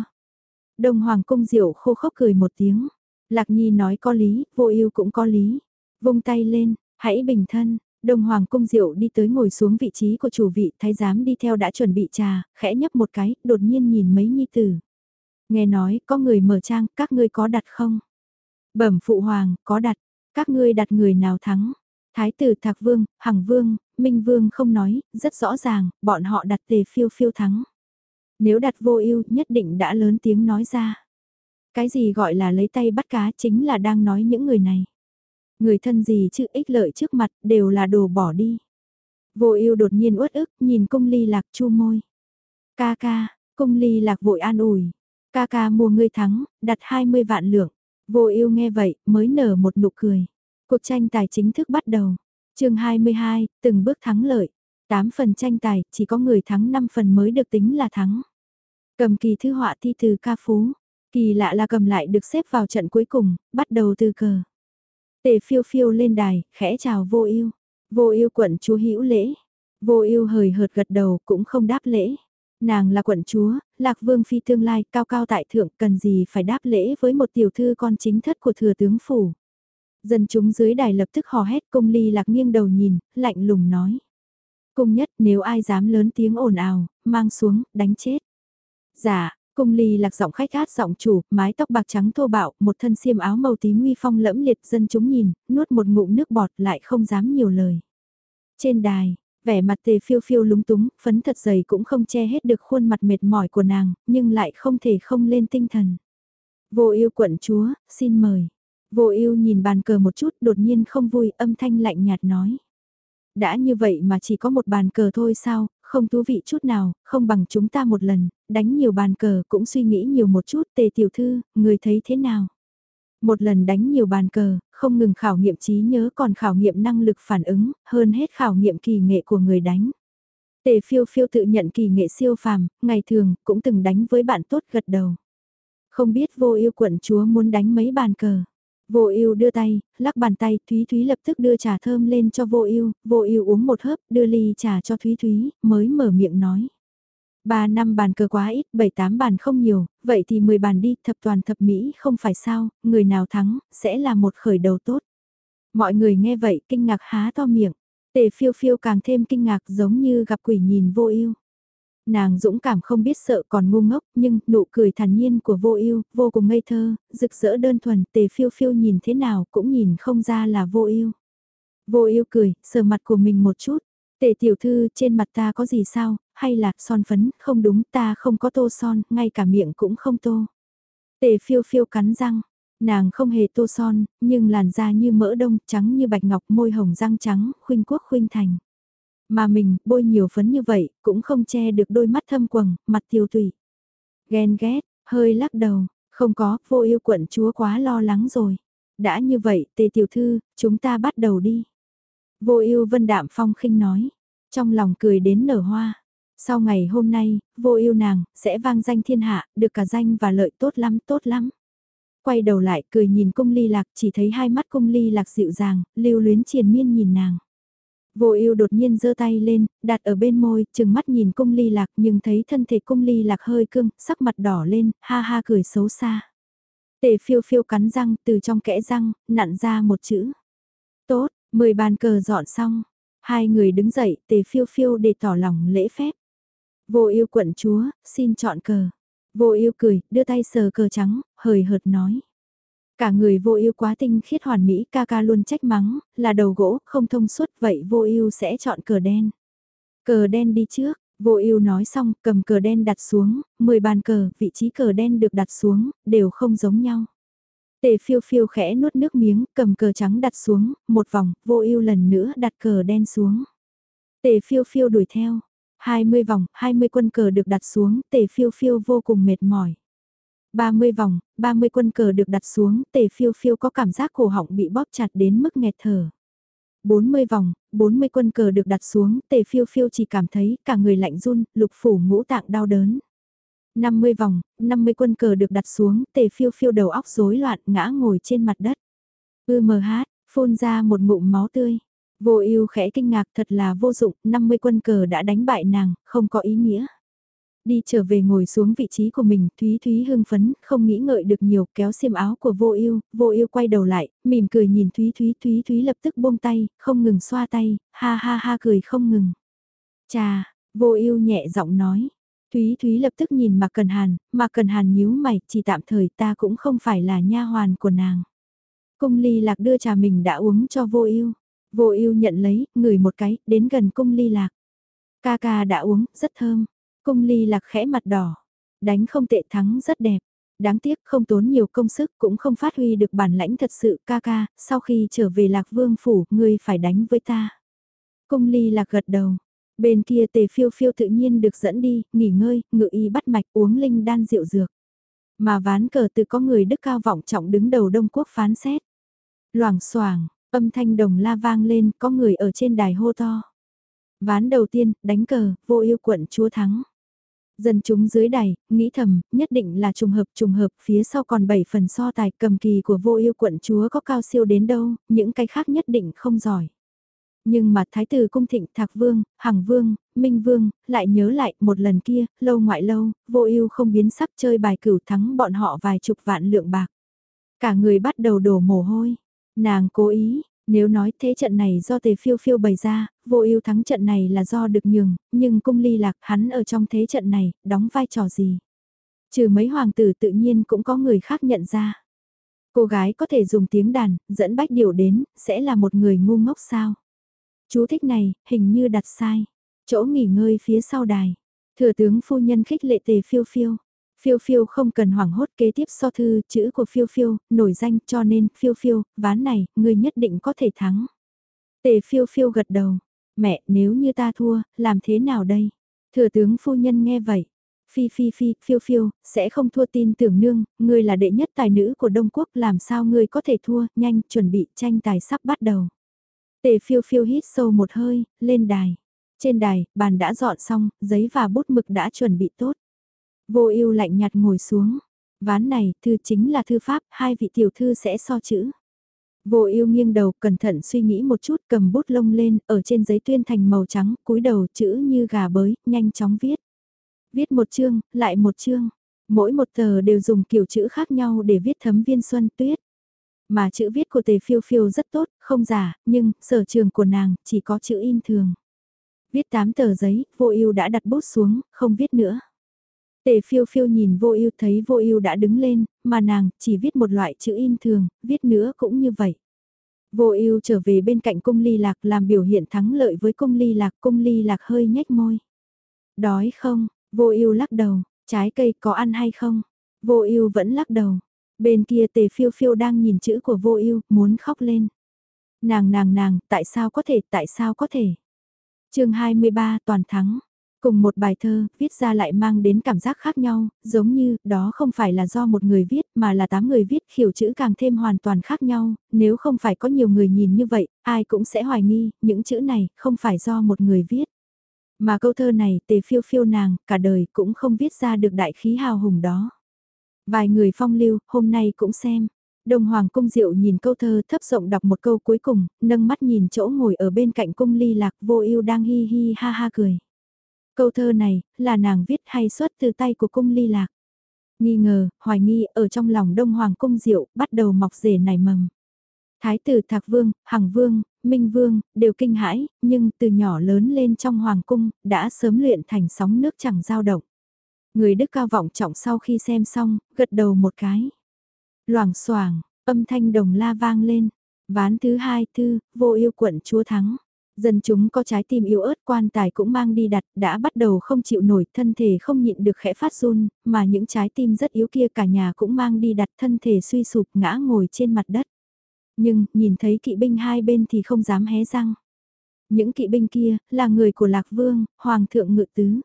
A: Đồng hoàng cung diệu khô khốc cười một tiếng. Lạc nhi nói có lý, vô ưu cũng có lý. Vung tay lên, Hãy bình thân, Đông Hoàng Cung Diệu đi tới ngồi xuống vị trí của chủ vị, thái giám đi theo đã chuẩn bị trà, khẽ nhấp một cái, đột nhiên nhìn mấy nhi tử. Nghe nói, có người mở trang, các ngươi có đặt không? Bẩm Phụ Hoàng, có đặt, các ngươi đặt người nào thắng? Thái tử Thạc Vương, Hằng Vương, Minh Vương không nói, rất rõ ràng, bọn họ đặt tề phiêu phiêu thắng. Nếu đặt vô ưu nhất định đã lớn tiếng nói ra. Cái gì gọi là lấy tay bắt cá chính là đang nói những người này. Người thân gì chứ ích lợi trước mặt đều là đồ bỏ đi. Vô ưu đột nhiên uất ức nhìn cung ly lạc chu môi. Ca ca, cung ly lạc vội an ủi. Ca ca mua ngươi thắng, đặt 20 vạn lượng. Vô ưu nghe vậy mới nở một nụ cười. Cuộc tranh tài chính thức bắt đầu. chương 22, từng bước thắng lợi. 8 phần tranh tài, chỉ có người thắng 5 phần mới được tính là thắng. Cầm kỳ thư họa thi từ ca phú. Kỳ lạ là cầm lại được xếp vào trận cuối cùng, bắt đầu từ cờ. Tề phiêu phiêu lên đài, khẽ chào vô ưu. Vô ưu quận chúa hữu lễ. Vô ưu hời hợt gật đầu cũng không đáp lễ. Nàng là quận chúa, lạc vương phi tương lai, cao cao tại thượng, cần gì phải đáp lễ với một tiểu thư con chính thất của thừa tướng phủ. Dân chúng dưới đài lập tức hò hét cung ly lạc nghiêng đầu nhìn, lạnh lùng nói. Cung nhất nếu ai dám lớn tiếng ồn ào, mang xuống, đánh chết. Dạ, cung ly lạc giọng khách hát giọng chủ, mái tóc bạc trắng thô bạo, một thân xiêm áo màu tím uy phong lẫm liệt dân chúng nhìn, nuốt một ngụm nước bọt lại không dám nhiều lời. Trên đài, vẻ mặt tề phiêu phiêu lúng túng, phấn thật dày cũng không che hết được khuôn mặt mệt mỏi của nàng, nhưng lại không thể không lên tinh thần. Vô yêu quận chúa, xin mời. Vô yêu nhìn bàn cờ một chút đột nhiên không vui âm thanh lạnh nhạt nói. Đã như vậy mà chỉ có một bàn cờ thôi sao, không thú vị chút nào, không bằng chúng ta một lần, đánh nhiều bàn cờ cũng suy nghĩ nhiều một chút tề tiểu thư, người thấy thế nào? Một lần đánh nhiều bàn cờ, không ngừng khảo nghiệm trí nhớ còn khảo nghiệm năng lực phản ứng, hơn hết khảo nghiệm kỳ nghệ của người đánh. Tề phiêu phiêu tự nhận kỳ nghệ siêu phàm, ngày thường cũng từng đánh với bạn tốt gật đầu. Không biết vô yêu quận chúa muốn đánh mấy bàn cờ. Vô ưu đưa tay, lắc bàn tay, Thúy Thúy lập tức đưa trà thơm lên cho vô ưu, vô ưu uống một hớp, đưa ly trà cho Thúy Thúy, mới mở miệng nói. Ba năm bàn cờ quá ít, bảy tám bàn không nhiều, vậy thì 10 bàn đi, thập toàn thập mỹ không phải sao, người nào thắng, sẽ là một khởi đầu tốt. Mọi người nghe vậy kinh ngạc há to miệng, tề phiêu phiêu càng thêm kinh ngạc giống như gặp quỷ nhìn vô ưu. Nàng dũng cảm không biết sợ còn ngu ngốc, nhưng nụ cười thản nhiên của vô ưu, vô cùng ngây thơ, rực rỡ đơn thuần, tề phiêu phiêu nhìn thế nào cũng nhìn không ra là vô ưu. Vô ưu cười, sờ mặt của mình một chút. Tề tiểu thư, trên mặt ta có gì sao, hay là son phấn, không đúng ta không có tô son, ngay cả miệng cũng không tô. Tề phiêu phiêu cắn răng, nàng không hề tô son, nhưng làn da như mỡ đông, trắng như bạch ngọc, môi hồng răng trắng, khuynh quốc khuynh thành. Mà mình, bôi nhiều phấn như vậy, cũng không che được đôi mắt thâm quầng, mặt tiêu tùy. Ghen ghét, hơi lắc đầu, không có, vô yêu quận chúa quá lo lắng rồi. Đã như vậy, tề tiểu thư, chúng ta bắt đầu đi. Vô yêu vân đạm phong khinh nói, trong lòng cười đến nở hoa. Sau ngày hôm nay, vô yêu nàng, sẽ vang danh thiên hạ, được cả danh và lợi tốt lắm, tốt lắm. Quay đầu lại, cười nhìn cung ly lạc, chỉ thấy hai mắt cung ly lạc dịu dàng, lưu luyến triền miên nhìn nàng. Vô ưu đột nhiên giơ tay lên, đặt ở bên môi, chừng mắt nhìn cung ly lạc nhưng thấy thân thể cung ly lạc hơi cương, sắc mặt đỏ lên, ha ha cười xấu xa. Tề phiêu phiêu cắn răng, từ trong kẽ răng, nặn ra một chữ. Tốt, mười bàn cờ dọn xong. Hai người đứng dậy, tề phiêu phiêu để tỏ lòng lễ phép. Vô yêu quận chúa, xin chọn cờ. Vô yêu cười, đưa tay sờ cờ trắng, hời hợt nói. Cả người vô ưu quá tinh khiết hoàn mỹ ca ca luôn trách mắng, là đầu gỗ, không thông suốt vậy vô ưu sẽ chọn cờ đen. Cờ đen đi trước, vô ưu nói xong cầm cờ đen đặt xuống, 10 bàn cờ, vị trí cờ đen được đặt xuống, đều không giống nhau. Tề phiêu phiêu khẽ nuốt nước miếng, cầm cờ trắng đặt xuống, một vòng, vô ưu lần nữa đặt cờ đen xuống. Tề phiêu phiêu đuổi theo, 20 vòng, 20 quân cờ được đặt xuống, tề phiêu phiêu vô cùng mệt mỏi. 30 vòng, 30 quân cờ được đặt xuống, tề phiêu phiêu có cảm giác cổ họng bị bóp chặt đến mức nghẹt thở. 40 vòng, 40 quân cờ được đặt xuống, tề phiêu phiêu chỉ cảm thấy cả người lạnh run, lục phủ ngũ tạng đau đớn. 50 vòng, 50 quân cờ được đặt xuống, tề phiêu phiêu đầu óc rối loạn ngã ngồi trên mặt đất. Ư mờ hát, phun ra một ngụm máu tươi. Vô ưu khẽ kinh ngạc thật là vô dụng, 50 quân cờ đã đánh bại nàng, không có ý nghĩa. Đi trở về ngồi xuống vị trí của mình, Thúy Thúy hưng phấn, không nghĩ ngợi được nhiều, kéo xiêm áo của vô ưu vô ưu quay đầu lại, mỉm cười nhìn Thúy Thúy, Thúy Thúy lập tức buông tay, không ngừng xoa tay, ha ha ha cười không ngừng. Chà, vô ưu nhẹ giọng nói. Thúy Thúy lập tức nhìn Mạc Cần Hàn, Mạc Cần Hàn nhíu mày, chỉ tạm thời ta cũng không phải là nha hoàn của nàng. Cung ly lạc đưa trà mình đã uống cho vô ưu Vô ưu nhận lấy, ngửi một cái, đến gần cung ly lạc. Ca ca đã uống, rất thơm. Cung ly lạc khẽ mặt đỏ. Đánh không tệ thắng rất đẹp. Đáng tiếc không tốn nhiều công sức cũng không phát huy được bản lãnh thật sự ca ca, sau khi trở về lạc vương phủ, ngươi phải đánh với ta. Cung ly lạc gật đầu. Bên kia tề phiêu phiêu tự nhiên được dẫn đi, nghỉ ngơi, ngự y bắt mạch uống linh đan rượu dược. Mà ván cờ từ có người đức cao vọng trọng đứng đầu Đông Quốc phán xét. Loảng xoảng âm thanh đồng la vang lên, có người ở trên đài hô to. Ván đầu tiên, đánh cờ, vô yêu quận chúa thắng. Dân chúng dưới đài, nghĩ thầm, nhất định là trùng hợp trùng hợp, phía sau còn 7 phần so tài cầm kỳ của vô yêu quận chúa có cao siêu đến đâu, những cái khác nhất định không giỏi. Nhưng mà Thái tử Cung Thịnh Thạc Vương, Hằng Vương, Minh Vương, lại nhớ lại một lần kia, lâu ngoại lâu, vô ưu không biến sắc chơi bài cửu thắng bọn họ vài chục vạn lượng bạc. Cả người bắt đầu đổ mồ hôi. Nàng cố ý, nếu nói thế trận này do tề phiêu phiêu bày ra, vô ưu thắng trận này là do được nhường, nhưng cung ly lạc hắn ở trong thế trận này, đóng vai trò gì? Trừ mấy hoàng tử tự nhiên cũng có người khác nhận ra. Cô gái có thể dùng tiếng đàn, dẫn bách điệu đến, sẽ là một người ngu ngốc sao? Chú thích này, hình như đặt sai. Chỗ nghỉ ngơi phía sau đài. Thừa tướng phu nhân khích lệ tề phiêu phiêu. Phiêu phiêu không cần hoảng hốt kế tiếp so thư chữ của phiêu phiêu, nổi danh cho nên phiêu phiêu, ván này, người nhất định có thể thắng. Tề phiêu phiêu gật đầu. Mẹ, nếu như ta thua, làm thế nào đây? Thừa tướng phu nhân nghe vậy. Phi phi phi, phiêu phiêu, sẽ không thua tin tưởng nương, ngươi là đệ nhất tài nữ của Đông Quốc làm sao ngươi có thể thua, nhanh, chuẩn bị, tranh tài sắp bắt đầu. Tề phiêu phiêu hít sâu một hơi, lên đài. Trên đài, bàn đã dọn xong, giấy và bút mực đã chuẩn bị tốt. Vô ưu lạnh nhạt ngồi xuống. Ván này, thư chính là thư pháp, hai vị tiểu thư sẽ so chữ. Vô ưu nghiêng đầu, cẩn thận suy nghĩ một chút, cầm bút lông lên, ở trên giấy tuyên thành màu trắng, cúi đầu chữ như gà bới, nhanh chóng viết. Viết một chương, lại một chương. Mỗi một tờ đều dùng kiểu chữ khác nhau để viết thấm viên xuân tuyết. Mà chữ viết của tề phiêu phiêu rất tốt, không giả, nhưng sở trường của nàng chỉ có chữ in thường. Viết tám tờ giấy, vô ưu đã đặt bút xuống, không viết nữa. Tề phiêu phiêu nhìn vô ưu thấy vô ưu đã đứng lên, mà nàng chỉ viết một loại chữ in thường, viết nữa cũng như vậy. Vô ưu trở về bên cạnh cung ly lạc làm biểu hiện thắng lợi với cung ly lạc, cung ly lạc hơi nhếch môi. Đói không, vô ưu lắc đầu, trái cây có ăn hay không? Vô ưu vẫn lắc đầu. Bên kia tề phiêu phiêu đang nhìn chữ của vô ưu muốn khóc lên. Nàng nàng nàng, tại sao có thể, tại sao có thể? chương 23 toàn thắng. Cùng một bài thơ, viết ra lại mang đến cảm giác khác nhau, giống như, đó không phải là do một người viết, mà là tám người viết, kiểu chữ càng thêm hoàn toàn khác nhau, nếu không phải có nhiều người nhìn như vậy, ai cũng sẽ hoài nghi, những chữ này, không phải do một người viết. Mà câu thơ này, tề phiêu phiêu nàng, cả đời cũng không viết ra được đại khí hào hùng đó. Vài người phong lưu, hôm nay cũng xem. Đông Hoàng Cung Diệu nhìn câu thơ thấp rộng đọc một câu cuối cùng, nâng mắt nhìn chỗ ngồi ở bên cạnh cung ly lạc vô ưu đang hi hi ha ha cười. Câu thơ này, là nàng viết hay xuất từ tay của cung ly lạc. Nghi ngờ, hoài nghi ở trong lòng Đông Hoàng Cung Diệu bắt đầu mọc rể nảy mầm. Thái tử Thạc Vương, Hằng Vương, Minh Vương, đều kinh hãi, nhưng từ nhỏ lớn lên trong Hoàng Cung, đã sớm luyện thành sóng nước chẳng dao động. Người đức cao vọng trọng sau khi xem xong, gật đầu một cái. Loảng xoảng âm thanh đồng la vang lên. Ván thứ hai thư, vô yêu quận chúa thắng. Dân chúng có trái tim yếu ớt quan tài cũng mang đi đặt, đã bắt đầu không chịu nổi, thân thể không nhịn được khẽ phát run, mà những trái tim rất yếu kia cả nhà cũng mang đi đặt thân thể suy sụp ngã ngồi trên mặt đất. Nhưng, nhìn thấy kỵ binh hai bên thì không dám hé răng. Những kỵ binh kia, là người của Lạc Vương, Hoàng thượng ngự tứ.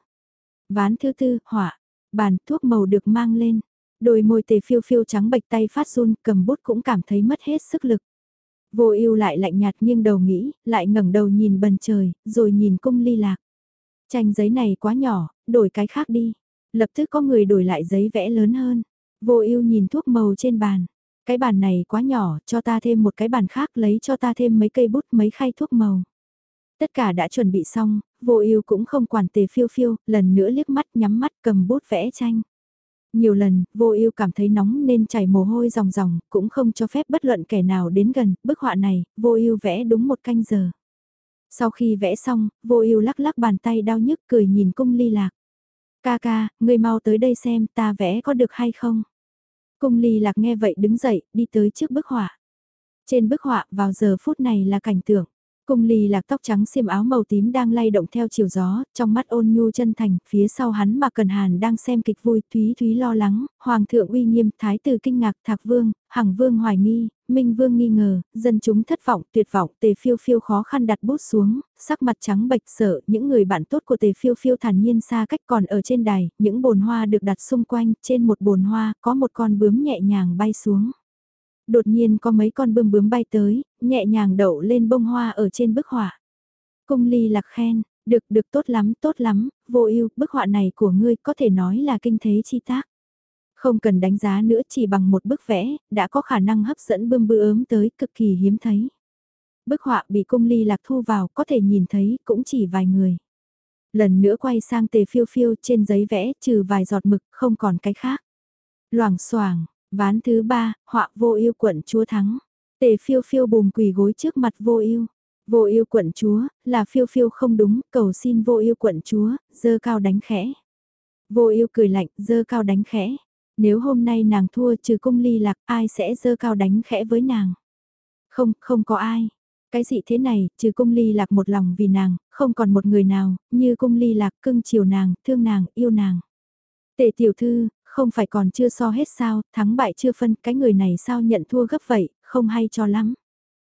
A: Ván thứ tư, hỏa, bàn thuốc màu được mang lên. Đôi môi tề phiêu phiêu trắng bạch tay phát run, cầm bút cũng cảm thấy mất hết sức lực. Vô ưu lại lạnh nhạt nghiêng đầu nghĩ, lại ngẩng đầu nhìn bần trời, rồi nhìn cung ly lạc. Tranh giấy này quá nhỏ, đổi cái khác đi. Lập tức có người đổi lại giấy vẽ lớn hơn. Vô ưu nhìn thuốc màu trên bàn. Cái bàn này quá nhỏ, cho ta thêm một cái bàn khác lấy cho ta thêm mấy cây bút mấy khay thuốc màu. Tất cả đã chuẩn bị xong, vô ưu cũng không quản tề phiêu phiêu, lần nữa liếc mắt nhắm mắt cầm bút vẽ tranh. Nhiều lần, vô ưu cảm thấy nóng nên chảy mồ hôi ròng ròng, cũng không cho phép bất luận kẻ nào đến gần, bức họa này, vô ưu vẽ đúng một canh giờ. Sau khi vẽ xong, vô ưu lắc lắc bàn tay đau nhức cười nhìn cung ly lạc. Ca ca, người mau tới đây xem ta vẽ có được hay không? Cung ly lạc nghe vậy đứng dậy, đi tới trước bức họa. Trên bức họa vào giờ phút này là cảnh tượng. Cung ly lạc tóc trắng xiêm áo màu tím đang lay động theo chiều gió, trong mắt ôn nhu chân thành, phía sau hắn mà cần hàn đang xem kịch vui, Thúy Thúy lo lắng, Hoàng thượng uy nghiêm, Thái tử kinh ngạc, Thạc vương, Hằng vương hoài nghi, Minh vương nghi ngờ, dân chúng thất vọng, tuyệt vọng, tề phiêu phiêu khó khăn đặt bút xuống, sắc mặt trắng bệch sợ, những người bạn tốt của tề phiêu phiêu thản nhiên xa cách còn ở trên đài, những bồn hoa được đặt xung quanh, trên một bồn hoa, có một con bướm nhẹ nhàng bay xuống đột nhiên có mấy con bươm bướm bay tới, nhẹ nhàng đậu lên bông hoa ở trên bức họa. Cung ly lạc khen, được được tốt lắm tốt lắm, vô ưu bức họa này của ngươi có thể nói là kinh thế chi tác. Không cần đánh giá nữa chỉ bằng một bức vẽ, đã có khả năng hấp dẫn bươm bướm tới cực kỳ hiếm thấy. Bức họa bị cung ly lạc thu vào có thể nhìn thấy cũng chỉ vài người. Lần nữa quay sang tề phiêu phiêu trên giấy vẽ trừ vài giọt mực không còn cái khác. Loảng xoảng ván thứ ba, họa vô yêu quận chúa thắng. Tề phiêu phiêu bùm quỳ gối trước mặt vô yêu. Vô yêu quận chúa, là phiêu phiêu không đúng, cầu xin vô yêu quận chúa, dơ cao đánh khẽ. Vô yêu cười lạnh, dơ cao đánh khẽ. Nếu hôm nay nàng thua trừ cung ly lạc, ai sẽ dơ cao đánh khẽ với nàng? Không, không có ai. Cái gì thế này, trừ cung ly lạc một lòng vì nàng, không còn một người nào, như cung ly lạc cưng chiều nàng, thương nàng, yêu nàng. Tề tiểu thư, không phải còn chưa so hết sao, thắng bại chưa phân, cái người này sao nhận thua gấp vậy, không hay cho lắm.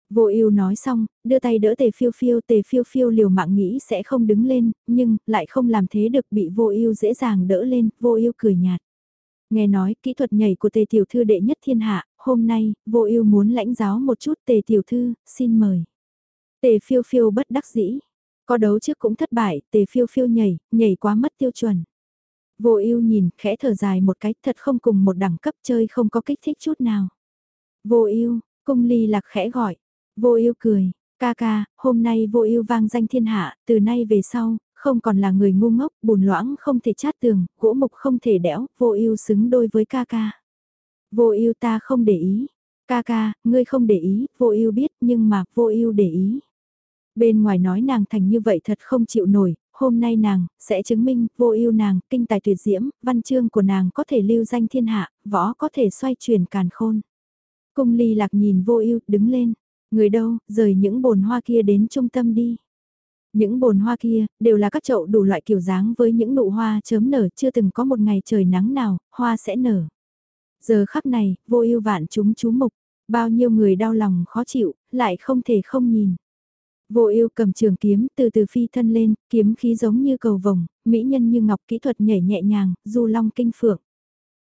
A: Vô ưu nói xong, đưa tay đỡ tề phiêu phiêu, tề phiêu phiêu liều mạng nghĩ sẽ không đứng lên, nhưng lại không làm thế được bị vô ưu dễ dàng đỡ lên, vô ưu cười nhạt. Nghe nói, kỹ thuật nhảy của tề tiểu thư đệ nhất thiên hạ, hôm nay, vô ưu muốn lãnh giáo một chút tề tiểu thư, xin mời. Tề phiêu phiêu bất đắc dĩ. Có đấu trước cũng thất bại, tề phiêu phiêu nhảy, nhảy quá mất tiêu chuẩn. Vô ưu nhìn, khẽ thở dài một cái, thật không cùng một đẳng cấp chơi không có kích thích chút nào. Vô ưu, cung ly lạc khẽ gọi. Vô ưu cười, ca ca, hôm nay vô ưu vang danh thiên hạ, từ nay về sau, không còn là người ngu ngốc, bùn loãng không thể chát tường, gỗ mục không thể đẽo, vô ưu xứng đôi với ca ca. Vô ưu ta không để ý. Ca ca, ngươi không để ý, vô ưu biết nhưng mà vô ưu để ý. Bên ngoài nói nàng thành như vậy thật không chịu nổi, hôm nay nàng, sẽ chứng minh, vô ưu nàng, kinh tài tuyệt diễm, văn chương của nàng có thể lưu danh thiên hạ, võ có thể xoay chuyển càn khôn. Cung ly lạc nhìn vô ưu đứng lên, người đâu, rời những bồn hoa kia đến trung tâm đi. Những bồn hoa kia, đều là các chậu đủ loại kiểu dáng với những nụ hoa chớm nở chưa từng có một ngày trời nắng nào, hoa sẽ nở. Giờ khắc này, vô ưu vạn chúng chú mục, bao nhiêu người đau lòng khó chịu, lại không thể không nhìn. Vô ưu cầm trường kiếm từ từ phi thân lên, kiếm khí giống như cầu vồng, mỹ nhân như ngọc kỹ thuật nhảy nhẹ nhàng, du long kinh phượng.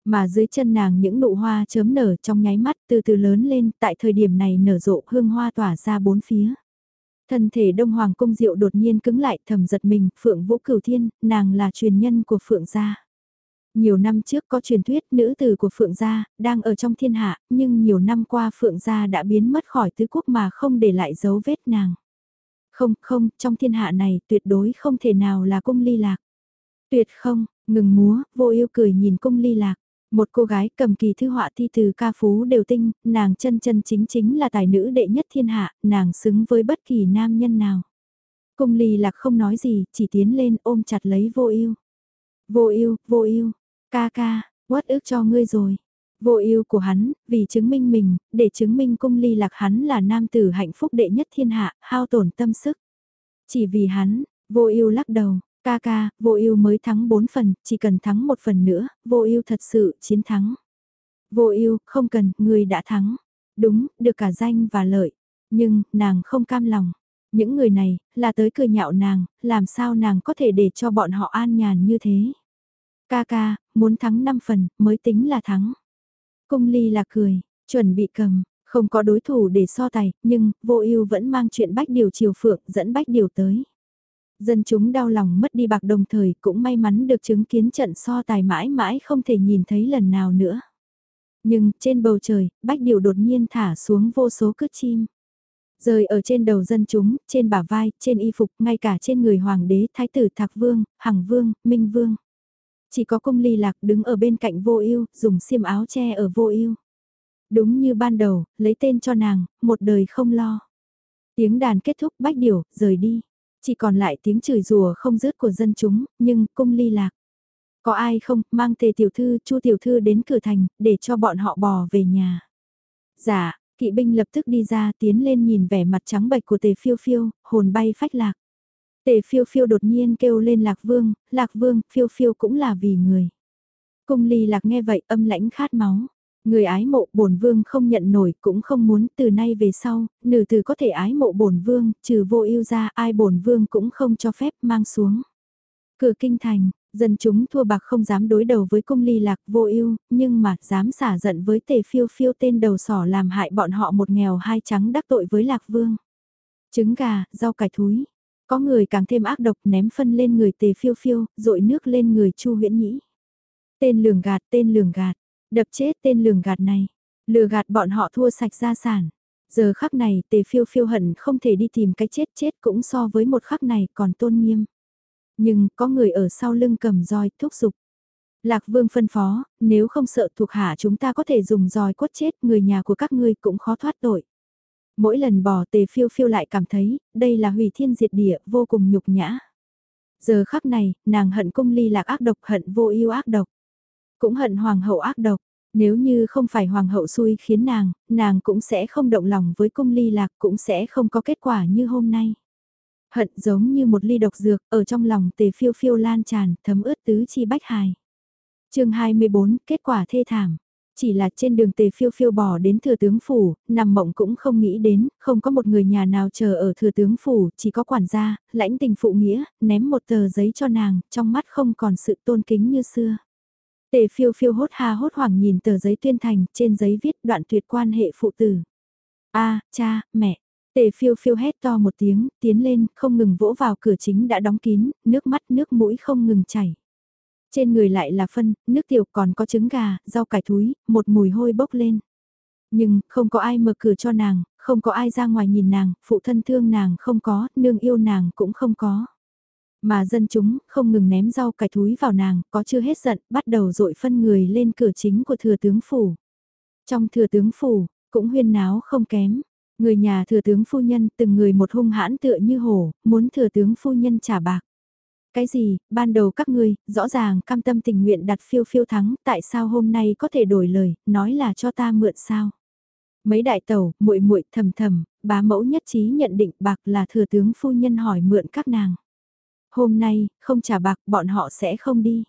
A: Mà dưới chân nàng những nụ hoa chớm nở trong nháy mắt từ từ lớn lên, tại thời điểm này nở rộ hương hoa tỏa ra bốn phía. Thân thể Đông Hoàng cung diệu đột nhiên cứng lại thầm giật mình, Phượng Vũ Cửu Thiên, nàng là truyền nhân của Phượng gia. Nhiều năm trước có truyền thuyết nữ tử của Phượng gia, đang ở trong thiên hạ, nhưng nhiều năm qua Phượng gia đã biến mất khỏi tứ quốc mà không để lại dấu vết nàng. Không, không, trong thiên hạ này tuyệt đối không thể nào là cung ly lạc. Tuyệt không, ngừng múa, vô yêu cười nhìn cung ly lạc. Một cô gái cầm kỳ thư họa thi từ ca phú đều tinh, nàng chân chân chính chính là tài nữ đệ nhất thiên hạ, nàng xứng với bất kỳ nam nhân nào. Cung ly lạc không nói gì, chỉ tiến lên ôm chặt lấy vô yêu. Vô yêu, vô yêu, ca ca, quát ước cho ngươi rồi. Vô yêu của hắn, vì chứng minh mình, để chứng minh cung ly lạc hắn là nam tử hạnh phúc đệ nhất thiên hạ, hao tổn tâm sức. Chỉ vì hắn, vô yêu lắc đầu, ca ca, vô yêu mới thắng 4 phần, chỉ cần thắng một phần nữa, vô yêu thật sự chiến thắng. Vô yêu, không cần, người đã thắng. Đúng, được cả danh và lợi. Nhưng, nàng không cam lòng. Những người này, là tới cười nhạo nàng, làm sao nàng có thể để cho bọn họ an nhàn như thế. Ca ca, muốn thắng 5 phần, mới tính là thắng. Cung ly là cười, chuẩn bị cầm, không có đối thủ để so tài, nhưng vô ưu vẫn mang chuyện bách điều chiều phượng dẫn bách điều tới. Dân chúng đau lòng mất đi bạc đồng thời cũng may mắn được chứng kiến trận so tài mãi mãi không thể nhìn thấy lần nào nữa. Nhưng trên bầu trời, bách điều đột nhiên thả xuống vô số cướp chim. Rơi ở trên đầu dân chúng, trên bả vai, trên y phục, ngay cả trên người hoàng đế, thái tử thạc vương, hằng vương, minh vương. Chỉ có cung ly lạc đứng ở bên cạnh vô ưu dùng xiêm áo che ở vô ưu Đúng như ban đầu, lấy tên cho nàng, một đời không lo. Tiếng đàn kết thúc bách điểu, rời đi. Chỉ còn lại tiếng chửi rùa không dứt của dân chúng, nhưng cung ly lạc. Có ai không, mang tề tiểu thư, chu tiểu thư đến cửa thành, để cho bọn họ bò về nhà. Dạ, kỵ binh lập tức đi ra tiến lên nhìn vẻ mặt trắng bệch của tề phiêu phiêu, hồn bay phách lạc. Tề phiêu phiêu đột nhiên kêu lên lạc vương, lạc vương, phiêu phiêu cũng là vì người. Cung ly lạc nghe vậy âm lãnh khát máu. Người ái mộ bổn vương không nhận nổi cũng không muốn từ nay về sau, nữ từ có thể ái mộ bổn vương, trừ vô ưu ra ai bổn vương cũng không cho phép mang xuống. Cửa kinh thành, dân chúng thua bạc không dám đối đầu với cung ly lạc vô ưu nhưng mà dám xả giận với tề phiêu phiêu tên đầu sỏ làm hại bọn họ một nghèo hai trắng đắc tội với lạc vương. Trứng gà, rau cải thúi, có người càng thêm ác độc ném phân lên người tề phiêu phiêu, rội nước lên người chu huyễn nhĩ. Tên lường gạt, tên lường gạt, đập chết tên lường gạt này, lừa gạt bọn họ thua sạch gia sản. Giờ khắc này tề phiêu phiêu hận không thể đi tìm cái chết chết cũng so với một khắc này còn tôn nghiêm. Nhưng có người ở sau lưng cầm roi thúc giục. Lạc Vương phân phó, nếu không sợ thuộc hạ chúng ta có thể dùng roi quất chết người nhà của các ngươi cũng khó thoát tội. Mỗi lần bỏ tề phiêu phiêu lại cảm thấy, đây là hủy thiên diệt địa, vô cùng nhục nhã. Giờ khắc này, nàng hận cung ly lạc ác độc, hận vô yêu ác độc. Cũng hận hoàng hậu ác độc, nếu như không phải hoàng hậu xui khiến nàng, nàng cũng sẽ không động lòng với cung ly lạc, cũng sẽ không có kết quả như hôm nay. Hận giống như một ly độc dược, ở trong lòng tề phiêu phiêu lan tràn, thấm ướt tứ chi bách hài. chương 24, kết quả thê thảm. Chỉ là trên đường tề phiêu phiêu bỏ đến thừa tướng phủ, nằm mộng cũng không nghĩ đến, không có một người nhà nào chờ ở thừa tướng phủ, chỉ có quản gia, lãnh tình phụ nghĩa, ném một tờ giấy cho nàng, trong mắt không còn sự tôn kính như xưa. Tề phiêu phiêu hốt ha hốt hoảng nhìn tờ giấy tuyên thành, trên giấy viết đoạn tuyệt quan hệ phụ tử. a cha, mẹ. Tề phiêu phiêu hét to một tiếng, tiến lên, không ngừng vỗ vào cửa chính đã đóng kín, nước mắt nước mũi không ngừng chảy. Trên người lại là phân, nước tiểu còn có trứng gà, rau cải thúi, một mùi hôi bốc lên. Nhưng, không có ai mở cửa cho nàng, không có ai ra ngoài nhìn nàng, phụ thân thương nàng không có, nương yêu nàng cũng không có. Mà dân chúng không ngừng ném rau cải thúi vào nàng, có chưa hết giận, bắt đầu dội phân người lên cửa chính của thừa tướng phủ. Trong thừa tướng phủ, cũng huyên náo không kém. Người nhà thừa tướng phu nhân từng người một hung hãn tựa như hổ, muốn thừa tướng phu nhân trả bạc. Cái gì, ban đầu các ngươi, rõ ràng cam tâm tình nguyện đặt phiêu phiêu thắng, tại sao hôm nay có thể đổi lời, nói là cho ta mượn sao? Mấy đại tàu, muội muội thầm thầm, bá mẫu nhất trí nhận định bạc là thừa tướng phu nhân hỏi mượn các nàng. Hôm nay, không trả bạc, bọn họ sẽ không đi.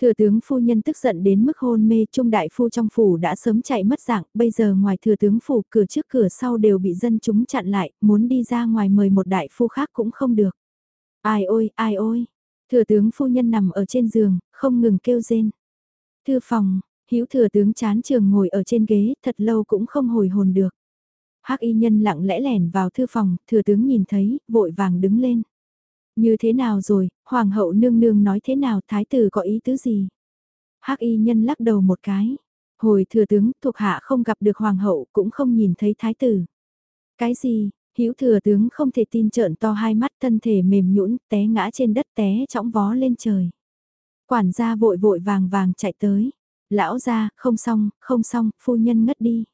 A: Thừa tướng phu nhân tức giận đến mức hôn mê trung đại phu trong phủ đã sớm chạy mất dạng, bây giờ ngoài thừa tướng phủ cửa trước cửa sau đều bị dân chúng chặn lại, muốn đi ra ngoài mời một đại phu khác cũng không được. Ai ôi, ai ôi. Thừa tướng phu nhân nằm ở trên giường, không ngừng kêu rên. Thư phòng, hữu thừa tướng chán trường ngồi ở trên ghế, thật lâu cũng không hồi hồn được. Hắc y nhân lặng lẽ lẻn vào thư phòng, thừa tướng nhìn thấy, vội vàng đứng lên. Như thế nào rồi, hoàng hậu nương nương nói thế nào, thái tử có ý tứ gì? Hắc y nhân lắc đầu một cái. Hồi thừa tướng, thuộc hạ không gặp được hoàng hậu, cũng không nhìn thấy thái tử. Cái gì, Hữu thừa tướng không thể tin trợn to hai mắt thân thể mềm nhũn té ngã trên đất té chõng vó lên trời. Quản gia vội vội vàng vàng chạy tới. Lão gia, không xong, không xong, phu nhân ngất đi.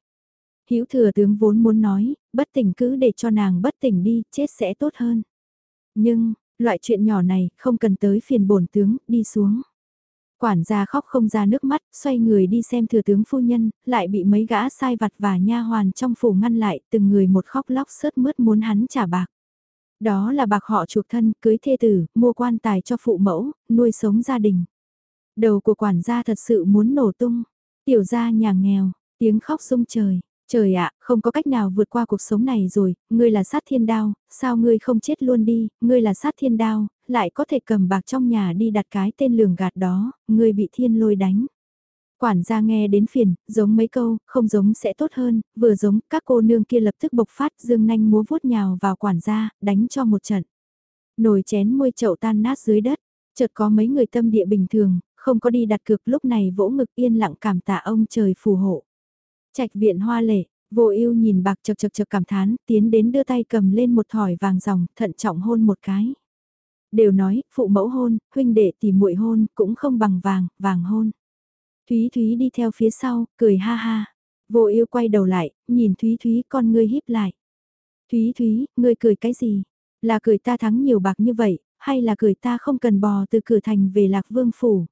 A: Hữu thừa tướng vốn muốn nói, bất tỉnh cứ để cho nàng bất tỉnh đi, chết sẽ tốt hơn. Nhưng, loại chuyện nhỏ này, không cần tới phiền bổn tướng, đi xuống. Quản gia khóc không ra nước mắt, xoay người đi xem thừa tướng phu nhân, lại bị mấy gã sai vặt và nha hoàn trong phủ ngăn lại, từng người một khóc lóc sớt mướt muốn hắn trả bạc. Đó là bạc họ chuộc thân, cưới thê tử, mua quan tài cho phụ mẫu, nuôi sống gia đình. Đầu của quản gia thật sự muốn nổ tung. Tiểu gia nhà nghèo, tiếng khóc rung trời. Trời ạ, không có cách nào vượt qua cuộc sống này rồi, ngươi là sát thiên đao, sao ngươi không chết luôn đi, ngươi là sát thiên đao, lại có thể cầm bạc trong nhà đi đặt cái tên lường gạt đó, người bị thiên lôi đánh. Quản gia nghe đến phiền, giống mấy câu, không giống sẽ tốt hơn, vừa giống, các cô nương kia lập tức bộc phát dương nanh múa vuốt nhào vào quản gia, đánh cho một trận. Nồi chén môi chậu tan nát dưới đất, chợt có mấy người tâm địa bình thường, không có đi đặt cược lúc này vỗ ngực yên lặng cảm tạ ông trời phù hộ. Trạch viện hoa lệ, vô ưu nhìn bạc chật chật chật cảm thán, tiến đến đưa tay cầm lên một thỏi vàng dòng, thận trọng hôn một cái. Đều nói, phụ mẫu hôn, huynh đệ thì muội hôn, cũng không bằng vàng, vàng hôn. Thúy Thúy đi theo phía sau, cười ha ha. Vô yêu quay đầu lại, nhìn Thúy Thúy con ngươi híp lại. Thúy Thúy, ngươi cười cái gì? Là cười ta thắng nhiều bạc như vậy, hay là cười ta không cần bò từ cửa thành về lạc vương phủ?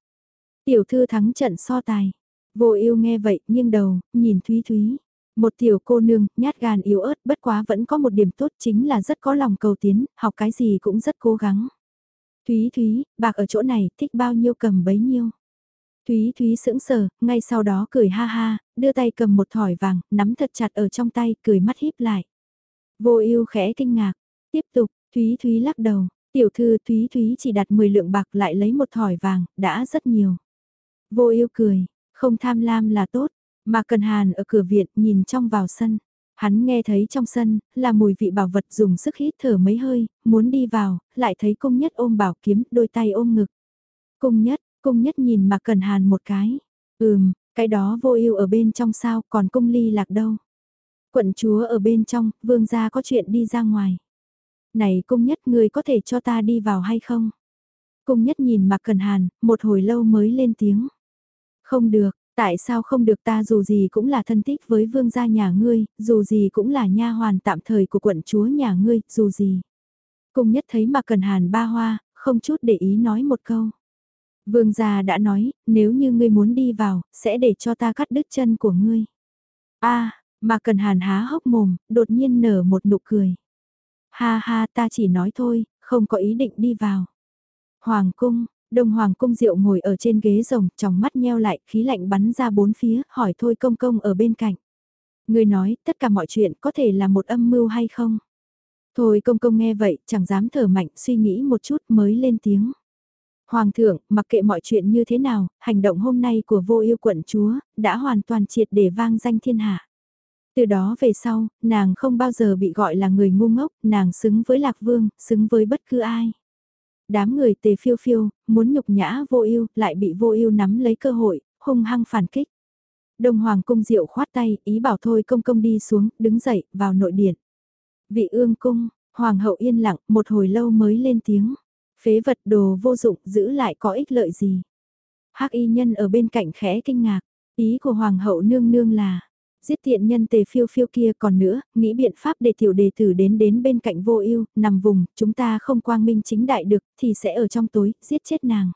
A: Tiểu thư thắng trận so tài. Vô yêu nghe vậy, nghiêng đầu, nhìn Thúy Thúy. Một tiểu cô nương, nhát gan yếu ớt, bất quá vẫn có một điểm tốt chính là rất có lòng cầu tiến, học cái gì cũng rất cố gắng. Thúy Thúy, bạc ở chỗ này, thích bao nhiêu cầm bấy nhiêu. Thúy Thúy sững sờ, ngay sau đó cười ha ha, đưa tay cầm một thỏi vàng, nắm thật chặt ở trong tay, cười mắt híp lại. Vô ưu khẽ kinh ngạc, tiếp tục, Thúy Thúy lắc đầu, tiểu thư Thúy Thúy chỉ đặt 10 lượng bạc lại lấy một thỏi vàng, đã rất nhiều. Vô ưu cười, không tham lam là tốt, mà Cần Hàn ở cửa viện nhìn trong vào sân. Hắn nghe thấy trong sân, là mùi vị bảo vật dùng sức hít thở mấy hơi, muốn đi vào, lại thấy cung nhất ôm bảo kiếm, đôi tay ôm ngực. Cung nhất, cung nhất nhìn mà Cần Hàn một cái. Ừm, cái đó vô ưu ở bên trong sao, còn cung ly lạc đâu. Quận chúa ở bên trong, vương gia có chuyện đi ra ngoài. Này cung nhất người có thể cho ta đi vào hay không? Cung nhất nhìn Mạc Cần Hàn, một hồi lâu mới lên tiếng. Không được, tại sao không được ta dù gì cũng là thân thích với vương gia nhà ngươi, dù gì cũng là nha hoàn tạm thời của quận chúa nhà ngươi, dù gì. Cung nhất thấy mà Cần Hàn ba hoa, không chút để ý nói một câu. Vương gia đã nói, nếu như ngươi muốn đi vào, sẽ để cho ta cắt đứt chân của ngươi. a mà cần hàn há hốc mồm, đột nhiên nở một nụ cười. Ha ha ta chỉ nói thôi, không có ý định đi vào. Hoàng cung, Đông Hoàng cung diệu ngồi ở trên ghế rồng, trong mắt nheo lại, khí lạnh bắn ra bốn phía, hỏi thôi công công ở bên cạnh. Người nói, tất cả mọi chuyện có thể là một âm mưu hay không? Thôi công công nghe vậy, chẳng dám thở mạnh, suy nghĩ một chút mới lên tiếng. Hoàng thượng, mặc kệ mọi chuyện như thế nào, hành động hôm nay của vô yêu quận chúa, đã hoàn toàn triệt để vang danh thiên hạ. Từ đó về sau, nàng không bao giờ bị gọi là người ngu ngốc, nàng xứng với Lạc Vương, xứng với bất cứ ai. Đám người tề phiêu phiêu, muốn nhục nhã vô ưu lại bị vô ưu nắm lấy cơ hội, hung hăng phản kích. Đông Hoàng cung diệu khoát tay, ý bảo thôi công công đi xuống, đứng dậy, vào nội điện. Vị ương cung, Hoàng hậu yên lặng, một hồi lâu mới lên tiếng. Phế vật đồ vô dụng, giữ lại có ích lợi gì. hắc y nhân ở bên cạnh khẽ kinh ngạc, ý của Hoàng hậu nương nương là, Giết tiện nhân tề phiêu phiêu kia còn nữa, nghĩ biện pháp để tiểu đề tử đến đến bên cạnh vô ưu nằm vùng, chúng ta không quang minh chính đại được, thì sẽ ở trong tối, giết chết nàng.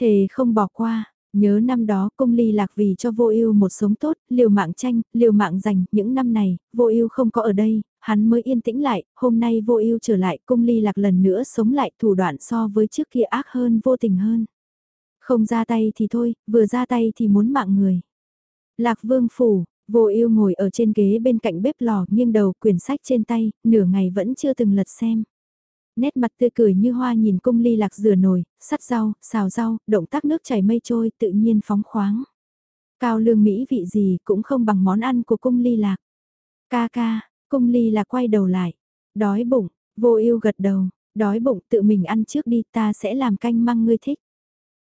A: Thề không bỏ qua, nhớ năm đó cung ly lạc vì cho vô ưu một sống tốt, liều mạng tranh, liều mạng giành, những năm này, vô ưu không có ở đây, hắn mới yên tĩnh lại, hôm nay vô ưu trở lại, cung ly lạc lần nữa sống lại thủ đoạn so với trước kia ác hơn vô tình hơn. Không ra tay thì thôi, vừa ra tay thì muốn mạng người. Lạc vương phủ, Vô ưu ngồi ở trên ghế bên cạnh bếp lò nghiêng đầu quyển sách trên tay, nửa ngày vẫn chưa từng lật xem. Nét mặt tươi cười như hoa nhìn cung ly lạc rửa nồi, sắt rau, xào rau, động tác nước chảy mây trôi tự nhiên phóng khoáng. Cao lương mỹ vị gì cũng không bằng món ăn của cung ly lạc. Ca ca, cung ly lạc quay đầu lại. Đói bụng, vô ưu gật đầu, đói bụng tự mình ăn trước đi ta sẽ làm canh măng ngươi thích.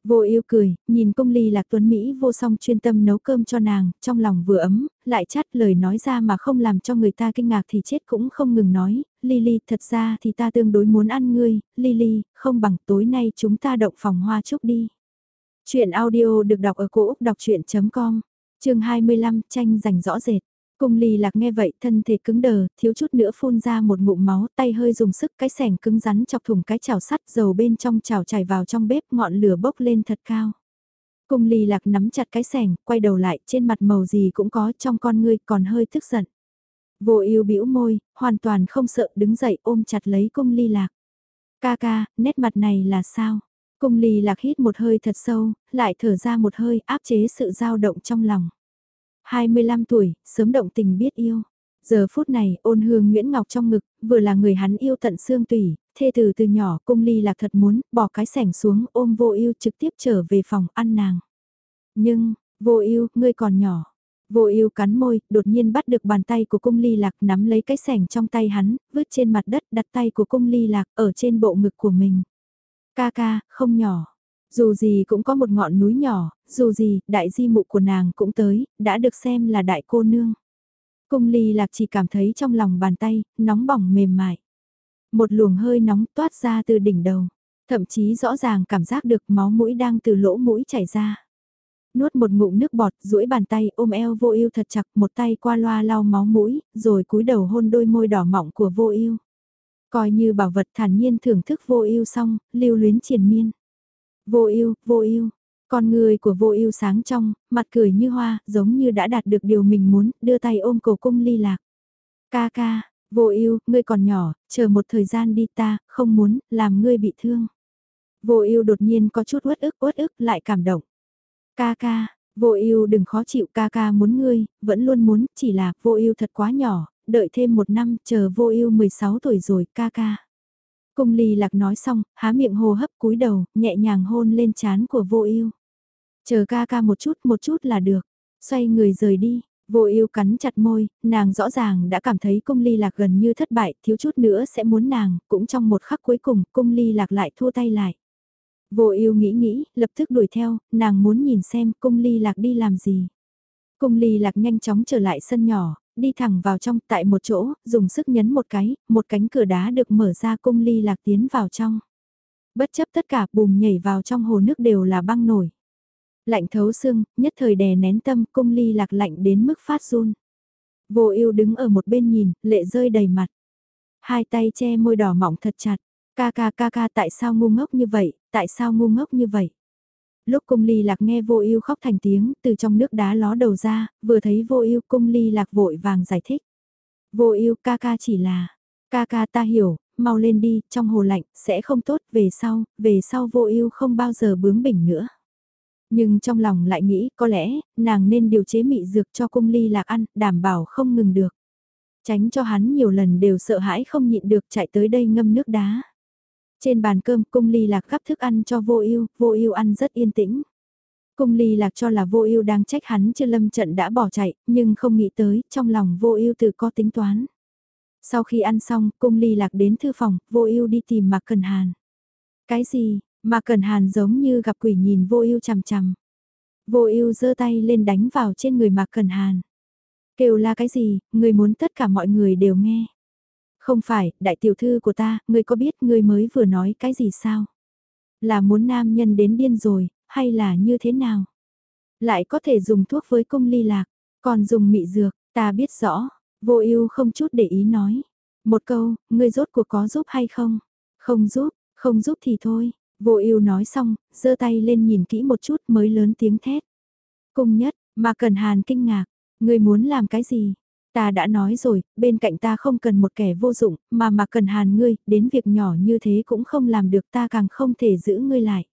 A: Vô yêu cười, nhìn công ly lạc tuấn Mỹ vô song chuyên tâm nấu cơm cho nàng, trong lòng vừa ấm, lại chát lời nói ra mà không làm cho người ta kinh ngạc thì chết cũng không ngừng nói, Lily thật ra thì ta tương đối muốn ăn ngươi, Lily, không bằng tối nay chúng ta động phòng hoa chúc đi. Chuyện audio được đọc ở cổ Úc đọc chuyện.com, trường 25 tranh giành rõ rệt. Cung ly lạc nghe vậy thân thể cứng đờ, thiếu chút nữa phun ra một ngụm máu, tay hơi dùng sức cái sẻng cứng rắn chọc thủng cái chảo sắt dầu bên trong chảo chảy vào trong bếp ngọn lửa bốc lên thật cao. Cung ly lạc nắm chặt cái sẻng, quay đầu lại trên mặt màu gì cũng có trong con ngươi còn hơi tức giận. Vô yêu bĩu môi, hoàn toàn không sợ đứng dậy ôm chặt lấy cung ly lạc. Ca ca, nét mặt này là sao? Cung ly lạc hít một hơi thật sâu, lại thở ra một hơi áp chế sự dao động trong lòng. 25 tuổi, sớm động tình biết yêu. Giờ phút này, ôn hương Nguyễn Ngọc trong ngực, vừa là người hắn yêu tận xương tủy, thê từ từ nhỏ cung ly lạc thật muốn, bỏ cái sẻng xuống ôm vô yêu trực tiếp trở về phòng ăn nàng. Nhưng, vô yêu, ngươi còn nhỏ. Vô yêu cắn môi, đột nhiên bắt được bàn tay của cung ly lạc nắm lấy cái sẻng trong tay hắn, vứt trên mặt đất đặt tay của cung ly lạc ở trên bộ ngực của mình. Ca ca, không nhỏ. Dù gì cũng có một ngọn núi nhỏ, dù gì, đại di mụ của nàng cũng tới, đã được xem là đại cô nương. Cung ly lạc chỉ cảm thấy trong lòng bàn tay, nóng bỏng mềm mại. Một luồng hơi nóng toát ra từ đỉnh đầu, thậm chí rõ ràng cảm giác được máu mũi đang từ lỗ mũi chảy ra. Nuốt một ngụm nước bọt, duỗi bàn tay ôm eo vô ưu thật chặt, một tay qua loa lau máu mũi, rồi cúi đầu hôn đôi môi đỏ mọng của vô ưu. Coi như bảo vật thản nhiên thưởng thức vô ưu xong, lưu luyến triền miên. Vô ưu, vô ưu. Con người của vô ưu sáng trong, mặt cười như hoa, giống như đã đạt được điều mình muốn, đưa tay ôm cổ cung ly lạc. Ca ca, vô ưu, ngươi còn nhỏ, chờ một thời gian đi ta, không muốn, làm ngươi bị thương. Vô ưu đột nhiên có chút uất ức uất ức lại cảm động. Ca ca, vô ưu đừng khó chịu ca ca muốn ngươi, vẫn luôn muốn, chỉ là vô ưu thật quá nhỏ, đợi thêm một năm, chờ vô ưu 16 tuổi rồi, ca ca. Cung ly lạc nói xong, há miệng hồ hấp cúi đầu, nhẹ nhàng hôn lên chán của vô ưu. Chờ ca ca một chút một chút là được. Xoay người rời đi, vô ưu cắn chặt môi, nàng rõ ràng đã cảm thấy cung ly lạc gần như thất bại, thiếu chút nữa sẽ muốn nàng, cũng trong một khắc cuối cùng, cung ly lạc lại thua tay lại. Vô ưu nghĩ nghĩ, lập tức đuổi theo, nàng muốn nhìn xem cung ly lạc đi làm gì. Cung ly lạc nhanh chóng trở lại sân nhỏ, đi thẳng vào trong tại một chỗ, dùng sức nhấn một cái, một cánh cửa đá được mở ra cung ly lạc tiến vào trong. Bất chấp tất cả bùm nhảy vào trong hồ nước đều là băng nổi. Lạnh thấu xương, nhất thời đè nén tâm cung ly lạc lạnh đến mức phát run. Vô ưu đứng ở một bên nhìn, lệ rơi đầy mặt. Hai tay che môi đỏ mỏng thật chặt. Ca ca ca ca tại sao ngu ngốc như vậy, tại sao ngu ngốc như vậy? Lúc cung ly lạc nghe vô ưu khóc thành tiếng, từ trong nước đá ló đầu ra, vừa thấy vô ưu cung ly lạc vội vàng giải thích. Vô ưu ca ca chỉ là, ca ca ta hiểu, mau lên đi, trong hồ lạnh, sẽ không tốt, về sau, về sau vô ưu không bao giờ bướng bỉnh nữa. Nhưng trong lòng lại nghĩ có lẽ, nàng nên điều chế mị dược cho cung ly lạc ăn, đảm bảo không ngừng được. Tránh cho hắn nhiều lần đều sợ hãi không nhịn được chạy tới đây ngâm nước đá. Trên bàn cơm cung ly lạc gắp thức ăn cho vô ưu vô ưu ăn rất yên tĩnh. Cung ly lạc cho là vô ưu đang trách hắn chưa lâm trận đã bỏ chạy, nhưng không nghĩ tới, trong lòng vô ưu tự có tính toán. Sau khi ăn xong, cung ly lạc đến thư phòng, vô ưu đi tìm Mạc Cần Hàn. Cái gì, Mạc Cần Hàn giống như gặp quỷ nhìn vô ưu chằm chằm. Vô ưu giơ tay lên đánh vào trên người Mạc Cần Hàn. Kêu là cái gì, người muốn tất cả mọi người đều nghe. Không phải, đại tiểu thư của ta, ngươi có biết ngươi mới vừa nói cái gì sao? Là muốn nam nhân đến điên rồi, hay là như thế nào? Lại có thể dùng thuốc với cung ly lạc, còn dùng mị dược, ta biết rõ, vô ưu không chút để ý nói. Một câu, ngươi rốt cuộc có giúp hay không? Không giúp, không giúp thì thôi. Vô ưu nói xong, giơ tay lên nhìn kỹ một chút mới lớn tiếng thét. Cung nhất, mà cần hàn kinh ngạc, ngươi muốn làm cái gì? Ta đã nói rồi, bên cạnh ta không cần một kẻ vô dụng, mà mà cần hàn ngươi, đến việc nhỏ như thế cũng không làm được ta càng không thể giữ ngươi lại.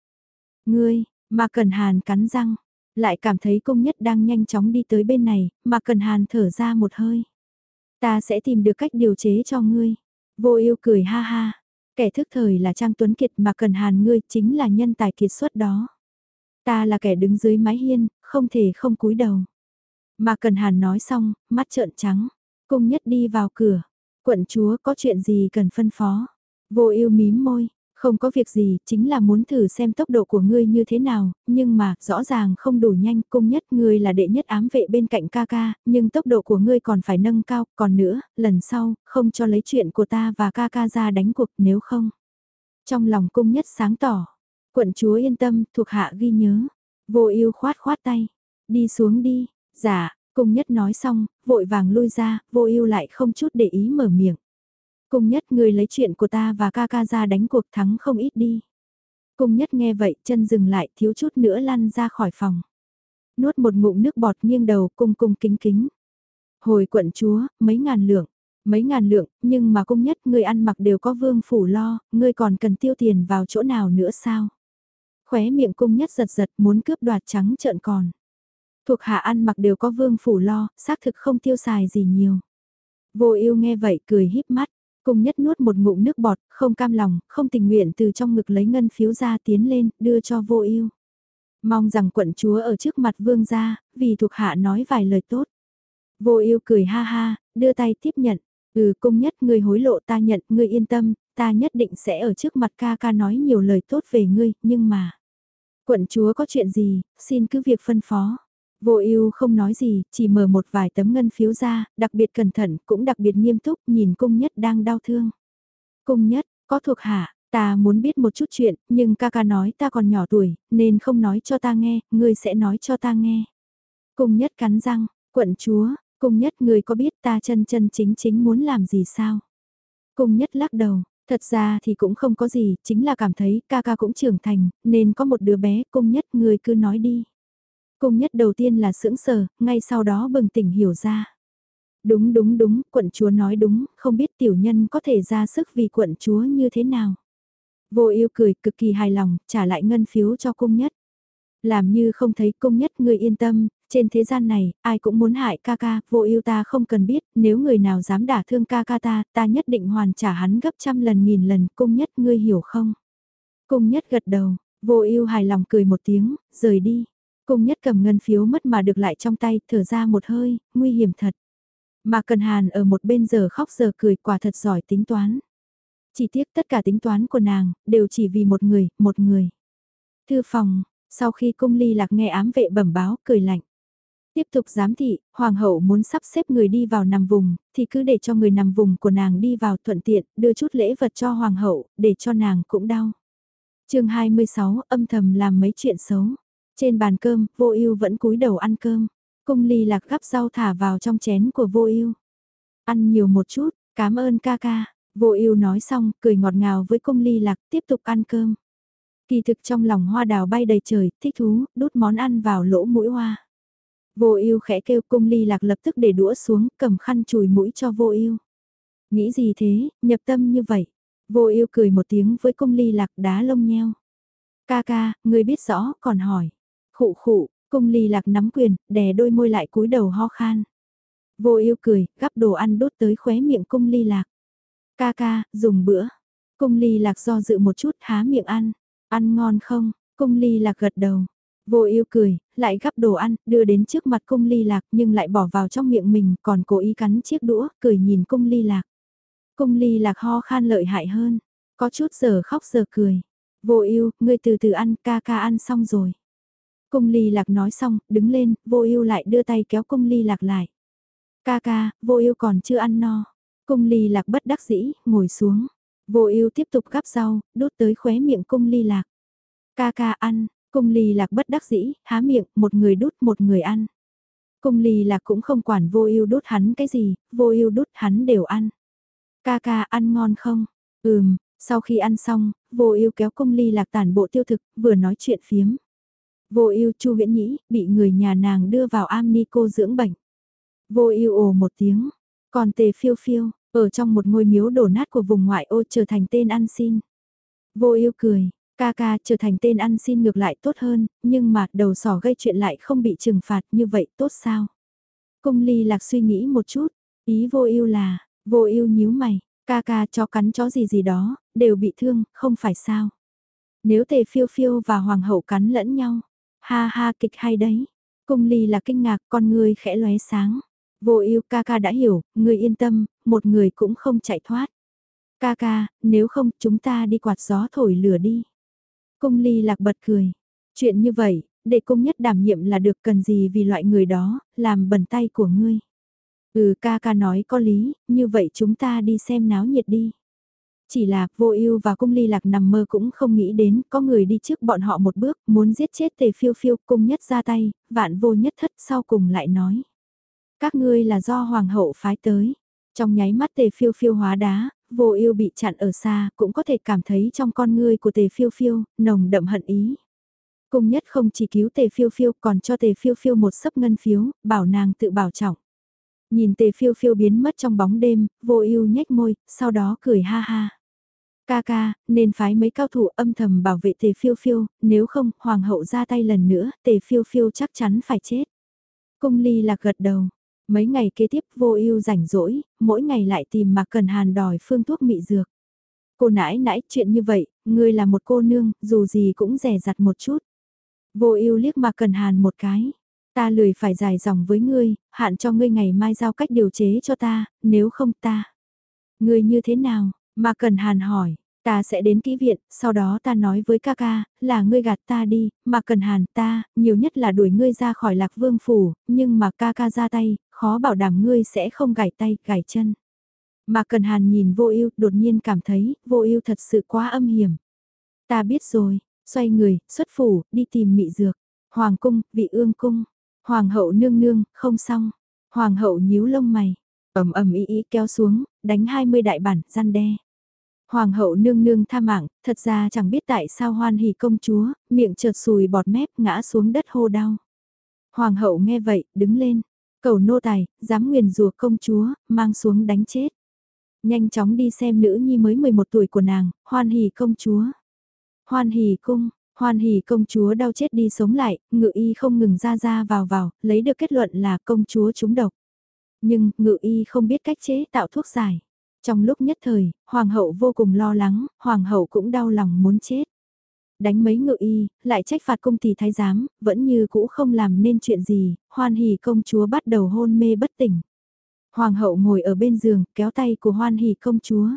A: Ngươi, mà cần hàn cắn răng, lại cảm thấy công nhất đang nhanh chóng đi tới bên này, mà cần hàn thở ra một hơi. Ta sẽ tìm được cách điều chế cho ngươi. Vô yêu cười ha ha. Kẻ thức thời là Trang Tuấn Kiệt mà cần hàn ngươi chính là nhân tài kiệt xuất đó. Ta là kẻ đứng dưới mái hiên, không thể không cúi đầu. Mà Cần Hàn nói xong, mắt trợn trắng. Cung nhất đi vào cửa. Quận chúa có chuyện gì cần phân phó. Vô yêu mím môi. Không có việc gì, chính là muốn thử xem tốc độ của ngươi như thế nào, nhưng mà, rõ ràng không đủ nhanh, cung nhất ngươi là đệ nhất ám vệ bên cạnh ca ca, nhưng tốc độ của ngươi còn phải nâng cao, còn nữa, lần sau, không cho lấy chuyện của ta và ca ca ra đánh cuộc nếu không. Trong lòng cung nhất sáng tỏ, quận chúa yên tâm, thuộc hạ ghi nhớ, vô yêu khoát khoát tay, đi xuống đi, Dạ, cung nhất nói xong, vội vàng lui ra, vô ưu lại không chút để ý mở miệng. Cung nhất người lấy chuyện của ta và ca ca ra đánh cuộc thắng không ít đi. Cung nhất nghe vậy chân dừng lại thiếu chút nữa lăn ra khỏi phòng. Nuốt một ngụm nước bọt nghiêng đầu cung cung kính kính. Hồi quận chúa, mấy ngàn lượng, mấy ngàn lượng, nhưng mà cung nhất người ăn mặc đều có vương phủ lo, ngươi còn cần tiêu tiền vào chỗ nào nữa sao? Khóe miệng cung nhất giật giật muốn cướp đoạt trắng trợn còn. Thuộc hạ ăn mặc đều có vương phủ lo, xác thực không tiêu xài gì nhiều. Vô ưu nghe vậy cười híp mắt, cùng nhất nuốt một ngụm nước bọt, không cam lòng, không tình nguyện từ trong ngực lấy ngân phiếu ra tiến lên, đưa cho vô ưu. Mong rằng quận chúa ở trước mặt vương gia, vì thuộc hạ nói vài lời tốt. Vô ưu cười ha ha, đưa tay tiếp nhận. Ừ cung nhất người hối lộ ta nhận, ngươi yên tâm, ta nhất định sẽ ở trước mặt ca ca nói nhiều lời tốt về ngươi, nhưng mà... Quận chúa có chuyện gì, xin cứ việc phân phó. Vô ưu không nói gì, chỉ mở một vài tấm ngân phiếu ra, đặc biệt cẩn thận, cũng đặc biệt nghiêm túc, nhìn cung nhất đang đau thương. Cung nhất, có thuộc hạ, ta muốn biết một chút chuyện, nhưng ca ca nói ta còn nhỏ tuổi, nên không nói cho ta nghe, ngươi sẽ nói cho ta nghe. Cung nhất cắn răng, quận chúa, cung nhất ngươi có biết ta chân chân chính chính muốn làm gì sao? Cung nhất lắc đầu, Thật ra thì cũng không có gì, chính là cảm thấy ca ca cũng trưởng thành, nên có một đứa bé, cung nhất người cứ nói đi. Cung nhất đầu tiên là sững sờ, ngay sau đó bừng tỉnh hiểu ra. Đúng đúng đúng, quận chúa nói đúng, không biết tiểu nhân có thể ra sức vì quận chúa như thế nào. Vô yêu cười cực kỳ hài lòng, trả lại ngân phiếu cho cung nhất. Làm như không thấy cung nhất người yên tâm, trên thế gian này, ai cũng muốn hại ca ca, vô yêu ta không cần biết, nếu người nào dám đả thương ca ca ta, ta nhất định hoàn trả hắn gấp trăm lần nghìn lần, cung nhất ngươi hiểu không? Cung nhất gật đầu, vô yêu hài lòng cười một tiếng, rời đi. Cung nhất cầm ngân phiếu mất mà được lại trong tay, thở ra một hơi, nguy hiểm thật. Mà Cần Hàn ở một bên giờ khóc giờ cười quả thật giỏi tính toán. Chỉ tiếc tất cả tính toán của nàng, đều chỉ vì một người, một người. Thư phòng, sau khi cung ly lạc nghe ám vệ bẩm báo, cười lạnh. Tiếp tục giám thị, hoàng hậu muốn sắp xếp người đi vào nằm vùng, thì cứ để cho người nằm vùng của nàng đi vào thuận tiện, đưa chút lễ vật cho hoàng hậu, để cho nàng cũng đau. chương 26 âm thầm làm mấy chuyện xấu. Trên bàn cơm, vô ưu vẫn cúi đầu ăn cơm. Cung ly lạc gắp rau thả vào trong chén của vô ưu Ăn nhiều một chút, cảm ơn ca ca. Vô ưu nói xong, cười ngọt ngào với cung ly lạc, tiếp tục ăn cơm. Kỳ thực trong lòng hoa đào bay đầy trời, thích thú, đút món ăn vào lỗ mũi hoa. Vô ưu khẽ kêu cung ly lạc lập tức để đũa xuống, cầm khăn chùi mũi cho vô ưu. Nghĩ gì thế, nhập tâm như vậy. Vô ưu cười một tiếng với cung ly lạc đá lông nheo. Ca ca, người biết rõ, còn hỏi. Khụ khụ, cung ly lạc nắm quyền, đè đôi môi lại cúi đầu ho khan. Vô ưu cười, gắp đồ ăn đốt tới khóe miệng cung ly lạc. Ca ca, dùng bữa. Cung ly lạc do dự một chút há miệng ăn. Ăn ngon không? Cung ly lạc gật đầu. Vô ưu cười, lại gắp đồ ăn, đưa đến trước mặt cung ly lạc nhưng lại bỏ vào trong miệng mình còn cố ý cắn chiếc đũa, cười nhìn cung ly lạc. Cung ly lạc ho khan lợi hại hơn, có chút giờ khóc giờ cười. Vô ưu, ngươi từ từ ăn, ca ca ăn xong rồi. Cung ly lạc nói xong, đứng lên, vô ưu lại đưa tay kéo cung ly lạc lại. Ca ca, vô ưu còn chưa ăn no. Cung ly lạc bất đắc dĩ, ngồi xuống. Vô ưu tiếp tục gắp rau, đút tới khóe miệng cung ly lạc. Ca ca ăn, cung ly lạc bất đắc dĩ, há miệng, một người đút một người ăn. Cung ly lạc cũng không quản vô ưu đút hắn cái gì, vô ưu đút hắn đều ăn. Ca ca ăn ngon không? Ừm, sau khi ăn xong, vô ưu kéo cung ly lạc tản bộ tiêu thực, vừa nói chuyện phiếm. Vô ưu Chu Viễn Nhĩ bị người nhà nàng đưa vào am ni cô dưỡng bệnh. Vô ưu ồ một tiếng, còn tề phiêu phiêu, ở trong một ngôi miếu đổ nát của vùng ngoại ô trở thành tên ăn xin. Vô ưu cười, ca ca trở thành tên ăn xin ngược lại tốt hơn, nhưng mà đầu sỏ gây chuyện lại không bị trừng phạt như vậy tốt sao? Cung ly lạc suy nghĩ một chút, ý vô ưu là, vô ưu nhíu mày, ca ca chó cắn chó gì gì đó, đều bị thương, không phải sao? Nếu tề phiêu phiêu và hoàng hậu cắn lẫn nhau, ha ha kịch hay đấy. Cung ly là kinh ngạc con người khẽ lóe sáng. Vô ưu ca ca đã hiểu, người yên tâm, một người cũng không chạy thoát. Ca ca, nếu không chúng ta đi quạt gió thổi lửa đi. Cung ly lạc bật cười. Chuyện như vậy, để cung nhất đảm nhiệm là được cần gì vì loại người đó, làm bẩn tay của ngươi. Ừ ca ca nói có lý, như vậy chúng ta đi xem náo nhiệt đi. Chỉ là vô ưu và cung ly lạc nằm mơ cũng không nghĩ đến có người đi trước bọn họ một bước muốn giết chết tề phiêu phiêu cung nhất ra tay, vạn vô nhất thất sau cùng lại nói. Các ngươi là do hoàng hậu phái tới. Trong nháy mắt tề phiêu phiêu hóa đá, vô ưu bị chặn ở xa cũng có thể cảm thấy trong con ngươi của tề phiêu phiêu, nồng đậm hận ý. Cung nhất không chỉ cứu tề phiêu phiêu còn cho tề phiêu phiêu một sấp ngân phiếu, bảo nàng tự bảo trọng. Nhìn tề phiêu phiêu biến mất trong bóng đêm, vô ưu nhếch môi, sau đó cười ha ha. Ca ca, nên phái mấy cao thủ âm thầm bảo vệ tề phiêu phiêu, nếu không, hoàng hậu ra tay lần nữa, tề phiêu phiêu chắc chắn phải chết. Cung ly lạc gật đầu, Mấy ngày kế tiếp vô ưu rảnh rỗi, mỗi ngày lại tìm mà Cần Hàn đòi phương thuốc mị dược. Cô nãi nãi chuyện như vậy, ngươi là một cô nương, dù gì cũng rẻ rặt một chút. Vô ưu liếc mà Cần Hàn một cái. Ta lười phải dài dòng với ngươi, hạn cho ngươi ngày mai giao cách điều chế cho ta, nếu không ta. Ngươi như thế nào? Mà Cần Hàn hỏi, Ta sẽ đến kỹ viện, sau đó ta nói với ca ca, là ngươi gạt ta đi, mà cần hàn ta, nhiều nhất là đuổi ngươi ra khỏi lạc vương phủ, nhưng mà ca ca ra tay, khó bảo đảm ngươi sẽ không gảy tay, gảy chân. Mà cần hàn nhìn vô ưu đột nhiên cảm thấy, vô ưu thật sự quá âm hiểm. Ta biết rồi, xoay người, xuất phủ, đi tìm mị dược. Hoàng cung, vị ương cung. Hoàng hậu nương nương, không xong. Hoàng hậu nhíu lông mày. ầm ầm ý ý kéo xuống, đánh 20 đại bản, gian đe. Hoàng hậu nương nương tha mạng, thật ra chẳng biết tại sao hoan hỉ công chúa, miệng chợt sùi bọt mép ngã xuống đất hô đau. Hoàng hậu nghe vậy, đứng lên, cầu nô tài, dám nguyền rùa công chúa, mang xuống đánh chết. Nhanh chóng đi xem nữ nhi mới 11 tuổi của nàng, hoan hỉ công chúa. Hoan hỉ cung, hoan hỉ công chúa đau chết đi sống lại, ngự y không ngừng ra ra vào vào, lấy được kết luận là công chúa trúng độc. Nhưng, ngự y không biết cách chế tạo thuốc giải. Trong lúc nhất thời, hoàng hậu vô cùng lo lắng, hoàng hậu cũng đau lòng muốn chết. Đánh mấy ngự y, lại trách phạt công tỷ thái giám, vẫn như cũ không làm nên chuyện gì, hoan hỉ công chúa bắt đầu hôn mê bất tỉnh. Hoàng hậu ngồi ở bên giường, kéo tay của hoan hỉ công chúa.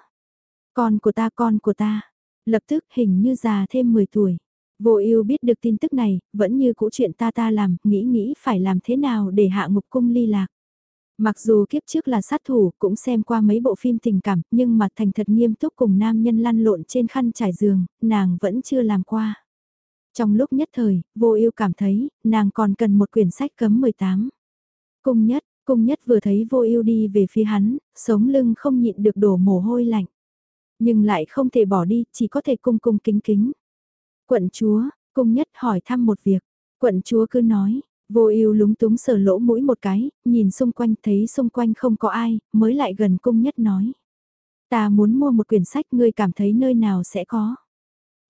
A: Con của ta, con của ta. Lập tức hình như già thêm 10 tuổi. Vô ưu biết được tin tức này, vẫn như cũ chuyện ta ta làm, nghĩ nghĩ phải làm thế nào để hạ ngục cung ly lạc. Mặc dù kiếp trước là sát thủ, cũng xem qua mấy bộ phim tình cảm, nhưng mà thành thật nghiêm túc cùng nam nhân lăn lộn trên khăn trải giường, nàng vẫn chưa làm qua. Trong lúc nhất thời, vô ưu cảm thấy, nàng còn cần một quyển sách cấm 18. Cung nhất, cung nhất vừa thấy vô ưu đi về phía hắn, sống lưng không nhịn được đổ mồ hôi lạnh. Nhưng lại không thể bỏ đi, chỉ có thể cung cung kính kính. Quận chúa, cung nhất hỏi thăm một việc. Quận chúa cứ nói, vô ưu lúng túng sờ lỗ mũi một cái, nhìn xung quanh thấy xung quanh không có ai, mới lại gần cung nhất nói. Ta muốn mua một quyển sách ngươi cảm thấy nơi nào sẽ có.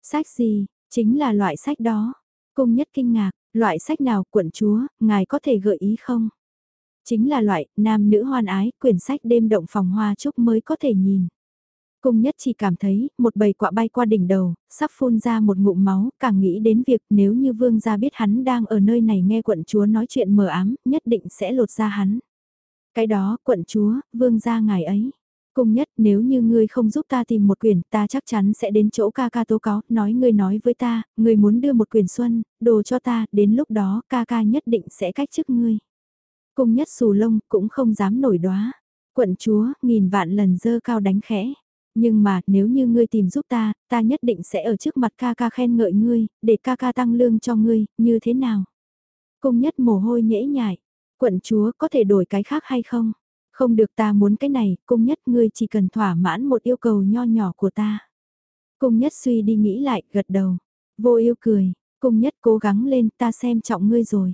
A: Sách gì, chính là loại sách đó. Cung nhất kinh ngạc, loại sách nào quận chúa, ngài có thể gợi ý không? Chính là loại, nam nữ hoan ái, quyển sách đêm động phòng hoa chúc mới có thể nhìn. Cung nhất chỉ cảm thấy, một bầy quạ bay qua đỉnh đầu, sắp phun ra một ngụm máu, càng nghĩ đến việc nếu như vương gia biết hắn đang ở nơi này nghe quận chúa nói chuyện mờ ám, nhất định sẽ lột ra hắn. Cái đó, quận chúa, vương gia ngài ấy. Cung nhất, nếu như ngươi không giúp ta tìm một quyển, ta chắc chắn sẽ đến chỗ ca ca tố cáo, nói ngươi nói với ta, ngươi muốn đưa một quyển xuân, đồ cho ta, đến lúc đó ca ca nhất định sẽ cách chức ngươi. Cung nhất xù lông, cũng không dám nổi đoá. Quận chúa, nghìn vạn lần dơ cao đánh khẽ. Nhưng mà, nếu như ngươi tìm giúp ta, ta nhất định sẽ ở trước mặt ca ca khen ngợi ngươi, để ca ca tăng lương cho ngươi, như thế nào? Cung nhất mồ hôi nhễ nhại. Quận chúa có thể đổi cái khác hay không? Không được ta muốn cái này, cung nhất ngươi chỉ cần thỏa mãn một yêu cầu nho nhỏ của ta. Cung nhất suy đi nghĩ lại, gật đầu. Vô yêu cười, cung nhất cố gắng lên ta xem trọng ngươi rồi.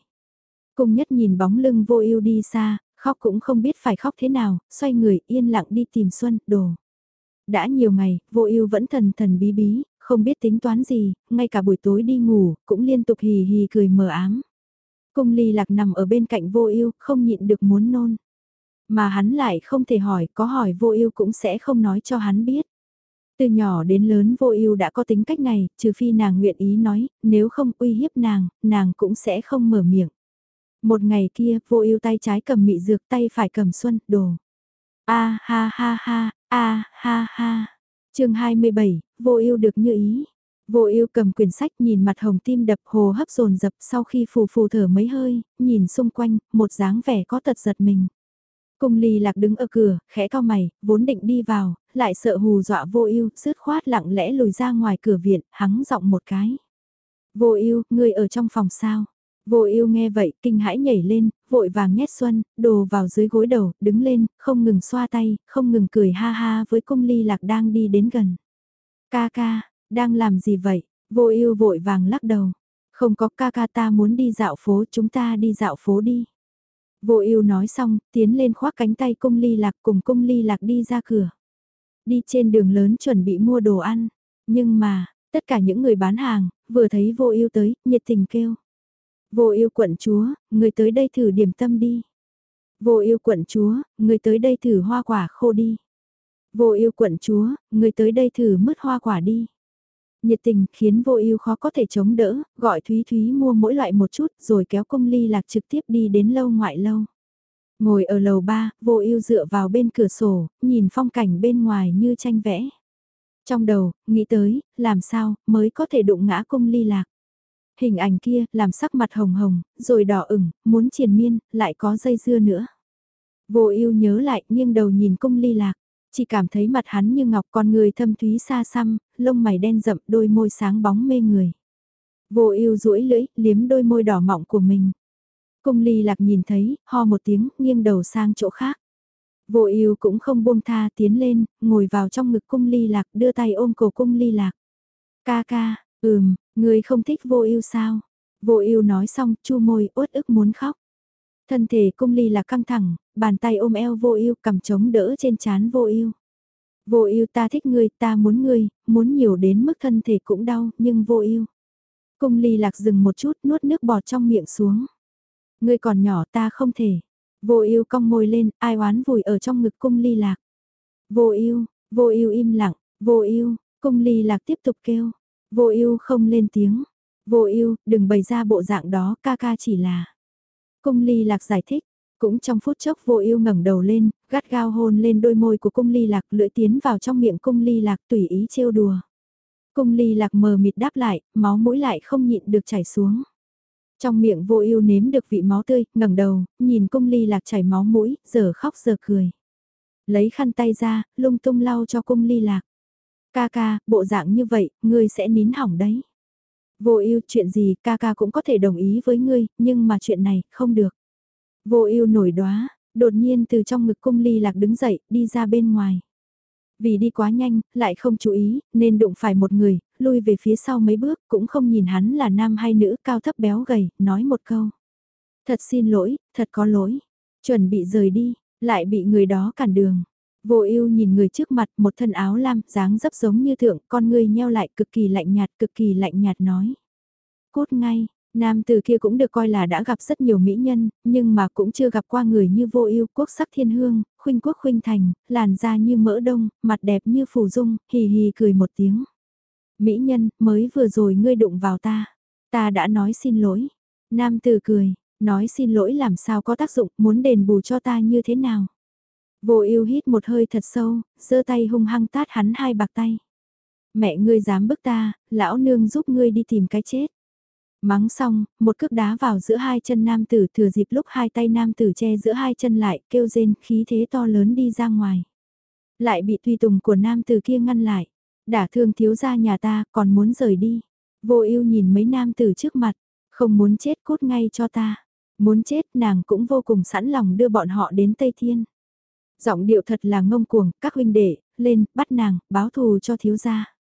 A: Cung nhất nhìn bóng lưng vô yêu đi xa, khóc cũng không biết phải khóc thế nào, xoay người yên lặng đi tìm Xuân, đồ. Đã nhiều ngày, vô ưu vẫn thần thần bí bí, không biết tính toán gì, ngay cả buổi tối đi ngủ, cũng liên tục hì hì cười mờ ám. Cung ly lạc nằm ở bên cạnh vô ưu không nhịn được muốn nôn. Mà hắn lại không thể hỏi, có hỏi vô ưu cũng sẽ không nói cho hắn biết. Từ nhỏ đến lớn vô ưu đã có tính cách này, trừ phi nàng nguyện ý nói, nếu không uy hiếp nàng, nàng cũng sẽ không mở miệng. Một ngày kia, vô ưu tay trái cầm mị dược tay phải cầm xuân, đồ. A ha ha ha, a ha ha. chương 27, vô ưu được như ý. Vô ưu cầm quyển sách nhìn mặt hồng tim đập hồ hấp dồn dập sau khi phù phù thở mấy hơi, nhìn xung quanh, một dáng vẻ có tật giật mình. Cung ly lạc đứng ở cửa, khẽ cao mày, vốn định đi vào, lại sợ hù dọa vô ưu, sứt khoát lặng lẽ lùi ra ngoài cửa viện, hắng giọng một cái. Vô ưu, ngươi ở trong phòng sao? Vô ưu nghe vậy, kinh hãi nhảy lên, vội vàng nhét xuân, đồ vào dưới gối đầu, đứng lên, không ngừng xoa tay, không ngừng cười ha ha với cung ly lạc đang đi đến gần. Ca ca, đang làm gì vậy? Vô ưu vội vàng lắc đầu. Không có ca ca ta muốn đi dạo phố, chúng ta đi dạo phố đi. Vô ưu nói xong, tiến lên khoác cánh tay cung ly lạc cùng cung ly lạc đi ra cửa. Đi trên đường lớn chuẩn bị mua đồ ăn. Nhưng mà, tất cả những người bán hàng, vừa thấy vô ưu tới, nhiệt tình kêu. Vô yêu quận chúa, người tới đây thử điểm tâm đi. Vô yêu quận chúa, người tới đây thử hoa quả khô đi. Vô yêu quận chúa, người tới đây thử mứt hoa quả đi. Nhiệt tình khiến vô ưu khó có thể chống đỡ, gọi Thúy Thúy mua mỗi loại một chút rồi kéo công ly lạc trực tiếp đi đến lâu ngoại lâu. Ngồi ở lầu ba, vô ưu dựa vào bên cửa sổ, nhìn phong cảnh bên ngoài như tranh vẽ. Trong đầu, nghĩ tới, làm sao, mới có thể đụng ngã cung ly lạc. Hình ảnh kia, làm sắc mặt hồng hồng, rồi đỏ ửng, muốn triền miên, lại có dây dưa nữa. Vô ưu nhớ lại, nghiêng đầu nhìn cung ly lạc, chỉ cảm thấy mặt hắn như ngọc con người thâm thúy xa xăm, lông mày đen rậm, đôi môi sáng bóng mê người. Vô ưu duỗi lưỡi, liếm đôi môi đỏ mọng của mình. Cung ly lạc nhìn thấy, ho một tiếng, nghiêng đầu sang chỗ khác. Vô ưu cũng không buông tha tiến lên, ngồi vào trong ngực cung ly lạc đưa tay ôm cổ cung ly lạc. Ca ca, ừm, Người không thích vô ưu sao? Vô ưu nói xong, chu môi, uất ức muốn khóc. Thân thể cung ly là căng thẳng, bàn tay ôm eo vô ưu cầm chống đỡ trên chán vô ưu. Vô ưu ta thích ngươi, ta muốn ngươi, muốn nhiều đến mức thân thể cũng đau, nhưng vô ưu. Cung ly lạc dừng một chút nuốt nước bọt trong miệng xuống. Ngươi còn nhỏ ta không thể. Vô ưu cong môi lên, ai oán vùi ở trong ngực cung ly lạc. Vô ưu, vô ưu im lặng, vô ưu, cung ly lạc tiếp tục kêu. Vô ưu không lên tiếng. Vô ưu, đừng bày ra bộ dạng đó, ca ca chỉ là. Cung ly lạc giải thích, cũng trong phút chốc vô ưu ngẩng đầu lên, gắt gao hôn lên đôi môi của cung ly lạc lưỡi tiến vào trong miệng cung ly lạc tùy ý trêu đùa. Cung ly lạc mờ mịt đáp lại, máu mũi lại không nhịn được chảy xuống. Trong miệng vô ưu nếm được vị máu tươi, ngẩng đầu, nhìn cung ly lạc chảy máu mũi, giờ khóc giờ cười. Lấy khăn tay ra, lung tung lau cho cung ly lạc. Ca ca, bộ dạng như vậy, ngươi sẽ nín hỏng đấy. Vô ưu chuyện gì ca ca cũng có thể đồng ý với ngươi, nhưng mà chuyện này, không được. Vô ưu nổi đóa, đột nhiên từ trong ngực cung ly lạc đứng dậy, đi ra bên ngoài. Vì đi quá nhanh, lại không chú ý, nên đụng phải một người, lui về phía sau mấy bước, cũng không nhìn hắn là nam hay nữ, cao thấp béo gầy, nói một câu. Thật xin lỗi, thật có lỗi. Chuẩn bị rời đi, lại bị người đó cản đường. Vô ưu nhìn người trước mặt, một thân áo lam, dáng dấp giống như thượng, con người nheo lại cực kỳ lạnh nhạt, cực kỳ lạnh nhạt nói. Cút ngay, nam từ kia cũng được coi là đã gặp rất nhiều mỹ nhân, nhưng mà cũng chưa gặp qua người như vô ưu quốc sắc thiên hương, khuynh quốc khuynh thành, làn da như mỡ đông, mặt đẹp như phù dung, hì hì cười một tiếng. Mỹ nhân, mới vừa rồi ngươi đụng vào ta. Ta đã nói xin lỗi. Nam từ cười, nói xin lỗi làm sao có tác dụng, muốn đền bù cho ta như thế nào. Vô ưu hít một hơi thật sâu, giơ tay hung hăng tát hắn hai bạc tay. Mẹ ngươi dám bức ta, lão nương giúp ngươi đi tìm cái chết. Mắng xong, một cước đá vào giữa hai chân nam tử thừa dịp lúc hai tay nam tử che giữa hai chân lại, kêu rên khí thế to lớn đi ra ngoài. Lại bị tùy tùng của nam tử kia ngăn lại. Đả thương thiếu gia nhà ta, còn muốn rời đi. Vô ưu nhìn mấy nam tử trước mặt, không muốn chết cút ngay cho ta. Muốn chết nàng cũng vô cùng sẵn lòng đưa bọn họ đến Tây Thiên. Giọng điệu thật là ngông cuồng, các huynh đệ, lên, bắt nàng, báo thù cho thiếu gia.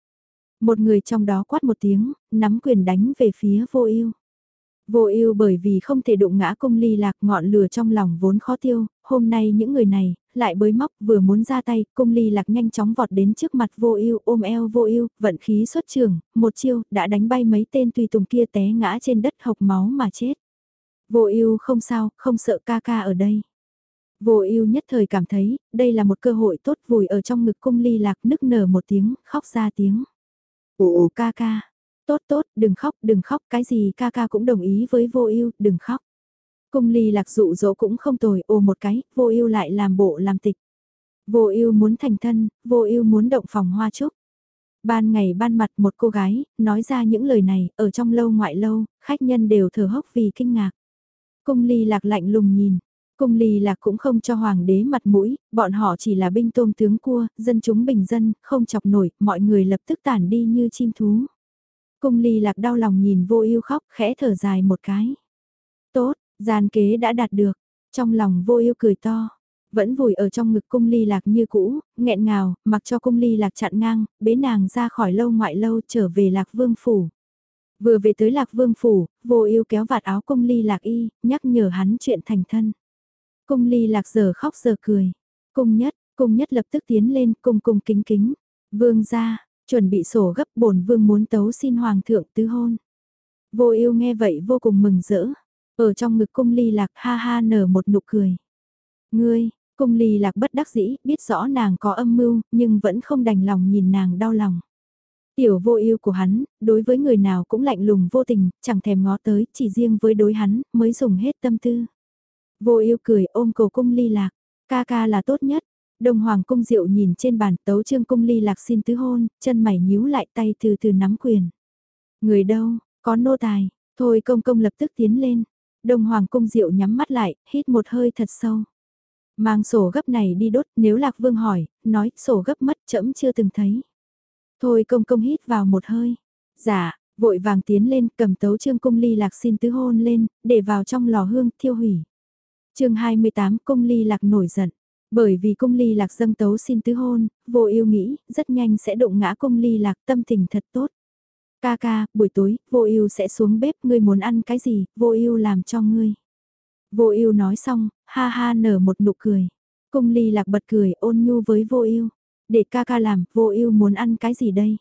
A: Một người trong đó quát một tiếng, nắm quyền đánh về phía vô ưu. Vô ưu bởi vì không thể đụng ngã cung ly lạc ngọn lửa trong lòng vốn khó tiêu, hôm nay những người này, lại bới móc vừa muốn ra tay, cung ly lạc nhanh chóng vọt đến trước mặt vô ưu ôm eo vô ưu vận khí xuất trường, một chiêu, đã đánh bay mấy tên tùy tùng kia té ngã trên đất hộc máu mà chết. Vô ưu không sao, không sợ ca ca ở đây. Vô ưu nhất thời cảm thấy, đây là một cơ hội tốt vùi ở trong ngực cung ly lạc nức nở một tiếng, khóc ra tiếng. Ồ ca ca, tốt tốt, đừng khóc, đừng khóc, cái gì ca ca cũng đồng ý với vô ưu, đừng khóc. Cung ly lạc dụ dỗ cũng không tồi, ồ một cái, vô ưu lại làm bộ làm tịch. Vô ưu muốn thành thân, vô ưu muốn động phòng hoa trúc. Ban ngày ban mặt một cô gái, nói ra những lời này, ở trong lâu ngoại lâu, khách nhân đều thở hốc vì kinh ngạc. Cung ly lạc lạnh lùng nhìn, Cung ly lạc cũng không cho hoàng đế mặt mũi, bọn họ chỉ là binh tôm tướng cua, dân chúng bình dân, không chọc nổi, mọi người lập tức tản đi như chim thú. Cung ly lạc đau lòng nhìn vô ưu khóc, khẽ thở dài một cái. Tốt, gian kế đã đạt được, trong lòng vô ưu cười to. Vẫn vùi ở trong ngực cung ly lạc như cũ, nghẹn ngào, mặc cho cung ly lạc chặn ngang, bế nàng ra khỏi lâu ngoại lâu trở về lạc vương phủ. Vừa về tới lạc vương phủ, vô ưu kéo vạt áo cung ly lạc y, nhắc nhở hắn chuyện thành thân. Cung ly lạc giờ khóc giờ cười. Cung nhất, cung nhất lập tức tiến lên, cung cung kính kính. Vương ra, chuẩn bị sổ gấp bổn vương muốn tấu xin hoàng thượng tứ hôn. Vô yêu nghe vậy vô cùng mừng rỡ. Ở trong ngực cung ly lạc ha ha nở một nụ cười. Ngươi, cung ly lạc bất đắc dĩ, biết rõ nàng có âm mưu, nhưng vẫn không đành lòng nhìn nàng đau lòng. Tiểu vô yêu của hắn, đối với người nào cũng lạnh lùng vô tình, chẳng thèm ngó tới, chỉ riêng với đối hắn, mới dùng hết tâm tư. Vô yêu cười ôm cầu cung ly lạc, ca ca là tốt nhất. Đồng hoàng cung diệu nhìn trên bàn tấu trương cung ly lạc xin tứ hôn, chân mày nhíu lại tay từ từ nắm quyền. Người đâu, có nô tài, thôi công công lập tức tiến lên. Đồng hoàng cung diệu nhắm mắt lại, hít một hơi thật sâu. Mang sổ gấp này đi đốt, nếu lạc vương hỏi, nói sổ gấp mất chẫm chưa từng thấy. Thôi công công hít vào một hơi. Dạ, vội vàng tiến lên cầm tấu trương cung ly lạc xin tứ hôn lên, để vào trong lò hương thiêu hủy chương 28 Cung Ly Lạc nổi giận. Bởi vì Cung Ly Lạc dâng tấu xin tứ hôn, vô yêu nghĩ, rất nhanh sẽ đụng ngã Cung Ly Lạc tâm tình thật tốt. Ca ca, buổi tối, vô yêu sẽ xuống bếp, ngươi muốn ăn cái gì, vô yêu làm cho ngươi. Vô yêu nói xong, ha ha nở một nụ cười. Cung Ly Lạc bật cười ôn nhu với vô yêu. Để ca ca làm, vô yêu muốn ăn cái gì đây?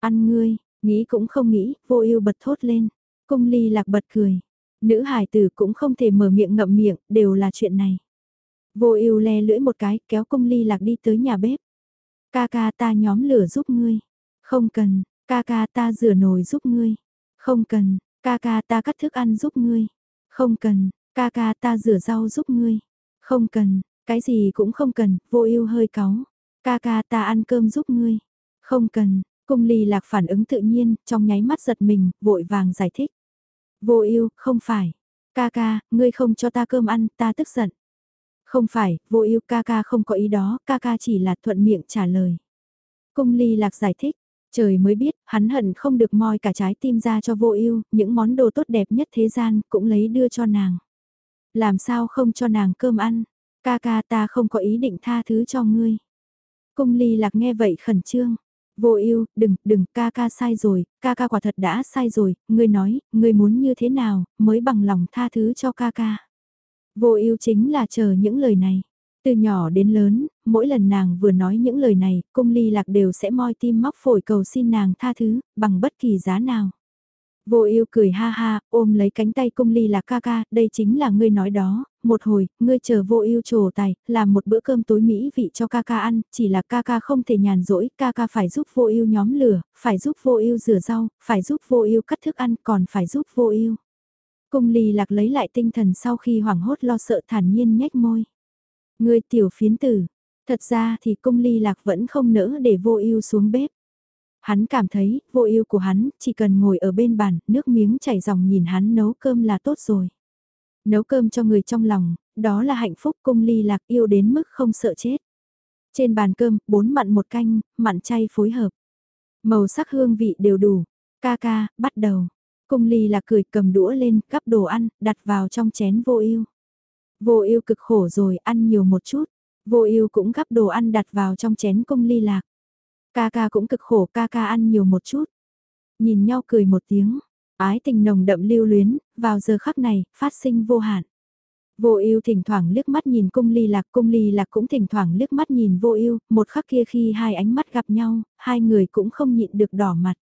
A: Ăn ngươi, nghĩ cũng không nghĩ, vô yêu bật thốt lên. Cung Ly Lạc bật cười. Nữ hài tử cũng không thể mở miệng ngậm miệng, đều là chuyện này. Vô ưu le lưỡi một cái, kéo công ly lạc đi tới nhà bếp. Ca ca ta nhóm lửa giúp ngươi. Không cần, ca ca ta rửa nồi giúp ngươi. Không cần, ca ca ta cắt thức ăn giúp ngươi. Không cần, ca ca ta rửa rau giúp ngươi. Không cần, cái gì cũng không cần, vô ưu hơi cáu. Ca ca ta ăn cơm giúp ngươi. Không cần, cung ly lạc phản ứng tự nhiên, trong nháy mắt giật mình, vội vàng giải thích. Vô ưu, không phải. Ca ca, ngươi không cho ta cơm ăn, ta tức giận. Không phải, vô ưu ca ca không có ý đó, ca ca chỉ là thuận miệng trả lời. Cung ly lạc giải thích, trời mới biết, hắn hận không được moi cả trái tim ra cho vô ưu, những món đồ tốt đẹp nhất thế gian cũng lấy đưa cho nàng. Làm sao không cho nàng cơm ăn, ca ca ta không có ý định tha thứ cho ngươi. Cung ly lạc nghe vậy khẩn trương. Vô ưu, đừng, đừng, ca ca sai rồi, ca ca quả thật đã sai rồi, ngươi nói, ngươi muốn như thế nào, mới bằng lòng tha thứ cho ca ca. Vô ưu chính là chờ những lời này. Từ nhỏ đến lớn, mỗi lần nàng vừa nói những lời này, cung ly lạc đều sẽ moi tim móc phổi cầu xin nàng tha thứ, bằng bất kỳ giá nào. Vô ưu cười ha ha, ôm lấy cánh tay cung ly lạc ca ca, đây chính là ngươi nói đó, một hồi, ngươi chờ vô ưu trổ tài, làm một bữa cơm tối mỹ vị cho ca ca ăn, chỉ là ca ca không thể nhàn rỗi, ca ca phải giúp vô ưu nhóm lửa, phải giúp vô ưu rửa rau, phải giúp vô ưu cắt thức ăn, còn phải giúp vô ưu. Cung ly lạc lấy lại tinh thần sau khi hoảng hốt lo sợ thản nhiên nhếch môi. Ngươi tiểu phiến tử, thật ra thì cung ly lạc vẫn không nỡ để vô ưu xuống bếp. Hắn cảm thấy, vô ưu của hắn, chỉ cần ngồi ở bên bàn, nước miếng chảy dòng nhìn hắn nấu cơm là tốt rồi. Nấu cơm cho người trong lòng, đó là hạnh phúc cung ly lạc yêu đến mức không sợ chết. Trên bàn cơm, bốn mặn một canh, mặn chay phối hợp. Màu sắc hương vị đều đủ. Ca ca, bắt đầu. Cung ly lạc cười cầm đũa lên, cắp đồ ăn, đặt vào trong chén vô ưu. Vô ưu cực khổ rồi, ăn nhiều một chút. Vô ưu cũng gắp đồ ăn đặt vào trong chén cung ly lạc. Ca ca cũng cực khổ, ca ca ăn nhiều một chút. Nhìn nhau cười một tiếng, ái tình nồng đậm lưu luyến, vào giờ khắc này, phát sinh vô hạn. Vô ưu thỉnh thoảng liếc mắt nhìn cung ly lạc, cung ly lạc cũng thỉnh thoảng liếc mắt nhìn vô ưu, một khắc kia khi hai ánh mắt gặp nhau, hai người cũng không nhịn được đỏ mặt.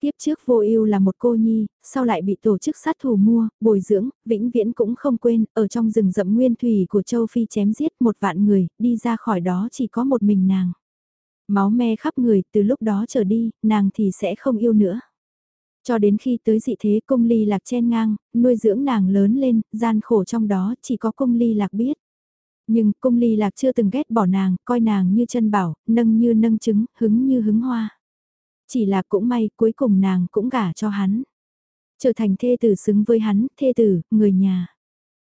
A: Tiếp trước vô ưu là một cô nhi, sau lại bị tổ chức sát thủ mua, bồi dưỡng, vĩnh viễn cũng không quên, ở trong rừng rậm nguyên thủy của châu Phi chém giết một vạn người, đi ra khỏi đó chỉ có một mình nàng. Máu me khắp người, từ lúc đó trở đi, nàng thì sẽ không yêu nữa. Cho đến khi tới dị thế cung ly lạc chen ngang, nuôi dưỡng nàng lớn lên, gian khổ trong đó chỉ có cung ly lạc biết. Nhưng cung ly lạc chưa từng ghét bỏ nàng, coi nàng như chân bảo, nâng như nâng trứng, hứng như hứng hoa. Chỉ là cũng may cuối cùng nàng cũng gả cho hắn. Trở thành thê tử xứng với hắn, thê tử, người nhà.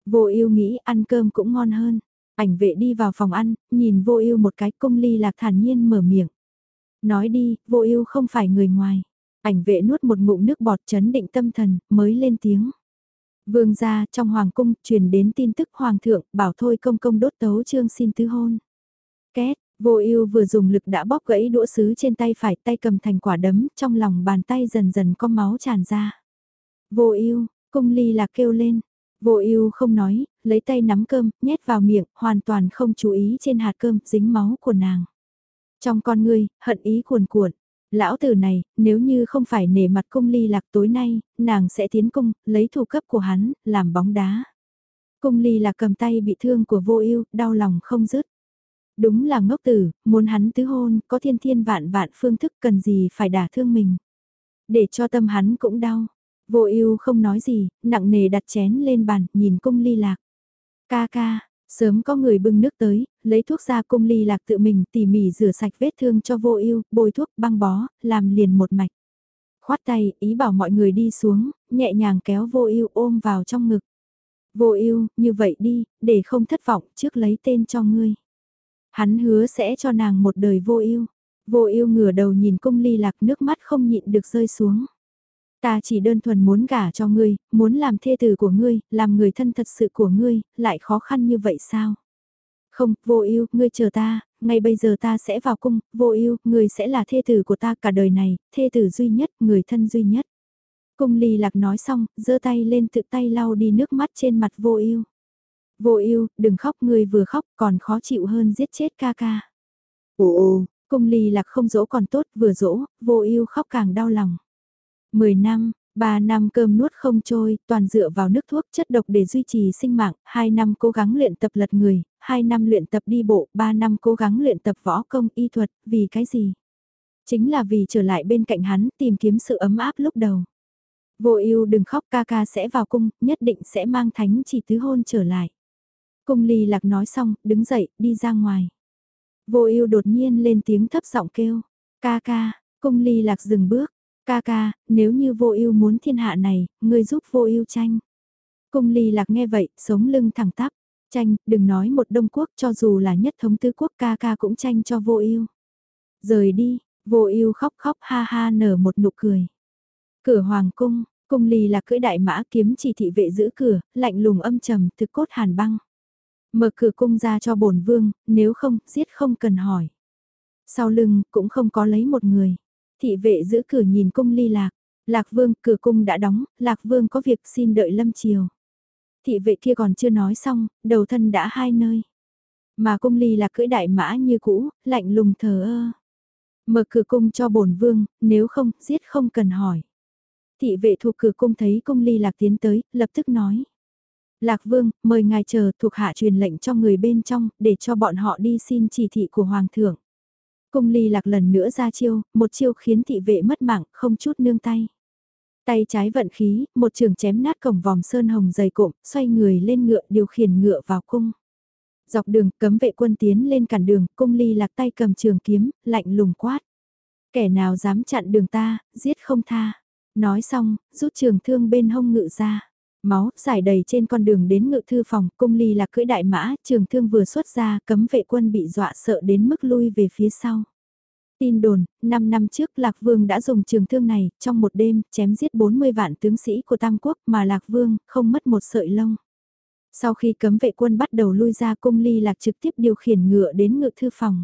A: Vô yêu nghĩ ăn cơm cũng ngon hơn. Ảnh vệ đi vào phòng ăn, nhìn vô ưu một cái cung ly lạc thản nhiên mở miệng. Nói đi, vô ưu không phải người ngoài. Ảnh vệ nuốt một ngụm nước bọt chấn định tâm thần, mới lên tiếng. Vương gia trong hoàng cung truyền đến tin tức hoàng thượng bảo thôi công công đốt tấu trương xin tứ hôn. Két, vô ưu vừa dùng lực đã bóp gãy đũa sứ trên tay phải tay cầm thành quả đấm trong lòng bàn tay dần dần có máu tràn ra. Vô ưu cung ly lạc kêu lên, Vô ưu không nói, lấy tay nắm cơm, nhét vào miệng, hoàn toàn không chú ý trên hạt cơm, dính máu của nàng. Trong con ngươi, hận ý cuồn cuộn. Lão tử này, nếu như không phải nể mặt cung ly lạc tối nay, nàng sẽ tiến cung, lấy thủ cấp của hắn, làm bóng đá. Cung ly lạc cầm tay bị thương của vô ưu, đau lòng không dứt. Đúng là ngốc tử, muốn hắn tứ hôn, có thiên thiên vạn vạn phương thức cần gì phải đả thương mình. Để cho tâm hắn cũng đau. Vô ưu không nói gì, nặng nề đặt chén lên bàn, nhìn cung ly lạc. Ca ca, sớm có người bưng nước tới, lấy thuốc ra cung ly lạc tự mình tỉ mỉ rửa sạch vết thương cho vô ưu, bôi thuốc băng bó, làm liền một mạch. Khoát tay, ý bảo mọi người đi xuống, nhẹ nhàng kéo vô ưu ôm vào trong ngực. Vô ưu, như vậy đi, để không thất vọng, trước lấy tên cho ngươi. Hắn hứa sẽ cho nàng một đời vô ưu. Vô ưu ngửa đầu nhìn cung ly lạc nước mắt không nhịn được rơi xuống. Ta chỉ đơn thuần muốn gả cho ngươi, muốn làm thê tử của ngươi, làm người thân thật sự của ngươi, lại khó khăn như vậy sao? Không, vô ưu, ngươi chờ ta, ngay bây giờ ta sẽ vào cung, vô ưu, ngươi sẽ là thê tử của ta cả đời này, thê tử duy nhất, người thân duy nhất. Cung ly lạc nói xong, giơ tay lên tự tay lau đi nước mắt trên mặt vô ưu. Vô ưu, đừng khóc ngươi vừa khóc còn khó chịu hơn giết chết ca ca. Ồ, cung ly lạc không dỗ còn tốt vừa dỗ, vô ưu khóc càng đau lòng. 10 năm, 3 năm cơm nuốt không trôi, toàn dựa vào nước thuốc chất độc để duy trì sinh mạng, 2 năm cố gắng luyện tập lật người, 2 năm luyện tập đi bộ, 3 năm cố gắng luyện tập võ công y thuật, vì cái gì? Chính là vì trở lại bên cạnh hắn tìm kiếm sự ấm áp lúc đầu. Vô ưu đừng khóc ca ca sẽ vào cung, nhất định sẽ mang thánh chỉ tứ hôn trở lại. Cung ly lạc nói xong, đứng dậy, đi ra ngoài. Vô ưu đột nhiên lên tiếng thấp giọng kêu, ca ca, cung ly lạc dừng bước, Ca ca, nếu như vô ưu muốn thiên hạ này, ngươi giúp vô ưu tranh. Cung ly lạc nghe vậy, sống lưng thẳng tắp. Tranh, đừng nói một đông quốc cho dù là nhất thống tứ quốc ca ca cũng tranh cho vô ưu. Rời đi, vô ưu khóc khóc ha ha nở một nụ cười. Cửa hoàng cung, cung ly là cưỡi đại mã kiếm chỉ thị vệ giữ cửa, lạnh lùng âm trầm thực cốt hàn băng. Mở cửa cung ra cho bổn vương, nếu không, giết không cần hỏi. Sau lưng, cũng không có lấy một người. Thị vệ giữ cửa nhìn cung ly lạc. Lạc vương, cửa cung đã đóng, lạc vương có việc xin đợi lâm chiều. Thị vệ kia còn chưa nói xong, đầu thân đã hai nơi. Mà cung ly là cưỡi đại mã như cũ, lạnh lùng thờ ơ. Mở cửa cung cho bổn vương, nếu không, giết không cần hỏi. Thị vệ thuộc cửa cung thấy cung ly lạc tiến tới, lập tức nói. Lạc vương, mời ngài chờ thuộc hạ truyền lệnh cho người bên trong, để cho bọn họ đi xin chỉ thị của hoàng thượng. Cung ly lạc lần nữa ra chiêu, một chiêu khiến thị vệ mất mạng, không chút nương tay. Tay trái vận khí, một trường chém nát cổng vòng sơn hồng dày cộm, xoay người lên ngựa điều khiển ngựa vào cung. Dọc đường, cấm vệ quân tiến lên cản đường, cung ly lạc tay cầm trường kiếm, lạnh lùng quát. Kẻ nào dám chặn đường ta, giết không tha. Nói xong, rút trường thương bên hông ngự ra. Máu giải đầy trên con đường đến ngự thư phòng, cung ly là cưỡi đại mã, trường thương vừa xuất ra, cấm vệ quân bị dọa sợ đến mức lui về phía sau. Tin đồn, 5 năm trước Lạc Vương đã dùng trường thương này, trong một đêm, chém giết 40 vạn tướng sĩ của Tam Quốc mà Lạc Vương không mất một sợi lông. Sau khi cấm vệ quân bắt đầu lui ra cung ly lạc trực tiếp điều khiển ngựa đến ngự thư phòng.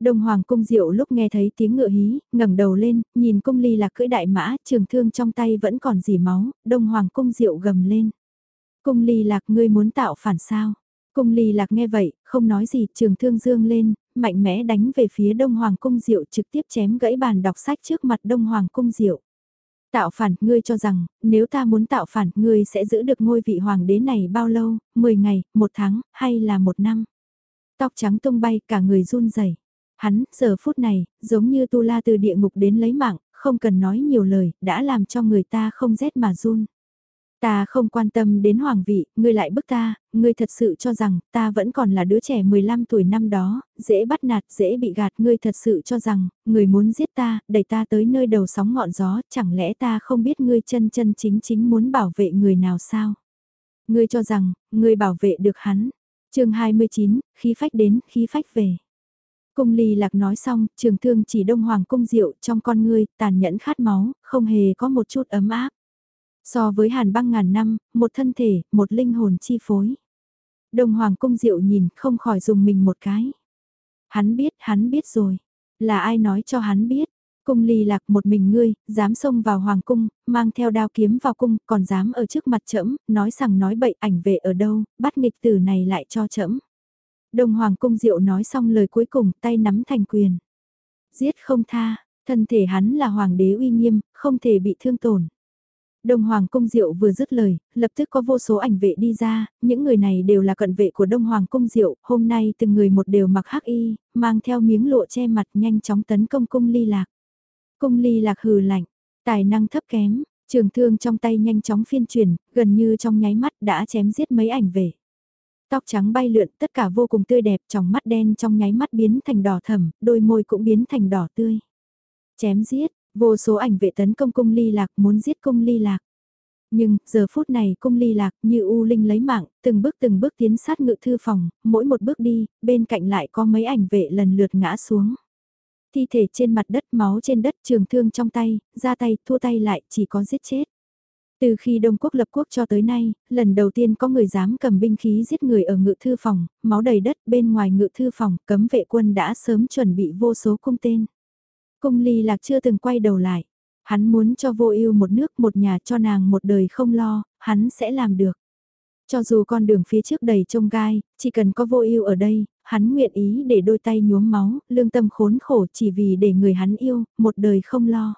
A: Đông Hoàng cung diệu lúc nghe thấy tiếng ngựa hí, ngẩng đầu lên, nhìn cung ly lạc cưỡi đại mã, trường thương trong tay vẫn còn dỉ máu, Đông Hoàng cung diệu gầm lên. Cung ly lạc ngươi muốn tạo phản sao? Cung ly lạc nghe vậy, không nói gì, trường thương dương lên, mạnh mẽ đánh về phía Đông Hoàng cung diệu trực tiếp chém gãy bàn đọc sách trước mặt Đông Hoàng cung diệu. Tạo phản, ngươi cho rằng, nếu ta muốn tạo phản, ngươi sẽ giữ được ngôi vị hoàng đế này bao lâu, 10 ngày, một tháng, hay là một năm? Tóc trắng tung bay, cả người run rẩy. Hắn, giờ phút này, giống như tu la từ địa ngục đến lấy mạng, không cần nói nhiều lời, đã làm cho người ta không rét mà run. Ta không quan tâm đến hoàng vị, ngươi lại bức ta, ngươi thật sự cho rằng ta vẫn còn là đứa trẻ 15 tuổi năm đó, dễ bắt nạt, dễ bị gạt, ngươi thật sự cho rằng, người muốn giết ta, đẩy ta tới nơi đầu sóng ngọn gió, chẳng lẽ ta không biết ngươi chân chân chính chính muốn bảo vệ người nào sao? Ngươi cho rằng, ngươi bảo vệ được hắn. chương 29, khí phách đến, khí phách về. Cung ly lạc nói xong, trường thương chỉ đông hoàng cung diệu trong con ngươi, tàn nhẫn khát máu, không hề có một chút ấm áp. So với hàn băng ngàn năm, một thân thể, một linh hồn chi phối. Đông hoàng cung diệu nhìn, không khỏi dùng mình một cái. Hắn biết, hắn biết rồi. Là ai nói cho hắn biết? Cung ly lạc một mình ngươi, dám xông vào hoàng cung, mang theo đao kiếm vào cung, còn dám ở trước mặt trẫm nói rằng nói bậy ảnh về ở đâu, bắt nghịch tử này lại cho trẫm Đông Hoàng Cung Diệu nói xong lời cuối cùng, tay nắm thành quyền. Giết không tha, thân thể hắn là hoàng đế uy nghiêm, không thể bị thương tổn. Đông Hoàng Cung Diệu vừa dứt lời, lập tức có vô số ảnh vệ đi ra, những người này đều là cận vệ của Đông Hoàng Cung Diệu, hôm nay từng người một đều mặc hắc y, mang theo miếng lụa che mặt nhanh chóng tấn công cung ly lạc. Cung ly lạc hừ lạnh, tài năng thấp kém, trường thương trong tay nhanh chóng phiên truyền, gần như trong nháy mắt đã chém giết mấy ảnh vệ. Tóc trắng bay lượn, tất cả vô cùng tươi đẹp, trong mắt đen trong nháy mắt biến thành đỏ thẫm, đôi môi cũng biến thành đỏ tươi. Chém giết, vô số ảnh vệ tấn công cung ly lạc muốn giết cung ly lạc. Nhưng, giờ phút này cung ly lạc như U Linh lấy mạng, từng bước từng bước tiến sát ngự thư phòng, mỗi một bước đi, bên cạnh lại có mấy ảnh vệ lần lượt ngã xuống. Thi thể trên mặt đất máu trên đất trường thương trong tay, ra tay, thua tay lại, chỉ có giết chết. Từ khi Đông Quốc lập quốc cho tới nay, lần đầu tiên có người dám cầm binh khí giết người ở ngự thư phòng, máu đầy đất bên ngoài ngự thư phòng, cấm vệ quân đã sớm chuẩn bị vô số cung tên. Cung ly lạc chưa từng quay đầu lại. Hắn muốn cho vô ưu một nước một nhà cho nàng một đời không lo, hắn sẽ làm được. Cho dù con đường phía trước đầy trông gai, chỉ cần có vô ưu ở đây, hắn nguyện ý để đôi tay nhuốm máu, lương tâm khốn khổ chỉ vì để người hắn yêu, một đời không lo.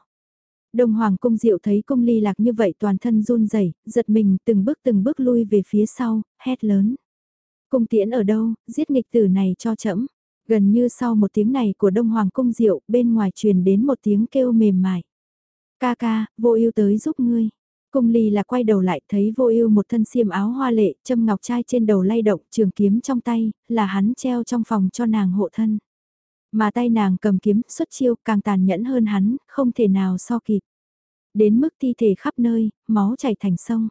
A: Đông Hoàng cung diệu thấy cung ly lạc như vậy toàn thân run rẩy, giật mình từng bước từng bước lui về phía sau, hét lớn. Cung tiễn ở đâu, giết nghịch tử này cho chậm. Gần như sau một tiếng này của Đông Hoàng cung diệu, bên ngoài truyền đến một tiếng kêu mềm mại. Ca ca, vô ưu tới giúp ngươi. Cung ly là quay đầu lại thấy vô ưu một thân xiêm áo hoa lệ, châm ngọc trai trên đầu lay động, trường kiếm trong tay, là hắn treo trong phòng cho nàng hộ thân. Mà tay nàng cầm kiếm xuất chiêu càng tàn nhẫn hơn hắn, không thể nào so kịp. Đến mức thi thể khắp nơi, máu chảy thành sông.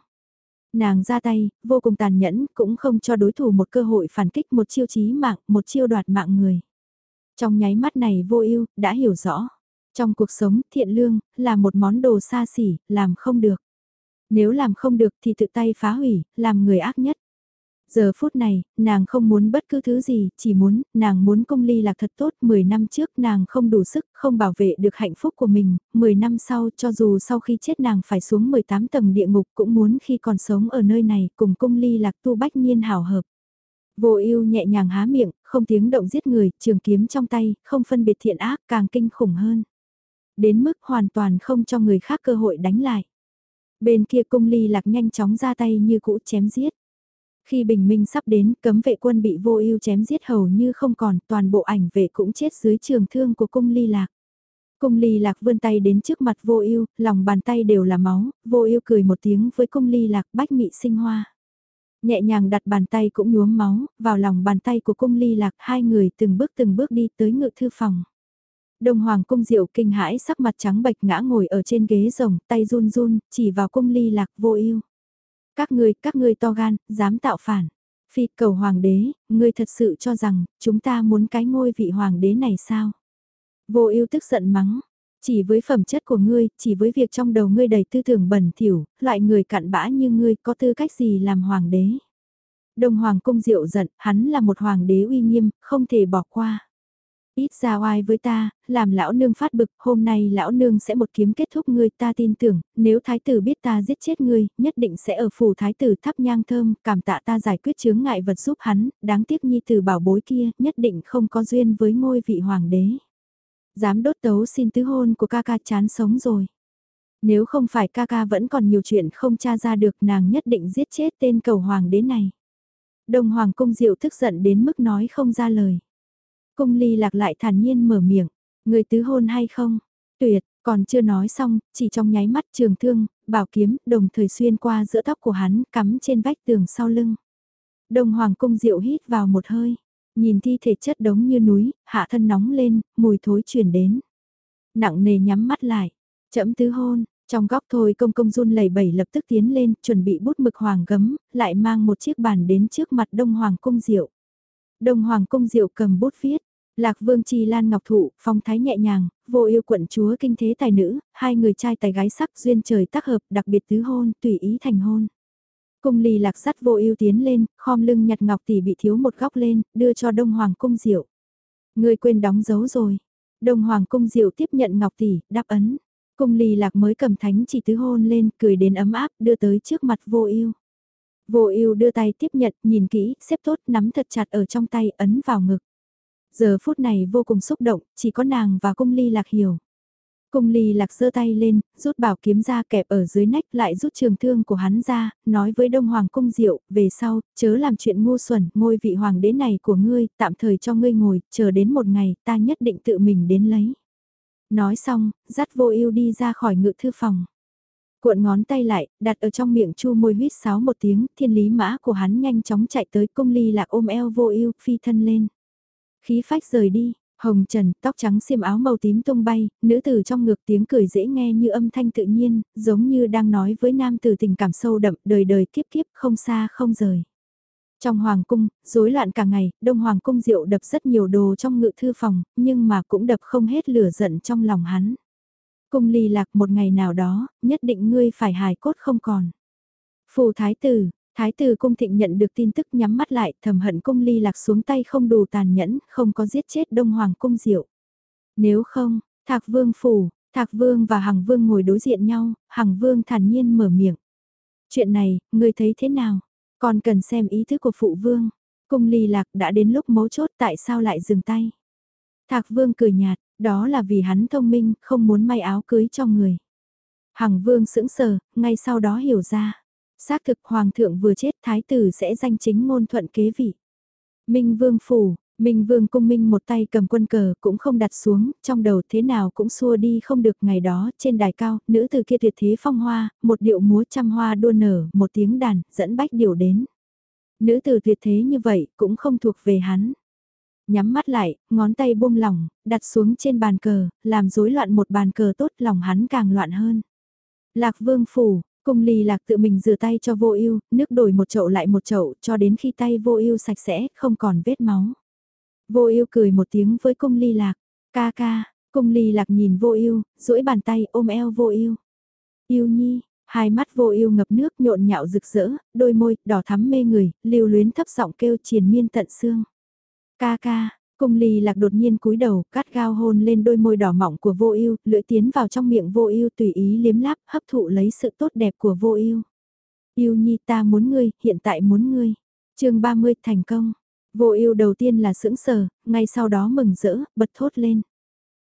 A: Nàng ra tay, vô cùng tàn nhẫn, cũng không cho đối thủ một cơ hội phản kích một chiêu chí mạng, một chiêu đoạt mạng người. Trong nháy mắt này vô ưu đã hiểu rõ. Trong cuộc sống, thiện lương, là một món đồ xa xỉ, làm không được. Nếu làm không được thì tự tay phá hủy, làm người ác nhất. Giờ phút này, nàng không muốn bất cứ thứ gì, chỉ muốn, nàng muốn công ly lạc thật tốt, 10 năm trước nàng không đủ sức, không bảo vệ được hạnh phúc của mình, 10 năm sau cho dù sau khi chết nàng phải xuống 18 tầng địa ngục cũng muốn khi còn sống ở nơi này cùng công ly lạc tu bách nhiên hảo hợp. Vô ưu nhẹ nhàng há miệng, không tiếng động giết người, trường kiếm trong tay, không phân biệt thiện ác càng kinh khủng hơn. Đến mức hoàn toàn không cho người khác cơ hội đánh lại. Bên kia cung ly lạc nhanh chóng ra tay như cũ chém giết. Khi bình minh sắp đến, cấm vệ quân bị vô ưu chém giết hầu như không còn, toàn bộ ảnh vệ cũng chết dưới trường thương của cung ly lạc. Cung ly lạc vươn tay đến trước mặt vô ưu, lòng bàn tay đều là máu, vô ưu cười một tiếng với cung ly lạc bách mị sinh hoa. Nhẹ nhàng đặt bàn tay cũng nhuốm máu, vào lòng bàn tay của cung ly lạc hai người từng bước từng bước đi tới ngự thư phòng. Đông Hoàng cung diệu kinh hãi sắc mặt trắng bệch ngã ngồi ở trên ghế rồng, tay run run, chỉ vào cung ly lạc vô ưu. Các ngươi, các ngươi to gan, dám tạo phản. Phi cầu hoàng đế, ngươi thật sự cho rằng, chúng ta muốn cái ngôi vị hoàng đế này sao? Vô ưu tức giận mắng. Chỉ với phẩm chất của ngươi, chỉ với việc trong đầu ngươi đầy tư tưởng bẩn thỉu, loại người cặn bã như ngươi có tư cách gì làm hoàng đế? Đông Hoàng cung diệu giận, hắn là một hoàng đế uy nghiêm, không thể bỏ qua. Ít ra oai với ta, làm lão nương phát bực, hôm nay lão nương sẽ một kiếm kết thúc ngươi ta tin tưởng, nếu thái tử biết ta giết chết ngươi, nhất định sẽ ở phủ thái tử thắp nhang thơm, cảm tạ ta giải quyết chướng ngại vật giúp hắn, đáng tiếc nhi tử bảo bối kia, nhất định không có duyên với ngôi vị hoàng đế. Dám đốt tấu xin tứ hôn của ca ca chán sống rồi. Nếu không phải ca ca vẫn còn nhiều chuyện không tra ra được nàng nhất định giết chết tên cầu hoàng đế này. Đông Hoàng Cung Diệu tức giận đến mức nói không ra lời. Cung ly lạc lại thản nhiên mở miệng, người tứ hôn hay không? Tuyệt, còn chưa nói xong, chỉ trong nháy mắt trường thương, bảo kiếm, đồng thời xuyên qua giữa tóc của hắn, cắm trên vách tường sau lưng. Đông Hoàng cung diệu hít vào một hơi, nhìn thi thể chất đống như núi, hạ thân nóng lên, mùi thối truyền đến. Nặng nề nhắm mắt lại, chậm tứ hôn, trong góc thôi công công run lẩy bẩy lập tức tiến lên, chuẩn bị bút mực hoàng gấm, lại mang một chiếc bàn đến trước mặt Đông Hoàng cung diệu. Đông Hoàng cung diệu cầm bút viết, Lạc Vương Chi Lan Ngọc Thụ, phong thái nhẹ nhàng, vô yêu quận chúa kinh thế tài nữ, hai người trai tài gái sắc duyên trời tác hợp, đặc biệt tứ hôn, tùy ý thành hôn. Cung Lì lạc sắt vô yêu tiến lên, khom lưng nhặt ngọc tỷ bị thiếu một góc lên, đưa cho Đông Hoàng cung diệu. Người quên đóng dấu rồi. Đông Hoàng cung diệu tiếp nhận ngọc tỷ, đáp ấn. Cung Lì lạc mới cầm thánh chỉ tứ hôn lên, cười đến ấm áp, đưa tới trước mặt vô yêu. Vô yêu đưa tay tiếp nhận, nhìn kỹ, xếp tốt, nắm thật chặt ở trong tay, ấn vào ngực. Giờ phút này vô cùng xúc động, chỉ có nàng và cung ly lạc hiểu. Cung ly lạc giơ tay lên, rút bảo kiếm ra kẹp ở dưới nách lại rút trường thương của hắn ra, nói với Đông Hoàng cung diệu, về sau, chớ làm chuyện ngu xuẩn, ngôi vị hoàng đế này của ngươi, tạm thời cho ngươi ngồi, chờ đến một ngày, ta nhất định tự mình đến lấy. Nói xong, dắt vô ưu đi ra khỏi ngự thư phòng. Cuộn ngón tay lại, đặt ở trong miệng chu môi huyết sáo một tiếng, thiên lý mã của hắn nhanh chóng chạy tới cung ly lạc ôm eo vô ưu phi thân lên. Khí phách rời đi, hồng trần, tóc trắng xiêm áo màu tím tung bay, nữ tử trong ngược tiếng cười dễ nghe như âm thanh tự nhiên, giống như đang nói với nam tử tình cảm sâu đậm, đời đời kiếp kiếp không xa không rời. Trong hoàng cung, rối loạn cả ngày, đông hoàng cung diệu đập rất nhiều đồ trong ngự thư phòng, nhưng mà cũng đập không hết lửa giận trong lòng hắn. Cung ly lạc một ngày nào đó, nhất định ngươi phải hài cốt không còn. Phù thái tử, Thái tử cung thịnh nhận được tin tức nhắm mắt lại thầm hận cung ly lạc xuống tay không đủ tàn nhẫn, không có giết chết đông hoàng cung diệu. Nếu không, thạc vương phủ, thạc vương và hằng vương ngồi đối diện nhau, hằng vương thản nhiên mở miệng. Chuyện này, ngươi thấy thế nào? Còn cần xem ý thức của phụ vương. Cung ly lạc đã đến lúc mấu chốt tại sao lại dừng tay. Thạc vương cười nhạt, đó là vì hắn thông minh, không muốn may áo cưới cho người. Hằng vương sững sờ, ngay sau đó hiểu ra. Xác thực hoàng thượng vừa chết thái tử sẽ danh chính ngôn thuận kế vị. Minh vương phủ, Minh vương cung minh một tay cầm quân cờ cũng không đặt xuống, trong đầu thế nào cũng xua đi không được ngày đó trên đài cao, nữ từ kia tuyệt thế phong hoa, một điệu múa trăm hoa đua nở, một tiếng đàn, dẫn bách điệu đến. Nữ từ tuyệt thế như vậy cũng không thuộc về hắn. Nhắm mắt lại, ngón tay buông lỏng, đặt xuống trên bàn cờ, làm rối loạn một bàn cờ tốt lòng hắn càng loạn hơn. Lạc vương phủ, cung ly lạc tự mình rửa tay cho vô ưu nước đổi một chậu lại một chậu cho đến khi tay vô ưu sạch sẽ, không còn vết máu. Vô ưu cười một tiếng với cung ly lạc, ca ca, cung ly lạc nhìn vô ưu duỗi bàn tay ôm eo vô ưu Yêu nhi, hai mắt vô ưu ngập nước nhộn nhạo rực rỡ, đôi môi, đỏ thắm mê người, lưu luyến thấp giọng kêu triền miên tận xương. Ca ca, cung ly lạc đột nhiên cúi đầu, cắt gao hôn lên đôi môi đỏ mọng của vô ưu lưỡi tiến vào trong miệng vô ưu tùy ý liếm láp, hấp thụ lấy sự tốt đẹp của vô ưu Yêu nhi ta muốn ngươi, hiện tại muốn ngươi. chương 30 thành công. Vô ưu đầu tiên là sững sờ, ngay sau đó mừng rỡ, bật thốt lên.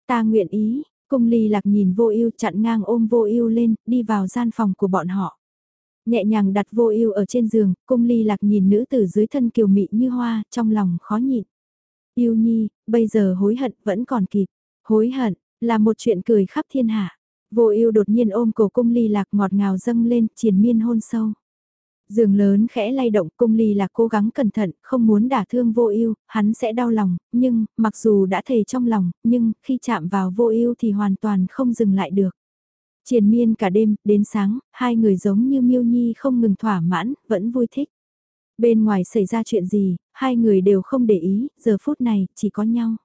A: Ta nguyện ý, cung ly lạc nhìn vô ưu chặn ngang ôm vô ưu lên, đi vào gian phòng của bọn họ. Nhẹ nhàng đặt vô ưu ở trên giường, cung ly lạc nhìn nữ tử dưới thân kiều mị như hoa, trong lòng khó nhịn. Yêu nhi, bây giờ hối hận vẫn còn kịp. Hối hận, là một chuyện cười khắp thiên hạ. Vô ưu đột nhiên ôm cổ cung ly lạc ngọt ngào dâng lên, triền miên hôn sâu. Giường lớn khẽ lay động cung ly là cố gắng cẩn thận, không muốn đả thương vô ưu hắn sẽ đau lòng, nhưng, mặc dù đã thề trong lòng, nhưng, khi chạm vào vô ưu thì hoàn toàn không dừng lại được. Triền miên cả đêm, đến sáng, hai người giống như miêu nhi không ngừng thỏa mãn, vẫn vui thích. Bên ngoài xảy ra chuyện gì, hai người đều không để ý, giờ phút này, chỉ có nhau.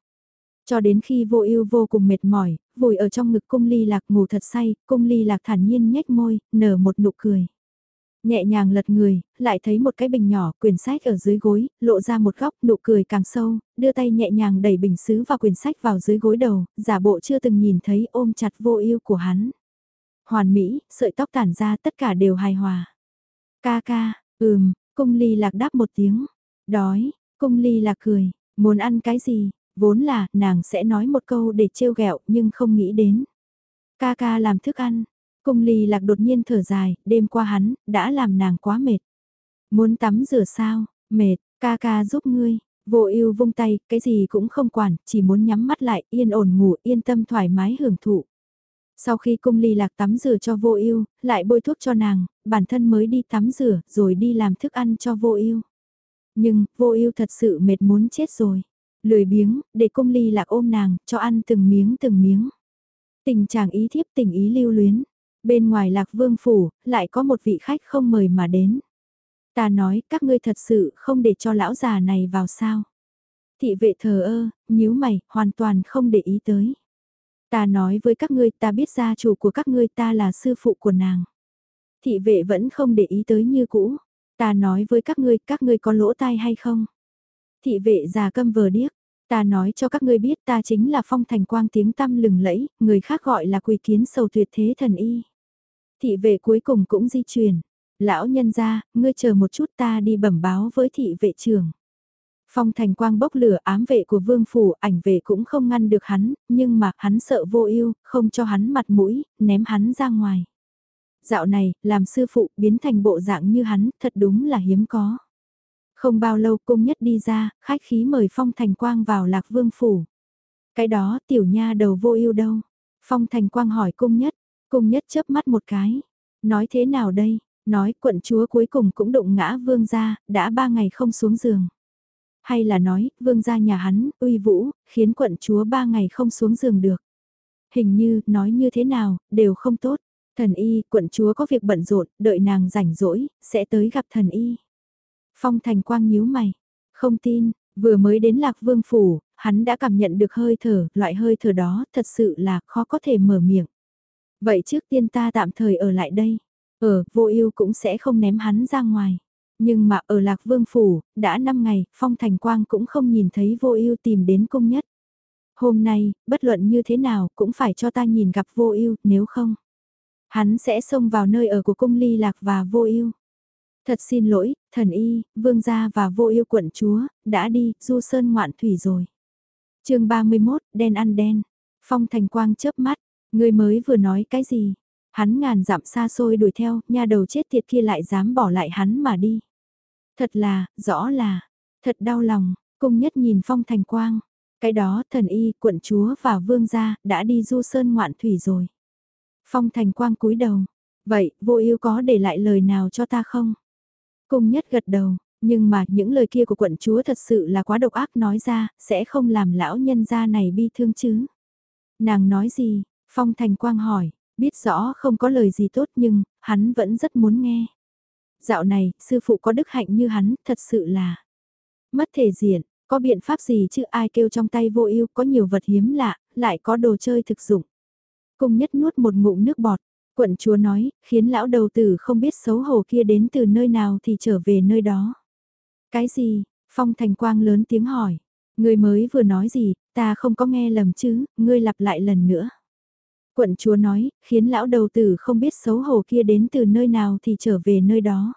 A: Cho đến khi vô ưu vô cùng mệt mỏi, vùi ở trong ngực cung ly lạc ngủ thật say, cung ly lạc thản nhiên nhếch môi, nở một nụ cười. Nhẹ nhàng lật người, lại thấy một cái bình nhỏ, quyển sách ở dưới gối, lộ ra một góc, nụ cười càng sâu, đưa tay nhẹ nhàng đẩy bình xứ và quyển sách vào dưới gối đầu, giả bộ chưa từng nhìn thấy ôm chặt vô ưu của hắn. Hoàn mỹ, sợi tóc tản ra tất cả đều hài hòa. Ca ca, ừm, cung ly lạc đáp một tiếng. Đói, cung ly lạc cười, muốn ăn cái gì, vốn là nàng sẽ nói một câu để trêu ghẹo nhưng không nghĩ đến. Ca ca làm thức ăn, Cung ly lạc đột nhiên thở dài, đêm qua hắn, đã làm nàng quá mệt. Muốn tắm rửa sao, mệt, ca ca giúp ngươi. Vô ưu vung tay, cái gì cũng không quản, chỉ muốn nhắm mắt lại, yên ổn ngủ, yên tâm thoải mái hưởng thụ. Sau khi cung ly lạc tắm rửa cho vô ưu, lại bôi thuốc cho nàng, bản thân mới đi tắm rửa, rồi đi làm thức ăn cho vô ưu. Nhưng, vô ưu thật sự mệt muốn chết rồi. Lười biếng, để cung ly lạc ôm nàng, cho ăn từng miếng từng miếng. Tình chàng ý thiếp tình ý lưu luyến, Bên ngoài lạc vương phủ, lại có một vị khách không mời mà đến. Ta nói các ngươi thật sự không để cho lão già này vào sao. Thị vệ thờ ơ, nhíu mày, hoàn toàn không để ý tới. Ta nói với các ngươi ta biết gia chủ của các ngươi ta là sư phụ của nàng. Thị vệ vẫn không để ý tới như cũ. Ta nói với các ngươi, các ngươi có lỗ tai hay không? Thị vệ già câm vờ điếc. Ta nói cho các ngươi biết ta chính là phong thành quang tiếng tăm lừng lẫy, người khác gọi là quỳ kiến sầu tuyệt thế thần y. Thị vệ cuối cùng cũng di chuyển. Lão nhân ra, ngươi chờ một chút ta đi bẩm báo với thị vệ trưởng. Phong thành quang bốc lửa ám vệ của vương phủ, ảnh vệ cũng không ngăn được hắn, nhưng mà hắn sợ vô ưu, không cho hắn mặt mũi, ném hắn ra ngoài. Dạo này, làm sư phụ biến thành bộ dạng như hắn, thật đúng là hiếm có. Không bao lâu cung nhất đi ra, khách khí mời Phong Thành Quang vào lạc vương phủ. Cái đó tiểu nha đầu vô ưu đâu? Phong Thành Quang hỏi cung nhất, Cung nhất chớp mắt một cái. Nói thế nào đây? Nói quận chúa cuối cùng cũng đụng ngã vương gia, đã ba ngày không xuống giường. Hay là nói, vương gia nhà hắn, uy vũ, khiến quận chúa ba ngày không xuống giường được. Hình như, nói như thế nào, đều không tốt. Thần y, quận chúa có việc bận rộn, đợi nàng rảnh rỗi, sẽ tới gặp thần y. Phong thành quang nhíu mày. Không tin, vừa mới đến lạc vương phủ, hắn đã cảm nhận được hơi thở, loại hơi thở đó thật sự là khó có thể mở miệng. Vậy trước tiên ta tạm thời ở lại đây. Ở, vô ưu cũng sẽ không ném hắn ra ngoài. Nhưng mà ở Lạc Vương Phủ, đã 5 ngày, Phong Thành Quang cũng không nhìn thấy vô ưu tìm đến cung nhất. Hôm nay, bất luận như thế nào cũng phải cho ta nhìn gặp vô ưu nếu không. Hắn sẽ xông vào nơi ở của cung ly lạc và vô ưu. Thật xin lỗi, thần y, vương gia và vô ưu quận chúa, đã đi, du sơn ngoạn thủy rồi. chương 31, đen ăn đen. Phong Thành Quang chớp mắt, Người mới vừa nói cái gì? Hắn ngàn dặm xa xôi đuổi theo, nha đầu chết tiệt kia lại dám bỏ lại hắn mà đi. Thật là, rõ là, thật đau lòng, cung nhất nhìn phong thành quang. Cái đó thần y, quận chúa và vương gia đã đi du sơn ngoạn thủy rồi. Phong thành quang cúi đầu. Vậy, vô ưu có để lại lời nào cho ta không? Cung nhất gật đầu, nhưng mà những lời kia của quận chúa thật sự là quá độc ác nói ra, sẽ không làm lão nhân gia này bi thương chứ. Nàng nói gì, Phong Thành Quang hỏi, Biết rõ không có lời gì tốt nhưng, hắn vẫn rất muốn nghe. Dạo này, sư phụ có đức hạnh như hắn, thật sự là mất thể diện, có biện pháp gì chứ ai kêu trong tay vô ưu có nhiều vật hiếm lạ, lại có đồ chơi thực dụng. Cung nhất nuốt một ngụm nước bọt, quận chúa nói, khiến lão đầu tử không biết xấu hổ kia đến từ nơi nào thì trở về nơi đó. Cái gì? Phong Thành Quang lớn tiếng hỏi. Người mới vừa nói gì, ta không có nghe lầm chứ, ngươi lặp lại lần nữa. Quận chúa nói, khiến lão đầu tử không biết xấu hổ kia đến từ nơi nào thì trở về nơi đó.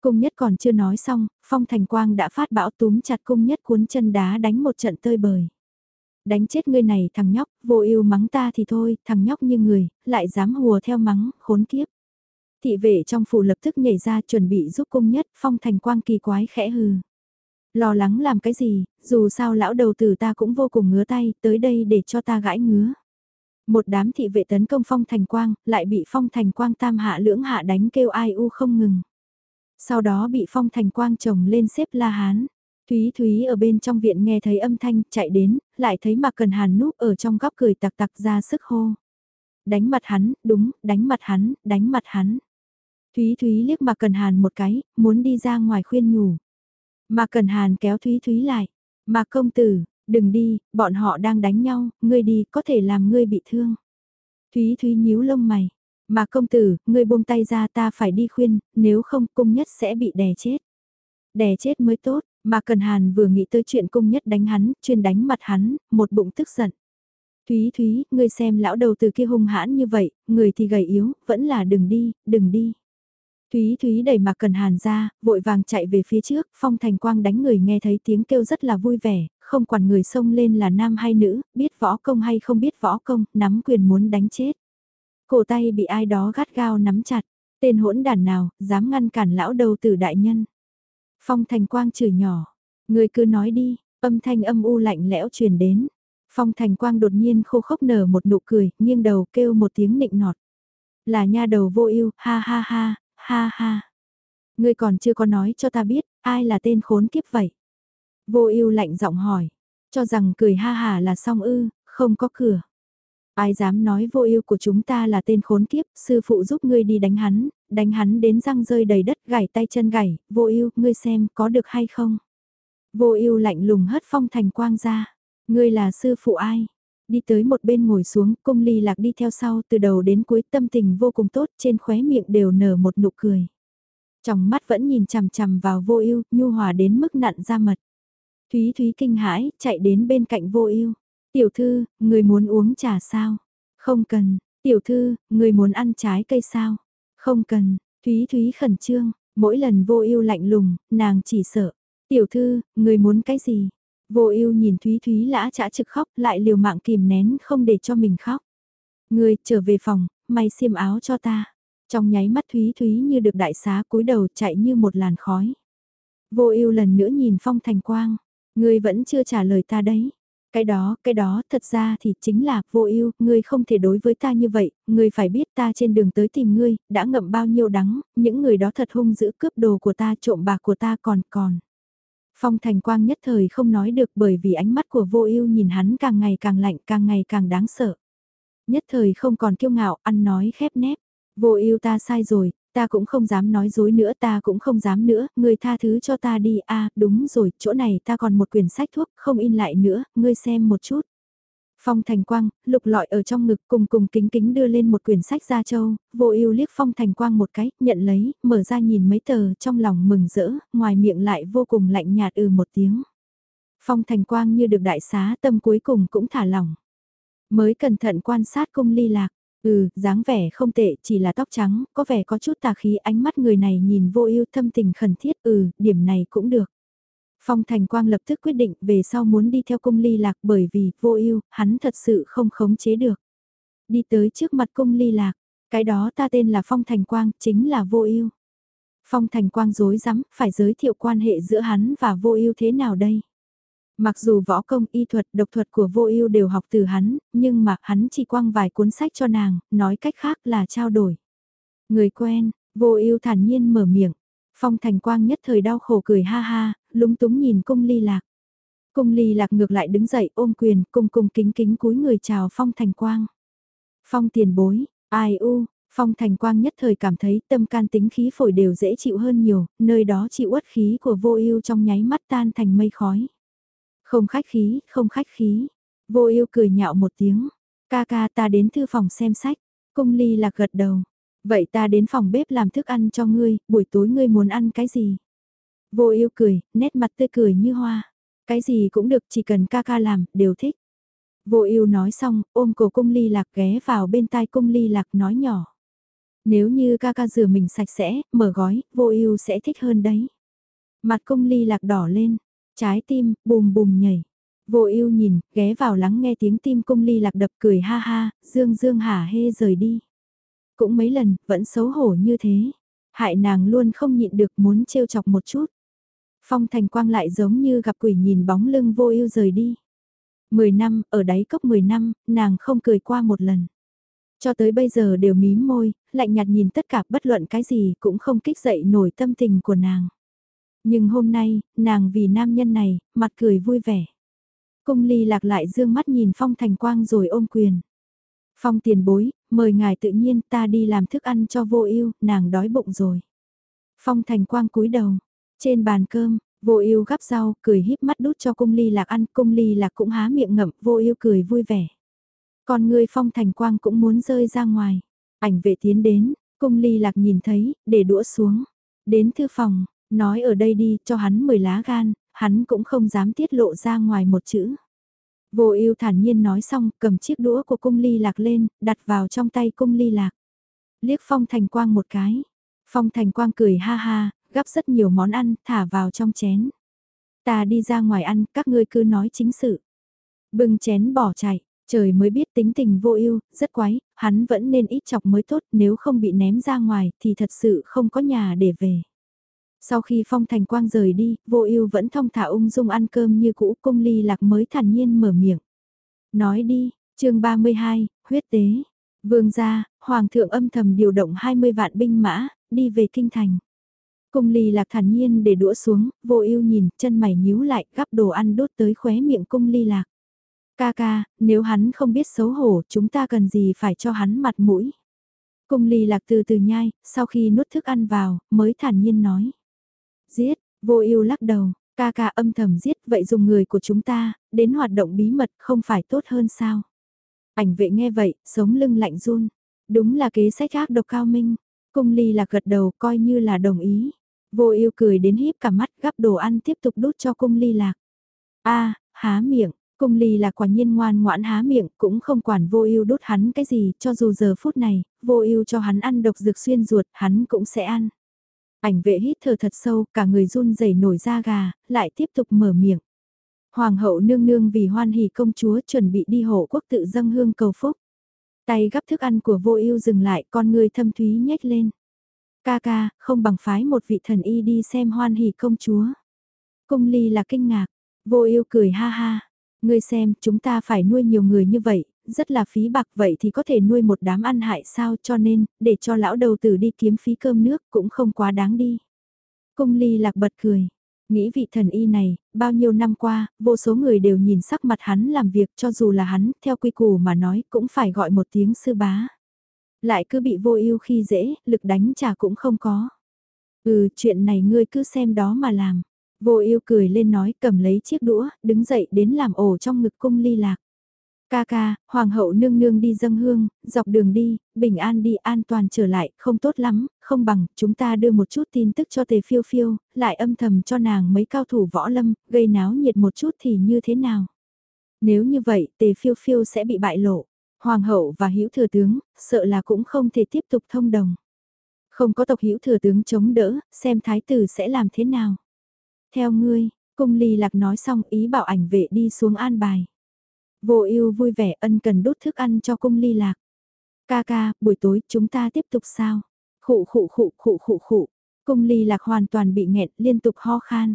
A: Cung nhất còn chưa nói xong, Phong Thành Quang đã phát bão túm chặt cung nhất cuốn chân đá đánh một trận tơi bời. Đánh chết ngươi này thằng nhóc, vô ưu mắng ta thì thôi, thằng nhóc như người, lại dám hùa theo mắng, khốn kiếp. Thị vệ trong phủ lập tức nhảy ra chuẩn bị giúp cung nhất, Phong Thành Quang kỳ quái khẽ hừ. Lo lắng làm cái gì, dù sao lão đầu tử ta cũng vô cùng ngứa tay, tới đây để cho ta gãi ngứa. Một đám thị vệ tấn công Phong Thành Quang, lại bị Phong Thành Quang tam hạ lưỡng hạ đánh kêu ai u không ngừng. Sau đó bị Phong Thành Quang chồng lên xếp la hán. Thúy Thúy ở bên trong viện nghe thấy âm thanh, chạy đến, lại thấy Mạc Cần Hàn núp ở trong góc cười tặc tặc ra sức hô. Đánh mặt hắn, đúng, đánh mặt hắn, đánh mặt hắn. Thúy Thúy liếc Mạc Cần Hàn một cái, muốn đi ra ngoài khuyên nhủ. Mạc Cần Hàn kéo Thúy Thúy lại. Mạc công tử, đừng đi, bọn họ đang đánh nhau, ngươi đi có thể làm ngươi bị thương. Thúy Thúy nhíu lông mày. Mạc công tử, ngươi buông tay ra ta phải đi khuyên, nếu không cung nhất sẽ bị đè chết. Đè chết mới tốt, mà Cần Hàn vừa nghĩ tới chuyện cung nhất đánh hắn, chuyên đánh mặt hắn, một bụng tức giận. Thúy Thúy, ngươi xem lão đầu từ kia hung hãn như vậy, người thì gầy yếu, vẫn là đừng đi, đừng đi. Thúy Thúy đẩy Mạc Cần Hàn ra, vội vàng chạy về phía trước, Phong Thành Quang đánh người nghe thấy tiếng kêu rất là vui vẻ, không quản người xông lên là nam hay nữ, biết võ công hay không biết võ công, nắm quyền muốn đánh chết. Cổ tay bị ai đó gắt gao nắm chặt, tên hỗn đàn nào, dám ngăn cản lão đầu tử đại nhân. Phong Thành Quang chửi nhỏ, người cứ nói đi, âm thanh âm u lạnh lẽo truyền đến. Phong Thành Quang đột nhiên khô khốc nở một nụ cười, nghiêng đầu kêu một tiếng nịnh nọt. Là nha đầu vô ưu, ha ha ha, ha ha. Ngươi còn chưa có nói cho ta biết, ai là tên khốn kiếp vậy? Vô ưu lạnh giọng hỏi, cho rằng cười ha hà là xong ư, không có cửa. Ai dám nói vô ưu của chúng ta là tên khốn kiếp, sư phụ giúp ngươi đi đánh hắn, đánh hắn đến răng rơi đầy đất gảy tay chân gảy, vô ưu, ngươi xem có được hay không? Vô ưu lạnh lùng hất phong thành quang ra, ngươi là sư phụ ai? Đi tới một bên ngồi xuống, cung ly lạc đi theo sau từ đầu đến cuối tâm tình vô cùng tốt trên khóe miệng đều nở một nụ cười. Trong mắt vẫn nhìn chằm chằm vào vô ưu nhu hòa đến mức nặn ra mật. Thúy Thúy kinh hãi, chạy đến bên cạnh vô ưu Tiểu thư, người muốn uống trà sao? Không cần. Tiểu thư, người muốn ăn trái cây sao? Không cần. Thúy Thúy khẩn trương, mỗi lần vô ưu lạnh lùng, nàng chỉ sợ. Tiểu thư, người muốn cái gì? Vô ưu nhìn Thúy Thúy lã chả trực khóc lại liều mạng kìm nén không để cho mình khóc. Người trở về phòng, may xiêm áo cho ta. Trong nháy mắt Thúy Thúy như được đại xá cúi đầu chạy như một làn khói. Vô ưu lần nữa nhìn Phong Thành Quang. Người vẫn chưa trả lời ta đấy. Cái đó, cái đó, thật ra thì chính là vô ưu, ngươi không thể đối với ta như vậy, ngươi phải biết ta trên đường tới tìm ngươi, đã ngậm bao nhiêu đắng, những người đó thật hung dữ cướp đồ của ta, trộm bạc của ta còn còn. Phong Thành Quang nhất thời không nói được bởi vì ánh mắt của vô ưu nhìn hắn càng ngày càng lạnh, càng ngày càng đáng sợ. Nhất thời không còn kiêu ngạo, ăn nói khép nép. Vô ưu ta sai rồi, ta cũng không dám nói dối nữa, ta cũng không dám nữa, ngươi tha thứ cho ta đi, a đúng rồi, chỗ này ta còn một quyển sách thuốc, không in lại nữa, ngươi xem một chút. Phong Thành Quang, lục lọi ở trong ngực cùng cùng kính kính đưa lên một quyển sách ra châu, vô ưu liếc Phong Thành Quang một cái, nhận lấy, mở ra nhìn mấy tờ, trong lòng mừng rỡ, ngoài miệng lại vô cùng lạnh nhạt ừ một tiếng. Phong Thành Quang như được đại xá tâm cuối cùng cũng thả lỏng. Mới cẩn thận quan sát cung ly lạc, ừ, dáng vẻ không tệ, chỉ là tóc trắng, có vẻ có chút tà khí ánh mắt người này nhìn vô ưu thâm tình khẩn thiết, ừ, điểm này cũng được. Phong Thành Quang lập tức quyết định về sau muốn đi theo cung ly lạc bởi vì vô ưu hắn thật sự không khống chế được. Đi tới trước mặt cung ly lạc, cái đó ta tên là Phong Thành Quang, chính là vô ưu Phong Thành Quang dối rắm phải giới thiệu quan hệ giữa hắn và vô ưu thế nào đây? Mặc dù võ công y thuật độc thuật của vô ưu đều học từ hắn, nhưng mà hắn chỉ quăng vài cuốn sách cho nàng, nói cách khác là trao đổi. Người quen, vô ưu thản nhiên mở miệng, Phong Thành Quang nhất thời đau khổ cười ha ha, lúng túng nhìn cung ly lạc. Cung ly lạc ngược lại đứng dậy ôm quyền, cung cung kính kính cúi người chào Phong Thành Quang. Phong tiền bối, Ai u, Phong Thành Quang nhất thời cảm thấy tâm can tính khí phổi đều dễ chịu hơn nhiều, nơi đó chịu uất khí của vô ưu trong nháy mắt tan thành mây khói. Không khách khí, không khách khí. Vô ưu cười nhạo một tiếng. Ca ca ta đến thư phòng xem sách. Cung ly lạc gật đầu. Vậy ta đến phòng bếp làm thức ăn cho ngươi, buổi tối ngươi muốn ăn cái gì? Vô ưu cười, nét mặt tươi cười như hoa. Cái gì cũng được chỉ cần ca ca làm, đều thích. Vô ưu nói xong, ôm cổ cung ly lạc ghé vào bên tai cung ly lạc nói nhỏ. Nếu như ca ca rửa mình sạch sẽ, mở gói, vô ưu sẽ thích hơn đấy. Mặt cung ly lạc đỏ lên, trái tim, bùm bùm nhảy. Vô ưu nhìn, ghé vào lắng nghe tiếng tim cung ly lạc đập cười ha ha, dương dương hả hê rời đi. Cũng mấy lần, vẫn xấu hổ như thế. Hại nàng luôn không nhịn được muốn trêu chọc một chút. Phong thành quang lại giống như gặp quỷ nhìn bóng lưng vô ưu rời đi. Mười năm, ở đáy cốc mười năm, nàng không cười qua một lần. Cho tới bây giờ đều mím môi, lạnh nhạt nhìn tất cả bất luận cái gì cũng không kích dậy nổi tâm tình của nàng. Nhưng hôm nay, nàng vì nam nhân này, mặt cười vui vẻ. Cung ly lạc lại dương mắt nhìn Phong Thành Quang rồi ôm quyền. Phong tiền bối, mời ngài tự nhiên ta đi làm thức ăn cho vô ưu nàng đói bụng rồi. Phong Thành Quang cúi đầu, trên bàn cơm, vô ưu gắp rau, cười híp mắt đút cho cung ly lạc ăn, cung ly lạc cũng há miệng ngậm, vô ưu cười vui vẻ. Còn người Phong Thành Quang cũng muốn rơi ra ngoài. Ảnh vệ tiến đến, cung ly lạc nhìn thấy, để đũa xuống. Đến thư phòng, nói ở đây đi, cho hắn 10 lá gan, hắn cũng không dám tiết lộ ra ngoài một chữ. Vô ưu thản nhiên nói xong, cầm chiếc đũa của cung ly lạc lên, đặt vào trong tay cung ly lạc. Liếc Phong Thành Quang một cái. Phong Thành Quang cười ha ha, gắp rất nhiều món ăn, thả vào trong chén. Ta đi ra ngoài ăn, các ngươi cứ nói chính sự. Bưng chén bỏ chạy, trời mới biết tính tình vô ưu, rất quái, hắn vẫn nên ít chọc mới tốt, nếu không bị ném ra ngoài thì thật sự không có nhà để về. Sau khi Phong Thành Quang rời đi, vô ưu vẫn thong thả ung dung ăn cơm như cũ cung ly lạc mới thản nhiên mở miệng. Nói đi, chương 32, huyết tế. Vương gia, Hoàng thượng âm thầm điều động 20 vạn binh mã, đi về kinh thành. Cung ly lạc thản nhiên để đũa xuống, vô ưu nhìn, chân mày nhíu lại, gắp đồ ăn đốt tới khóe miệng cung ly lạc. Ca ca, nếu hắn không biết xấu hổ, chúng ta cần gì phải cho hắn mặt mũi. Cung ly lạc từ từ nhai, sau khi nuốt thức ăn vào, mới thản nhiên nói. Giết, vô ưu lắc đầu, ca ca âm thầm giết, vậy dùng người của chúng ta, đến hoạt động bí mật không phải tốt hơn sao? Ảnh vệ nghe vậy, sống lưng lạnh run. Đúng là kế sách ác độc cao minh. Cung ly là gật đầu coi như là đồng ý. Vô ưu cười đến híp cả mắt gắp đồ ăn tiếp tục đút cho cung ly lạc. a há miệng, cung ly là quả nhiên ngoan ngoãn há miệng cũng không quản vô ưu đút hắn cái gì cho dù giờ phút này, vô ưu cho hắn ăn độc dược xuyên ruột hắn cũng sẽ ăn. Ảnh vệ hít thở thật sâu, cả người run rẩy nổi da gà, lại tiếp tục mở miệng. Hoàng hậu nương nương vì hoan hỷ công chúa chuẩn bị đi hộ quốc tự dâng hương cầu phúc. Tay gắp thức ăn của vô ưu dừng lại, con người thâm thúy nhếch lên. Ca ca, không bằng phái một vị thần y đi xem hoan hỷ công chúa. Cung ly là kinh ngạc, vô ưu cười ha ha. Ngươi xem, chúng ta phải nuôi nhiều người như vậy, rất là phí bạc vậy thì có thể nuôi một đám ăn hại sao cho nên, để cho lão đầu tử đi kiếm phí cơm nước cũng không quá đáng đi. Cung ly lạc bật cười. Nghĩ vị thần y này, bao nhiêu năm qua, vô số người đều nhìn sắc mặt hắn làm việc cho dù là hắn, theo quy củ mà nói, cũng phải gọi một tiếng sư bá. Lại cứ bị vô ưu khi dễ, lực đánh trả cũng không có. Ừ, chuyện này ngươi cứ xem đó mà làm. Vô ưu cười lên nói cầm lấy chiếc đũa, đứng dậy đến làm ổ trong ngực cung ly lạc. Ca ca, hoàng hậu nương nương đi dâng hương, dọc đường đi, bình an đi an toàn trở lại, không tốt lắm, không bằng, chúng ta đưa một chút tin tức cho tề phiêu phiêu, lại âm thầm cho nàng mấy cao thủ võ lâm, gây náo nhiệt một chút thì như thế nào? Nếu như vậy, tề phiêu phiêu sẽ bị bại lộ. Hoàng hậu và hữu thừa tướng, sợ là cũng không thể tiếp tục thông đồng. Không có tộc hữu thừa tướng chống đỡ, xem thái tử sẽ làm thế nào. Theo ngươi, cung ly lạc nói xong ý bảo ảnh vệ đi xuống an bài. Vô ưu vui vẻ ân cần đút thức ăn cho cung ly lạc. Ca ca, buổi tối chúng ta tiếp tục sao? Khụ khụ khụ khụ khụ khụ. Cung ly lạc hoàn toàn bị nghẹn liên tục ho khan.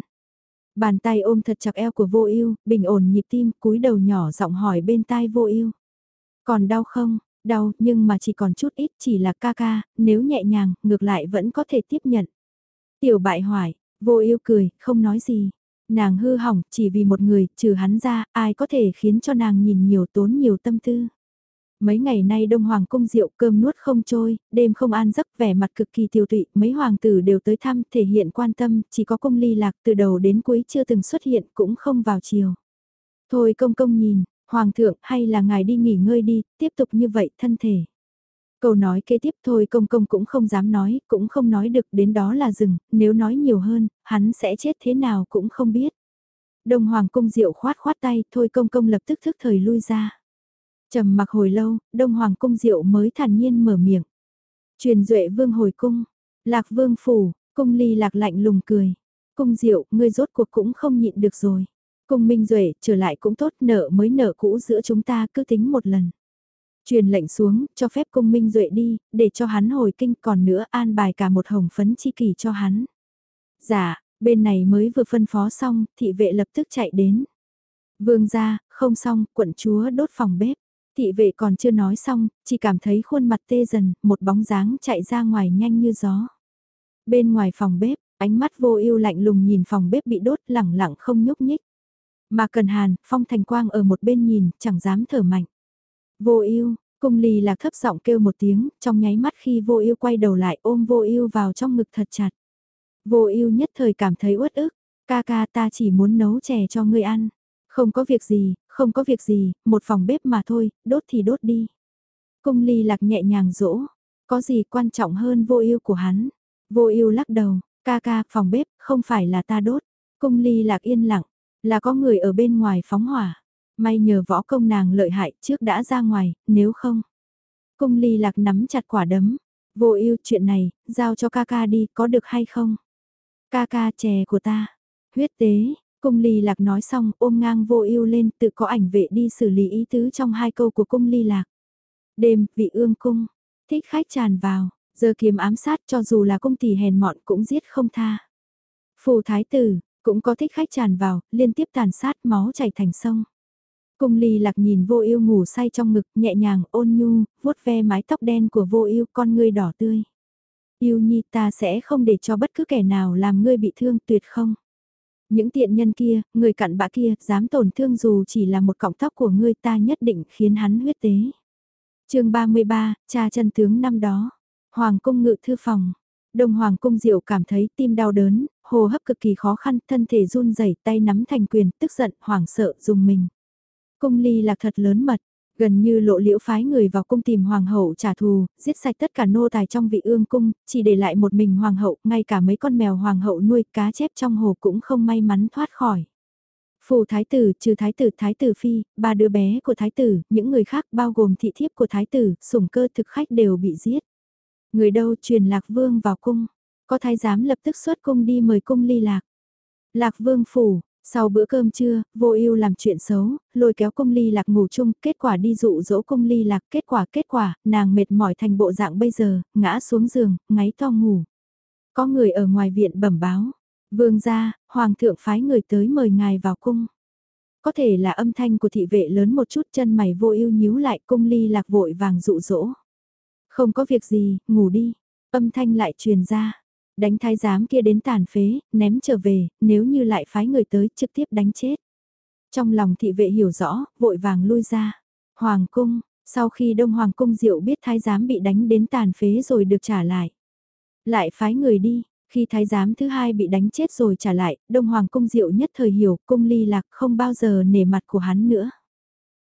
A: Bàn tay ôm thật chặt eo của vô ưu, bình ổn nhịp tim, cúi đầu nhỏ giọng hỏi bên tai vô ưu. Còn đau không? Đau, nhưng mà chỉ còn chút ít, chỉ là ca ca, nếu nhẹ nhàng, ngược lại vẫn có thể tiếp nhận. Tiểu bại hoài, vô ưu cười, không nói gì. Nàng hư hỏng chỉ vì một người, trừ hắn ra, ai có thể khiến cho nàng nhìn nhiều tốn nhiều tâm tư. Mấy ngày nay Đông Hoàng cung rượu cơm nuốt không trôi, đêm không an giấc vẻ mặt cực kỳ tiêu tụy, mấy hoàng tử đều tới thăm thể hiện quan tâm, chỉ có cung ly lạc từ đầu đến cuối chưa từng xuất hiện cũng không vào chiều. Thôi công công nhìn, hoàng thượng hay là ngài đi nghỉ ngơi đi, tiếp tục như vậy thân thể. Câu nói kế tiếp thôi công công cũng không dám nói, cũng không nói được đến đó là dừng, nếu nói nhiều hơn, hắn sẽ chết thế nào cũng không biết. Đông Hoàng cung diệu khoát khoát tay, thôi công công lập tức thức thời lui ra. trầm mặc hồi lâu, Đông Hoàng cung diệu mới thản nhiên mở miệng. Truyền duệ vương hồi cung, lạc vương phủ, cung ly lạc lạnh lùng cười. Cung diệu, ngươi rốt cuộc cũng không nhịn được rồi. Cung minh duệ trở lại cũng tốt, nợ mới nợ cũ giữa chúng ta cứ tính một lần. Truyền lệnh xuống, cho phép cung minh duệ đi, để cho hắn hồi kinh còn nữa an bài cả một hồng phấn chi kỳ cho hắn. Dạ, bên này mới vừa phân phó xong, thị vệ lập tức chạy đến. Vương ra, không xong, quận chúa đốt phòng bếp. Thị vệ còn chưa nói xong, chỉ cảm thấy khuôn mặt tê dần, một bóng dáng chạy ra ngoài nhanh như gió. Bên ngoài phòng bếp, ánh mắt vô ưu lạnh lùng nhìn phòng bếp bị đốt lẳng lặng không nhúc nhích. Mà cần hàn, phong thành quang ở một bên nhìn, chẳng dám thở mạnh. Vô ưu, cung ly lạc thấp giọng kêu một tiếng, trong nháy mắt khi vô ưu quay đầu lại ôm vô ưu vào trong ngực thật chặt. Vô ưu nhất thời cảm thấy uất ức, ca ca ta chỉ muốn nấu chè cho ngươi ăn. Không có việc gì, không có việc gì, một phòng bếp mà thôi, đốt thì đốt đi. Cung ly lạc nhẹ nhàng dỗ, có gì quan trọng hơn vô ưu của hắn. Vô ưu lắc đầu, ca ca, phòng bếp, không phải là ta đốt. Cung ly lạc yên lặng, là có người ở bên ngoài phóng hỏa. May nhờ võ công nàng lợi hại trước đã ra ngoài, nếu không. Cung ly lạc nắm chặt quả đấm. Vô ưu chuyện này, giao cho ca ca đi, có được hay không? Ca ca chè của ta. Huyết tế, cung ly lạc nói xong ôm ngang vô ưu lên tự có ảnh vệ đi xử lý ý tứ trong hai câu của cung ly lạc. Đêm, vị ương cung, thích khách tràn vào, giờ kiếm ám sát cho dù là cung tỷ hèn mọn cũng giết không tha. Phù thái tử, cũng có thích khách tràn vào, liên tiếp tàn sát máu chảy thành sông. Cung ly lạc nhìn vô ưu ngủ say trong ngực nhẹ nhàng ôn nhu, vuốt ve mái tóc đen của vô ưu con ngươi đỏ tươi. Yêu nhi ta sẽ không để cho bất cứ kẻ nào làm ngươi bị thương tuyệt không. Những tiện nhân kia, người cặn bã kia, dám tổn thương dù chỉ là một cọng tóc của ngươi ta nhất định khiến hắn huyết tế. chương 33, cha chân tướng năm đó. Hoàng cung ngự thư phòng. Đông Hoàng cung diệu cảm thấy tim đau đớn, hồ hấp cực kỳ khó khăn, thân thể run rẩy tay nắm thành quyền, tức giận, hoảng sợ, dùng mình. Cung ly lạc thật lớn mật, gần như lộ liễu phái người vào cung tìm hoàng hậu trả thù, giết sạch tất cả nô tài trong vị ương cung, chỉ để lại một mình hoàng hậu, ngay cả mấy con mèo hoàng hậu nuôi cá chép trong hồ cũng không may mắn thoát khỏi. Phù thái tử, trừ thái tử thái tử phi, ba đứa bé của thái tử, những người khác bao gồm thị thiếp của thái tử, sủng cơ thực khách đều bị giết. Người đâu truyền lạc vương vào cung, có thái giám lập tức xuất cung đi mời cung ly lạc. Lạc vương phủ, sau bữa cơm trưa, vô ưu làm chuyện xấu, lôi kéo cung ly lạc ngủ chung, kết quả đi dụ dỗ cung ly lạc, kết quả kết quả, nàng mệt mỏi thành bộ dạng bây giờ, ngã xuống giường, ngáy to ngủ. Có người ở ngoài viện bẩm báo, vương gia, hoàng thượng phái người tới mời ngài vào cung. Có thể là âm thanh của thị vệ lớn một chút chân mày vô ưu nhíu lại cung ly lạc vội vàng dụ dỗ. Không có việc gì, ngủ đi, âm thanh lại truyền ra Đánh thái giám kia đến tàn phế, ném trở về, nếu như lại phái người tới trực tiếp đánh chết. Trong lòng thị vệ hiểu rõ, vội vàng lui ra. Hoàng cung, sau khi Đông Hoàng cung diệu biết thái giám bị đánh đến tàn phế rồi được trả lại. Lại phái người đi, khi thái giám thứ hai bị đánh chết rồi trả lại, Đông Hoàng cung diệu nhất thời hiểu cung ly lạc không bao giờ nể mặt của hắn nữa.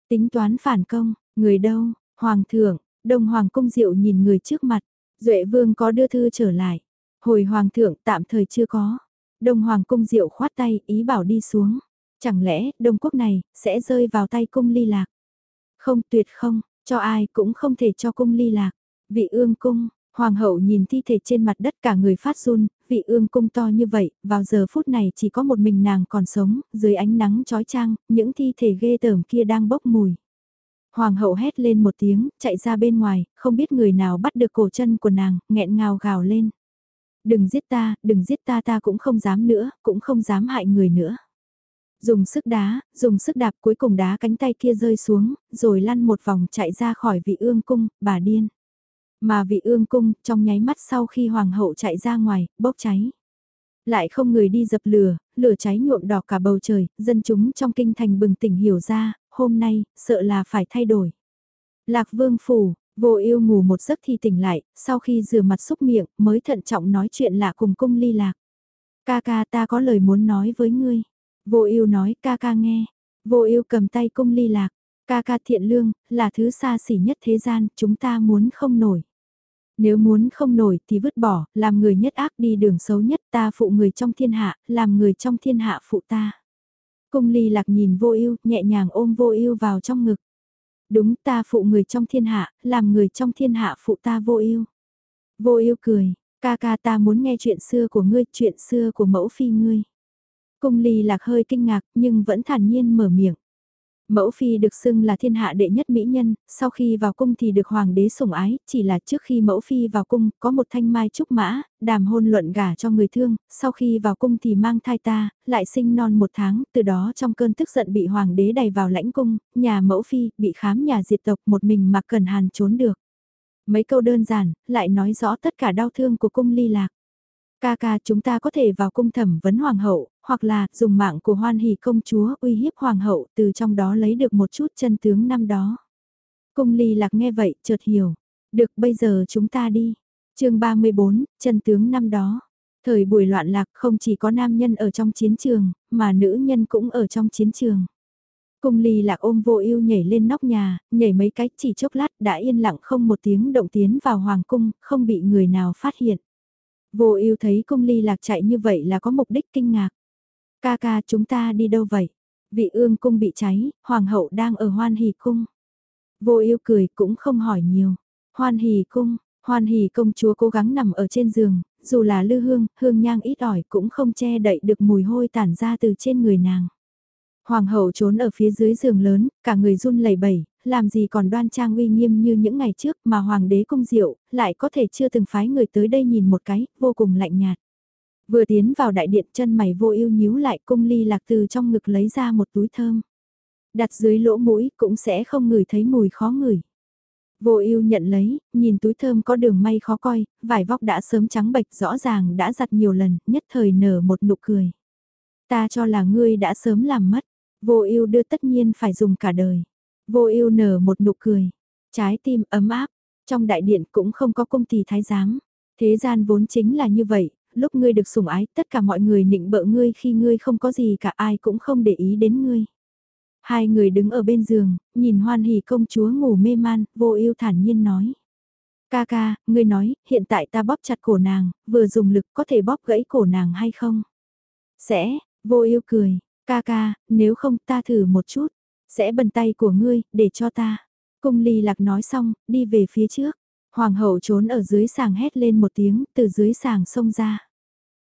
A: Tính toán phản công, người đâu, Hoàng thượng, Đông Hoàng cung diệu nhìn người trước mặt, Duệ vương có đưa thư trở lại. Hồi hoàng thượng tạm thời chưa có. Đông hoàng cung diệu khoát tay ý bảo đi xuống. Chẳng lẽ đông quốc này sẽ rơi vào tay cung ly lạc? Không tuyệt không, cho ai cũng không thể cho cung ly lạc. Vị ương cung, hoàng hậu nhìn thi thể trên mặt đất cả người phát run, vị ương cung to như vậy, vào giờ phút này chỉ có một mình nàng còn sống, dưới ánh nắng trói trang, những thi thể ghê tởm kia đang bốc mùi. Hoàng hậu hét lên một tiếng, chạy ra bên ngoài, không biết người nào bắt được cổ chân của nàng, nghẹn ngào gào lên. Đừng giết ta, đừng giết ta ta cũng không dám nữa, cũng không dám hại người nữa. Dùng sức đá, dùng sức đạp cuối cùng đá cánh tay kia rơi xuống, rồi lăn một vòng chạy ra khỏi vị ương cung, bà điên. Mà vị ương cung, trong nháy mắt sau khi hoàng hậu chạy ra ngoài, bốc cháy. Lại không người đi dập lửa, lửa cháy nhuộm đỏ cả bầu trời, dân chúng trong kinh thành bừng tỉnh hiểu ra, hôm nay, sợ là phải thay đổi. Lạc Vương Phủ, vô yêu ngủ một giấc thì tỉnh lại, sau khi rửa mặt xúc miệng mới thận trọng nói chuyện lạ cùng cung ly lạc. Ca ca ta có lời muốn nói với ngươi. Vô yêu nói ca ca nghe. Vô yêu cầm tay cung ly lạc. Ca ca thiện lương, là thứ xa xỉ nhất thế gian, chúng ta muốn không nổi. Nếu muốn không nổi thì vứt bỏ, làm người nhất ác đi đường xấu nhất ta phụ người trong thiên hạ, làm người trong thiên hạ phụ ta. Cung ly lạc nhìn vô ưu nhẹ nhàng ôm vô ưu vào trong ngực. Đúng ta phụ người trong thiên hạ, làm người trong thiên hạ phụ ta vô ưu Vô ưu cười, ca ca ta muốn nghe chuyện xưa của ngươi, chuyện xưa của mẫu phi ngươi. Cung ly lạc hơi kinh ngạc nhưng vẫn thản nhiên mở miệng. Mẫu phi được xưng là thiên hạ đệ nhất mỹ nhân, sau khi vào cung thì được hoàng đế sủng ái, chỉ là trước khi mẫu phi vào cung, có một thanh mai trúc mã, đàm hôn luận gả cho người thương, sau khi vào cung thì mang thai ta, lại sinh non một tháng, từ đó trong cơn tức giận bị hoàng đế đày vào lãnh cung, nhà mẫu phi, bị khám nhà diệt tộc một mình mà cần hàn trốn được. Mấy câu đơn giản, lại nói rõ tất cả đau thương của cung ly lạc. Ca ca chúng ta có thể vào cung thẩm vấn hoàng hậu, hoặc là dùng mạng của hoan hỷ công chúa uy hiếp hoàng hậu từ trong đó lấy được một chút chân tướng năm đó. Cung ly lạc nghe vậy chợt hiểu. Được bây giờ chúng ta đi. chương 34, chân tướng năm đó. Thời buổi loạn lạc không chỉ có nam nhân ở trong chiến trường, mà nữ nhân cũng ở trong chiến trường. Cung ly lạc ôm vô ưu nhảy lên nóc nhà, nhảy mấy cái chỉ chốc lát đã yên lặng không một tiếng động tiến vào hoàng cung, không bị người nào phát hiện. Vô ưu thấy cung ly lạc chạy như vậy là có mục đích kinh ngạc. Ca ca chúng ta đi đâu vậy? Vị ương cung bị cháy, hoàng hậu đang ở hoan hỷ cung. Vô ưu cười cũng không hỏi nhiều. Hoan hỷ cung, hoan hỷ công chúa cố gắng nằm ở trên giường, dù là lư hương, hương nhang ít ỏi cũng không che đậy được mùi hôi tản ra từ trên người nàng. Hoàng hậu trốn ở phía dưới giường lớn, cả người run lẩy bẩy, làm gì còn đoan trang uy nghiêm như những ngày trước mà hoàng đế cung diệu, lại có thể chưa từng phái người tới đây nhìn một cái, vô cùng lạnh nhạt. Vừa tiến vào đại điện chân mày vô ưu nhíu lại cung ly lạc từ trong ngực lấy ra một túi thơm. Đặt dưới lỗ mũi cũng sẽ không ngửi thấy mùi khó ngửi. Vô ưu nhận lấy, nhìn túi thơm có đường may khó coi, vải vóc đã sớm trắng bệch rõ ràng đã giặt nhiều lần, nhất thời nở một nụ cười. Ta cho là ngươi đã sớm làm mất, vô ưu đưa tất nhiên phải dùng cả đời. Vô ưu nở một nụ cười, trái tim ấm áp, trong đại điện cũng không có công tỳ thái giám. Thế gian vốn chính là như vậy, lúc ngươi được sủng ái tất cả mọi người nịnh bợ ngươi khi ngươi không có gì cả ai cũng không để ý đến ngươi. Hai người đứng ở bên giường, nhìn hoan hỉ công chúa ngủ mê man, vô ưu thản nhiên nói. Ca ca, ngươi nói, hiện tại ta bóp chặt cổ nàng, vừa dùng lực có thể bóp gãy cổ nàng hay không? Sẽ, vô ưu cười, ca ca, nếu không ta thử một chút, sẽ bần tay của ngươi, để cho ta. Cung ly lạc nói xong, đi về phía trước. Hoàng hậu trốn ở dưới sàng hét lên một tiếng, từ dưới sàng xông ra.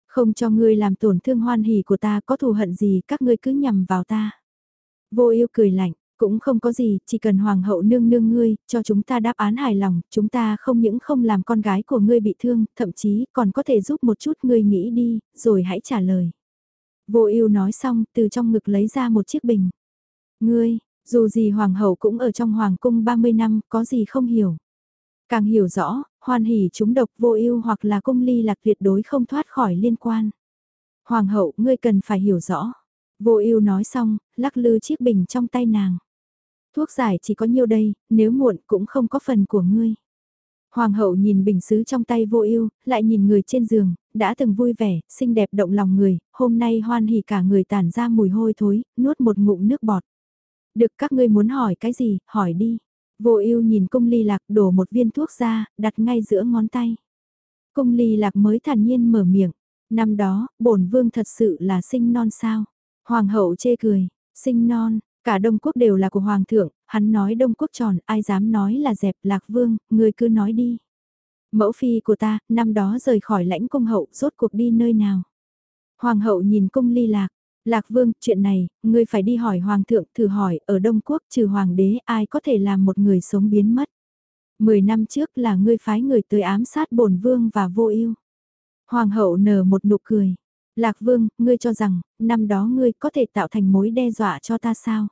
A: Không cho ngươi làm tổn thương hoan hỉ của ta có thù hận gì các ngươi cứ nhầm vào ta. Vô yêu cười lạnh, cũng không có gì, chỉ cần hoàng hậu nương nương ngươi, cho chúng ta đáp án hài lòng, chúng ta không những không làm con gái của ngươi bị thương, thậm chí còn có thể giúp một chút ngươi nghĩ đi, rồi hãy trả lời. Vô yêu nói xong, từ trong ngực lấy ra một chiếc bình. Ngươi, dù gì hoàng hậu cũng ở trong hoàng cung 30 năm, có gì không hiểu. Càng hiểu rõ, hoan hỉ chúng độc vô ưu hoặc là cung ly lạc tuyệt đối không thoát khỏi liên quan. Hoàng hậu, ngươi cần phải hiểu rõ. Vô ưu nói xong, lắc lư chiếc bình trong tay nàng. Thuốc giải chỉ có nhiêu đây, nếu muộn cũng không có phần của ngươi. Hoàng hậu nhìn bình sứ trong tay vô ưu, lại nhìn người trên giường, đã từng vui vẻ, xinh đẹp động lòng người, hôm nay hoan hỉ cả người tản ra mùi hôi thối, nuốt một ngụm nước bọt. Được các ngươi muốn hỏi cái gì, hỏi đi. Vô ưu nhìn cung ly lạc đổ một viên thuốc ra, đặt ngay giữa ngón tay. Cung ly lạc mới thản nhiên mở miệng. Năm đó, bổn vương thật sự là sinh non sao? Hoàng hậu chê cười, sinh non, cả Đông Quốc đều là của Hoàng thượng, hắn nói Đông Quốc tròn, ai dám nói là dẹp lạc vương, người cứ nói đi. Mẫu phi của ta, năm đó rời khỏi lãnh cung hậu, rốt cuộc đi nơi nào? Hoàng hậu nhìn cung ly lạc, Lạc Vương, chuyện này, ngươi phải đi hỏi Hoàng thượng, thử hỏi, ở Đông Quốc trừ Hoàng đế ai có thể làm một người sống biến mất. Mười năm trước là ngươi phái người tới ám sát bổn Vương và vô ưu. Hoàng hậu nở một nụ cười. Lạc Vương, ngươi cho rằng, năm đó ngươi có thể tạo thành mối đe dọa cho ta sao?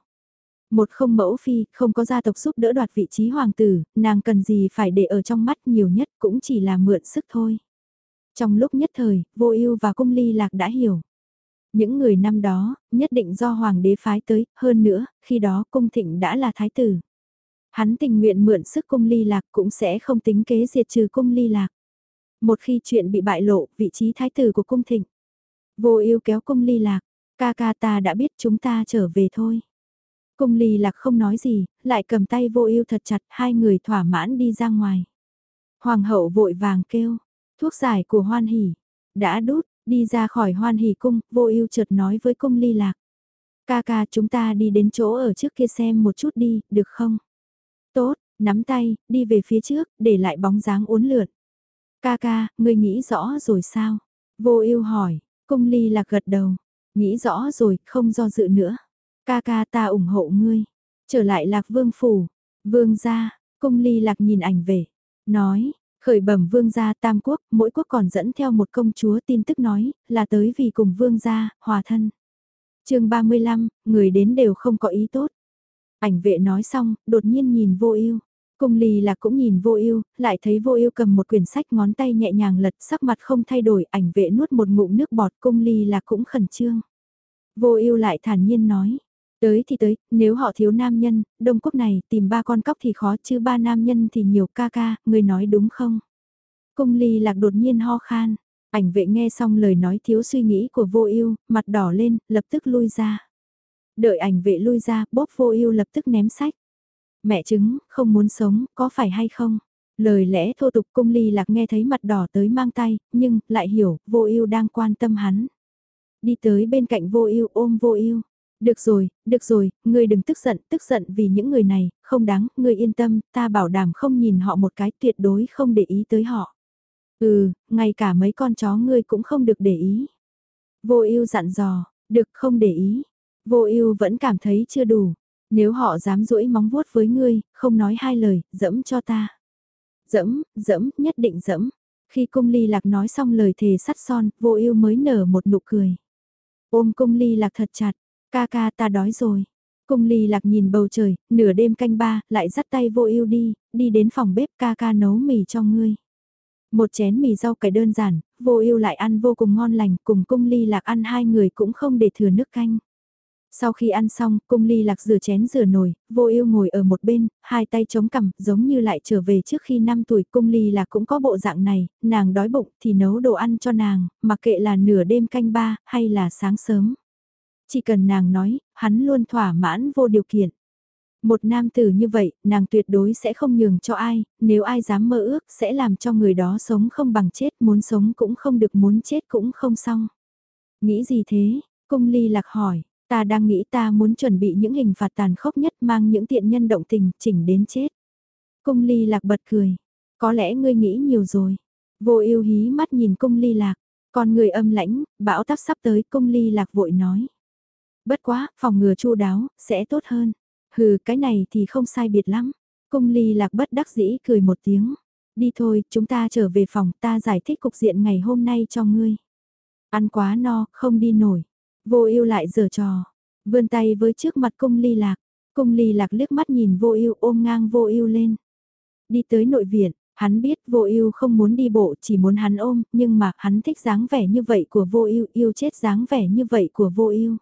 A: Một không mẫu phi, không có gia tộc giúp đỡ đoạt vị trí hoàng tử, nàng cần gì phải để ở trong mắt nhiều nhất cũng chỉ là mượn sức thôi. Trong lúc nhất thời, vô ưu và cung ly lạc đã hiểu. Những người năm đó, nhất định do hoàng đế phái tới, hơn nữa, khi đó cung thịnh đã là thái tử. Hắn tình nguyện mượn sức cung ly lạc cũng sẽ không tính kế diệt trừ cung ly lạc. Một khi chuyện bị bại lộ, vị trí thái tử của cung thịnh. Vô yêu kéo cung ly lạc, ca ca ta đã biết chúng ta trở về thôi. Cung ly lạc không nói gì, lại cầm tay vô yêu thật chặt, hai người thỏa mãn đi ra ngoài. Hoàng hậu vội vàng kêu, thuốc giải của hoan hỉ, đã đút, đi ra khỏi hoan hỉ cung, vô ưu chợt nói với cung ly lạc. Ca ca chúng ta đi đến chỗ ở trước kia xem một chút đi, được không? Tốt, nắm tay, đi về phía trước, để lại bóng dáng uốn lượn. Ca ca, ngươi nghĩ rõ rồi sao? Vô ưu hỏi, cung ly lạc gật đầu. Nghĩ rõ rồi, không do dự nữa. Ca ca ta ủng hộ ngươi. Trở lại lạc vương phủ. Vương gia, cung ly lạc nhìn ảnh về. Nói, khởi bẩm vương gia tam quốc, mỗi quốc còn dẫn theo một công chúa tin tức nói, là tới vì cùng vương gia, hòa thân. chương 35, người đến đều không có ý tốt. Ảnh vệ nói xong, đột nhiên nhìn vô ưu Cung ly là cũng nhìn vô ưu lại thấy vô ưu cầm một quyển sách ngón tay nhẹ nhàng lật sắc mặt không thay đổi ảnh vệ nuốt một ngụm nước bọt cung ly là cũng khẩn trương. Vô ưu lại thản nhiên nói, tới thì tới, nếu họ thiếu nam nhân, đông quốc này tìm ba con cóc thì khó chứ ba nam nhân thì nhiều ca ca, người nói đúng không? Cung ly lạc đột nhiên ho khan, ảnh vệ nghe xong lời nói thiếu suy nghĩ của vô ưu mặt đỏ lên, lập tức lui ra. Đợi ảnh vệ lui ra, bóp vô ưu lập tức ném sách. Mẹ chứng, không muốn sống, có phải hay không? Lời lẽ thô tục cung ly lạc nghe thấy mặt đỏ tới mang tay, nhưng lại hiểu, vô ưu đang quan tâm hắn. Đi tới bên cạnh vô ưu ôm vô ưu. Được rồi, được rồi, ngươi đừng tức giận, tức giận vì những người này, không đáng, ngươi yên tâm, ta bảo đảm không nhìn họ một cái tuyệt đối không để ý tới họ. Ừ, ngay cả mấy con chó ngươi cũng không được để ý. Vô ưu dặn dò, được không để ý. Vô ưu vẫn cảm thấy chưa đủ, nếu họ dám duỗi móng vuốt với ngươi, không nói hai lời, dẫm cho ta. Dẫm, dẫm, nhất định dẫm. Khi cung ly lạc nói xong lời thề sắt son, vô ưu mới nở một nụ cười. Ôm cung ly lạc thật chặt, ca ca ta đói rồi. Cung ly lạc nhìn bầu trời, nửa đêm canh ba, lại dắt tay vô ưu đi, đi đến phòng bếp ca ca nấu mì cho ngươi. Một chén mì rau cải đơn giản, vô ưu lại ăn vô cùng ngon lành, cùng cung ly lạc ăn hai người cũng không để thừa nước canh. Sau khi ăn xong, cung ly lạc rửa chén rửa nồi, vô ưu ngồi ở một bên, hai tay chống cằm, giống như lại trở về trước khi 5 tuổi. Cung ly lạc cũng có bộ dạng này, nàng đói bụng thì nấu đồ ăn cho nàng, mặc kệ là nửa đêm canh ba, hay là sáng sớm. Chỉ cần nàng nói, hắn luôn thỏa mãn vô điều kiện. Một nam tử như vậy, nàng tuyệt đối sẽ không nhường cho ai, nếu ai dám mơ ước sẽ làm cho người đó sống không bằng chết, muốn sống cũng không được muốn chết cũng không xong. Nghĩ gì thế? Cung ly lạc hỏi, Ta đang nghĩ ta muốn chuẩn bị những hình phạt tàn khốc nhất mang những tiện nhân động tình chỉnh đến chết. Cung ly lạc bật cười. Có lẽ ngươi nghĩ nhiều rồi. Vô yêu hí mắt nhìn cung ly lạc. Còn người âm lãnh, bão táp sắp tới cung ly lạc vội nói. Bất quá, phòng ngừa chu đáo, sẽ tốt hơn. Hừ, cái này thì không sai biệt lắm. Cung ly lạc bất đắc dĩ cười một tiếng. Đi thôi, chúng ta trở về phòng, ta giải thích cục diện ngày hôm nay cho ngươi. Ăn quá no, không đi nổi. Vô ưu lại giở trò, vươn tay với trước mặt cung ly lạc, cung ly lạc liếc mắt nhìn vô ưu ôm ngang vô ưu lên. Đi tới nội viện, hắn biết vô ưu không muốn đi bộ chỉ muốn hắn ôm, nhưng mà hắn thích dáng vẻ như vậy của vô ưu yêu chết dáng vẻ như vậy của vô ưu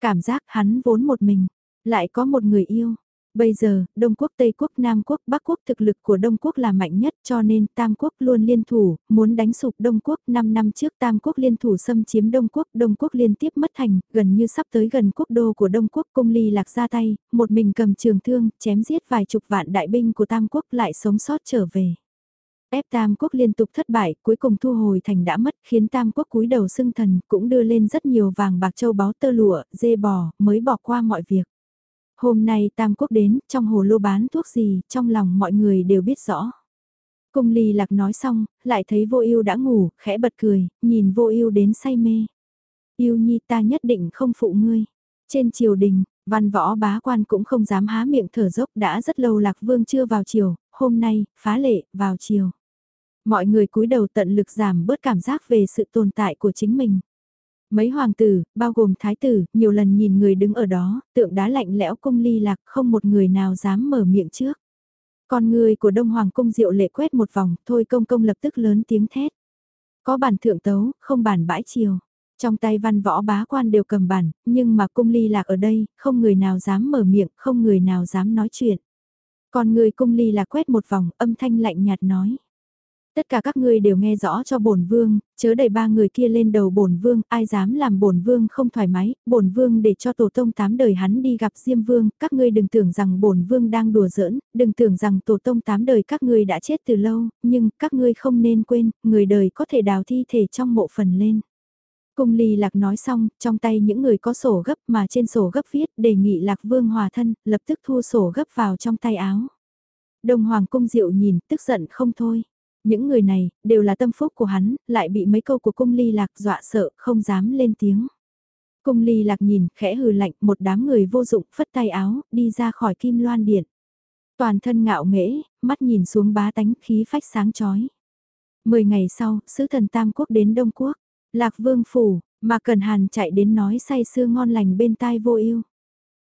A: Cảm giác hắn vốn một mình, lại có một người yêu, Bây giờ, Đông Quốc, Tây Quốc, Nam Quốc, Bắc Quốc thực lực của Đông Quốc là mạnh nhất cho nên Tam Quốc luôn liên thủ, muốn đánh sụp Đông Quốc. 5 năm trước Tam Quốc liên thủ xâm chiếm Đông Quốc, Đông Quốc liên tiếp mất thành, gần như sắp tới gần quốc đô của Đông Quốc cung ly lạc ra tay, một mình cầm trường thương, chém giết vài chục vạn đại binh của Tam Quốc lại sống sót trở về. Ép Tam Quốc liên tục thất bại, cuối cùng thu hồi thành đã mất, khiến Tam Quốc cúi đầu xưng thần, cũng đưa lên rất nhiều vàng bạc châu báu tơ lụa, dê bò, mới bỏ qua mọi việc. Hôm nay Tam Quốc đến, trong hồ lô bán thuốc gì, trong lòng mọi người đều biết rõ. Cung ly lạc nói xong, lại thấy vô ưu đã ngủ, khẽ bật cười, nhìn vô ưu đến say mê. Yêu nhi ta nhất định không phụ ngươi. Trên triều đình, văn võ bá quan cũng không dám há miệng thở dốc đã rất lâu lạc vương chưa vào triều, hôm nay, phá lệ, vào triều. Mọi người cúi đầu tận lực giảm bớt cảm giác về sự tồn tại của chính mình. Mấy hoàng tử, bao gồm thái tử, nhiều lần nhìn người đứng ở đó, tượng đá lạnh lẽo cung ly lạc không một người nào dám mở miệng trước. Con người của Đông Hoàng cung diệu lệ quét một vòng, thôi công công lập tức lớn tiếng thét. Có bản thượng tấu, không bản bãi chiều. Trong tay văn võ bá quan đều cầm bản, nhưng mà cung ly lạc ở đây, không người nào dám mở miệng, không người nào dám nói chuyện. con người cung ly lạc quét một vòng, âm thanh lạnh nhạt nói. Tất cả các ngươi đều nghe rõ cho bổn vương, chớ đẩy ba người kia lên đầu bổn vương, ai dám làm bổn vương không thoải mái, bổn vương để cho tổ tông tám đời hắn đi gặp Diêm vương, các ngươi đừng tưởng rằng bổn vương đang đùa giỡn, đừng tưởng rằng tổ tông tám đời các ngươi đã chết từ lâu, nhưng các ngươi không nên quên, người đời có thể đào thi thể trong mộ phần lên. Cung ly lạc nói xong, trong tay những người có sổ gấp mà trên sổ gấp viết đề nghị lạc vương hòa thân, lập tức thu sổ gấp vào trong tay áo. Đồng hoàng cung diệu nhìn, tức giận không thôi. Những người này, đều là tâm phúc của hắn, lại bị mấy câu của cung ly lạc dọa sợ, không dám lên tiếng. Cung ly lạc nhìn, khẽ hừ lạnh, một đám người vô dụng, phất tay áo, đi ra khỏi kim loan điện. Toàn thân ngạo nghễ, mắt nhìn xuống bá tánh khí phách sáng chói. Mười ngày sau, sứ thần Tam Quốc đến Đông Quốc. Lạc Vương Phủ, mà Cần Hàn chạy đến nói say sưa ngon lành bên tai vô ưu.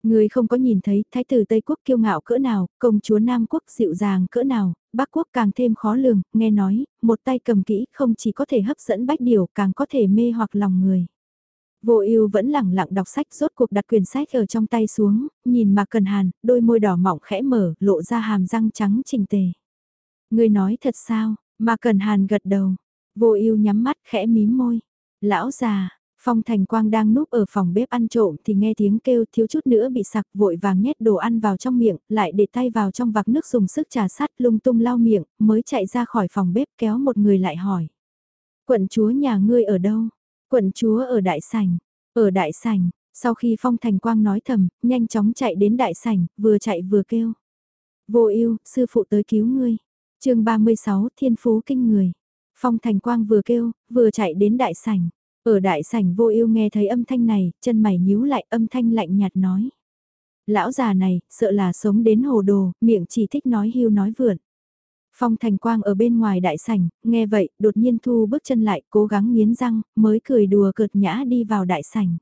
A: Người không có nhìn thấy thái tử Tây Quốc kiêu ngạo cỡ nào, công chúa Nam Quốc dịu dàng cỡ nào, Bắc Quốc càng thêm khó lường, nghe nói, một tay cầm kỹ không chỉ có thể hấp dẫn bách điều càng có thể mê hoặc lòng người. Vô ưu vẫn lẳng lặng đọc sách rốt cuộc đặt quyển sách ở trong tay xuống, nhìn mà cần hàn, đôi môi đỏ mọng khẽ mở, lộ ra hàm răng trắng trình tề. Người nói thật sao, mà cần hàn gật đầu, vô ưu nhắm mắt khẽ mím môi. Lão già, Phong Thành Quang đang núp ở phòng bếp ăn trộm thì nghe tiếng kêu thiếu chút nữa bị sặc vội vàng nhét đồ ăn vào trong miệng, lại để tay vào trong vạc nước dùng sức trà sát lung tung lau miệng, mới chạy ra khỏi phòng bếp kéo một người lại hỏi. Quận chúa nhà ngươi ở đâu? Quận chúa ở đại sảnh, ở đại sảnh, sau khi Phong Thành Quang nói thầm, nhanh chóng chạy đến đại sảnh, vừa chạy vừa kêu. Vô ưu, sư phụ tới cứu ngươi. chương 36 Thiên Phú Kinh Người. Phong Thành Quang vừa kêu, vừa chạy đến đại sảnh. Ở đại sảnh vô ưu nghe thấy âm thanh này, chân mày nhíu lại âm thanh lạnh nhạt nói. Lão già này, sợ là sống đến hồ đồ, miệng chỉ thích nói hưu nói vượn. Phong Thành Quang ở bên ngoài đại sảnh, nghe vậy, đột nhiên thu bước chân lại, cố gắng nghiến răng, mới cười đùa cợt nhã đi vào đại sảnh.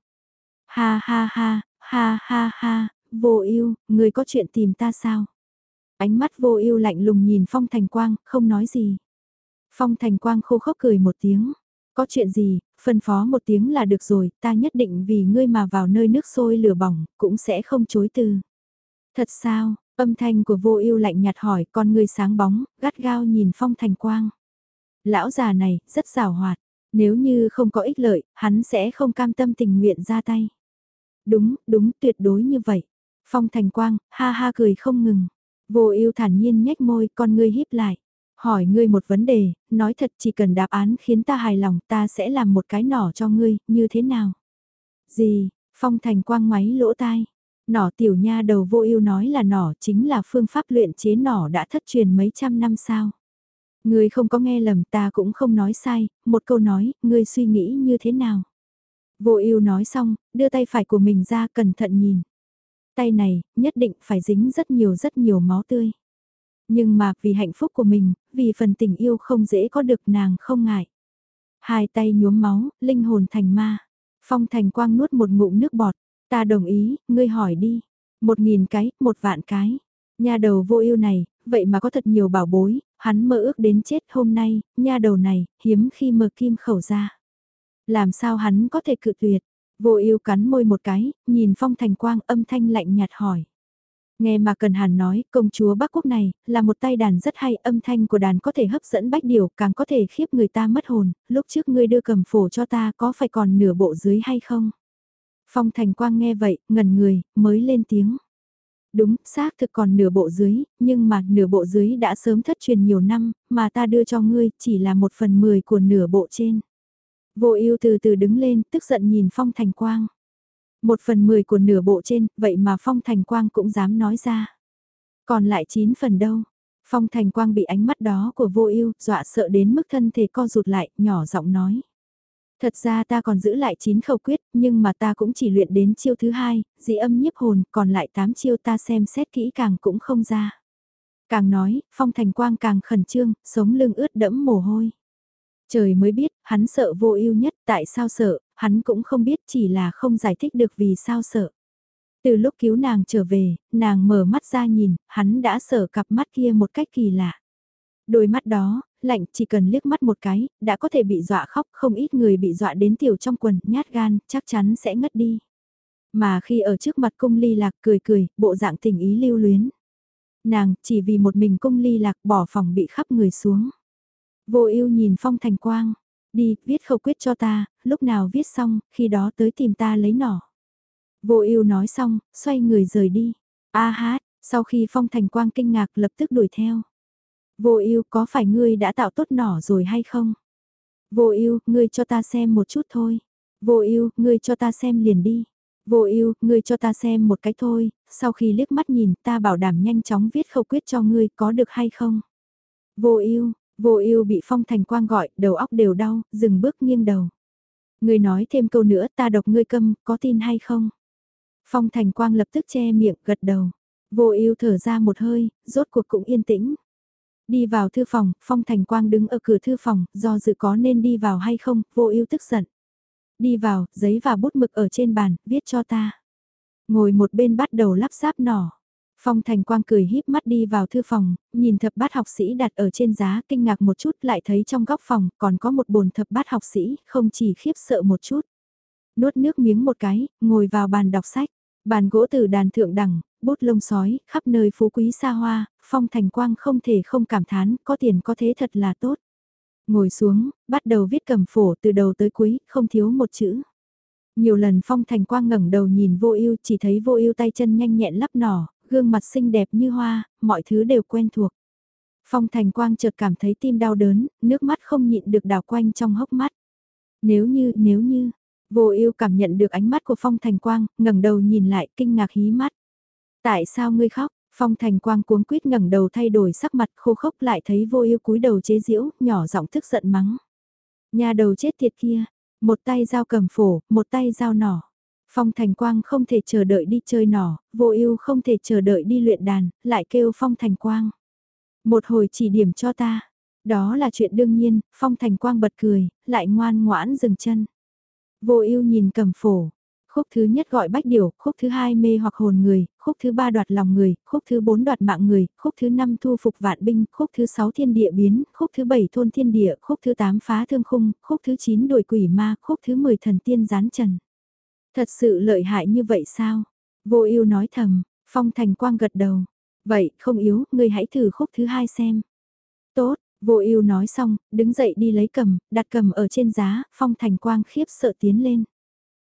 A: Ha ha ha, ha ha ha, vô ưu, người có chuyện tìm ta sao? Ánh mắt vô ưu lạnh lùng nhìn Phong Thành Quang, không nói gì. Phong Thành Quang khô khốc cười một tiếng. Có chuyện gì, phân phó một tiếng là được rồi, ta nhất định vì ngươi mà vào nơi nước sôi lửa bỏng, cũng sẽ không chối từ. Thật sao, âm thanh của vô ưu lạnh nhạt hỏi con ngươi sáng bóng, gắt gao nhìn phong thành quang. Lão già này, rất rào hoạt, nếu như không có ích lợi, hắn sẽ không cam tâm tình nguyện ra tay. Đúng, đúng, tuyệt đối như vậy. Phong thành quang, ha ha cười không ngừng. Vô ưu thản nhiên nhếch môi, con ngươi híp lại. Hỏi ngươi một vấn đề, nói thật chỉ cần đáp án khiến ta hài lòng ta sẽ làm một cái nỏ cho ngươi, như thế nào? Gì, phong thành quang ngoáy lỗ tai. Nỏ tiểu nha đầu vô ưu nói là nỏ chính là phương pháp luyện chế nỏ đã thất truyền mấy trăm năm sao. Ngươi không có nghe lầm ta cũng không nói sai, một câu nói, ngươi suy nghĩ như thế nào? Vô ưu nói xong, đưa tay phải của mình ra cẩn thận nhìn. Tay này, nhất định phải dính rất nhiều rất nhiều máu tươi. Nhưng mà vì hạnh phúc của mình, vì phần tình yêu không dễ có được nàng không ngại. Hai tay nhuốm máu, linh hồn thành ma. Phong thành quang nuốt một ngụm nước bọt. Ta đồng ý, ngươi hỏi đi. Một nghìn cái, một vạn cái. Nhà đầu vô ưu này, vậy mà có thật nhiều bảo bối, hắn mơ ước đến chết hôm nay, nha đầu này, hiếm khi mở kim khẩu ra. Làm sao hắn có thể cự tuyệt? Vô ưu cắn môi một cái, nhìn phong thành quang âm thanh lạnh nhạt hỏi. Nghe mà Cần Hàn nói, công chúa Bắc Quốc này, là một tay đàn rất hay, âm thanh của đàn có thể hấp dẫn bách điều, càng có thể khiếp người ta mất hồn, lúc trước ngươi đưa cầm phổ cho ta có phải còn nửa bộ dưới hay không? Phong Thành Quang nghe vậy, ngẩn người, mới lên tiếng. Đúng, xác thực còn nửa bộ dưới, nhưng mà nửa bộ dưới đã sớm thất truyền nhiều năm, mà ta đưa cho ngươi chỉ là một phần mười của nửa bộ trên. Vô ưu từ từ đứng lên, tức giận nhìn Phong Thành Quang. Một phần mười của nửa bộ trên, vậy mà Phong Thành Quang cũng dám nói ra. Còn lại chín phần đâu? Phong Thành Quang bị ánh mắt đó của vô ưu dọa sợ đến mức thân thể co rụt lại, nhỏ giọng nói. Thật ra ta còn giữ lại 9 khẩu quyết, nhưng mà ta cũng chỉ luyện đến chiêu thứ hai, dị âm nhiếp hồn, còn lại 8 chiêu ta xem xét kỹ càng cũng không ra. Càng nói, Phong Thành Quang càng khẩn trương, sống lưng ướt đẫm mồ hôi. Trời mới biết, hắn sợ vô ưu nhất, tại sao sợ, hắn cũng không biết chỉ là không giải thích được vì sao sợ. Từ lúc cứu nàng trở về, nàng mở mắt ra nhìn, hắn đã sợ cặp mắt kia một cách kỳ lạ. Đôi mắt đó, lạnh chỉ cần liếc mắt một cái, đã có thể bị dọa khóc, không ít người bị dọa đến tiểu trong quần, nhát gan, chắc chắn sẽ ngất đi. Mà khi ở trước mặt cung ly lạc cười cười, bộ dạng tình ý lưu luyến. Nàng chỉ vì một mình cung ly lạc bỏ phòng bị khắp người xuống. Vô ưu nhìn phong thành quang, đi, viết khẩu quyết cho ta, lúc nào viết xong, khi đó tới tìm ta lấy nỏ. Vô ưu nói xong, xoay người rời đi. A hát, sau khi phong thành quang kinh ngạc lập tức đuổi theo. Vô ưu có phải ngươi đã tạo tốt nỏ rồi hay không? Vô ưu, ngươi cho ta xem một chút thôi. Vô ưu, ngươi cho ta xem liền đi. Vô ưu, ngươi cho ta xem một cái thôi, sau khi liếc mắt nhìn ta bảo đảm nhanh chóng viết khẩu quyết cho ngươi có được hay không? Vô ưu, vô ưu bị phong thành quang gọi, đầu óc đều đau, dừng bước nghiêng đầu. Ngươi nói thêm câu nữa ta độc ngươi câm, có tin hay không? Phong thành quang lập tức che miệng, gật đầu. Vô ưu thở ra một hơi, rốt cuộc cũng yên tĩnh. Đi vào thư phòng, Phong Thành Quang đứng ở cửa thư phòng, do dự có nên đi vào hay không, vô ưu tức giận. Đi vào, giấy và bút mực ở trên bàn, viết cho ta. Ngồi một bên bắt đầu lắp ráp nỏ. Phong Thành Quang cười híp mắt đi vào thư phòng, nhìn thập bát học sĩ đặt ở trên giá kinh ngạc một chút lại thấy trong góc phòng còn có một bồn thập bát học sĩ, không chỉ khiếp sợ một chút. Nuốt nước miếng một cái, ngồi vào bàn đọc sách. Bàn gỗ từ đàn thượng đẳng, bút lông sói, khắp nơi phú quý xa hoa, Phong Thành Quang không thể không cảm thán, có tiền có thế thật là tốt. Ngồi xuống, bắt đầu viết cầm phổ từ đầu tới cuối, không thiếu một chữ. Nhiều lần Phong Thành Quang ngẩng đầu nhìn vô ưu chỉ thấy vô ưu tay chân nhanh nhẹn lắp nỏ, gương mặt xinh đẹp như hoa, mọi thứ đều quen thuộc. Phong Thành Quang chợt cảm thấy tim đau đớn, nước mắt không nhịn được đào quanh trong hốc mắt. Nếu như, nếu như, vô ưu cảm nhận được ánh mắt của Phong Thành Quang, ngẩng đầu nhìn lại kinh ngạc hí mắt. Tại sao ngươi khóc? Phong Thành Quang cuống quýt ngẩng đầu thay đổi sắc mặt khô khốc lại thấy vô ưu cúi đầu chế giễu, nhỏ giọng tức giận mắng. Nhà đầu chết tiệt kia, một tay dao cầm phổ, một tay dao nỏ. Phong Thành Quang không thể chờ đợi đi chơi nỏ, vô ưu không thể chờ đợi đi luyện đàn, lại kêu Phong Thành Quang. Một hồi chỉ điểm cho ta. Đó là chuyện đương nhiên, Phong Thành Quang bật cười, lại ngoan ngoãn dừng chân. Vô ưu nhìn cầm phổ, khúc thứ nhất gọi bách điểu, khúc thứ hai mê hoặc hồn người, khúc thứ ba đoạt lòng người, khúc thứ bốn đoạt mạng người, khúc thứ năm thu phục vạn binh, khúc thứ sáu thiên địa biến, khúc thứ bảy thôn thiên địa, khúc thứ tám phá thương khung, khúc thứ chín đuổi quỷ ma, khúc thứ mười thần tiên gián trần. Thật sự lợi hại như vậy sao? Vô ưu nói thầm, phong thành quang gật đầu. Vậy, không yếu, ngươi hãy thử khúc thứ hai xem. Tốt, vô ưu nói xong, đứng dậy đi lấy cầm, đặt cầm ở trên giá, phong thành quang khiếp sợ tiến lên.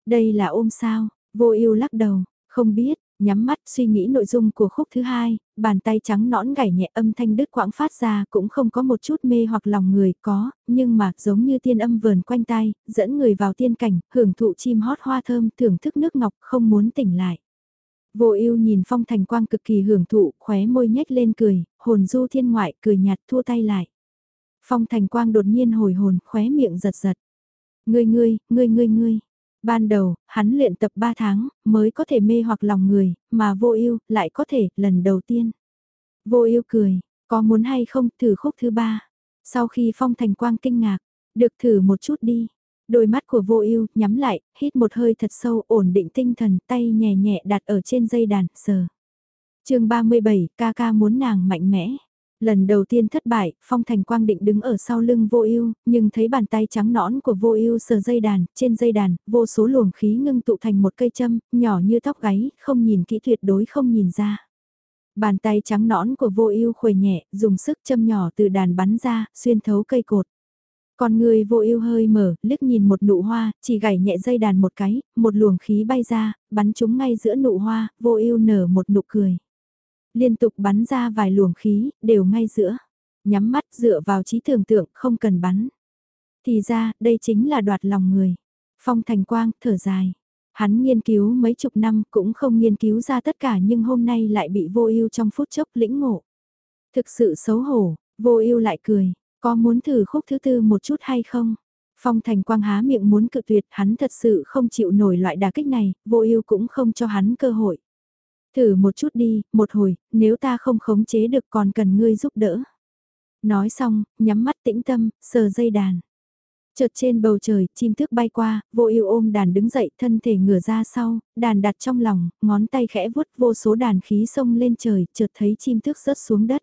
A: Đây là ôm sao, vô ưu lắc đầu, không biết, nhắm mắt suy nghĩ nội dung của khúc thứ hai, bàn tay trắng nõn gảy nhẹ âm thanh đứt quãng phát ra cũng không có một chút mê hoặc lòng người có, nhưng mà giống như tiên âm vờn quanh tay, dẫn người vào tiên cảnh, hưởng thụ chim hót hoa thơm, thưởng thức nước ngọc, không muốn tỉnh lại. Vô ưu nhìn phong thành quang cực kỳ hưởng thụ, khóe môi nhếch lên cười, hồn du thiên ngoại, cười nhạt thua tay lại. Phong thành quang đột nhiên hồi hồn, khóe miệng giật giật. Ngươi ngươi, ngươi ngươi ngươi. Ban đầu, hắn luyện tập 3 tháng, mới có thể mê hoặc lòng người, mà vô ưu lại có thể, lần đầu tiên. Vô ưu cười, có muốn hay không, thử khúc thứ ba. Sau khi phong thành quang kinh ngạc, được thử một chút đi. Đôi mắt của vô ưu nhắm lại, hít một hơi thật sâu, ổn định tinh thần, tay nhẹ nhẹ đặt ở trên dây đàn, sờ. chương 37, ca ca muốn nàng mạnh mẽ. Lần đầu tiên thất bại, Phong Thành Quang định đứng ở sau lưng vô ưu, nhưng thấy bàn tay trắng nõn của vô ưu sờ dây đàn, trên dây đàn, vô số luồng khí ngưng tụ thành một cây châm, nhỏ như tóc gáy, không nhìn kỹ tuyệt đối không nhìn ra. Bàn tay trắng nõn của vô ưu khuỷu nhẹ, dùng sức châm nhỏ từ đàn bắn ra, xuyên thấu cây cột. Con người vô ưu hơi mở, liếc nhìn một nụ hoa, chỉ gảy nhẹ dây đàn một cái, một luồng khí bay ra, bắn chúng ngay giữa nụ hoa, vô ưu nở một nụ cười. Liên tục bắn ra vài luồng khí, đều ngay giữa. Nhắm mắt dựa vào trí tưởng tượng, không cần bắn. Thì ra, đây chính là đoạt lòng người. Phong Thành Quang, thở dài. Hắn nghiên cứu mấy chục năm cũng không nghiên cứu ra tất cả nhưng hôm nay lại bị vô ưu trong phút chốc lĩnh ngộ. Thực sự xấu hổ, vô ưu lại cười, có muốn thử khúc thứ tư một chút hay không? Phong Thành Quang há miệng muốn cự tuyệt hắn thật sự không chịu nổi loại đả kích này, vô ưu cũng không cho hắn cơ hội. Thử một chút đi, một hồi, nếu ta không khống chế được còn cần ngươi giúp đỡ. Nói xong, nhắm mắt tĩnh tâm, sờ dây đàn. Chợt trên bầu trời, chim thước bay qua, vô ưu ôm đàn đứng dậy, thân thể ngửa ra sau, đàn đặt trong lòng, ngón tay khẽ vuốt vô số đàn khí sông lên trời, chợt thấy chim thước rớt xuống đất.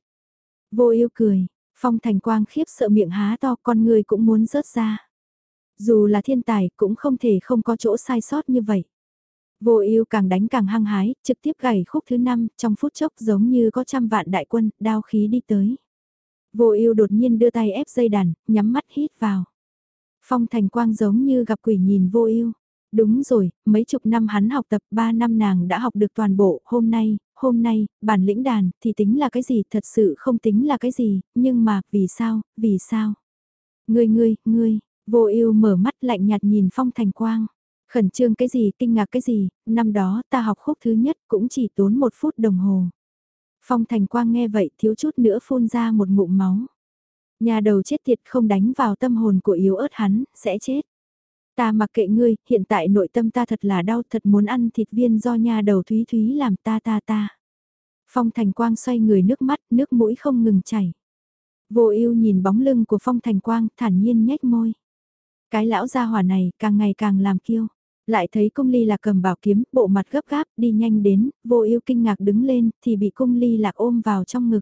A: Vô ưu cười, phong thành quang khiếp sợ miệng há to con người cũng muốn rớt ra. Dù là thiên tài cũng không thể không có chỗ sai sót như vậy. Vô ưu càng đánh càng hăng hái, trực tiếp gảy khúc thứ năm, trong phút chốc giống như có trăm vạn đại quân, đao khí đi tới. Vô ưu đột nhiên đưa tay ép dây đàn, nhắm mắt hít vào. Phong thành quang giống như gặp quỷ nhìn vô ưu. Đúng rồi, mấy chục năm hắn học tập, ba năm nàng đã học được toàn bộ, hôm nay, hôm nay, bản lĩnh đàn, thì tính là cái gì, thật sự không tính là cái gì, nhưng mà, vì sao, vì sao? Ngươi ngươi, ngươi, vô ưu mở mắt lạnh nhạt nhìn phong thành quang. Khẩn trương cái gì, kinh ngạc cái gì, năm đó ta học khúc thứ nhất cũng chỉ tốn một phút đồng hồ. Phong thành quang nghe vậy thiếu chút nữa phun ra một ngụm máu. Nhà đầu chết tiệt không đánh vào tâm hồn của yếu ớt hắn, sẽ chết. Ta mặc kệ ngươi, hiện tại nội tâm ta thật là đau, thật muốn ăn thịt viên do nhà đầu Thúy Thúy làm ta ta ta. Phong Thành Quang xoay người nước mắt, nước mũi không ngừng chảy. Vô ưu nhìn bóng lưng của Phong Thành Quang, thản nhiên nhếch môi. Cái lão gia hỏa này, càng ngày càng làm kiêu. Lại thấy cung ly lạc cầm bảo kiếm, bộ mặt gấp gáp, đi nhanh đến, vô ưu kinh ngạc đứng lên, thì bị cung ly lạc ôm vào trong ngực.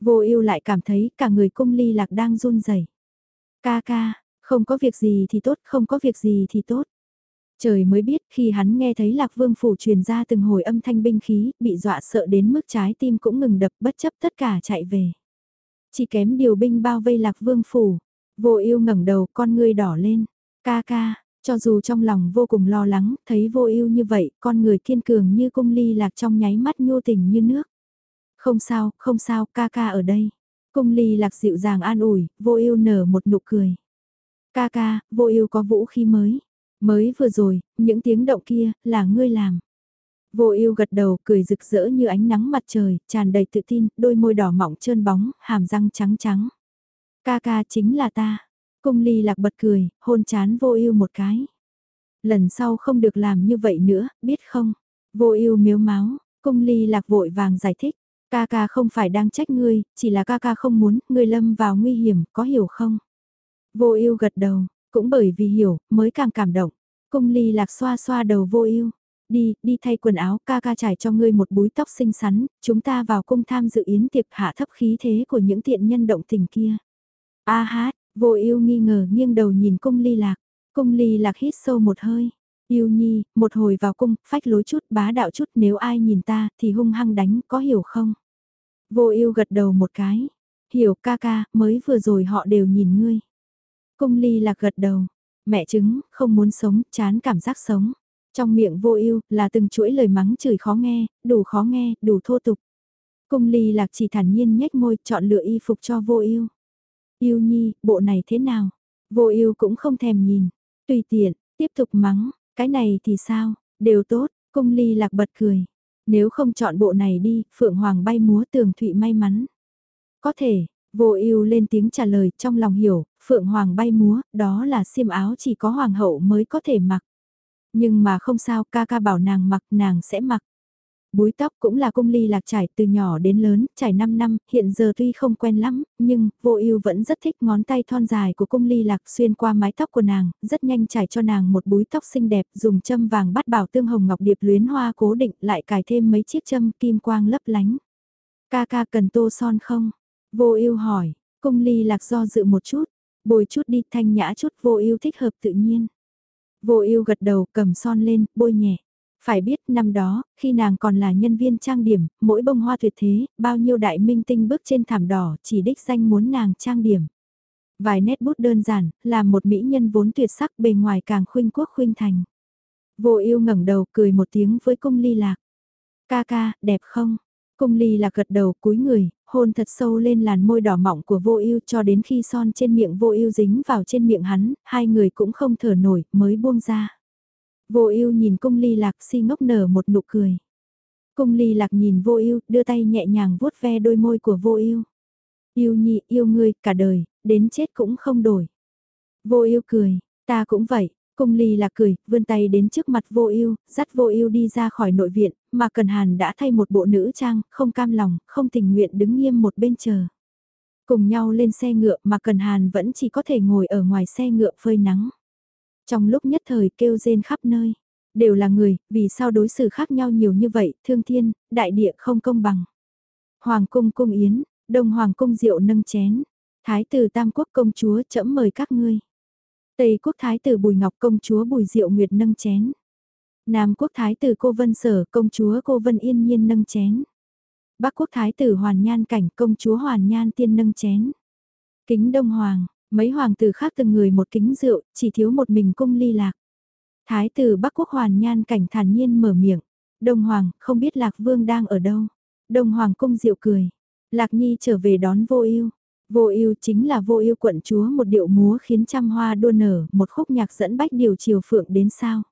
A: Vô ưu lại cảm thấy cả người cung ly lạc đang run rẩy. Ca ca, không có việc gì thì tốt, không có việc gì thì tốt. Trời mới biết khi hắn nghe thấy Lạc Vương Phủ truyền ra từng hồi âm thanh binh khí, bị dọa sợ đến mức trái tim cũng ngừng đập bất chấp tất cả chạy về. Chỉ kém điều binh bao vây Lạc Vương Phủ, vô ưu ngẩng đầu con ngươi đỏ lên, ca ca, cho dù trong lòng vô cùng lo lắng, thấy vô ưu như vậy, con người kiên cường như cung ly lạc trong nháy mắt nhô tình như nước. Không sao, không sao, ca ca ở đây. Cung ly lạc dịu dàng an ủi, vô ưu nở một nụ cười. Ca ca, vô ưu có vũ khí mới. Mới vừa rồi, những tiếng động kia, là ngươi làm. Vô ưu gật đầu, cười rực rỡ như ánh nắng mặt trời, tràn đầy tự tin, đôi môi đỏ mọng trơn bóng, hàm răng trắng trắng. Ca ca chính là ta. Cung ly lạc bật cười, hôn chán vô ưu một cái. Lần sau không được làm như vậy nữa, biết không? Vô ưu miếu máu, cung ly lạc vội vàng giải thích. Ca ca không phải đang trách ngươi, chỉ là ca ca không muốn, ngươi lâm vào nguy hiểm, có hiểu không? Vô ưu gật đầu, cũng bởi vì hiểu, mới càng cảm động. Cung ly lạc xoa xoa đầu vô ưu Đi, đi thay quần áo, ca ca trải cho ngươi một búi tóc xinh xắn, chúng ta vào cung tham dự yến tiệc hạ thấp khí thế của những tiện nhân động tình kia. A hát, vô ưu nghi ngờ nghiêng đầu nhìn cung ly lạc. Cung ly lạc hít sâu một hơi. Yêu nhi, một hồi vào cung, phách lối chút, bá đạo chút, nếu ai nhìn ta, thì hung hăng đánh, có hiểu không? Vô ưu gật đầu một cái. Hiểu ca ca, mới vừa rồi họ đều nhìn ngươi. Cung ly lạc gật đầu. Mẹ chứng, không muốn sống, chán cảm giác sống. Trong miệng vô ưu là từng chuỗi lời mắng chửi khó nghe, đủ khó nghe, đủ thô tục. Cung ly lạc chỉ thản nhiên nhếch môi chọn lựa y phục cho vô ưu. Yêu nhi, bộ này thế nào? Vô ưu cũng không thèm nhìn. Tùy tiện, tiếp tục mắng, cái này thì sao, đều tốt, cung ly lạc bật cười. Nếu không chọn bộ này đi, Phượng Hoàng bay múa tường thụy may mắn. Có thể, vô ưu lên tiếng trả lời trong lòng hiểu, Phượng Hoàng bay múa, đó là xiêm áo chỉ có Hoàng hậu mới có thể mặc. Nhưng mà không sao, ca ca bảo nàng mặc, nàng sẽ mặc. Búi tóc cũng là cung ly lạc trải từ nhỏ đến lớn, trải 5 năm, hiện giờ tuy không quen lắm, nhưng vô ưu vẫn rất thích ngón tay thon dài của cung ly lạc xuyên qua mái tóc của nàng, rất nhanh trải cho nàng một búi tóc xinh đẹp, dùng châm vàng bắt bảo tương hồng ngọc điệp luyến hoa cố định lại cài thêm mấy chiếc châm kim quang lấp lánh. Ca ca cần tô son không? Vô ưu hỏi, cung ly lạc do dự một chút, bồi chút đi thanh nhã chút vô ưu thích hợp tự nhiên. Vô ưu gật đầu cầm son lên, bôi nhẹ. Phải biết năm đó, khi nàng còn là nhân viên trang điểm, mỗi bông hoa tuyệt thế, bao nhiêu đại minh tinh bước trên thảm đỏ chỉ đích danh muốn nàng trang điểm. Vài nét bút đơn giản, làm một mỹ nhân vốn tuyệt sắc bề ngoài càng khuynh quốc khuynh thành. Vô ưu ngẩng đầu cười một tiếng với cung ly lạc. Ca ca, đẹp không? Cung ly lạc gật đầu cúi người, hôn thật sâu lên làn môi đỏ mọng của vô ưu cho đến khi son trên miệng vô ưu dính vào trên miệng hắn, hai người cũng không thở nổi mới buông ra. Vô ưu nhìn cung ly lạc si ngốc nở một nụ cười. Cung ly lạc nhìn vô ưu đưa tay nhẹ nhàng vuốt ve đôi môi của vô ưu. Yêu nhị yêu ngươi cả đời, đến chết cũng không đổi. Vô ưu cười, ta cũng vậy. Cung ly lạc cười, vươn tay đến trước mặt vô ưu, dắt vô ưu đi ra khỏi nội viện, mà Cần Hàn đã thay một bộ nữ trang, không cam lòng, không tình nguyện đứng nghiêm một bên chờ. Cùng nhau lên xe ngựa mà Cần Hàn vẫn chỉ có thể ngồi ở ngoài xe ngựa phơi nắng. Trong lúc nhất thời kêu rên khắp nơi, đều là người, vì sao đối xử khác nhau nhiều như vậy, thương thiên, đại địa không công bằng. Hoàng cung cung yến, đông hoàng cung rượu nâng chén, thái tử tam quốc công chúa chậm mời các ngươi. Tây quốc thái tử Bùi Ngọc công chúa Bùi Diệu Nguyệt nâng chén. Nam quốc thái tử cô Vân Sở, công chúa cô Vân Yên Nhiên nâng chén. Bắc quốc thái tử Hoàn Nhan Cảnh, công chúa Hoàn Nhan Tiên nâng chén. Kính Đông Hoàng, mấy hoàng tử khác từng người một kính rượu, chỉ thiếu một mình cung ly lạc. Thái tử Bắc quốc Hoàn Nhan Cảnh thản nhiên mở miệng. Đông Hoàng, không biết Lạc Vương đang ở đâu. Đông Hoàng cung rượu cười. Lạc Nhi trở về đón vô ưu. Vô ưu chính là vô ưu quận chúa một điệu múa khiến trăm hoa đua nở, một khúc nhạc dẫn bách điều chiều phượng đến sao.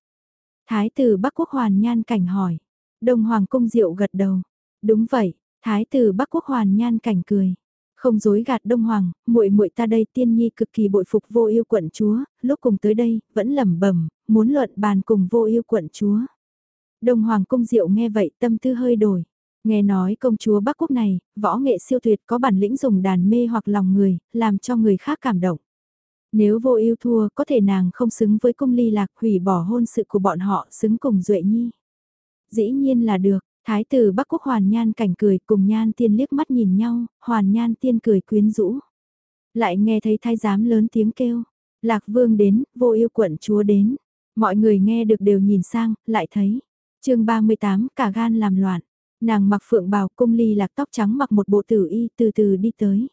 A: Thái tử Bắc Quốc Hoàn Nhan cảnh hỏi. Đông Hoàng cung rượu gật đầu. Đúng vậy, Thái tử Bắc Quốc Hoàn Nhan cảnh cười. Không dối gạt Đông Hoàng, muội muội ta đây tiên nhi cực kỳ bội phục vô ưu quận chúa, lúc cùng tới đây, vẫn lẩm bẩm muốn luận bàn cùng vô ưu quận chúa. Đông Hoàng cung diệu nghe vậy tâm tư hơi đổi. Nghe nói công chúa Bắc Quốc này, võ nghệ siêu tuyệt có bản lĩnh dùng đàn mê hoặc lòng người, làm cho người khác cảm động. Nếu vô ưu thua, có thể nàng không xứng với cung ly lạc hủy bỏ hôn sự của bọn họ xứng cùng Duệ Nhi. Dĩ nhiên là được, Thái tử Bắc Quốc Hoàn Nhan cảnh cười cùng Nhan Tiên liếc mắt nhìn nhau, Hoàn Nhan Tiên cười quyến rũ. Lại nghe thấy thái giám lớn tiếng kêu, Lạc Vương đến, vô yêu quận chúa đến. Mọi người nghe được đều nhìn sang, lại thấy. chương 38 cả gan làm loạn. Nàng mặc phượng bào cung ly lạc tóc trắng mặc một bộ tử y từ từ đi tới.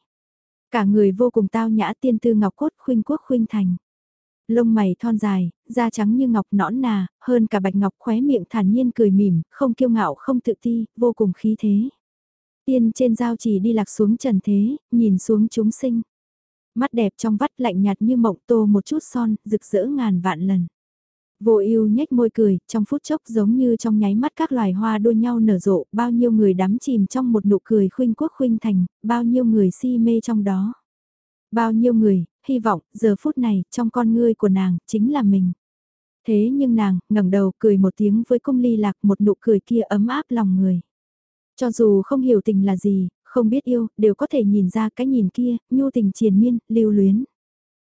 A: Cả người vô cùng tao nhã tiên tư ngọc cốt khuynh quốc khuynh thành. Lông mày thon dài, da trắng như ngọc nõn nà, hơn cả bạch ngọc khóe miệng thản nhiên cười mỉm, không kiêu ngạo không tự ti, vô cùng khí thế. Tiên trên giao chỉ đi lạc xuống trần thế, nhìn xuống chúng sinh. Mắt đẹp trong vắt lạnh nhạt như mộng tô một chút son, rực rỡ ngàn vạn lần. Vô ưu nhếch môi cười, trong phút chốc giống như trong nháy mắt các loài hoa đua nhau nở rộ, bao nhiêu người đắm chìm trong một nụ cười khuynh quốc khuynh thành, bao nhiêu người si mê trong đó. Bao nhiêu người, hy vọng, giờ phút này, trong con ngươi của nàng, chính là mình. Thế nhưng nàng, ngẩng đầu cười một tiếng với cung ly lạc một nụ cười kia ấm áp lòng người. Cho dù không hiểu tình là gì, không biết yêu, đều có thể nhìn ra cái nhìn kia, nhu tình triền miên, lưu luyến.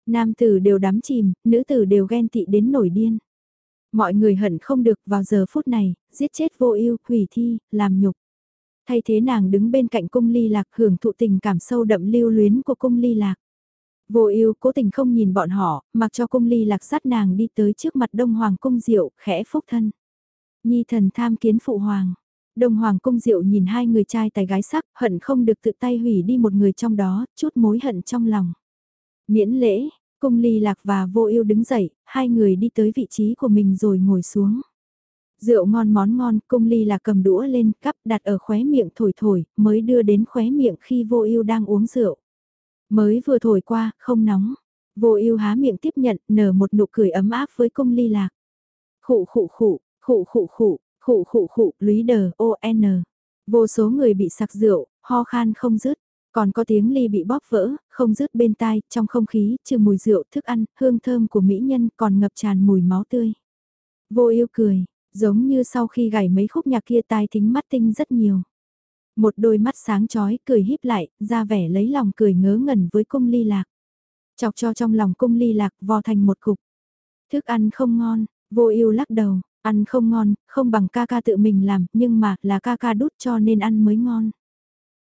A: Nam tử đều đắm chìm, nữ tử đều ghen tị đến nổi điên. Mọi người hận không được vào giờ phút này, giết chết vô ưu, hủy thi, làm nhục. Thay thế nàng đứng bên cạnh cung ly lạc hưởng thụ tình cảm sâu đậm lưu luyến của cung ly lạc. Vô ưu cố tình không nhìn bọn họ, mặc cho cung ly lạc sát nàng đi tới trước mặt đông hoàng cung diệu, khẽ phúc thân. Nhi thần tham kiến phụ hoàng. Đông hoàng cung diệu nhìn hai người trai tài gái sắc, hận không được tự tay hủy đi một người trong đó, chút mối hận trong lòng. Miễn lễ, Cung ly lạc và vô ưu đứng dậy, hai người đi tới vị trí của mình rồi ngồi xuống. Rượu ngon món ngon, cung ly lạc cầm đũa lên, cắp đặt ở khóe miệng thổi thổi, mới đưa đến khóe miệng khi vô ưu đang uống rượu. Mới vừa thổi qua, không nóng. Vô ưu há miệng tiếp nhận, nở một nụ cười ấm áp với cung ly lạc. Khụ khụ khụ, khụ khụ khụ, khụ khụ khụ, lúy đờ, O-N. Vô số người bị sặc rượu, ho khan không dứt còn có tiếng ly bị bóp vỡ, không dứt bên tai, trong không khí, trừ mùi rượu, thức ăn, hương thơm của mỹ nhân còn ngập tràn mùi máu tươi. Vô yêu cười, giống như sau khi gảy mấy khúc nhạc kia tai thính mắt tinh rất nhiều. Một đôi mắt sáng chói cười híp lại, ra vẻ lấy lòng cười ngớ ngẩn với cung ly lạc. Chọc cho trong lòng cung ly lạc vò thành một cục. Thức ăn không ngon, vô yêu lắc đầu, ăn không ngon, không bằng ca ca tự mình làm, nhưng mà là ca ca đút cho nên ăn mới ngon.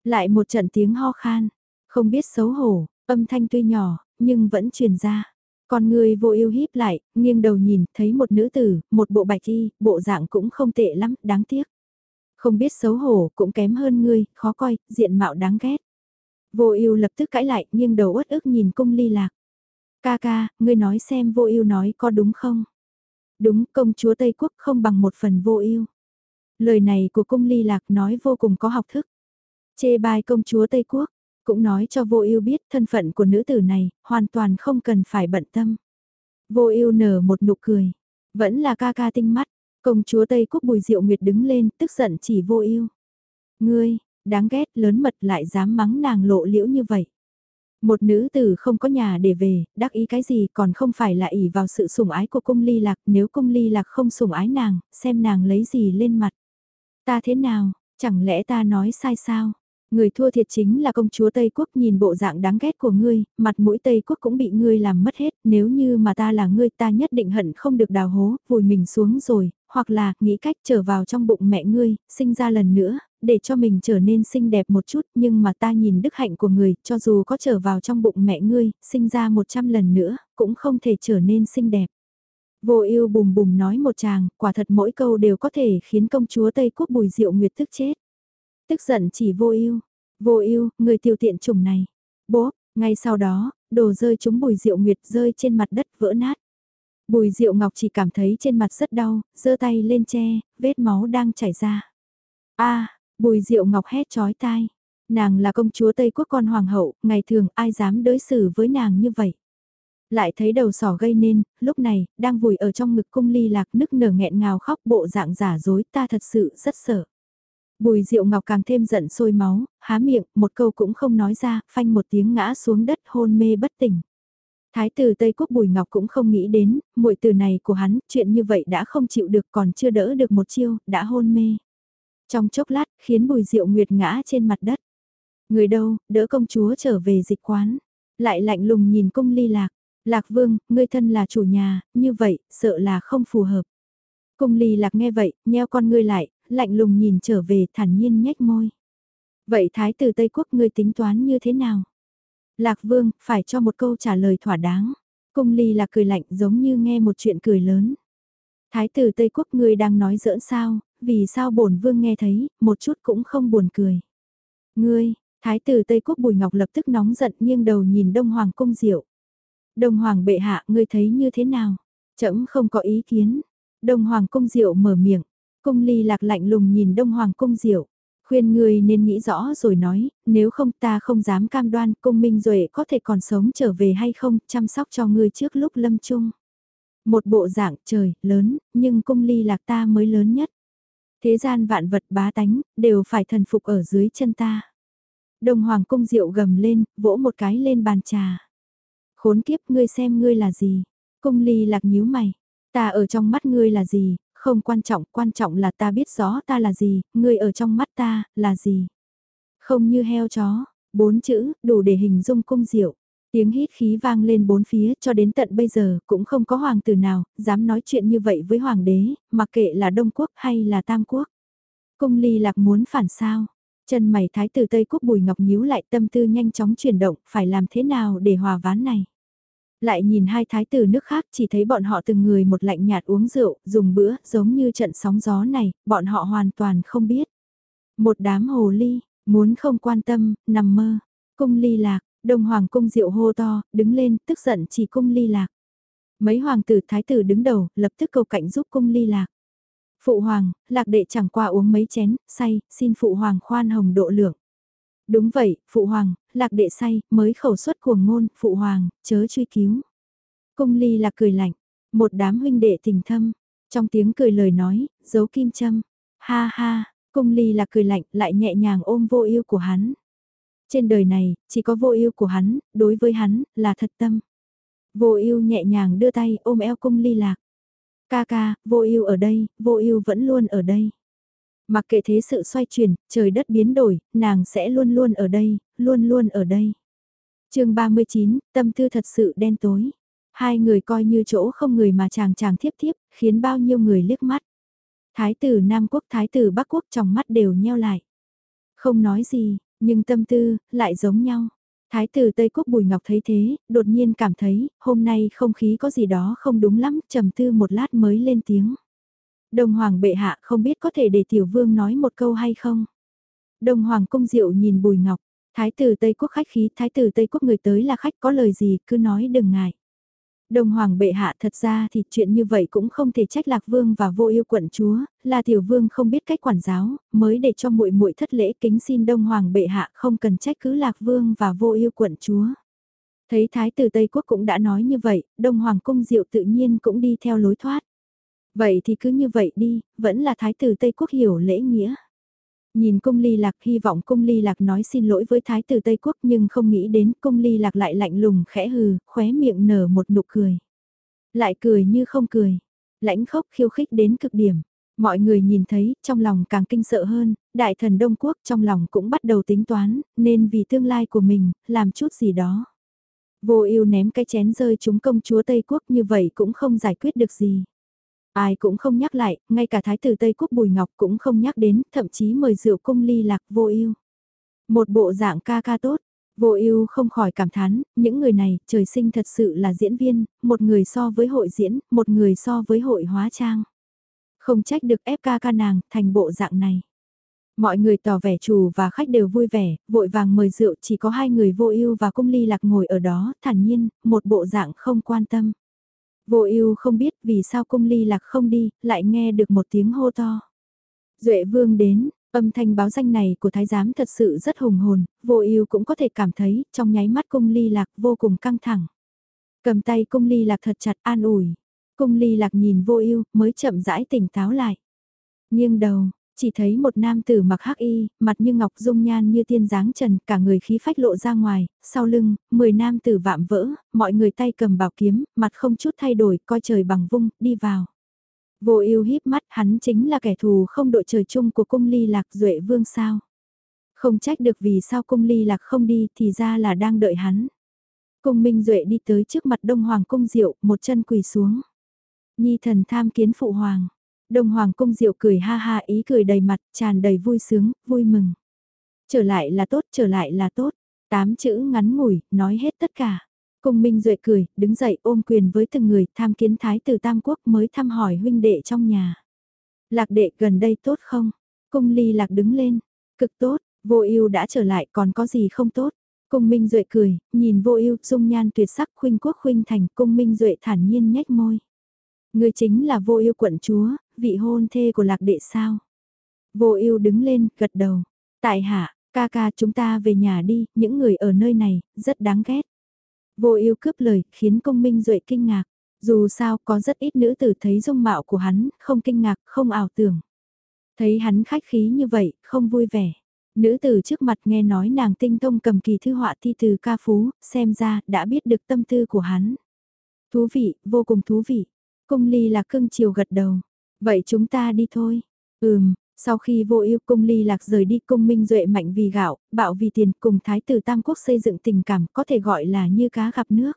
A: Lại một trận tiếng ho khan, không biết xấu hổ, âm thanh tuy nhỏ, nhưng vẫn truyền ra. Con người vô yêu híp lại, nghiêng đầu nhìn, thấy một nữ tử, một bộ bạch y, bộ dạng cũng không tệ lắm, đáng tiếc. Không biết xấu hổ, cũng kém hơn ngươi, khó coi, diện mạo đáng ghét. Vô ưu lập tức cãi lại, nghiêng đầu uất ức nhìn cung ly lạc. Ca ca, ngươi nói xem vô ưu nói có đúng không? Đúng, công chúa Tây Quốc không bằng một phần vô ưu Lời này của cung ly lạc nói vô cùng có học thức. Chê bai công chúa Tây Quốc, cũng nói cho vô ưu biết thân phận của nữ tử này, hoàn toàn không cần phải bận tâm. Vô ưu nở một nụ cười, vẫn là ca ca tinh mắt, công chúa Tây Quốc Bùi Diệu Nguyệt đứng lên, tức giận chỉ vô ưu. Ngươi, đáng ghét lớn mật lại dám mắng nàng lộ liễu như vậy. Một nữ tử không có nhà để về, đắc ý cái gì còn không phải là ỷ vào sự sủng ái của cung ly lạc, nếu cung ly lạc không sủng ái nàng, xem nàng lấy gì lên mặt. Ta thế nào, chẳng lẽ ta nói sai sao? Người thua thiệt chính là công chúa Tây Quốc nhìn bộ dạng đáng ghét của ngươi, mặt mũi Tây Quốc cũng bị ngươi làm mất hết, nếu như mà ta là ngươi ta nhất định hận không được đào hố, vùi mình xuống rồi, hoặc là nghĩ cách trở vào trong bụng mẹ ngươi, sinh ra lần nữa, để cho mình trở nên xinh đẹp một chút, nhưng mà ta nhìn đức hạnh của người, cho dù có trở vào trong bụng mẹ ngươi, sinh ra một trăm lần nữa, cũng không thể trở nên xinh đẹp. Vô ưu bùm bùm nói một chàng, quả thật mỗi câu đều có thể khiến công chúa Tây Quốc Bùi Diệu Nguyệt tức chết. Tức giận chỉ vô ưu, vô ưu, người tiêu tiện chủng này. Bố, ngay sau đó, đồ rơi chúng Bùi Diệu Nguyệt rơi trên mặt đất vỡ nát. Bùi Diệu Ngọc chỉ cảm thấy trên mặt rất đau, giơ tay lên che, vết máu đang chảy ra. A, Bùi Diệu Ngọc hét chói tai. Nàng là công chúa Tây Quốc con hoàng hậu, ngày thường ai dám đối xử với nàng như vậy lại thấy đầu sỏ gây nên, lúc này, đang vùi ở trong ngực cung ly lạc nức nở nghẹn ngào khóc bộ dạng giả dối ta thật sự rất sợ. Bùi Diệu Ngọc càng thêm giận sôi máu, há miệng, một câu cũng không nói ra, phanh một tiếng ngã xuống đất hôn mê bất tỉnh. Thái tử Tây Quốc Bùi Ngọc cũng không nghĩ đến, muội từ này của hắn, chuyện như vậy đã không chịu được còn chưa đỡ được một chiêu, đã hôn mê. Trong chốc lát, khiến Bùi Diệu Nguyệt ngã trên mặt đất. Người đâu, đỡ công chúa trở về dịch quán. Lại lạnh lùng nhìn cung ly lạc. Lạc Vương, ngươi thân là chủ nhà, như vậy, sợ là không phù hợp. Cung ly lạc nghe vậy, nheo con ngươi lại, lạnh lùng nhìn trở về thản nhiên nhếch môi. Vậy Thái tử Tây Quốc ngươi tính toán như thế nào? Lạc Vương, phải cho một câu trả lời thỏa đáng. Cung ly lạc cười lạnh giống như nghe một chuyện cười lớn. Thái tử Tây Quốc ngươi đang nói giỡn sao, vì sao bổn vương nghe thấy, một chút cũng không buồn cười. Ngươi, Thái tử Tây Quốc Bùi Ngọc lập tức nóng giận nghiêng đầu nhìn Đông Hoàng Cung Diệu. Đông Hoàng bệ hạ ngươi thấy như thế nào? Chẳng không có ý kiến. Đông Hoàng cung diệu mở miệng. Cung ly lạc lạnh lùng nhìn Đông Hoàng cung diệu. Khuyên người nên nghĩ rõ rồi nói, nếu không ta không dám cam đoan cung minh duệ có thể còn sống trở về hay không, chăm sóc cho ngươi trước lúc lâm chung. Một bộ dạng trời, lớn, nhưng cung ly lạc ta mới lớn nhất. Thế gian vạn vật bá tánh, đều phải thần phục ở dưới chân ta. đồng Hoàng cung diệu gầm lên, vỗ một cái lên bàn trà. Khốn kiếp ngươi xem ngươi là gì? Cung ly lạc nhíu mày. Ta ở trong mắt ngươi là gì? Không quan trọng, quan trọng là ta biết rõ ta là gì, ngươi ở trong mắt ta, là gì? Không như heo chó, bốn chữ, đủ để hình dung cung diệu. Tiếng hít khí vang lên bốn phía cho đến tận bây giờ cũng không có hoàng tử nào dám nói chuyện như vậy với hoàng đế, mặc kệ là Đông Quốc hay là Tam Quốc. Cung ly lạc muốn phản sao, chân mày thái tử Tây Quốc Bùi Ngọc nhíu lại tâm tư nhanh chóng chuyển động, phải làm thế nào để hòa ván này. Lại nhìn hai thái tử nước khác chỉ thấy bọn họ từng người một lạnh nhạt uống rượu, dùng bữa, giống như trận sóng gió này, bọn họ hoàn toàn không biết. Một đám hồ ly, muốn không quan tâm, nằm mơ. Cung ly lạc, đông hoàng cung rượu hô to, đứng lên, tức giận chỉ cung ly lạc. Mấy hoàng tử thái tử đứng đầu, lập tức cầu cạnh giúp cung ly lạc. Phụ hoàng, lạc đệ chẳng qua uống mấy chén, say, xin phụ hoàng khoan hồng độ lượng. Đúng vậy, phụ hoàng, lạc đệ say, mới khẩu xuất cuồng ngôn, phụ hoàng, chớ truy cứu. Cung ly là cười lạnh, một đám huynh đệ tình thâm, trong tiếng cười lời nói, giấu kim châm. Ha ha, cung ly là cười lạnh lại nhẹ nhàng ôm vô yêu của hắn. Trên đời này, chỉ có vô yêu của hắn, đối với hắn, là thật tâm. Vô yêu nhẹ nhàng đưa tay ôm eo cung ly lạc. Ca ca, vô yêu ở đây, vô yêu vẫn luôn ở đây. Mặc kệ thế sự xoay chuyển, trời đất biến đổi, nàng sẽ luôn luôn ở đây, luôn luôn ở đây. chương 39, tâm tư thật sự đen tối. Hai người coi như chỗ không người mà chàng chàng thiếp thiếp, khiến bao nhiêu người liếc mắt. Thái tử Nam Quốc, Thái tử Bắc Quốc trong mắt đều nheo lại. Không nói gì, nhưng tâm tư, lại giống nhau. Thái tử Tây Quốc Bùi Ngọc thấy thế, đột nhiên cảm thấy, hôm nay không khí có gì đó không đúng lắm, trầm tư một lát mới lên tiếng. Đông Hoàng bệ hạ không biết có thể để tiểu vương nói một câu hay không? Đông Hoàng cung diệu nhìn Bùi Ngọc, Thái tử Tây Quốc khách khí, Thái tử Tây Quốc người tới là khách có lời gì cứ nói đừng ngại. Đông Hoàng bệ hạ thật ra thì chuyện như vậy cũng không thể trách Lạc Vương và vô yêu quận chúa, là tiểu vương không biết cách quản giáo, mới để cho muội muội thất lễ kính xin Đông Hoàng bệ hạ không cần trách cứ Lạc Vương và vô yêu quận chúa. Thấy Thái tử Tây Quốc cũng đã nói như vậy, Đông Hoàng cung diệu tự nhiên cũng đi theo lối thoát. Vậy thì cứ như vậy đi, vẫn là Thái tử Tây Quốc hiểu lễ nghĩa. Nhìn cung ly lạc hy vọng cung ly lạc nói xin lỗi với thái tử Tây Quốc nhưng không nghĩ đến cung ly lạc lại lạnh lùng khẽ hừ, khóe miệng nở một nụ cười. Lại cười như không cười, lãnh khốc khiêu khích đến cực điểm. Mọi người nhìn thấy, trong lòng càng kinh sợ hơn, đại thần Đông Quốc trong lòng cũng bắt đầu tính toán, nên vì tương lai của mình, làm chút gì đó. Vô ưu ném cái chén rơi trúng công chúa Tây Quốc như vậy cũng không giải quyết được gì. Ai cũng không nhắc lại, ngay cả thái tử Tây Quốc Bùi Ngọc cũng không nhắc đến, thậm chí mời rượu cung ly lạc vô ưu. Một bộ dạng ca ca tốt, Vô ưu không khỏi cảm thán, những người này, trời sinh thật sự là diễn viên, một người so với hội diễn, một người so với hội hóa trang. Không trách được ép ca ca nàng, thành bộ dạng này. Mọi người tỏ vẻ chủ và khách đều vui vẻ, vội vàng mời rượu chỉ có hai người vô ưu và cung ly lạc ngồi ở đó, thản nhiên, một bộ dạng không quan tâm. Vô ưu không biết vì sao cung ly lạc không đi, lại nghe được một tiếng hô to. Duệ vương đến, âm thanh báo danh này của thái giám thật sự rất hùng hồn, vô ưu cũng có thể cảm thấy, trong nháy mắt cung ly lạc vô cùng căng thẳng. Cầm tay cung ly lạc thật chặt an ủi. Cung ly lạc nhìn vô ưu mới chậm rãi tỉnh táo lại. Nghiêng đầu, chỉ thấy một nam tử mặc hắc y, mặt như ngọc dung nhan như tiên dáng trần, cả người khí phách lộ ra ngoài, sau lưng, mười nam tử vạm vỡ, mọi người tay cầm bảo kiếm, mặt không chút thay đổi, coi trời bằng vung, đi vào. Vô ưu híp mắt, hắn chính là kẻ thù không đội trời chung của cung ly lạc duệ vương sao. Không trách được vì sao cung ly lạc không đi thì ra là đang đợi hắn. Cung Minh Duệ đi tới trước mặt Đông Hoàng cung diệu, một chân quỳ xuống. Nhi thần tham kiến phụ hoàng. Đông Hoàng cung diệu cười ha ha ý cười đầy mặt, tràn đầy vui sướng, vui mừng. Trở lại là tốt, trở lại là tốt. Tám chữ ngắn ngủi, nói hết tất cả. Cung Minh Duệ cười, đứng dậy ôm quyền với từng người tham kiến thái tử Tam Quốc mới thăm hỏi huynh đệ trong nhà. Lạc đệ gần đây tốt không? Cung Ly Lạc đứng lên, cực tốt, vô ưu đã trở lại còn có gì không tốt? Cung Minh Duệ cười, nhìn vô ưu dung nhan tuyệt sắc khuynh quốc khuynh thành cung Minh Duệ thản nhiên nhếch môi. Người chính là vô ưu quận chúa, vị hôn thê của lạc đệ sao? Vô ưu đứng lên, gật đầu. Tại hạ, ca ca chúng ta về nhà đi, những người ở nơi này, rất đáng ghét. Vô ưu cướp lời, khiến công minh duệ kinh ngạc. Dù sao có rất ít nữ tử thấy dung mạo của hắn, không kinh ngạc, không ảo tưởng. Thấy hắn khách khí như vậy, không vui vẻ. Nữ tử trước mặt nghe nói nàng tinh thông cầm kỳ thư họa thi từ ca phú, xem ra đã biết được tâm tư của hắn. Thú vị, vô cùng thú vị. Cung ly là cưng chiều gật đầu. Vậy chúng ta đi thôi. Ừm, sau khi vô yêu cung ly lạc rời đi cung minh duệ mạnh vì gạo, bạo vì tiền cùng thái tử Tam Quốc xây dựng tình cảm có thể gọi là như cá gặp nước.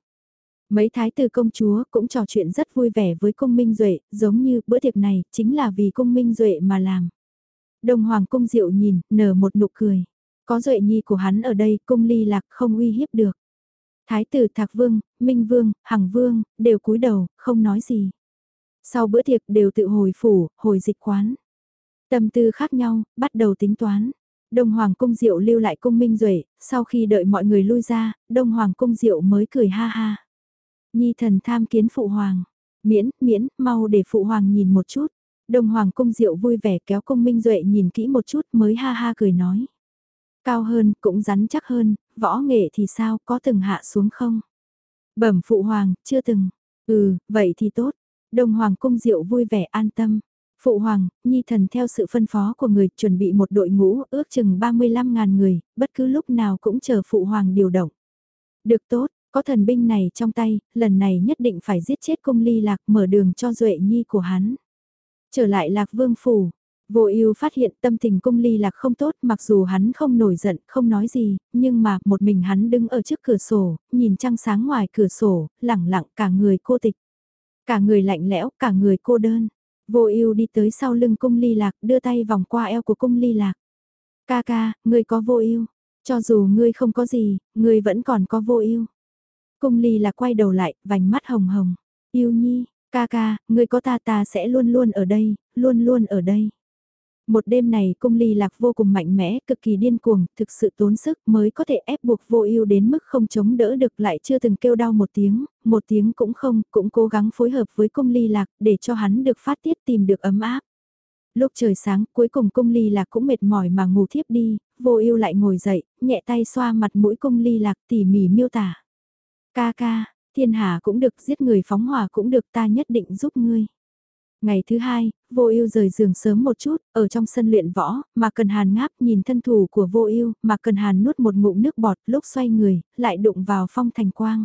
A: Mấy thái tử công chúa cũng trò chuyện rất vui vẻ với cung minh duệ, giống như bữa tiệc này chính là vì cung minh duệ mà làm. Đồng Hoàng cung diệu nhìn, nở một nụ cười. Có duệ nhi của hắn ở đây cung ly lạc không uy hiếp được. Thái tử Thạc Vương, Minh Vương, Hằng Vương, đều cúi đầu, không nói gì. Sau bữa tiệc đều tự hồi phủ, hồi dịch quán. Tâm tư khác nhau, bắt đầu tính toán. Đông Hoàng Cung Diệu lưu lại cung Minh Duệ, sau khi đợi mọi người lui ra, Đông Hoàng Cung Diệu mới cười ha ha. Nhi thần tham kiến Phụ Hoàng. Miễn, miễn, mau để Phụ Hoàng nhìn một chút. Đông Hoàng Cung Diệu vui vẻ kéo cung Minh Duệ nhìn kỹ một chút mới ha ha cười nói. Cao hơn, cũng rắn chắc hơn, võ nghệ thì sao, có từng hạ xuống không? Bẩm Phụ Hoàng, chưa từng. Ừ, vậy thì tốt. Đông Hoàng Cung Diệu vui vẻ an tâm. Phụ Hoàng, Nhi Thần theo sự phân phó của người chuẩn bị một đội ngũ ước chừng 35.000 người, bất cứ lúc nào cũng chờ Phụ Hoàng điều động. Được tốt, có thần binh này trong tay, lần này nhất định phải giết chết cung ly lạc mở đường cho Duệ Nhi của hắn. Trở lại lạc vương phủ, Vô ưu phát hiện tâm tình cung ly lạc không tốt mặc dù hắn không nổi giận, không nói gì, nhưng mà một mình hắn đứng ở trước cửa sổ, nhìn trăng sáng ngoài cửa sổ, lẳng lặng cả người cô tịch. Cả người lạnh lẽo, cả người cô đơn. Vô ưu đi tới sau lưng cung ly lạc, đưa tay vòng qua eo của cung ly lạc. Ca ca, ngươi có vô ưu cho dù ngươi không có gì, ngươi vẫn còn có vô ưu Cung ly lạc quay đầu lại, vành mắt hồng hồng. Yêu nhi, ca ca, ngươi có ta ta sẽ luôn luôn ở đây, luôn luôn ở đây. Một đêm này cung ly lạc vô cùng mạnh mẽ, cực kỳ điên cuồng, thực sự tốn sức mới có thể ép buộc vô ưu đến mức không chống đỡ được lại chưa từng kêu đau một tiếng, một tiếng cũng không, cũng cố gắng phối hợp với cung ly lạc để cho hắn được phát tiết tìm được ấm áp. Lúc trời sáng cuối cùng cung ly lạc cũng mệt mỏi mà ngủ thiếp đi, vô ưu lại ngồi dậy, nhẹ tay xoa mặt mũi cung ly lạc tỉ mỉ miêu tả. Ca ca, thiên hà cũng được giết người phóng hỏa cũng được ta nhất định giúp ngươi. Ngày thứ hai, vô ưu rời giường sớm một chút, ở trong sân luyện võ, mà cần hàn ngáp nhìn thân thủ của vô ưu, mà cần hàn nuốt một ngụm nước bọt lúc xoay người, lại đụng vào phong thành quang.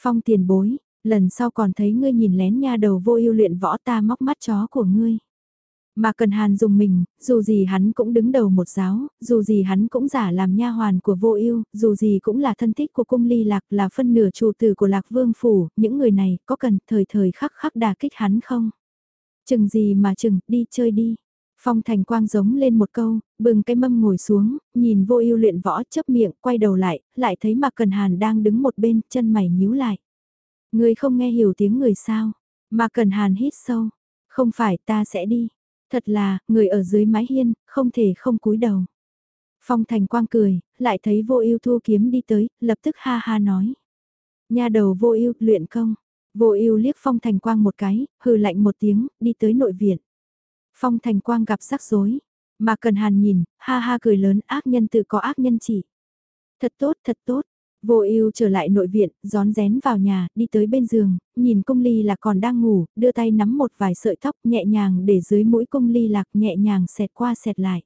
A: Phong tiền bối, lần sau còn thấy ngươi nhìn lén nha đầu vô ưu luyện võ ta móc mắt chó của ngươi. Mà cần hàn dùng mình, dù gì hắn cũng đứng đầu một giáo, dù gì hắn cũng giả làm nha hoàn của vô ưu, dù gì cũng là thân thích của cung ly lạc là phân nửa chủ tử của lạc vương phủ, những người này có cần thời thời khắc khắc đà kích hắn không? Chừng gì mà chừng, đi chơi đi. Phong Thành Quang giống lên một câu, bừng cái mâm ngồi xuống, nhìn vô ưu luyện võ chấp miệng, quay đầu lại, lại thấy Mạc Cần Hàn đang đứng một bên, chân mày nhíu lại. Người không nghe hiểu tiếng người sao? Mạc Cần Hàn hít sâu. Không phải ta sẽ đi. Thật là, người ở dưới mái hiên, không thể không cúi đầu. Phong Thành Quang cười, lại thấy vô ưu thu kiếm đi tới, lập tức ha ha nói. Nhà đầu vô ưu luyện công. Vô ưu liếc Phong Thành Quang một cái, hừ lạnh một tiếng, đi tới nội viện. Phong Thành Quang gặp rắc rối. Mà Cần Hàn nhìn, ha ha cười lớn ác nhân tự có ác nhân chỉ. Thật tốt, thật tốt. Vô ưu trở lại nội viện, gión rén vào nhà, đi tới bên giường, nhìn cung ly lạc còn đang ngủ, đưa tay nắm một vài sợi tóc nhẹ nhàng để dưới mũi cung ly lạc nhẹ nhàng xẹt qua xẹt lại.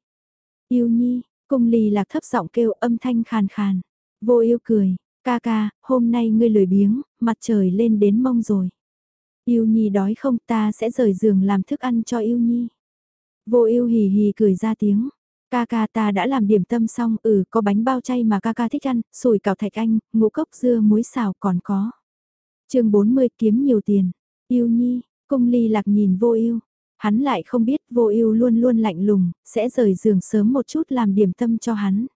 A: Yêu nhi, cung ly lạc thấp giọng kêu âm thanh khàn khàn. Vô ưu cười, ca ca, hôm nay ngươi lười biếng, mặt trời lên đến mông rồi. Yêu nhi đói không ta sẽ rời giường làm thức ăn cho yêu nhi. Vô ưu hì hì cười ra tiếng. Ca ca ta đã làm điểm tâm xong, ừ có bánh bao chay mà ca ca thích ăn, sủi cảo thạch anh, ngũ cốc dưa muối xào còn có. chương 40 kiếm nhiều tiền. Yêu nhi, cung ly lạc nhìn vô ưu Hắn lại không biết vô ưu luôn luôn lạnh lùng, sẽ rời giường sớm một chút làm điểm tâm cho hắn.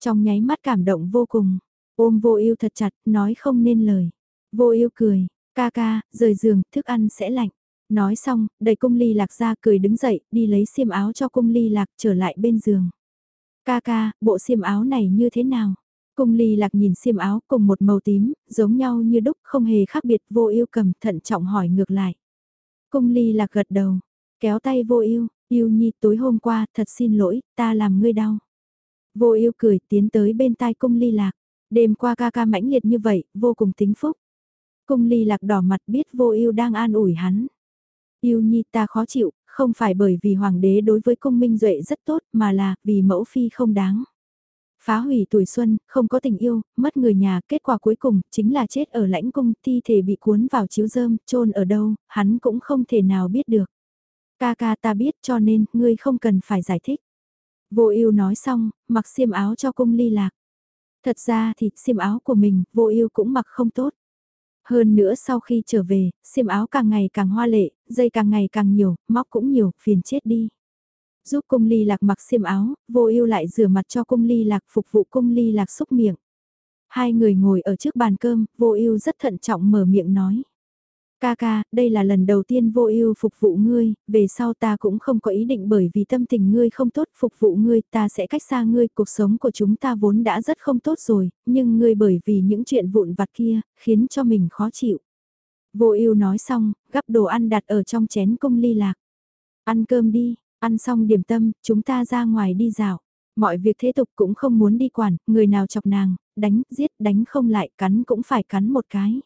A: Trong nháy mắt cảm động vô cùng, ôm vô ưu thật chặt, nói không nên lời. Vô ưu cười, ca ca, rời giường, thức ăn sẽ lạnh. Nói xong, đẩy cung ly lạc ra cười đứng dậy, đi lấy xiêm áo cho cung ly lạc trở lại bên giường. Ca ca, bộ xiêm áo này như thế nào? Cung ly lạc nhìn xiêm áo cùng một màu tím, giống nhau như đúc không hề khác biệt vô yêu cầm thận trọng hỏi ngược lại. Cung ly lạc gật đầu, kéo tay vô yêu, yêu nhi tối hôm qua thật xin lỗi, ta làm ngươi đau. Vô yêu cười tiến tới bên tai cung ly lạc, đêm qua ca ca mãnh liệt như vậy, vô cùng tính phúc. Cung ly lạc đỏ mặt biết vô yêu đang an ủi hắn. Yêu nhi ta khó chịu, không phải bởi vì hoàng đế đối với cung minh duệ rất tốt mà là vì mẫu phi không đáng. Phá hủy tuổi xuân, không có tình yêu, mất người nhà, kết quả cuối cùng chính là chết ở lãnh cung, thi thể bị cuốn vào chiếu rơm, chôn ở đâu, hắn cũng không thể nào biết được. Ca ca ta biết cho nên, ngươi không cần phải giải thích. Vô ưu nói xong, mặc xiêm áo cho cung ly lạc. Thật ra thì xiêm áo của mình, vô ưu cũng mặc không tốt. Hơn nữa sau khi trở về, xiêm áo càng ngày càng hoa lệ, dây càng ngày càng nhiều, móc cũng nhiều, phiền chết đi. Giúp cung ly lạc mặc xiêm áo, vô ưu lại rửa mặt cho cung ly lạc phục vụ cung ly lạc xúc miệng. Hai người ngồi ở trước bàn cơm, vô ưu rất thận trọng mở miệng nói. Ca ca, đây là lần đầu tiên vô ưu phục vụ ngươi, về sau ta cũng không có ý định bởi vì tâm tình ngươi không tốt phục vụ ngươi, ta sẽ cách xa ngươi, cuộc sống của chúng ta vốn đã rất không tốt rồi, nhưng ngươi bởi vì những chuyện vụn vặt kia, khiến cho mình khó chịu. Vô ưu nói xong, gắp đồ ăn đặt ở trong chén cung ly lạc. Ăn cơm đi, ăn xong điểm tâm, chúng ta ra ngoài đi dạo. Mọi việc thế tục cũng không muốn đi quản, người nào chọc nàng, đánh, giết, đánh không lại, cắn cũng phải cắn một cái.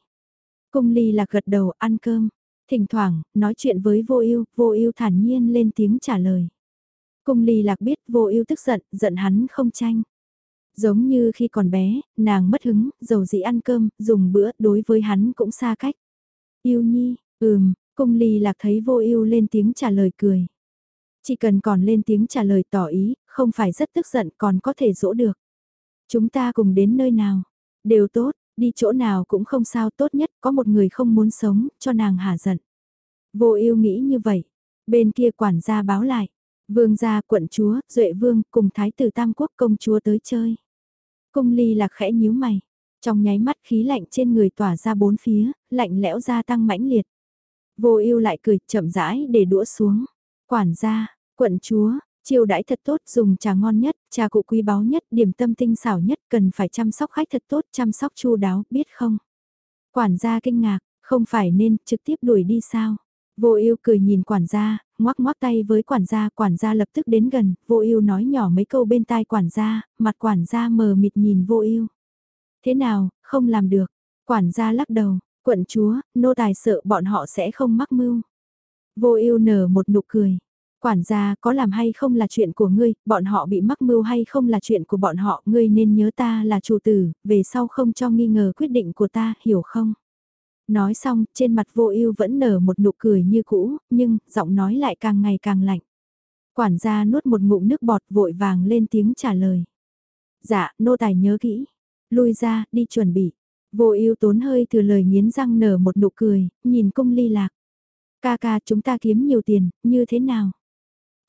A: Cung ly lạc gật đầu ăn cơm. Thỉnh thoảng, nói chuyện với vô ưu vô ưu thản nhiên lên tiếng trả lời. Cung ly lạc biết vô ưu tức giận, giận hắn không tranh. Giống như khi còn bé, nàng mất hứng, dầu dĩ ăn cơm, dùng bữa, đối với hắn cũng xa cách. Yêu nhi, ừm, cung ly lạc thấy vô ưu lên tiếng trả lời cười. Chỉ cần còn lên tiếng trả lời tỏ ý, không phải rất tức giận còn có thể dỗ được. Chúng ta cùng đến nơi nào? Đều tốt, Đi chỗ nào cũng không sao tốt nhất có một người không muốn sống, cho nàng hả giận. Vô yêu nghĩ như vậy. Bên kia quản gia báo lại. Vương gia quận chúa, duệ vương cùng thái tử tam quốc công chúa tới chơi. Cung ly lạc khẽ nhíu mày. Trong nháy mắt khí lạnh trên người tỏa ra bốn phía, lạnh lẽo gia tăng mãnh liệt. Vô yêu lại cười chậm rãi để đũa xuống. Quản gia, quận chúa, Chiêu đãi thật tốt, dùng trà ngon nhất, trà cụ quý báu nhất, điểm tâm tinh xảo nhất, cần phải chăm sóc khách thật tốt, chăm sóc chu đáo, biết không? Quản gia kinh ngạc, không phải nên trực tiếp đuổi đi sao? Vô ưu cười nhìn quản gia, ngoắc ngoắc tay với quản gia, quản gia lập tức đến gần, vô ưu nói nhỏ mấy câu bên tai quản gia, mặt quản gia mờ mịt nhìn vô ưu. Thế nào, không làm được. Quản gia lắc đầu, quận chúa, nô tài sợ bọn họ sẽ không mắc mưu. Vô ưu nở một nụ cười, Quản gia có làm hay không là chuyện của ngươi, bọn họ bị mắc mưu hay không là chuyện của bọn họ, ngươi nên nhớ ta là chủ tử, về sau không cho nghi ngờ quyết định của ta, hiểu không? Nói xong, trên mặt vô ưu vẫn nở một nụ cười như cũ, nhưng giọng nói lại càng ngày càng lạnh. Quản gia nuốt một ngụm nước bọt vội vàng lên tiếng trả lời. Dạ, nô tài nhớ kỹ. Lui ra, đi chuẩn bị. Vô ưu tốn hơi từ lời nghiến răng nở một nụ cười, nhìn cung ly lạc. Ca ca chúng ta kiếm nhiều tiền, như thế nào?